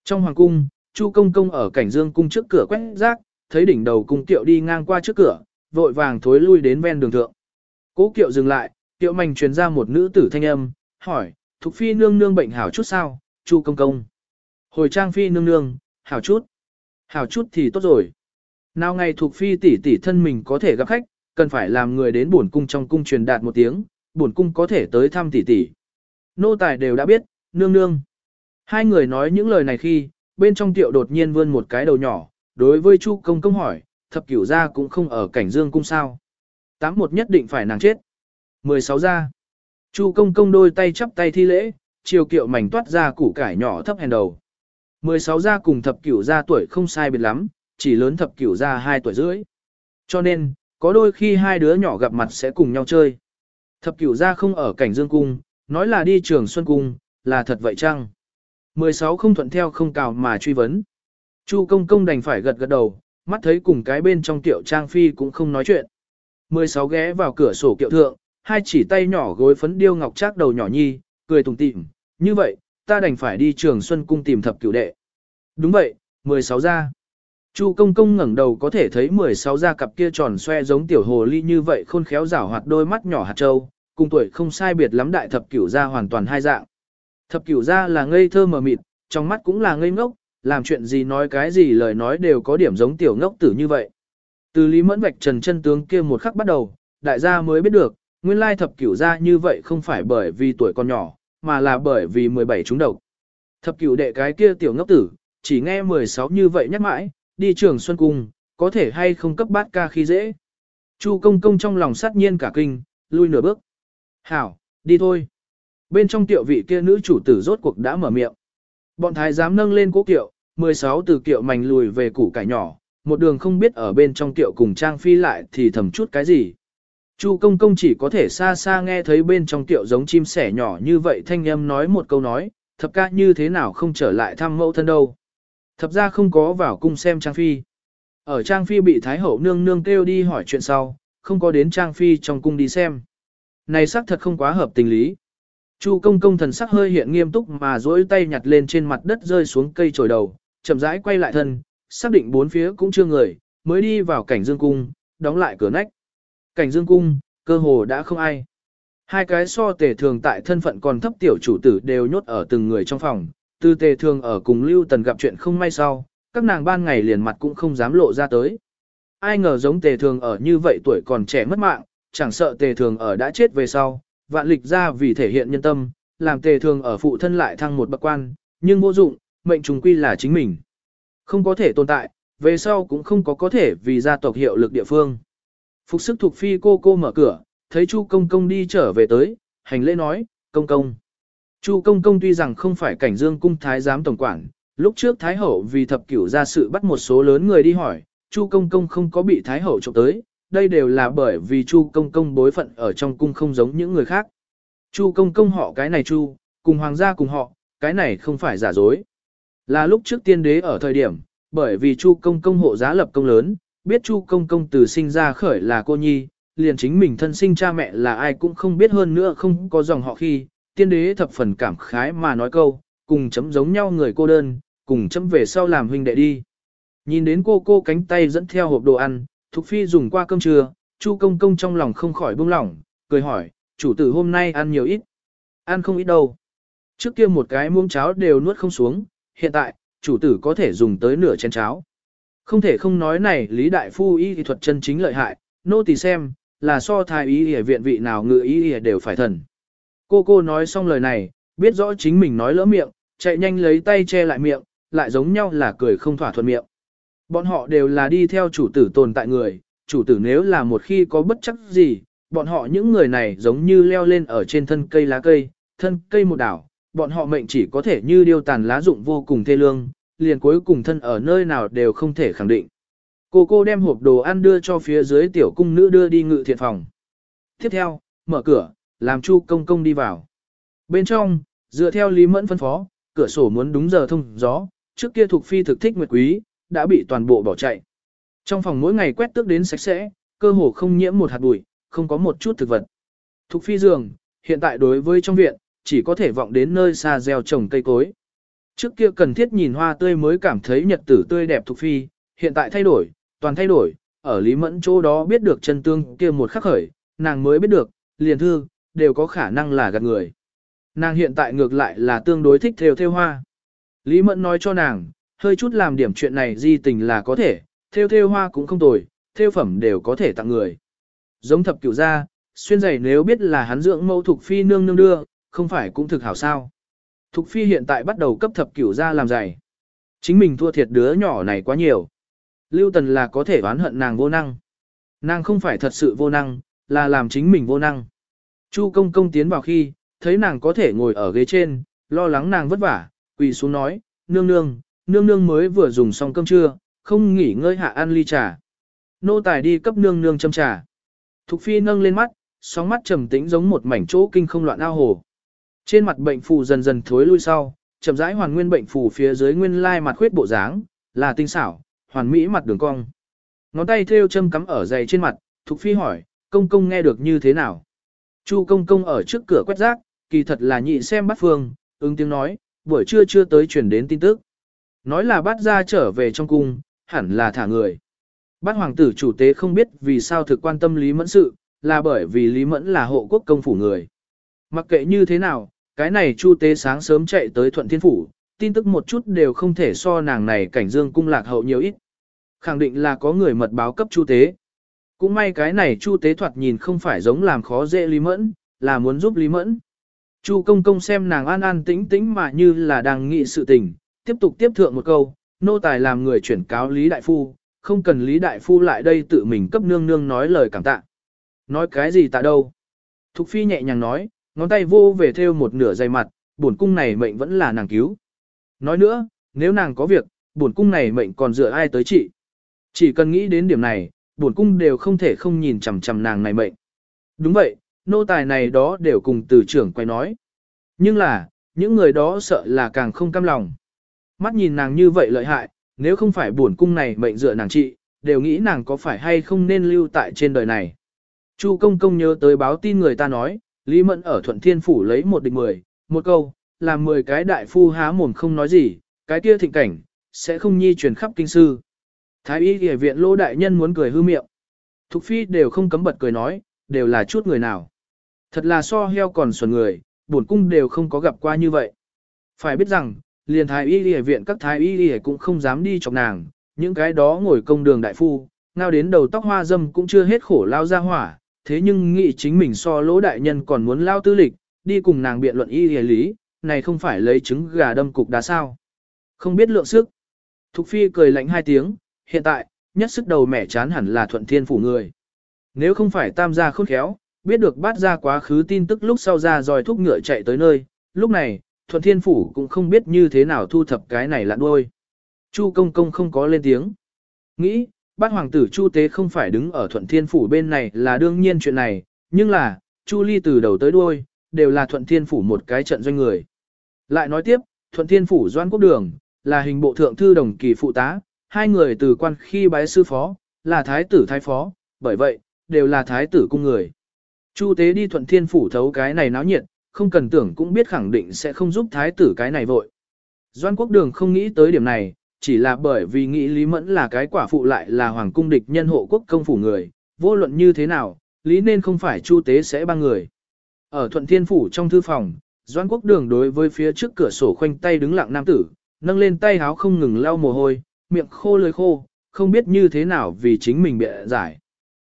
Trong hoàng cung, Chu Công Công ở cảnh dương cung trước cửa quét rác, thấy đỉnh đầu cung tiệu đi ngang qua trước cửa, vội vàng thối lui đến ven đường thượng. Cố kiệu dừng lại, tiệu mảnh truyền ra một nữ tử thanh âm, hỏi, Thục Phi nương nương bệnh hảo chút sao, Chu Công Công. Hồi trang Phi nương nương, hảo chút. Hảo chút thì tốt rồi. Nào ngày Thục Phi tỷ tỷ thân mình có thể gặp khách, cần phải làm người đến bổn cung trong cung truyền đạt một tiếng, bổn cung có thể tới thăm tỷ tỷ. Nô tài đều đã biết, nương nương. Hai người nói những lời này khi, bên trong tiệu đột nhiên vươn một cái đầu nhỏ, đối với Chu công công hỏi, thập cửu gia cũng không ở cảnh dương cung sao. Tám một nhất định phải nàng chết. 16 gia. Chu công công đôi tay chắp tay thi lễ, chiều kiệu mảnh toát ra củ cải nhỏ thấp hèn đầu. 16 gia cùng thập cửu gia tuổi không sai biệt lắm, chỉ lớn thập cửu gia 2 tuổi rưỡi. Cho nên, có đôi khi hai đứa nhỏ gặp mặt sẽ cùng nhau chơi. Thập cửu gia không ở cảnh dương cung, nói là đi trường xuân cung, là thật vậy chăng? 16 không thuận theo không cào mà truy vấn. Chu công công đành phải gật gật đầu, mắt thấy cùng cái bên trong tiểu trang phi cũng không nói chuyện. 16 ghé vào cửa sổ kiệu thượng, hai chỉ tay nhỏ gối phấn điêu ngọc trác đầu nhỏ nhi, cười tùng tịm, như vậy, ta đành phải đi trường xuân cung tìm thập cửu đệ. Đúng vậy, 16 gia Chu công công ngẩng đầu có thể thấy 16 gia cặp kia tròn xoe giống tiểu hồ ly như vậy khôn khéo rảo hoạt đôi mắt nhỏ hạt trâu, cùng tuổi không sai biệt lắm đại thập cửu gia hoàn toàn hai dạng. Thập cửu gia là ngây thơ mờ mịt, trong mắt cũng là ngây ngốc, làm chuyện gì nói cái gì lời nói đều có điểm giống tiểu ngốc tử như vậy. Từ Lý Mẫn Bạch Trần chân tướng kia một khắc bắt đầu, đại gia mới biết được, nguyên lai thập cửu ra như vậy không phải bởi vì tuổi còn nhỏ, mà là bởi vì 17 trúng độc. Thập cửu đệ cái kia tiểu ngốc tử, chỉ nghe 16 như vậy nhắc mãi, đi trường Xuân Cung, có thể hay không cấp bát ca khi dễ. Chu công công trong lòng sát nhiên cả kinh, lui nửa bước. Hảo, đi thôi. Bên trong tiệu vị kia nữ chủ tử rốt cuộc đã mở miệng. Bọn thái giám nâng lên cố kiệu, 16 từ kiệu mảnh lùi về củ cải nhỏ, một đường không biết ở bên trong tiệu cùng trang phi lại thì thầm chút cái gì. Chu công công chỉ có thể xa xa nghe thấy bên trong tiệu giống chim sẻ nhỏ như vậy thanh âm nói một câu nói, thập ca như thế nào không trở lại thăm mẫu thân đâu. Thập ra không có vào cung xem Trang Phi. Ở Trang Phi bị Thái Hậu nương nương kêu đi hỏi chuyện sau, không có đến Trang Phi trong cung đi xem. Này xác thật không quá hợp tình lý. Chu công công thần sắc hơi hiện nghiêm túc mà duỗi tay nhặt lên trên mặt đất rơi xuống cây trồi đầu, chậm rãi quay lại thân, xác định bốn phía cũng chưa người, mới đi vào cảnh dương cung, đóng lại cửa nách. Cảnh dương cung, cơ hồ đã không ai. Hai cái so tề thường tại thân phận còn thấp tiểu chủ tử đều nhốt ở từng người trong phòng, từ tề thường ở cùng Lưu Tần gặp chuyện không may sau, các nàng ban ngày liền mặt cũng không dám lộ ra tới. Ai ngờ giống tề thường ở như vậy tuổi còn trẻ mất mạng, chẳng sợ tề thường ở đã chết về sau, vạn lịch ra vì thể hiện nhân tâm, làm tề thường ở phụ thân lại thăng một bậc quan, nhưng vô dụng, mệnh trùng quy là chính mình. Không có thể tồn tại, về sau cũng không có có thể vì gia tộc hiệu lực địa phương. Phục sức thuộc phi cô cô mở cửa, thấy Chu công công đi trở về tới, hành lễ nói, công công. Chu công công tuy rằng không phải cảnh dương cung thái giám tổng quản, lúc trước thái hậu vì thập cửu ra sự bắt một số lớn người đi hỏi, Chu công công không có bị thái hậu trộm tới, đây đều là bởi vì Chu công công bối phận ở trong cung không giống những người khác. Chu công công họ cái này Chu, cùng hoàng gia cùng họ, cái này không phải giả dối. Là lúc trước tiên đế ở thời điểm, bởi vì Chu công công hộ giá lập công lớn, biết Chu công công từ sinh ra khởi là cô nhi, liền chính mình thân sinh cha mẹ là ai cũng không biết hơn nữa không có dòng họ khi, tiên đế thập phần cảm khái mà nói câu, cùng chấm giống nhau người cô đơn, cùng chấm về sau làm huynh đệ đi. Nhìn đến cô cô cánh tay dẫn theo hộp đồ ăn, Thục Phi dùng qua cơm trưa, Chu công công trong lòng không khỏi buông lỏng, cười hỏi, chủ tử hôm nay ăn nhiều ít. Ăn không ít đâu. Trước kia một cái muỗng cháo đều nuốt không xuống, hiện tại, chủ tử có thể dùng tới nửa chén cháo. Không thể không nói này Lý Đại Phu y thì thuật chân chính lợi hại, nô tỳ xem, là so thái y y viện vị nào ngự y y đều phải thần. Cô cô nói xong lời này, biết rõ chính mình nói lỡ miệng, chạy nhanh lấy tay che lại miệng, lại giống nhau là cười không thỏa thuận miệng. Bọn họ đều là đi theo chủ tử tồn tại người, chủ tử nếu là một khi có bất chắc gì, bọn họ những người này giống như leo lên ở trên thân cây lá cây, thân cây một đảo, bọn họ mệnh chỉ có thể như điêu tàn lá dụng vô cùng thê lương, liền cuối cùng thân ở nơi nào đều không thể khẳng định. Cô cô đem hộp đồ ăn đưa cho phía dưới tiểu cung nữ đưa đi ngự thiện phòng. Tiếp theo, mở cửa, làm chu công công đi vào. Bên trong, dựa theo Lý Mẫn phân phó, cửa sổ muốn đúng giờ thông gió, trước kia thuộc phi thực thích nguyệt quý, đã bị toàn bộ bỏ chạy. Trong phòng mỗi ngày quét tước đến sạch sẽ, cơ hồ không nhiễm một hạt bụi, không có một chút thực vật. Thục phi giường, hiện tại đối với trong viện, chỉ có thể vọng đến nơi xa gieo trồng cây cối. Trước kia cần thiết nhìn hoa tươi mới cảm thấy nhật tử tươi đẹp thuộc phi, hiện tại thay đổi, toàn thay đổi, ở Lý Mẫn chỗ đó biết được chân tương kia một khắc khởi, nàng mới biết được, liền thư, đều có khả năng là gạt người. Nàng hiện tại ngược lại là tương đối thích theo theo hoa. Lý Mẫn nói cho nàng, hơi chút làm điểm chuyện này di tình là có thể, theo theo hoa cũng không tồi, theo phẩm đều có thể tặng người. Giống thập cửu gia, xuyên giày nếu biết là hắn dưỡng mẫu thuộc Phi nương nương đưa, không phải cũng thực hảo sao. Thục Phi hiện tại bắt đầu cấp thập cửu gia làm giày. Chính mình thua thiệt đứa nhỏ này quá nhiều. Lưu Tần là có thể oán hận nàng vô năng. Nàng không phải thật sự vô năng, là làm chính mình vô năng. Chu công công tiến vào khi, thấy nàng có thể ngồi ở ghế trên, lo lắng nàng vất vả, quỳ xuống nói, nương nương, nương nương mới vừa dùng xong cơm trưa, không nghỉ ngơi hạ ăn ly trà. Nô tài đi cấp nương nương châm trà. Thục phi nâng lên mắt, sóng mắt trầm tĩnh giống một mảnh chỗ kinh không loạn ao hồ. Trên mặt bệnh phù dần dần thối lui sau, chậm rãi hoàn nguyên bệnh phù phía dưới nguyên lai mặt khuyết bộ dáng, là tinh xảo, hoàn mỹ mặt đường cong. Ngón tay thêu châm cắm ở dày trên mặt, Thục phi hỏi, công công nghe được như thế nào? Chu công công ở trước cửa quét rác, kỳ thật là nhị xem bắt phương, ứng tiếng nói, buổi trưa chưa tới chuyển đến tin tức. Nói là bắt ra trở về trong cung, hẳn là thả người. Bát hoàng tử chủ tế không biết vì sao thực quan tâm Lý Mẫn sự, là bởi vì Lý Mẫn là hộ quốc công phủ người. Mặc kệ như thế nào, cái này chu tế sáng sớm chạy tới thuận thiên phủ, tin tức một chút đều không thể so nàng này cảnh dương cung lạc hậu nhiều ít. Khẳng định là có người mật báo cấp chu tế. Cũng may cái này chu tế thoạt nhìn không phải giống làm khó dễ Lý Mẫn, là muốn giúp Lý Mẫn. Chu công công xem nàng an an tĩnh tĩnh mà như là đang nghị sự tình, tiếp tục tiếp thượng một câu, nô tài làm người chuyển cáo Lý Đại Phu, không cần Lý Đại Phu lại đây tự mình cấp nương nương nói lời cảm tạ. Nói cái gì tạ đâu? Thục Phi nhẹ nhàng nói, ngón tay vô về theo một nửa dày mặt, bổn cung này mệnh vẫn là nàng cứu. Nói nữa, nếu nàng có việc, bổn cung này mệnh còn dựa ai tới chị? Chỉ cần nghĩ đến điểm này, bổn cung đều không thể không nhìn chằm chằm nàng này mệnh. Đúng vậy, nô tài này đó đều cùng từ trưởng quay nói. Nhưng là, những người đó sợ là càng không cam lòng. Mắt nhìn nàng như vậy lợi hại, nếu không phải bổn cung này mệnh dựa nàng trị, đều nghĩ nàng có phải hay không nên lưu tại trên đời này. Chu công công nhớ tới báo tin người ta nói, Lý Mẫn ở Thuận Thiên Phủ lấy một địch mười, một câu, làm mười cái đại phu há mồm không nói gì, cái kia thịnh cảnh, sẽ không nhi truyền khắp kinh sư. Thái y y viện lô đại nhân muốn cười hư miệng. Thục phi đều không cấm bật cười nói, đều là chút người nào. Thật là so heo còn xuẩn người, bổn cung đều không có gặp qua như vậy. Phải biết rằng, liền thái y y viện các thái y y cũng không dám đi chọc nàng, những cái đó ngồi công đường đại phu, ngao đến đầu tóc hoa dâm cũng chưa hết khổ lao ra hỏa, thế nhưng nghĩ chính mình so lỗ đại nhân còn muốn lao tư lịch, đi cùng nàng biện luận y hề lý, này không phải lấy trứng gà đâm cục đá sao. Không biết lượng sức. Thục phi cười lạnh hai tiếng, hiện tại, nhất sức đầu mẻ chán hẳn là thuận thiên phủ người. Nếu không phải tam gia khôn khéo, biết được bát ra quá khứ tin tức lúc sau ra dòi thúc ngựa chạy tới nơi, lúc này, thuận thiên phủ cũng không biết như thế nào thu thập cái này lạn đuôi. Chu công công không có lên tiếng. Nghĩ, bát hoàng tử Chu Tế không phải đứng ở thuận thiên phủ bên này là đương nhiên chuyện này, nhưng là, Chu Ly từ đầu tới đuôi, đều là thuận thiên phủ một cái trận doanh người. Lại nói tiếp, thuận thiên phủ doan quốc đường, là hình bộ thượng thư đồng kỳ phụ tá, hai người từ quan khi bái sư phó, là thái tử thái phó, bởi vậy, đều là thái tử cung người. Chu tế đi thuận thiên phủ thấu cái này náo nhiệt, không cần tưởng cũng biết khẳng định sẽ không giúp thái tử cái này vội. Doan quốc đường không nghĩ tới điểm này, chỉ là bởi vì nghĩ Lý Mẫn là cái quả phụ lại là hoàng cung địch nhân hộ quốc công phủ người, vô luận như thế nào, Lý nên không phải chu tế sẽ ba người. Ở thuận thiên phủ trong thư phòng, Doan quốc đường đối với phía trước cửa sổ khoanh tay đứng lặng nam tử, nâng lên tay háo không ngừng lau mồ hôi, miệng khô lưỡi khô, không biết như thế nào vì chính mình bị giải.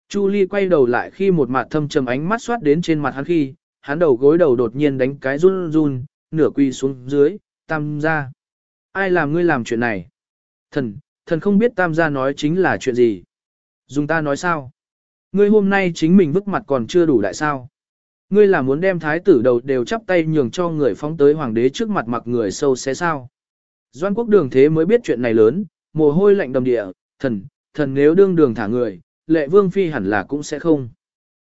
Chu Ly quay đầu lại khi một mặt thâm trầm ánh mắt xoát đến trên mặt hắn khi, hắn đầu gối đầu đột nhiên đánh cái run run, nửa quỳ xuống dưới, tam ra Ai làm ngươi làm chuyện này? Thần, thần không biết tam gia nói chính là chuyện gì. Dùng ta nói sao? Ngươi hôm nay chính mình vứt mặt còn chưa đủ đại sao? Ngươi là muốn đem thái tử đầu đều chắp tay nhường cho người phóng tới hoàng đế trước mặt mặc người sâu xé sao? Doan quốc đường thế mới biết chuyện này lớn, mồ hôi lạnh đầm địa, thần, thần nếu đương đường thả người, lệ vương phi hẳn là cũng sẽ không.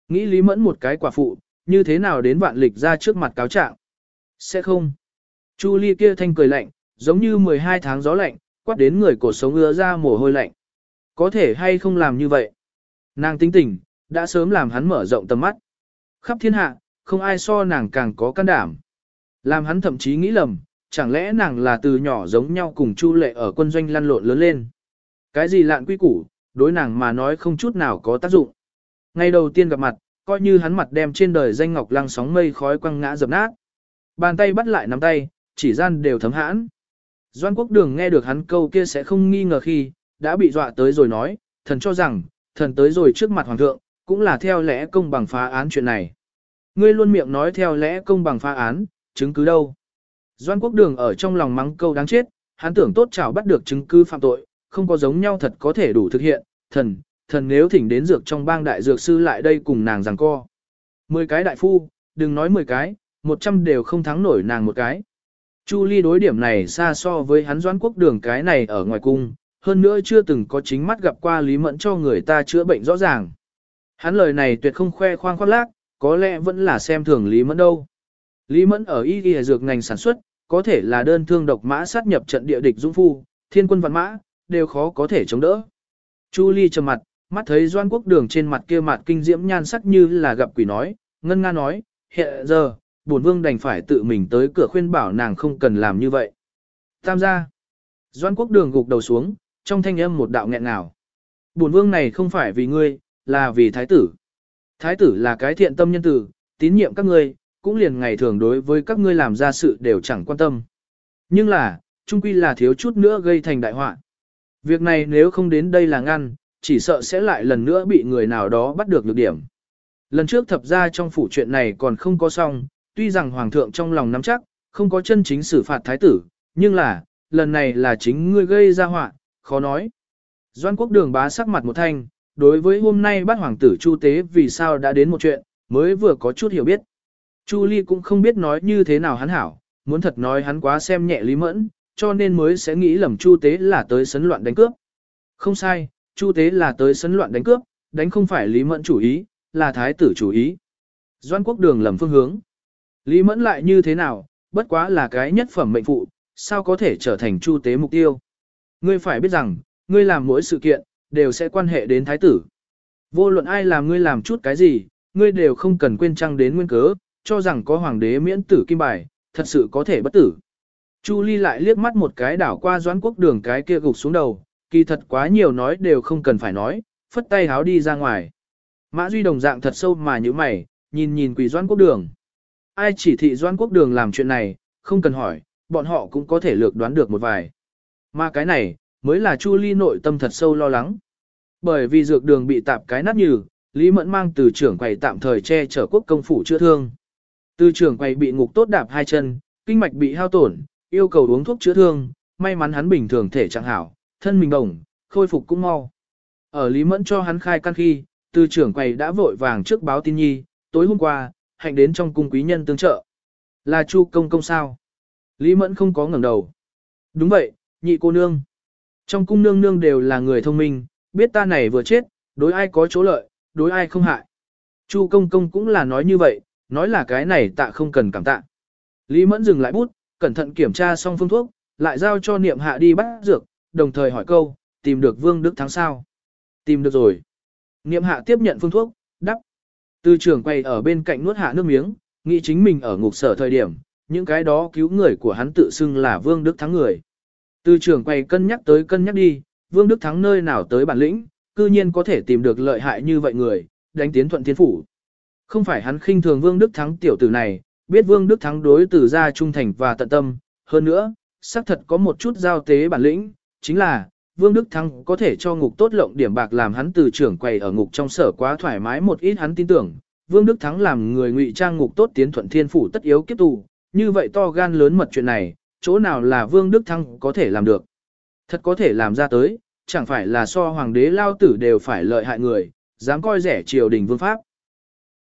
Nghĩ lý mẫn một cái quả phụ, như thế nào đến vạn lịch ra trước mặt cáo trạng? Sẽ không. Chu ly kia thanh cười lạnh, giống như 12 tháng gió lạnh, quát đến người cổ sống ưa ra mồ hôi lạnh. Có thể hay không làm như vậy? Nàng tính tình, đã sớm làm hắn mở rộng tầm mắt. Khắp thiên hạ, không ai so nàng càng có can đảm. Làm hắn thậm chí nghĩ lầm, chẳng lẽ nàng là từ nhỏ giống nhau cùng Chu Lệ ở quân doanh lăn lộn lớn lên. Cái gì lạn quy củ, đối nàng mà nói không chút nào có tác dụng. Ngày đầu tiên gặp mặt, coi như hắn mặt đem trên đời danh ngọc lăng sóng mây khói quăng ngã dập nát. Bàn tay bắt lại nắm tay, chỉ gian đều thấm hãn. Doan quốc đường nghe được hắn câu kia sẽ không nghi ngờ khi, đã bị dọa tới rồi nói, thần cho rằng, thần tới rồi trước mặt hoàng thượng, cũng là theo lẽ công bằng phá án chuyện này. Ngươi luôn miệng nói theo lẽ công bằng phá án, chứng cứ đâu. Doan quốc đường ở trong lòng mắng câu đáng chết, hắn tưởng tốt chảo bắt được chứng cứ phạm tội, không có giống nhau thật có thể đủ thực hiện, thần, thần nếu thỉnh đến dược trong bang đại dược sư lại đây cùng nàng giằng co. Mười cái đại phu, đừng nói mười cái, một trăm đều không thắng nổi nàng một cái. Chu Ly đối điểm này xa so với hắn doan quốc đường cái này ở ngoài cung, hơn nữa chưa từng có chính mắt gặp qua Lý Mẫn cho người ta chữa bệnh rõ ràng. Hắn lời này tuyệt không khoe khoang khoác lác, có lẽ vẫn là xem thường Lý Mẫn đâu. Lý Mẫn ở y y dược ngành sản xuất, có thể là đơn thương độc mã sát nhập trận địa địch dũng phu, thiên quân văn mã, đều khó có thể chống đỡ. Chu Ly trầm mặt, mắt thấy Doan Quốc Đường trên mặt kia mặt kinh diễm nhan sắc như là gặp quỷ nói, ngân nga nói, hiện giờ, bổn vương đành phải tự mình tới cửa khuyên bảo nàng không cần làm như vậy. Tam gia. Doan Quốc Đường gục đầu xuống, trong thanh âm một đạo nghẹn ngào. Bổn vương này không phải vì ngươi, là vì thái tử. Thái tử là cái thiện tâm nhân tử, tín nhiệm các ngươi, cũng liền ngày thường đối với các ngươi làm ra sự đều chẳng quan tâm. Nhưng là, trung quy là thiếu chút nữa gây thành đại họa. Việc này nếu không đến đây là ngăn, chỉ sợ sẽ lại lần nữa bị người nào đó bắt được lược điểm. Lần trước thập ra trong phủ chuyện này còn không có xong, tuy rằng hoàng thượng trong lòng nắm chắc, không có chân chính xử phạt thái tử, nhưng là, lần này là chính ngươi gây ra họa, khó nói. Doan quốc đường bá sắc mặt một thanh, đối với hôm nay bắt hoàng tử Chu Tế vì sao đã đến một chuyện, mới vừa có chút hiểu biết. Chu Ly cũng không biết nói như thế nào hắn hảo, muốn thật nói hắn quá xem nhẹ Lý Mẫn, cho nên mới sẽ nghĩ lầm Chu Tế là tới sấn loạn đánh cướp. Không sai, Chu Tế là tới sấn loạn đánh cướp, đánh không phải Lý Mẫn chủ ý, là thái tử chủ ý. Doan quốc đường lầm phương hướng. Lý Mẫn lại như thế nào, bất quá là cái nhất phẩm mệnh phụ, sao có thể trở thành Chu Tế mục tiêu. Ngươi phải biết rằng, ngươi làm mỗi sự kiện, đều sẽ quan hệ đến thái tử. Vô luận ai làm ngươi làm chút cái gì, ngươi đều không cần quên trăng đến nguyên cớ, cho rằng có hoàng đế miễn tử kim bài, thật sự có thể bất tử. Chu Ly lại liếc mắt một cái đảo qua doãn quốc đường cái kia gục xuống đầu, kỳ thật quá nhiều nói đều không cần phải nói, phất tay háo đi ra ngoài. Mã Duy đồng dạng thật sâu mà như mày, nhìn nhìn quỷ doãn quốc đường. Ai chỉ thị doãn quốc đường làm chuyện này, không cần hỏi, bọn họ cũng có thể lược đoán được một vài. Mà cái này, mới là Chu Ly nội tâm thật sâu lo lắng. Bởi vì dược đường bị tạp cái nát như, Lý Mẫn mang từ trưởng quầy tạm thời che chở quốc công phủ chữa thương. Từ trưởng quầy bị ngục tốt đạp hai chân, kinh mạch bị hao tổn, yêu cầu uống thuốc chữa thương, may mắn hắn bình thường thể trạng hảo, thân mình đồng, khôi phục cũng mau. Ở Lý Mẫn cho hắn khai căn khi, từ trưởng quầy đã vội vàng trước báo tin nhi, tối hôm qua, hạnh đến trong cung quý nhân tương trợ. Là Chu công công sao? Lý Mẫn không có ngẩng đầu. Đúng vậy, nhị cô nương. Trong cung nương nương đều là người thông minh, biết ta này vừa chết, đối ai có chỗ lợi, đối ai không hại. Chu công công cũng là nói như vậy, nói là cái này tạ không cần cảm tạ. Lý Mẫn dừng lại bút, cẩn thận kiểm tra xong phương thuốc, lại giao cho niệm hạ đi bắt dược, đồng thời hỏi câu, tìm được Vương Đức Thắng sao? Tìm được rồi. Niệm hạ tiếp nhận phương thuốc. Từ trưởng quay ở bên cạnh nuốt hạ nước miếng, nghĩ chính mình ở ngục sở thời điểm, những cái đó cứu người của hắn tự xưng là Vương Đức Thắng người. Từ trưởng quay cân nhắc tới cân nhắc đi, Vương Đức Thắng nơi nào tới bản lĩnh, cư nhiên có thể tìm được lợi hại như vậy người, đánh tiến thuận thiên phủ. Không phải hắn khinh thường Vương Đức Thắng tiểu tử này, biết Vương Đức Thắng đối tử ra trung thành và tận tâm, hơn nữa, xác thật có một chút giao tế bản lĩnh, chính là, Vương Đức Thắng có thể cho ngục tốt lộng điểm bạc làm hắn từ trưởng quầy ở ngục trong sở quá thoải mái một ít hắn tin tưởng, Vương Đức Thắng làm người ngụy trang ngục tốt tiến thuận thiên phủ tất yếu kiếp tù, như vậy to gan lớn mật chuyện này, chỗ nào là Vương Đức Thắng có thể làm được. Thật có thể làm ra tới, chẳng phải là so hoàng đế lao tử đều phải lợi hại người, dám coi rẻ triều đình vương pháp.